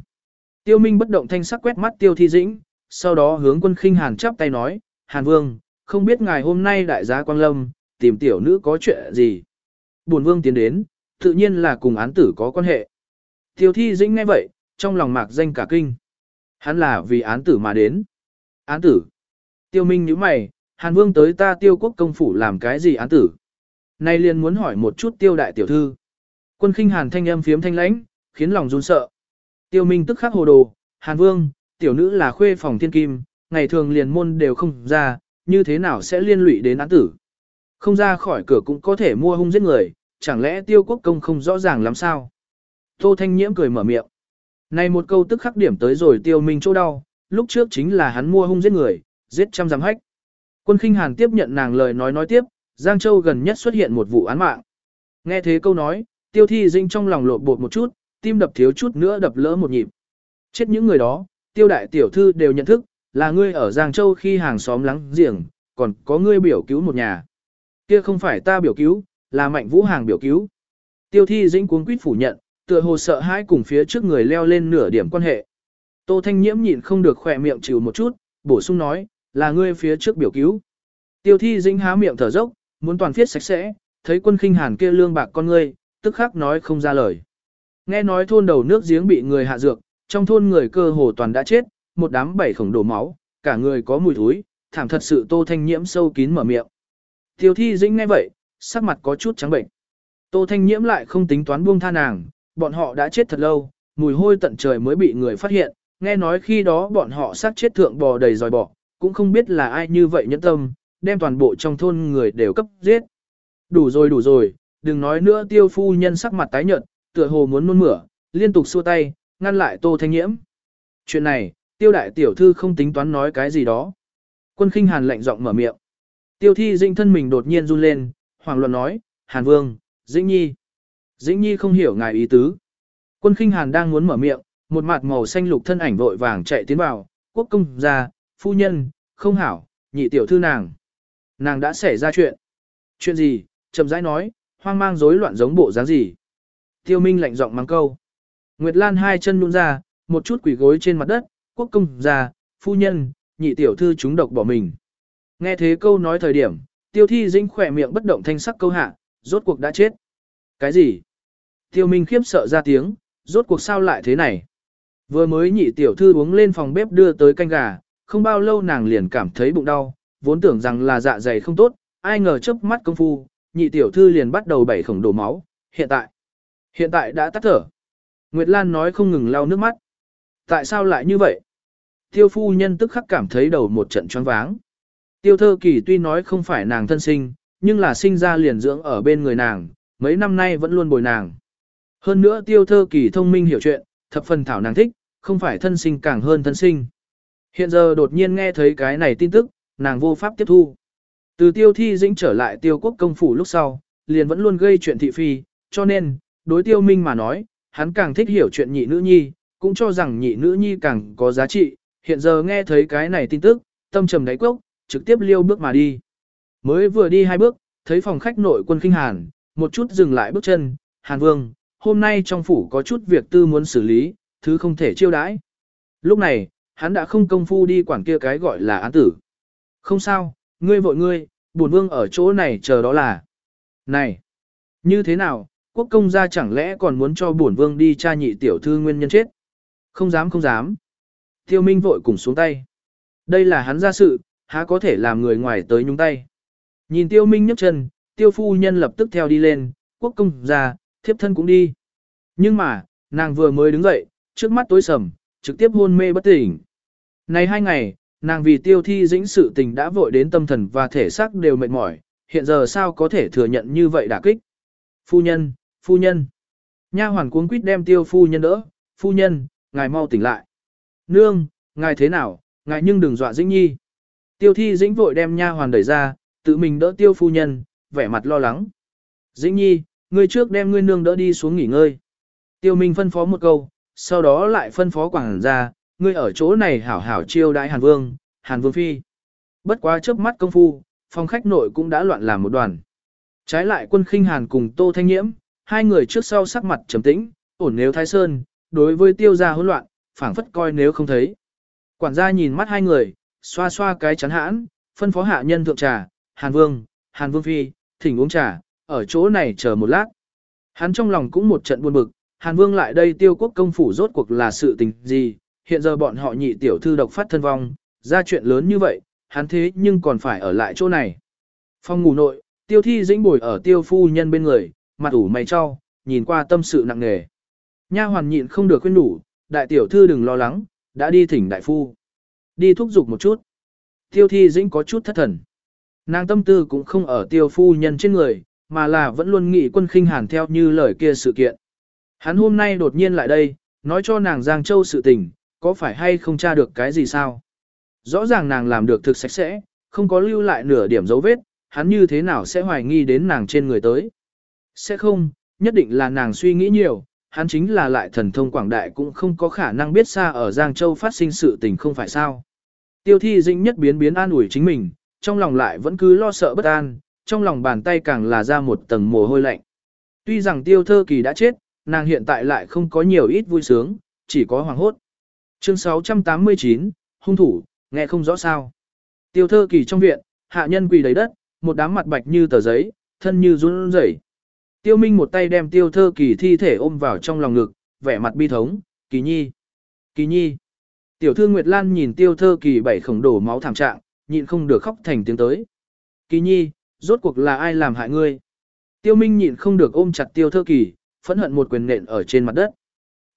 Tiêu Minh bất động thanh sắc quét mắt Tiêu Thi Dĩnh, sau đó hướng quân khinh Hàn chắp tay nói, Hàn Vương, không biết ngài hôm nay đại giá Quang Lâm, tìm tiểu nữ có chuyện gì. Buồn Vương tiến đến, tự nhiên là cùng án tử có quan hệ. Tiêu Thi Dĩnh nghe vậy, trong lòng mạc danh cả kinh. Hắn là vì án tử mà đến. Án tử. Tiêu Minh nhíu mày, Hàn Vương tới ta tiêu quốc công phủ làm cái gì án tử. Nay liền muốn hỏi một chút tiêu đại tiểu thư. Quân khinh Hàn thanh âm phiếm thanh lãnh, khiến lòng run sợ. Tiêu Minh tức khắc hồ đồ, Hàn Vương, tiểu nữ là khuê phòng thiên kim, ngày thường liền môn đều không ra, như thế nào sẽ liên lụy đến án tử. Không ra khỏi cửa cũng có thể mua hung giết người, chẳng lẽ tiêu quốc công không rõ ràng lắm sao? Tô Thanh Nhiễm cười mở miệng. Này một câu tức khắc điểm tới rồi tiêu minh chỗ đau, lúc trước chính là hắn mua hung giết người, giết trăm giám hách. Quân khinh hàn tiếp nhận nàng lời nói nói tiếp, Giang Châu gần nhất xuất hiện một vụ án mạng. Nghe thế câu nói, tiêu thi dinh trong lòng lộn bột một chút, tim đập thiếu chút nữa đập lỡ một nhịp. Chết những người đó, tiêu đại tiểu thư đều nhận thức, là ngươi ở Giang Châu khi hàng xóm lắng giềng, còn có ngươi biểu cứu một nhà. Kia không phải ta biểu cứu, là mạnh vũ hàng biểu cứu. Tiêu thi dĩnh cuống quýt phủ nhận, tựa hồ sợ hãi cùng phía trước người leo lên nửa điểm quan hệ. Tô Thanh Nhiễm nhịn không được khỏe miệng chịu một chút, bổ sung nói, là ngươi phía trước biểu cứu. Tiêu thi dĩnh há miệng thở dốc, muốn toàn phiết sạch sẽ, thấy quân khinh hàn kia lương bạc con ngươi, tức khắc nói không ra lời. Nghe nói thôn đầu nước giếng bị người hạ dược, trong thôn người cơ hồ toàn đã chết, một đám bảy khổng đổ máu, cả người có mùi thối, thảm thật sự Tô Thanh Nhiễm sâu kín mở miệng. Tiêu thi dĩnh nghe vậy, sắc mặt có chút trắng bệnh. Tô Thanh Nhiễm lại không tính toán buông tha nàng, bọn họ đã chết thật lâu, mùi hôi tận trời mới bị người phát hiện, nghe nói khi đó bọn họ sát chết thượng bò đầy dòi bò, cũng không biết là ai như vậy nhẫn tâm, đem toàn bộ trong thôn người đều cấp giết. Đủ rồi đủ rồi, đừng nói nữa tiêu phu nhân sắc mặt tái nhợt, tựa hồ muốn nôn mửa, liên tục xua tay, ngăn lại tô thanh nhiễm. Chuyện này, tiêu đại tiểu thư không tính toán nói cái gì đó. Quân khinh hàn lạnh giọng mở miệng. Tiêu thi dinh thân mình đột nhiên run lên, hoàng luận nói, hàn vương, dĩnh nhi. Dĩnh nhi không hiểu ngài ý tứ. Quân khinh hàn đang muốn mở miệng, một mặt màu xanh lục thân ảnh vội vàng chạy tiến vào, quốc công gia, phu nhân, không hảo, nhị tiểu thư nàng. Nàng đã xảy ra chuyện. Chuyện gì, chậm rãi nói, hoang mang rối loạn giống bộ dáng gì. Tiêu Minh lạnh giọng mang câu. Nguyệt Lan hai chân nhún ra, một chút quỳ gối trên mặt đất, quốc công gia, phu nhân, nhị tiểu thư chúng độc bỏ mình. Nghe thế câu nói thời điểm, tiêu thi dĩnh khỏe miệng bất động thanh sắc câu hạ, rốt cuộc đã chết. Cái gì? Tiêu Minh khiếp sợ ra tiếng, rốt cuộc sao lại thế này? Vừa mới nhị tiểu thư uống lên phòng bếp đưa tới canh gà, không bao lâu nàng liền cảm thấy bụng đau, vốn tưởng rằng là dạ dày không tốt, ai ngờ chớp mắt công phu, nhị tiểu thư liền bắt đầu bảy khổng đổ máu, hiện tại, hiện tại đã tắt thở. Nguyệt Lan nói không ngừng lau nước mắt. Tại sao lại như vậy? Tiêu phu nhân tức khắc cảm thấy đầu một trận choáng váng. Tiêu thơ kỳ tuy nói không phải nàng thân sinh, nhưng là sinh ra liền dưỡng ở bên người nàng, mấy năm nay vẫn luôn bồi nàng. Hơn nữa tiêu thơ kỳ thông minh hiểu chuyện, thập phần thảo nàng thích, không phải thân sinh càng hơn thân sinh. Hiện giờ đột nhiên nghe thấy cái này tin tức, nàng vô pháp tiếp thu. Từ tiêu thi dĩnh trở lại tiêu quốc công phủ lúc sau, liền vẫn luôn gây chuyện thị phi, cho nên, đối tiêu minh mà nói, hắn càng thích hiểu chuyện nhị nữ nhi, cũng cho rằng nhị nữ nhi càng có giá trị, hiện giờ nghe thấy cái này tin tức, tâm trầm đáy quốc, trực tiếp liêu bước mà đi. Mới vừa đi hai bước, thấy phòng khách nội quân kinh hàn, một chút dừng lại bước chân, hàn vương, hôm nay trong phủ có chút việc tư muốn xử lý, thứ không thể chiêu đãi. Lúc này, hắn đã không công phu đi quản kia cái gọi là án tử. Không sao, ngươi vội ngươi, buồn vương ở chỗ này chờ đó là. Này, như thế nào, quốc công gia chẳng lẽ còn muốn cho buồn vương đi tra nhị tiểu thư nguyên nhân chết? Không dám không dám. Tiêu Minh vội cùng xuống tay. Đây là hắn ra sự, há có thể làm người ngoài tới nhúng tay. Nhìn Tiêu Minh nhấc chân, Tiêu phu nhân lập tức theo đi lên, quốc công gia, thiếp thân cũng đi. Nhưng mà, nàng vừa mới đứng dậy, trước mắt tối sầm, trực tiếp hôn mê bất tỉnh. Này hai ngày, nàng vì tiêu thi dĩnh sự tình đã vội đến tâm thần và thể xác đều mệt mỏi, hiện giờ sao có thể thừa nhận như vậy đả kích. Phu nhân, phu nhân. Nha hoàn cuống quýt đem tiêu phu nhân đỡ, phu nhân, ngài mau tỉnh lại. Nương, ngài thế nào, ngài nhưng đừng dọa dĩnh nhi. Tiêu thi dĩnh vội đem nha hoàn đẩy ra, tự mình đỡ tiêu phu nhân, vẻ mặt lo lắng. Dĩnh nhi, ngươi trước đem ngươi nương đỡ đi xuống nghỉ ngơi. Tiêu Minh phân phó một câu, sau đó lại phân phó quảng ra, ngươi ở chỗ này hảo hảo chiêu đãi Hàn Vương, Hàn Vương Phi. Bất quá trước mắt công phu, phòng khách nội cũng đã loạn làm một đoàn. Trái lại quân khinh Hàn cùng Tô Thanh Nhiễm, hai người trước sau sắc mặt trầm tĩnh, ổn nếu Thái Sơn, đối với tiêu gia hỗn loạn, phảng phất coi nếu không thấy. Quản gia nhìn mắt hai người, xoa xoa cái chắn hãn, phân phó hạ nhân thượng trà, Hàn Vương, Hàn Vương Phi, thỉnh uống trà, ở chỗ này chờ một lát. Hắn trong lòng cũng một trận buồn bực, Hàn Vương lại đây tiêu quốc công phủ rốt cuộc là sự tình gì, hiện giờ bọn họ nhị tiểu thư độc phát thân vong, ra chuyện lớn như vậy, hắn thế nhưng còn phải ở lại chỗ này. Phòng ngủ nội, tiêu thi dĩnh bồi ở tiêu phu nhân bên người, mặt ủ mày cho, nhìn qua tâm sự nặng nề. Nha hoàn nhịn không được khuyên đủ, đại tiểu thư đừng lo lắng, đã đi thỉnh đại phu. Đi thúc giục một chút. Tiêu thi dĩnh có chút thất thần. Nàng tâm tư cũng không ở tiêu phu nhân trên người, mà là vẫn luôn nghĩ quân khinh hàn theo như lời kia sự kiện. Hắn hôm nay đột nhiên lại đây, nói cho nàng Giang Châu sự tình, có phải hay không tra được cái gì sao? Rõ ràng nàng làm được thực sạch sẽ, không có lưu lại nửa điểm dấu vết, hắn như thế nào sẽ hoài nghi đến nàng trên người tới? Sẽ không, nhất định là nàng suy nghĩ nhiều, hắn chính là lại thần thông quảng đại cũng không có khả năng biết xa ở Giang Châu phát sinh sự tình không phải sao. Tiêu thi dĩnh nhất biến biến an ủi chính mình, trong lòng lại vẫn cứ lo sợ bất an, trong lòng bàn tay càng là ra một tầng mồ hôi lạnh. Tuy rằng tiêu thơ kỳ đã chết, nàng hiện tại lại không có nhiều ít vui sướng, chỉ có hoàng hốt. Chương 689, hung thủ, nghe không rõ sao. Tiêu thơ kỳ trong viện, hạ nhân quỳ đầy đất, một đám mặt bạch như tờ giấy, thân như run rẩy. Tiêu Minh một tay đem tiêu thơ kỳ thi thể ôm vào trong lòng ngực, vẻ mặt bi thống, kỳ nhi, kỳ nhi. Tiểu thư Nguyệt Lan nhìn tiêu thơ kỳ bảy khổng đổ máu thảm trạng, nhịn không được khóc thành tiếng tới. Kỳ nhi, rốt cuộc là ai làm hại ngươi? Tiêu Minh nhịn không được ôm chặt tiêu thơ kỳ, phẫn hận một quyền nện ở trên mặt đất.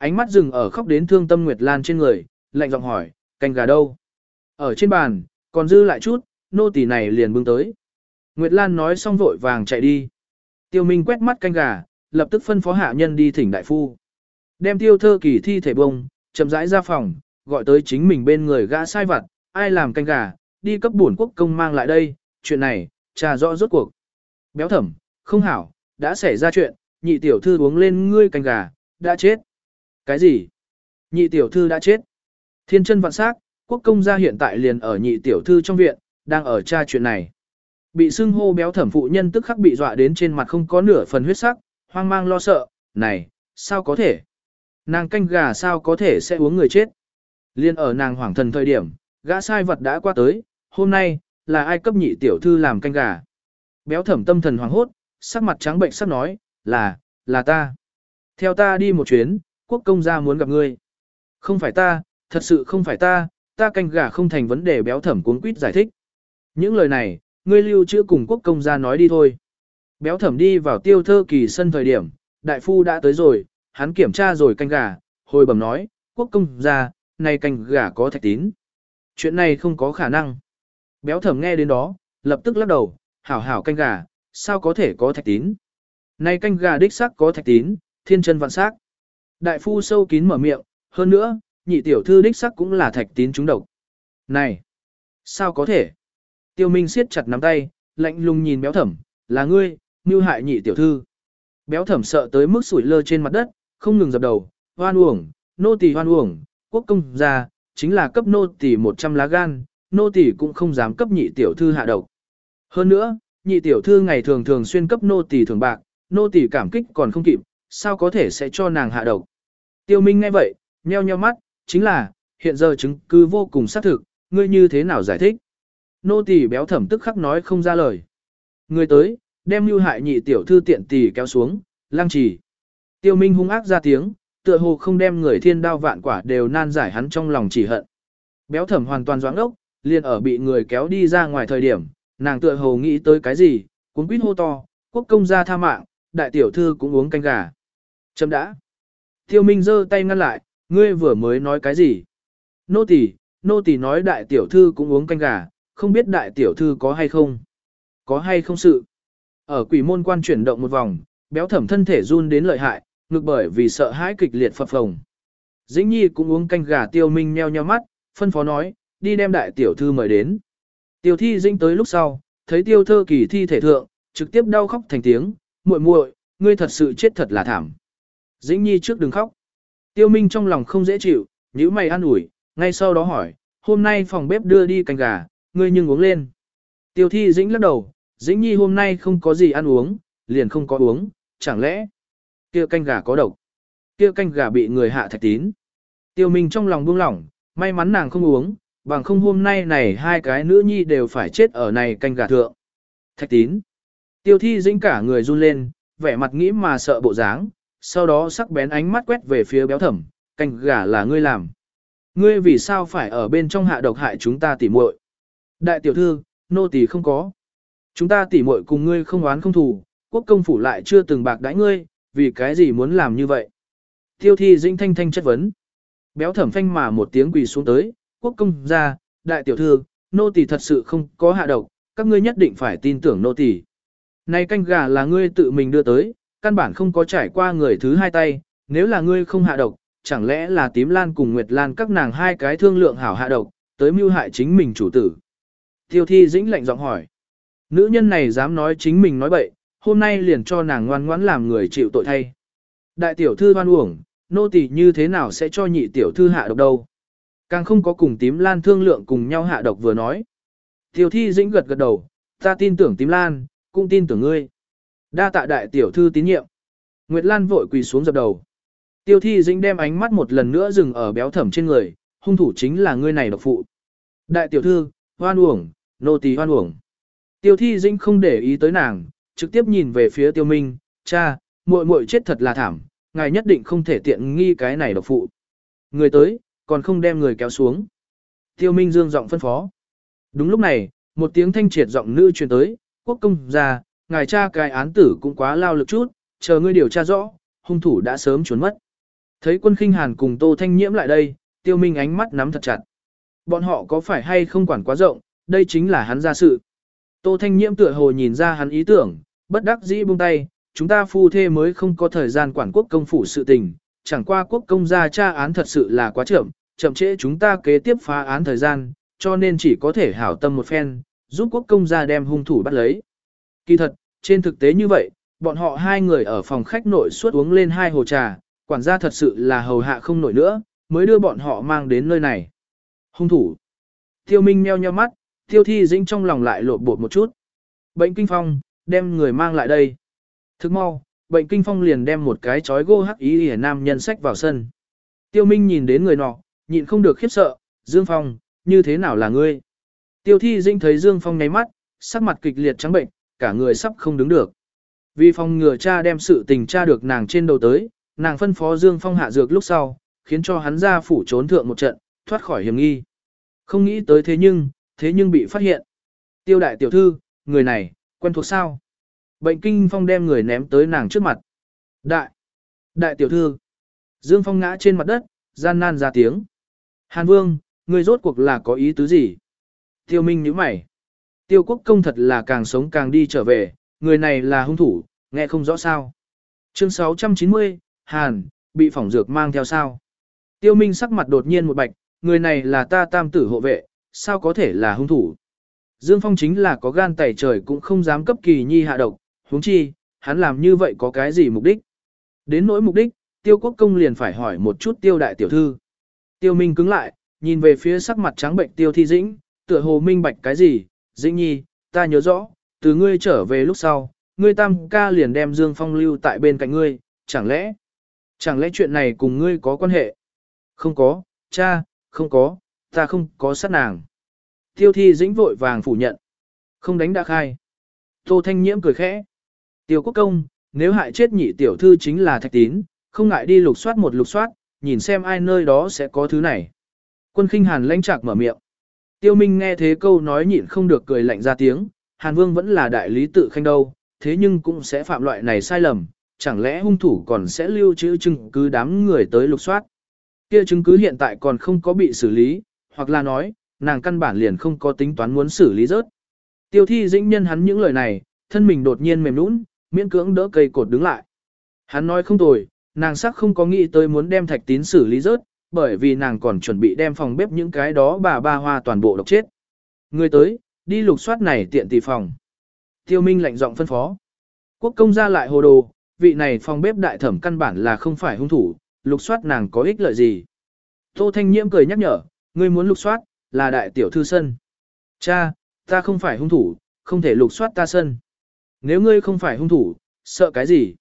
Ánh mắt dừng ở khóc đến thương tâm Nguyệt Lan trên người, lạnh giọng hỏi, canh gà đâu? Ở trên bàn, còn dư lại chút, nô tỳ này liền bưng tới. Nguyệt Lan nói xong vội vàng chạy đi. Tiêu Minh quét mắt canh gà, lập tức phân phó hạ nhân đi thỉnh đại phu. Đem tiêu thơ kỳ thi thể bông, chậm rãi ra phòng, gọi tới chính mình bên người gã sai vặt, ai làm canh gà, đi cấp bổn quốc công mang lại đây, chuyện này, trà rõ rốt cuộc. Béo thẩm, không hảo, đã xảy ra chuyện, nhị tiểu thư uống lên ngươi canh gà, đã chết. Cái gì? Nhị tiểu thư đã chết. Thiên chân vạn sắc, quốc công gia hiện tại liền ở nhị tiểu thư trong viện, đang ở tra chuyện này. Bị xưng hô béo thẩm phụ nhân tức khắc bị dọa đến trên mặt không có nửa phần huyết sắc, hoang mang lo sợ, này, sao có thể? Nàng canh gà sao có thể sẽ uống người chết? Liên ở nàng hoảng thần thời điểm, gã sai vật đã qua tới, hôm nay, là ai cấp nhị tiểu thư làm canh gà? Béo thẩm tâm thần hoảng hốt, sắc mặt trắng bệnh sắc nói, là, là ta. Theo ta đi một chuyến, quốc công gia muốn gặp ngươi. Không phải ta, thật sự không phải ta, ta canh gà không thành vấn đề béo thẩm cuốn quýt giải thích. Những lời này, ngươi lưu trữ cùng quốc công gia nói đi thôi. Béo thẩm đi vào tiêu thơ kỳ sân thời điểm, đại phu đã tới rồi, hắn kiểm tra rồi canh gà, hồi bẩm nói, quốc công gia, này canh gà có thạch tín. Chuyện này không có khả năng. Béo thẩm nghe đến đó, lập tức lắc đầu, hảo hảo canh gà, sao có thể có thạch tín. Này canh gà đích xác có thạch tín, thiên chân vạn sắc. Đại phu sâu kín mở miệng, hơn nữa, nhị tiểu thư đích sắc cũng là thạch tín trúng độc. Này, sao có thể? Tiêu Minh siết chặt nắm tay, lạnh lùng nhìn béo thẩm, là ngươi, mưu hại nhị tiểu thư. Béo thẩm sợ tới mức sủi lơ trên mặt đất, không ngừng dập đầu, hoan uổng, nô tỳ hoan uổng, quốc công gia, chính là cấp nô tỳ 100 lá gan, nô tỳ cũng không dám cấp nhị tiểu thư hạ độc. Hơn nữa, nhị tiểu thư ngày thường thường xuyên cấp nô tỳ thường bạc, nô tỳ cảm kích còn không kịp, sao có thể sẽ cho nàng hạ độc. Tiêu Minh nghe vậy, nheo nheo mắt, chính là, hiện giờ chứng cứ vô cùng xác thực, ngươi như thế nào giải thích. Nô tỳ béo thẩm tức khắc nói không ra lời. Người tới, đem lưu hại nhị tiểu thư tiện tỳ kéo xuống, lăng trì. Tiêu Minh hung ác ra tiếng, tựa hồ không đem người thiên đao vạn quả đều nan giải hắn trong lòng chỉ hận. Béo thẩm hoàn toàn doãn ốc, liền ở bị người kéo đi ra ngoài thời điểm, nàng tựa hồ nghĩ tới cái gì, cuốn quýt hô to, quốc công gia tha mạng, đại tiểu thư cũng uống canh gà. Chấm đã. Tiêu Minh giơ tay ngăn lại, ngươi vừa mới nói cái gì? Nô tỳ, nô tỳ nói đại tiểu thư cũng uống canh gà, không biết đại tiểu thư có hay không? Có hay không sự? Ở quỷ môn quan chuyển động một vòng, béo thẩm thân thể run đến lợi hại, ngực bởi vì sợ hãi kịch liệt phập phồng. Dĩnh Nhi cũng uống canh gà tiêu minh nheo nheo mắt, phân phó nói, đi đem đại tiểu thư mời đến. Tiêu thi dĩnh tới lúc sau, thấy tiêu thơ kỳ thi thể thượng, trực tiếp đau khóc thành tiếng, muội muội, ngươi thật sự chết thật là thảm. Dĩnh Nhi trước đừng khóc. Tiêu Minh trong lòng không dễ chịu, nhíu mày an ủi, ngay sau đó hỏi, hôm nay phòng bếp đưa đi canh gà, ngươi nhưng uống lên. Tiêu thi dĩnh lắc đầu, dĩnh nhi hôm nay không có gì ăn uống, liền không có uống, chẳng lẽ kia canh gà có độc, kia canh gà bị người hạ thạch tín. Tiêu Minh trong lòng buông lỏng, may mắn nàng không uống, bằng không hôm nay này hai cái nữ nhi đều phải chết ở này canh gà thượng. Thạch tín. Tiêu thi dĩnh cả người run lên, vẻ mặt nghĩ mà sợ bộ dáng, sau đó sắc bén ánh mắt quét về phía béo thẩm, canh gà là ngươi làm. Ngươi vì sao phải ở bên trong hạ độc hại chúng ta tỉ muội? Đại tiểu thư, nô tỳ không có. Chúng ta tỉ muội cùng ngươi không oán không thù, quốc công phủ lại chưa từng bạc đãi ngươi, vì cái gì muốn làm như vậy? Tiêu thi dĩnh thanh thanh chất vấn. Béo thẩm phanh mà một tiếng quỳ xuống tới, quốc công ra, đại tiểu thư, nô tỳ thật sự không có hạ độc, các ngươi nhất định phải tin tưởng nô tỳ. Này canh gà là ngươi tự mình đưa tới, căn bản không có trải qua người thứ hai tay, nếu là ngươi không hạ độc, chẳng lẽ là tím lan cùng nguyệt lan các nàng hai cái thương lượng hảo hạ độc, tới mưu hại chính mình chủ tử. Tiêu thi dĩnh lạnh giọng hỏi. Nữ nhân này dám nói chính mình nói bậy, hôm nay liền cho nàng ngoan ngoãn làm người chịu tội thay. Đại tiểu thư hoan uổng, nô tỳ như thế nào sẽ cho nhị tiểu thư hạ độc đâu. Càng không có cùng tím lan thương lượng cùng nhau hạ độc vừa nói. Tiểu thi dĩnh gật gật đầu, ta tin tưởng tím lan, cũng tin tưởng ngươi. Đa tạ đại tiểu thư tín nhiệm. Nguyệt Lan vội quỳ xuống dập đầu. Tiêu thi dĩnh đem ánh mắt một lần nữa dừng ở béo thẩm trên người, hung thủ chính là ngươi này độc phụ. Đại tiểu thư, hoan uổng, nô tỳ hoan uổng. Tiêu thi dĩnh không để ý tới nàng, trực tiếp nhìn về phía tiêu minh, cha, muội muội chết thật là thảm, ngài nhất định không thể tiện nghi cái này độc phụ. Người tới, còn không đem người kéo xuống. Tiêu minh dương giọng phân phó. Đúng lúc này, một tiếng thanh triệt giọng nữ truyền tới, quốc công gia, ngài cha cái án tử cũng quá lao lực chút, chờ ngươi điều tra rõ, hung thủ đã sớm trốn mất. Thấy quân khinh hàn cùng Tô Thanh Nhiễm lại đây, tiêu minh ánh mắt nắm thật chặt. Bọn họ có phải hay không quản quá rộng, đây chính là hắn ra sự. Tô Thanh Nhiễm tựa hồ nhìn ra hắn ý tưởng, bất đắc dĩ buông tay, chúng ta phu thê mới không có thời gian quản quốc công phủ sự tình, chẳng qua quốc công gia tra án thật sự là quá chậm, chậm trễ chúng ta kế tiếp phá án thời gian, cho nên chỉ có thể hảo tâm một phen, giúp quốc công gia đem hung thủ bắt lấy. Kỳ thật, trên thực tế như vậy, bọn họ hai người ở phòng khách nội suốt uống lên hai hồ trà, quản gia thật sự là hầu hạ không nổi nữa, mới đưa bọn họ mang đến nơi này. Hung thủ. Tiêu Minh meo nheo mắt, tiêu thi dĩnh trong lòng lại lột bột một chút. Bệnh kinh phong, đem người mang lại đây. Thức mau, bệnh kinh phong liền đem một cái chói gô hắc ý hề nam nhân sách vào sân. Tiêu Minh nhìn đến người nọ, nhịn không được khiếp sợ, Dương Phong, như thế nào là ngươi? Tiêu thi dĩnh thấy Dương Phong nháy mắt, sắc mặt kịch liệt trắng bệnh, cả người sắp không đứng được. Vì phong ngừa cha đem sự tình cha được nàng trên đầu tới, nàng phân phó Dương Phong hạ dược lúc sau, khiến cho hắn ra phủ trốn thượng một trận, thoát khỏi hiểm nghi. Không nghĩ tới thế nhưng, thế nhưng bị phát hiện. Tiêu đại tiểu thư, người này, quen thuộc sao? Bệnh kinh phong đem người ném tới nàng trước mặt. Đại, đại tiểu thư. Dương Phong ngã trên mặt đất, gian nan ra tiếng. Hàn Vương, người rốt cuộc là có ý tứ gì? Tiêu Minh nhíu mày. Tiêu quốc công thật là càng sống càng đi trở về, người này là hung thủ, nghe không rõ sao. Chương 690, Hàn, bị phỏng dược mang theo sao. Tiêu Minh sắc mặt đột nhiên một bạch, người này là ta tam tử hộ vệ, sao có thể là hung thủ. Dương Phong chính là có gan tẩy trời cũng không dám cấp kỳ nhi hạ độc, huống chi, hắn làm như vậy có cái gì mục đích. Đến nỗi mục đích, tiêu quốc công liền phải hỏi một chút tiêu đại tiểu thư. Tiêu Minh cứng lại, nhìn về phía sắc mặt trắng bệnh tiêu thi dĩnh, tựa hồ minh bạch cái gì, dĩnh nhi, ta nhớ rõ, từ ngươi trở về lúc sau, ngươi tam ca liền đem Dương Phong lưu tại bên cạnh ngươi, chẳng lẽ, chẳng lẽ chuyện này cùng ngươi có quan hệ? Không có, cha, không có, ta không có sát nàng. Tiêu thi dĩnh vội vàng phủ nhận. Không đánh đã khai. Tô Thanh Nhiễm cười khẽ. Tiêu quốc công, nếu hại chết nhị tiểu thư chính là thạch tín, không ngại đi lục soát một lục soát, nhìn xem ai nơi đó sẽ có thứ này. Quân khinh hàn lãnh chạc mở miệng. Tiêu Minh nghe thế câu nói nhịn không được cười lạnh ra tiếng, Hàn Vương vẫn là đại lý tự khanh đâu, thế nhưng cũng sẽ phạm loại này sai lầm, chẳng lẽ hung thủ còn sẽ lưu trữ chứng cứ đám người tới lục soát. Kia chứng cứ hiện tại còn không có bị xử lý, hoặc là nói, nàng căn bản liền không có tính toán muốn xử lý rớt. Tiêu thi dĩnh nhân hắn những lời này, thân mình đột nhiên mềm nũng, miễn cưỡng đỡ cây cột đứng lại. Hắn nói không tồi, nàng sắc không có nghĩ tới muốn đem thạch tín xử lý rớt, bởi vì nàng còn chuẩn bị đem phòng bếp những cái đó bà ba hoa toàn bộ độc chết. Người tới, đi lục soát này tiện tỷ phòng. Tiêu Minh lạnh giọng phân phó. Quốc công ra lại hồ đồ, vị này phòng bếp đại thẩm căn bản là không phải hung thủ, lục soát nàng có ích lợi gì. Tô Thanh Nhiễm cười nhắc nhở, ngươi muốn lục soát, là đại tiểu thư sân. Cha, ta không phải hung thủ, không thể lục soát ta sân. Nếu ngươi không phải hung thủ, sợ cái gì?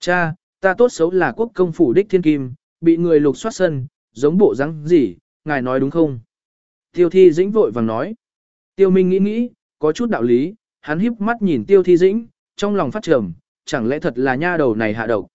Cha, ta tốt xấu là quốc công phủ đích thiên kim, bị người lục soát sân, giống bộ rắn gì, ngài nói đúng không? Tiêu thi dĩnh vội vàng nói. Tiêu Minh nghĩ nghĩ, có chút đạo lý, hắn híp mắt nhìn tiêu thi dĩnh, trong lòng phát trầm, chẳng lẽ thật là nha đầu này hạ độc.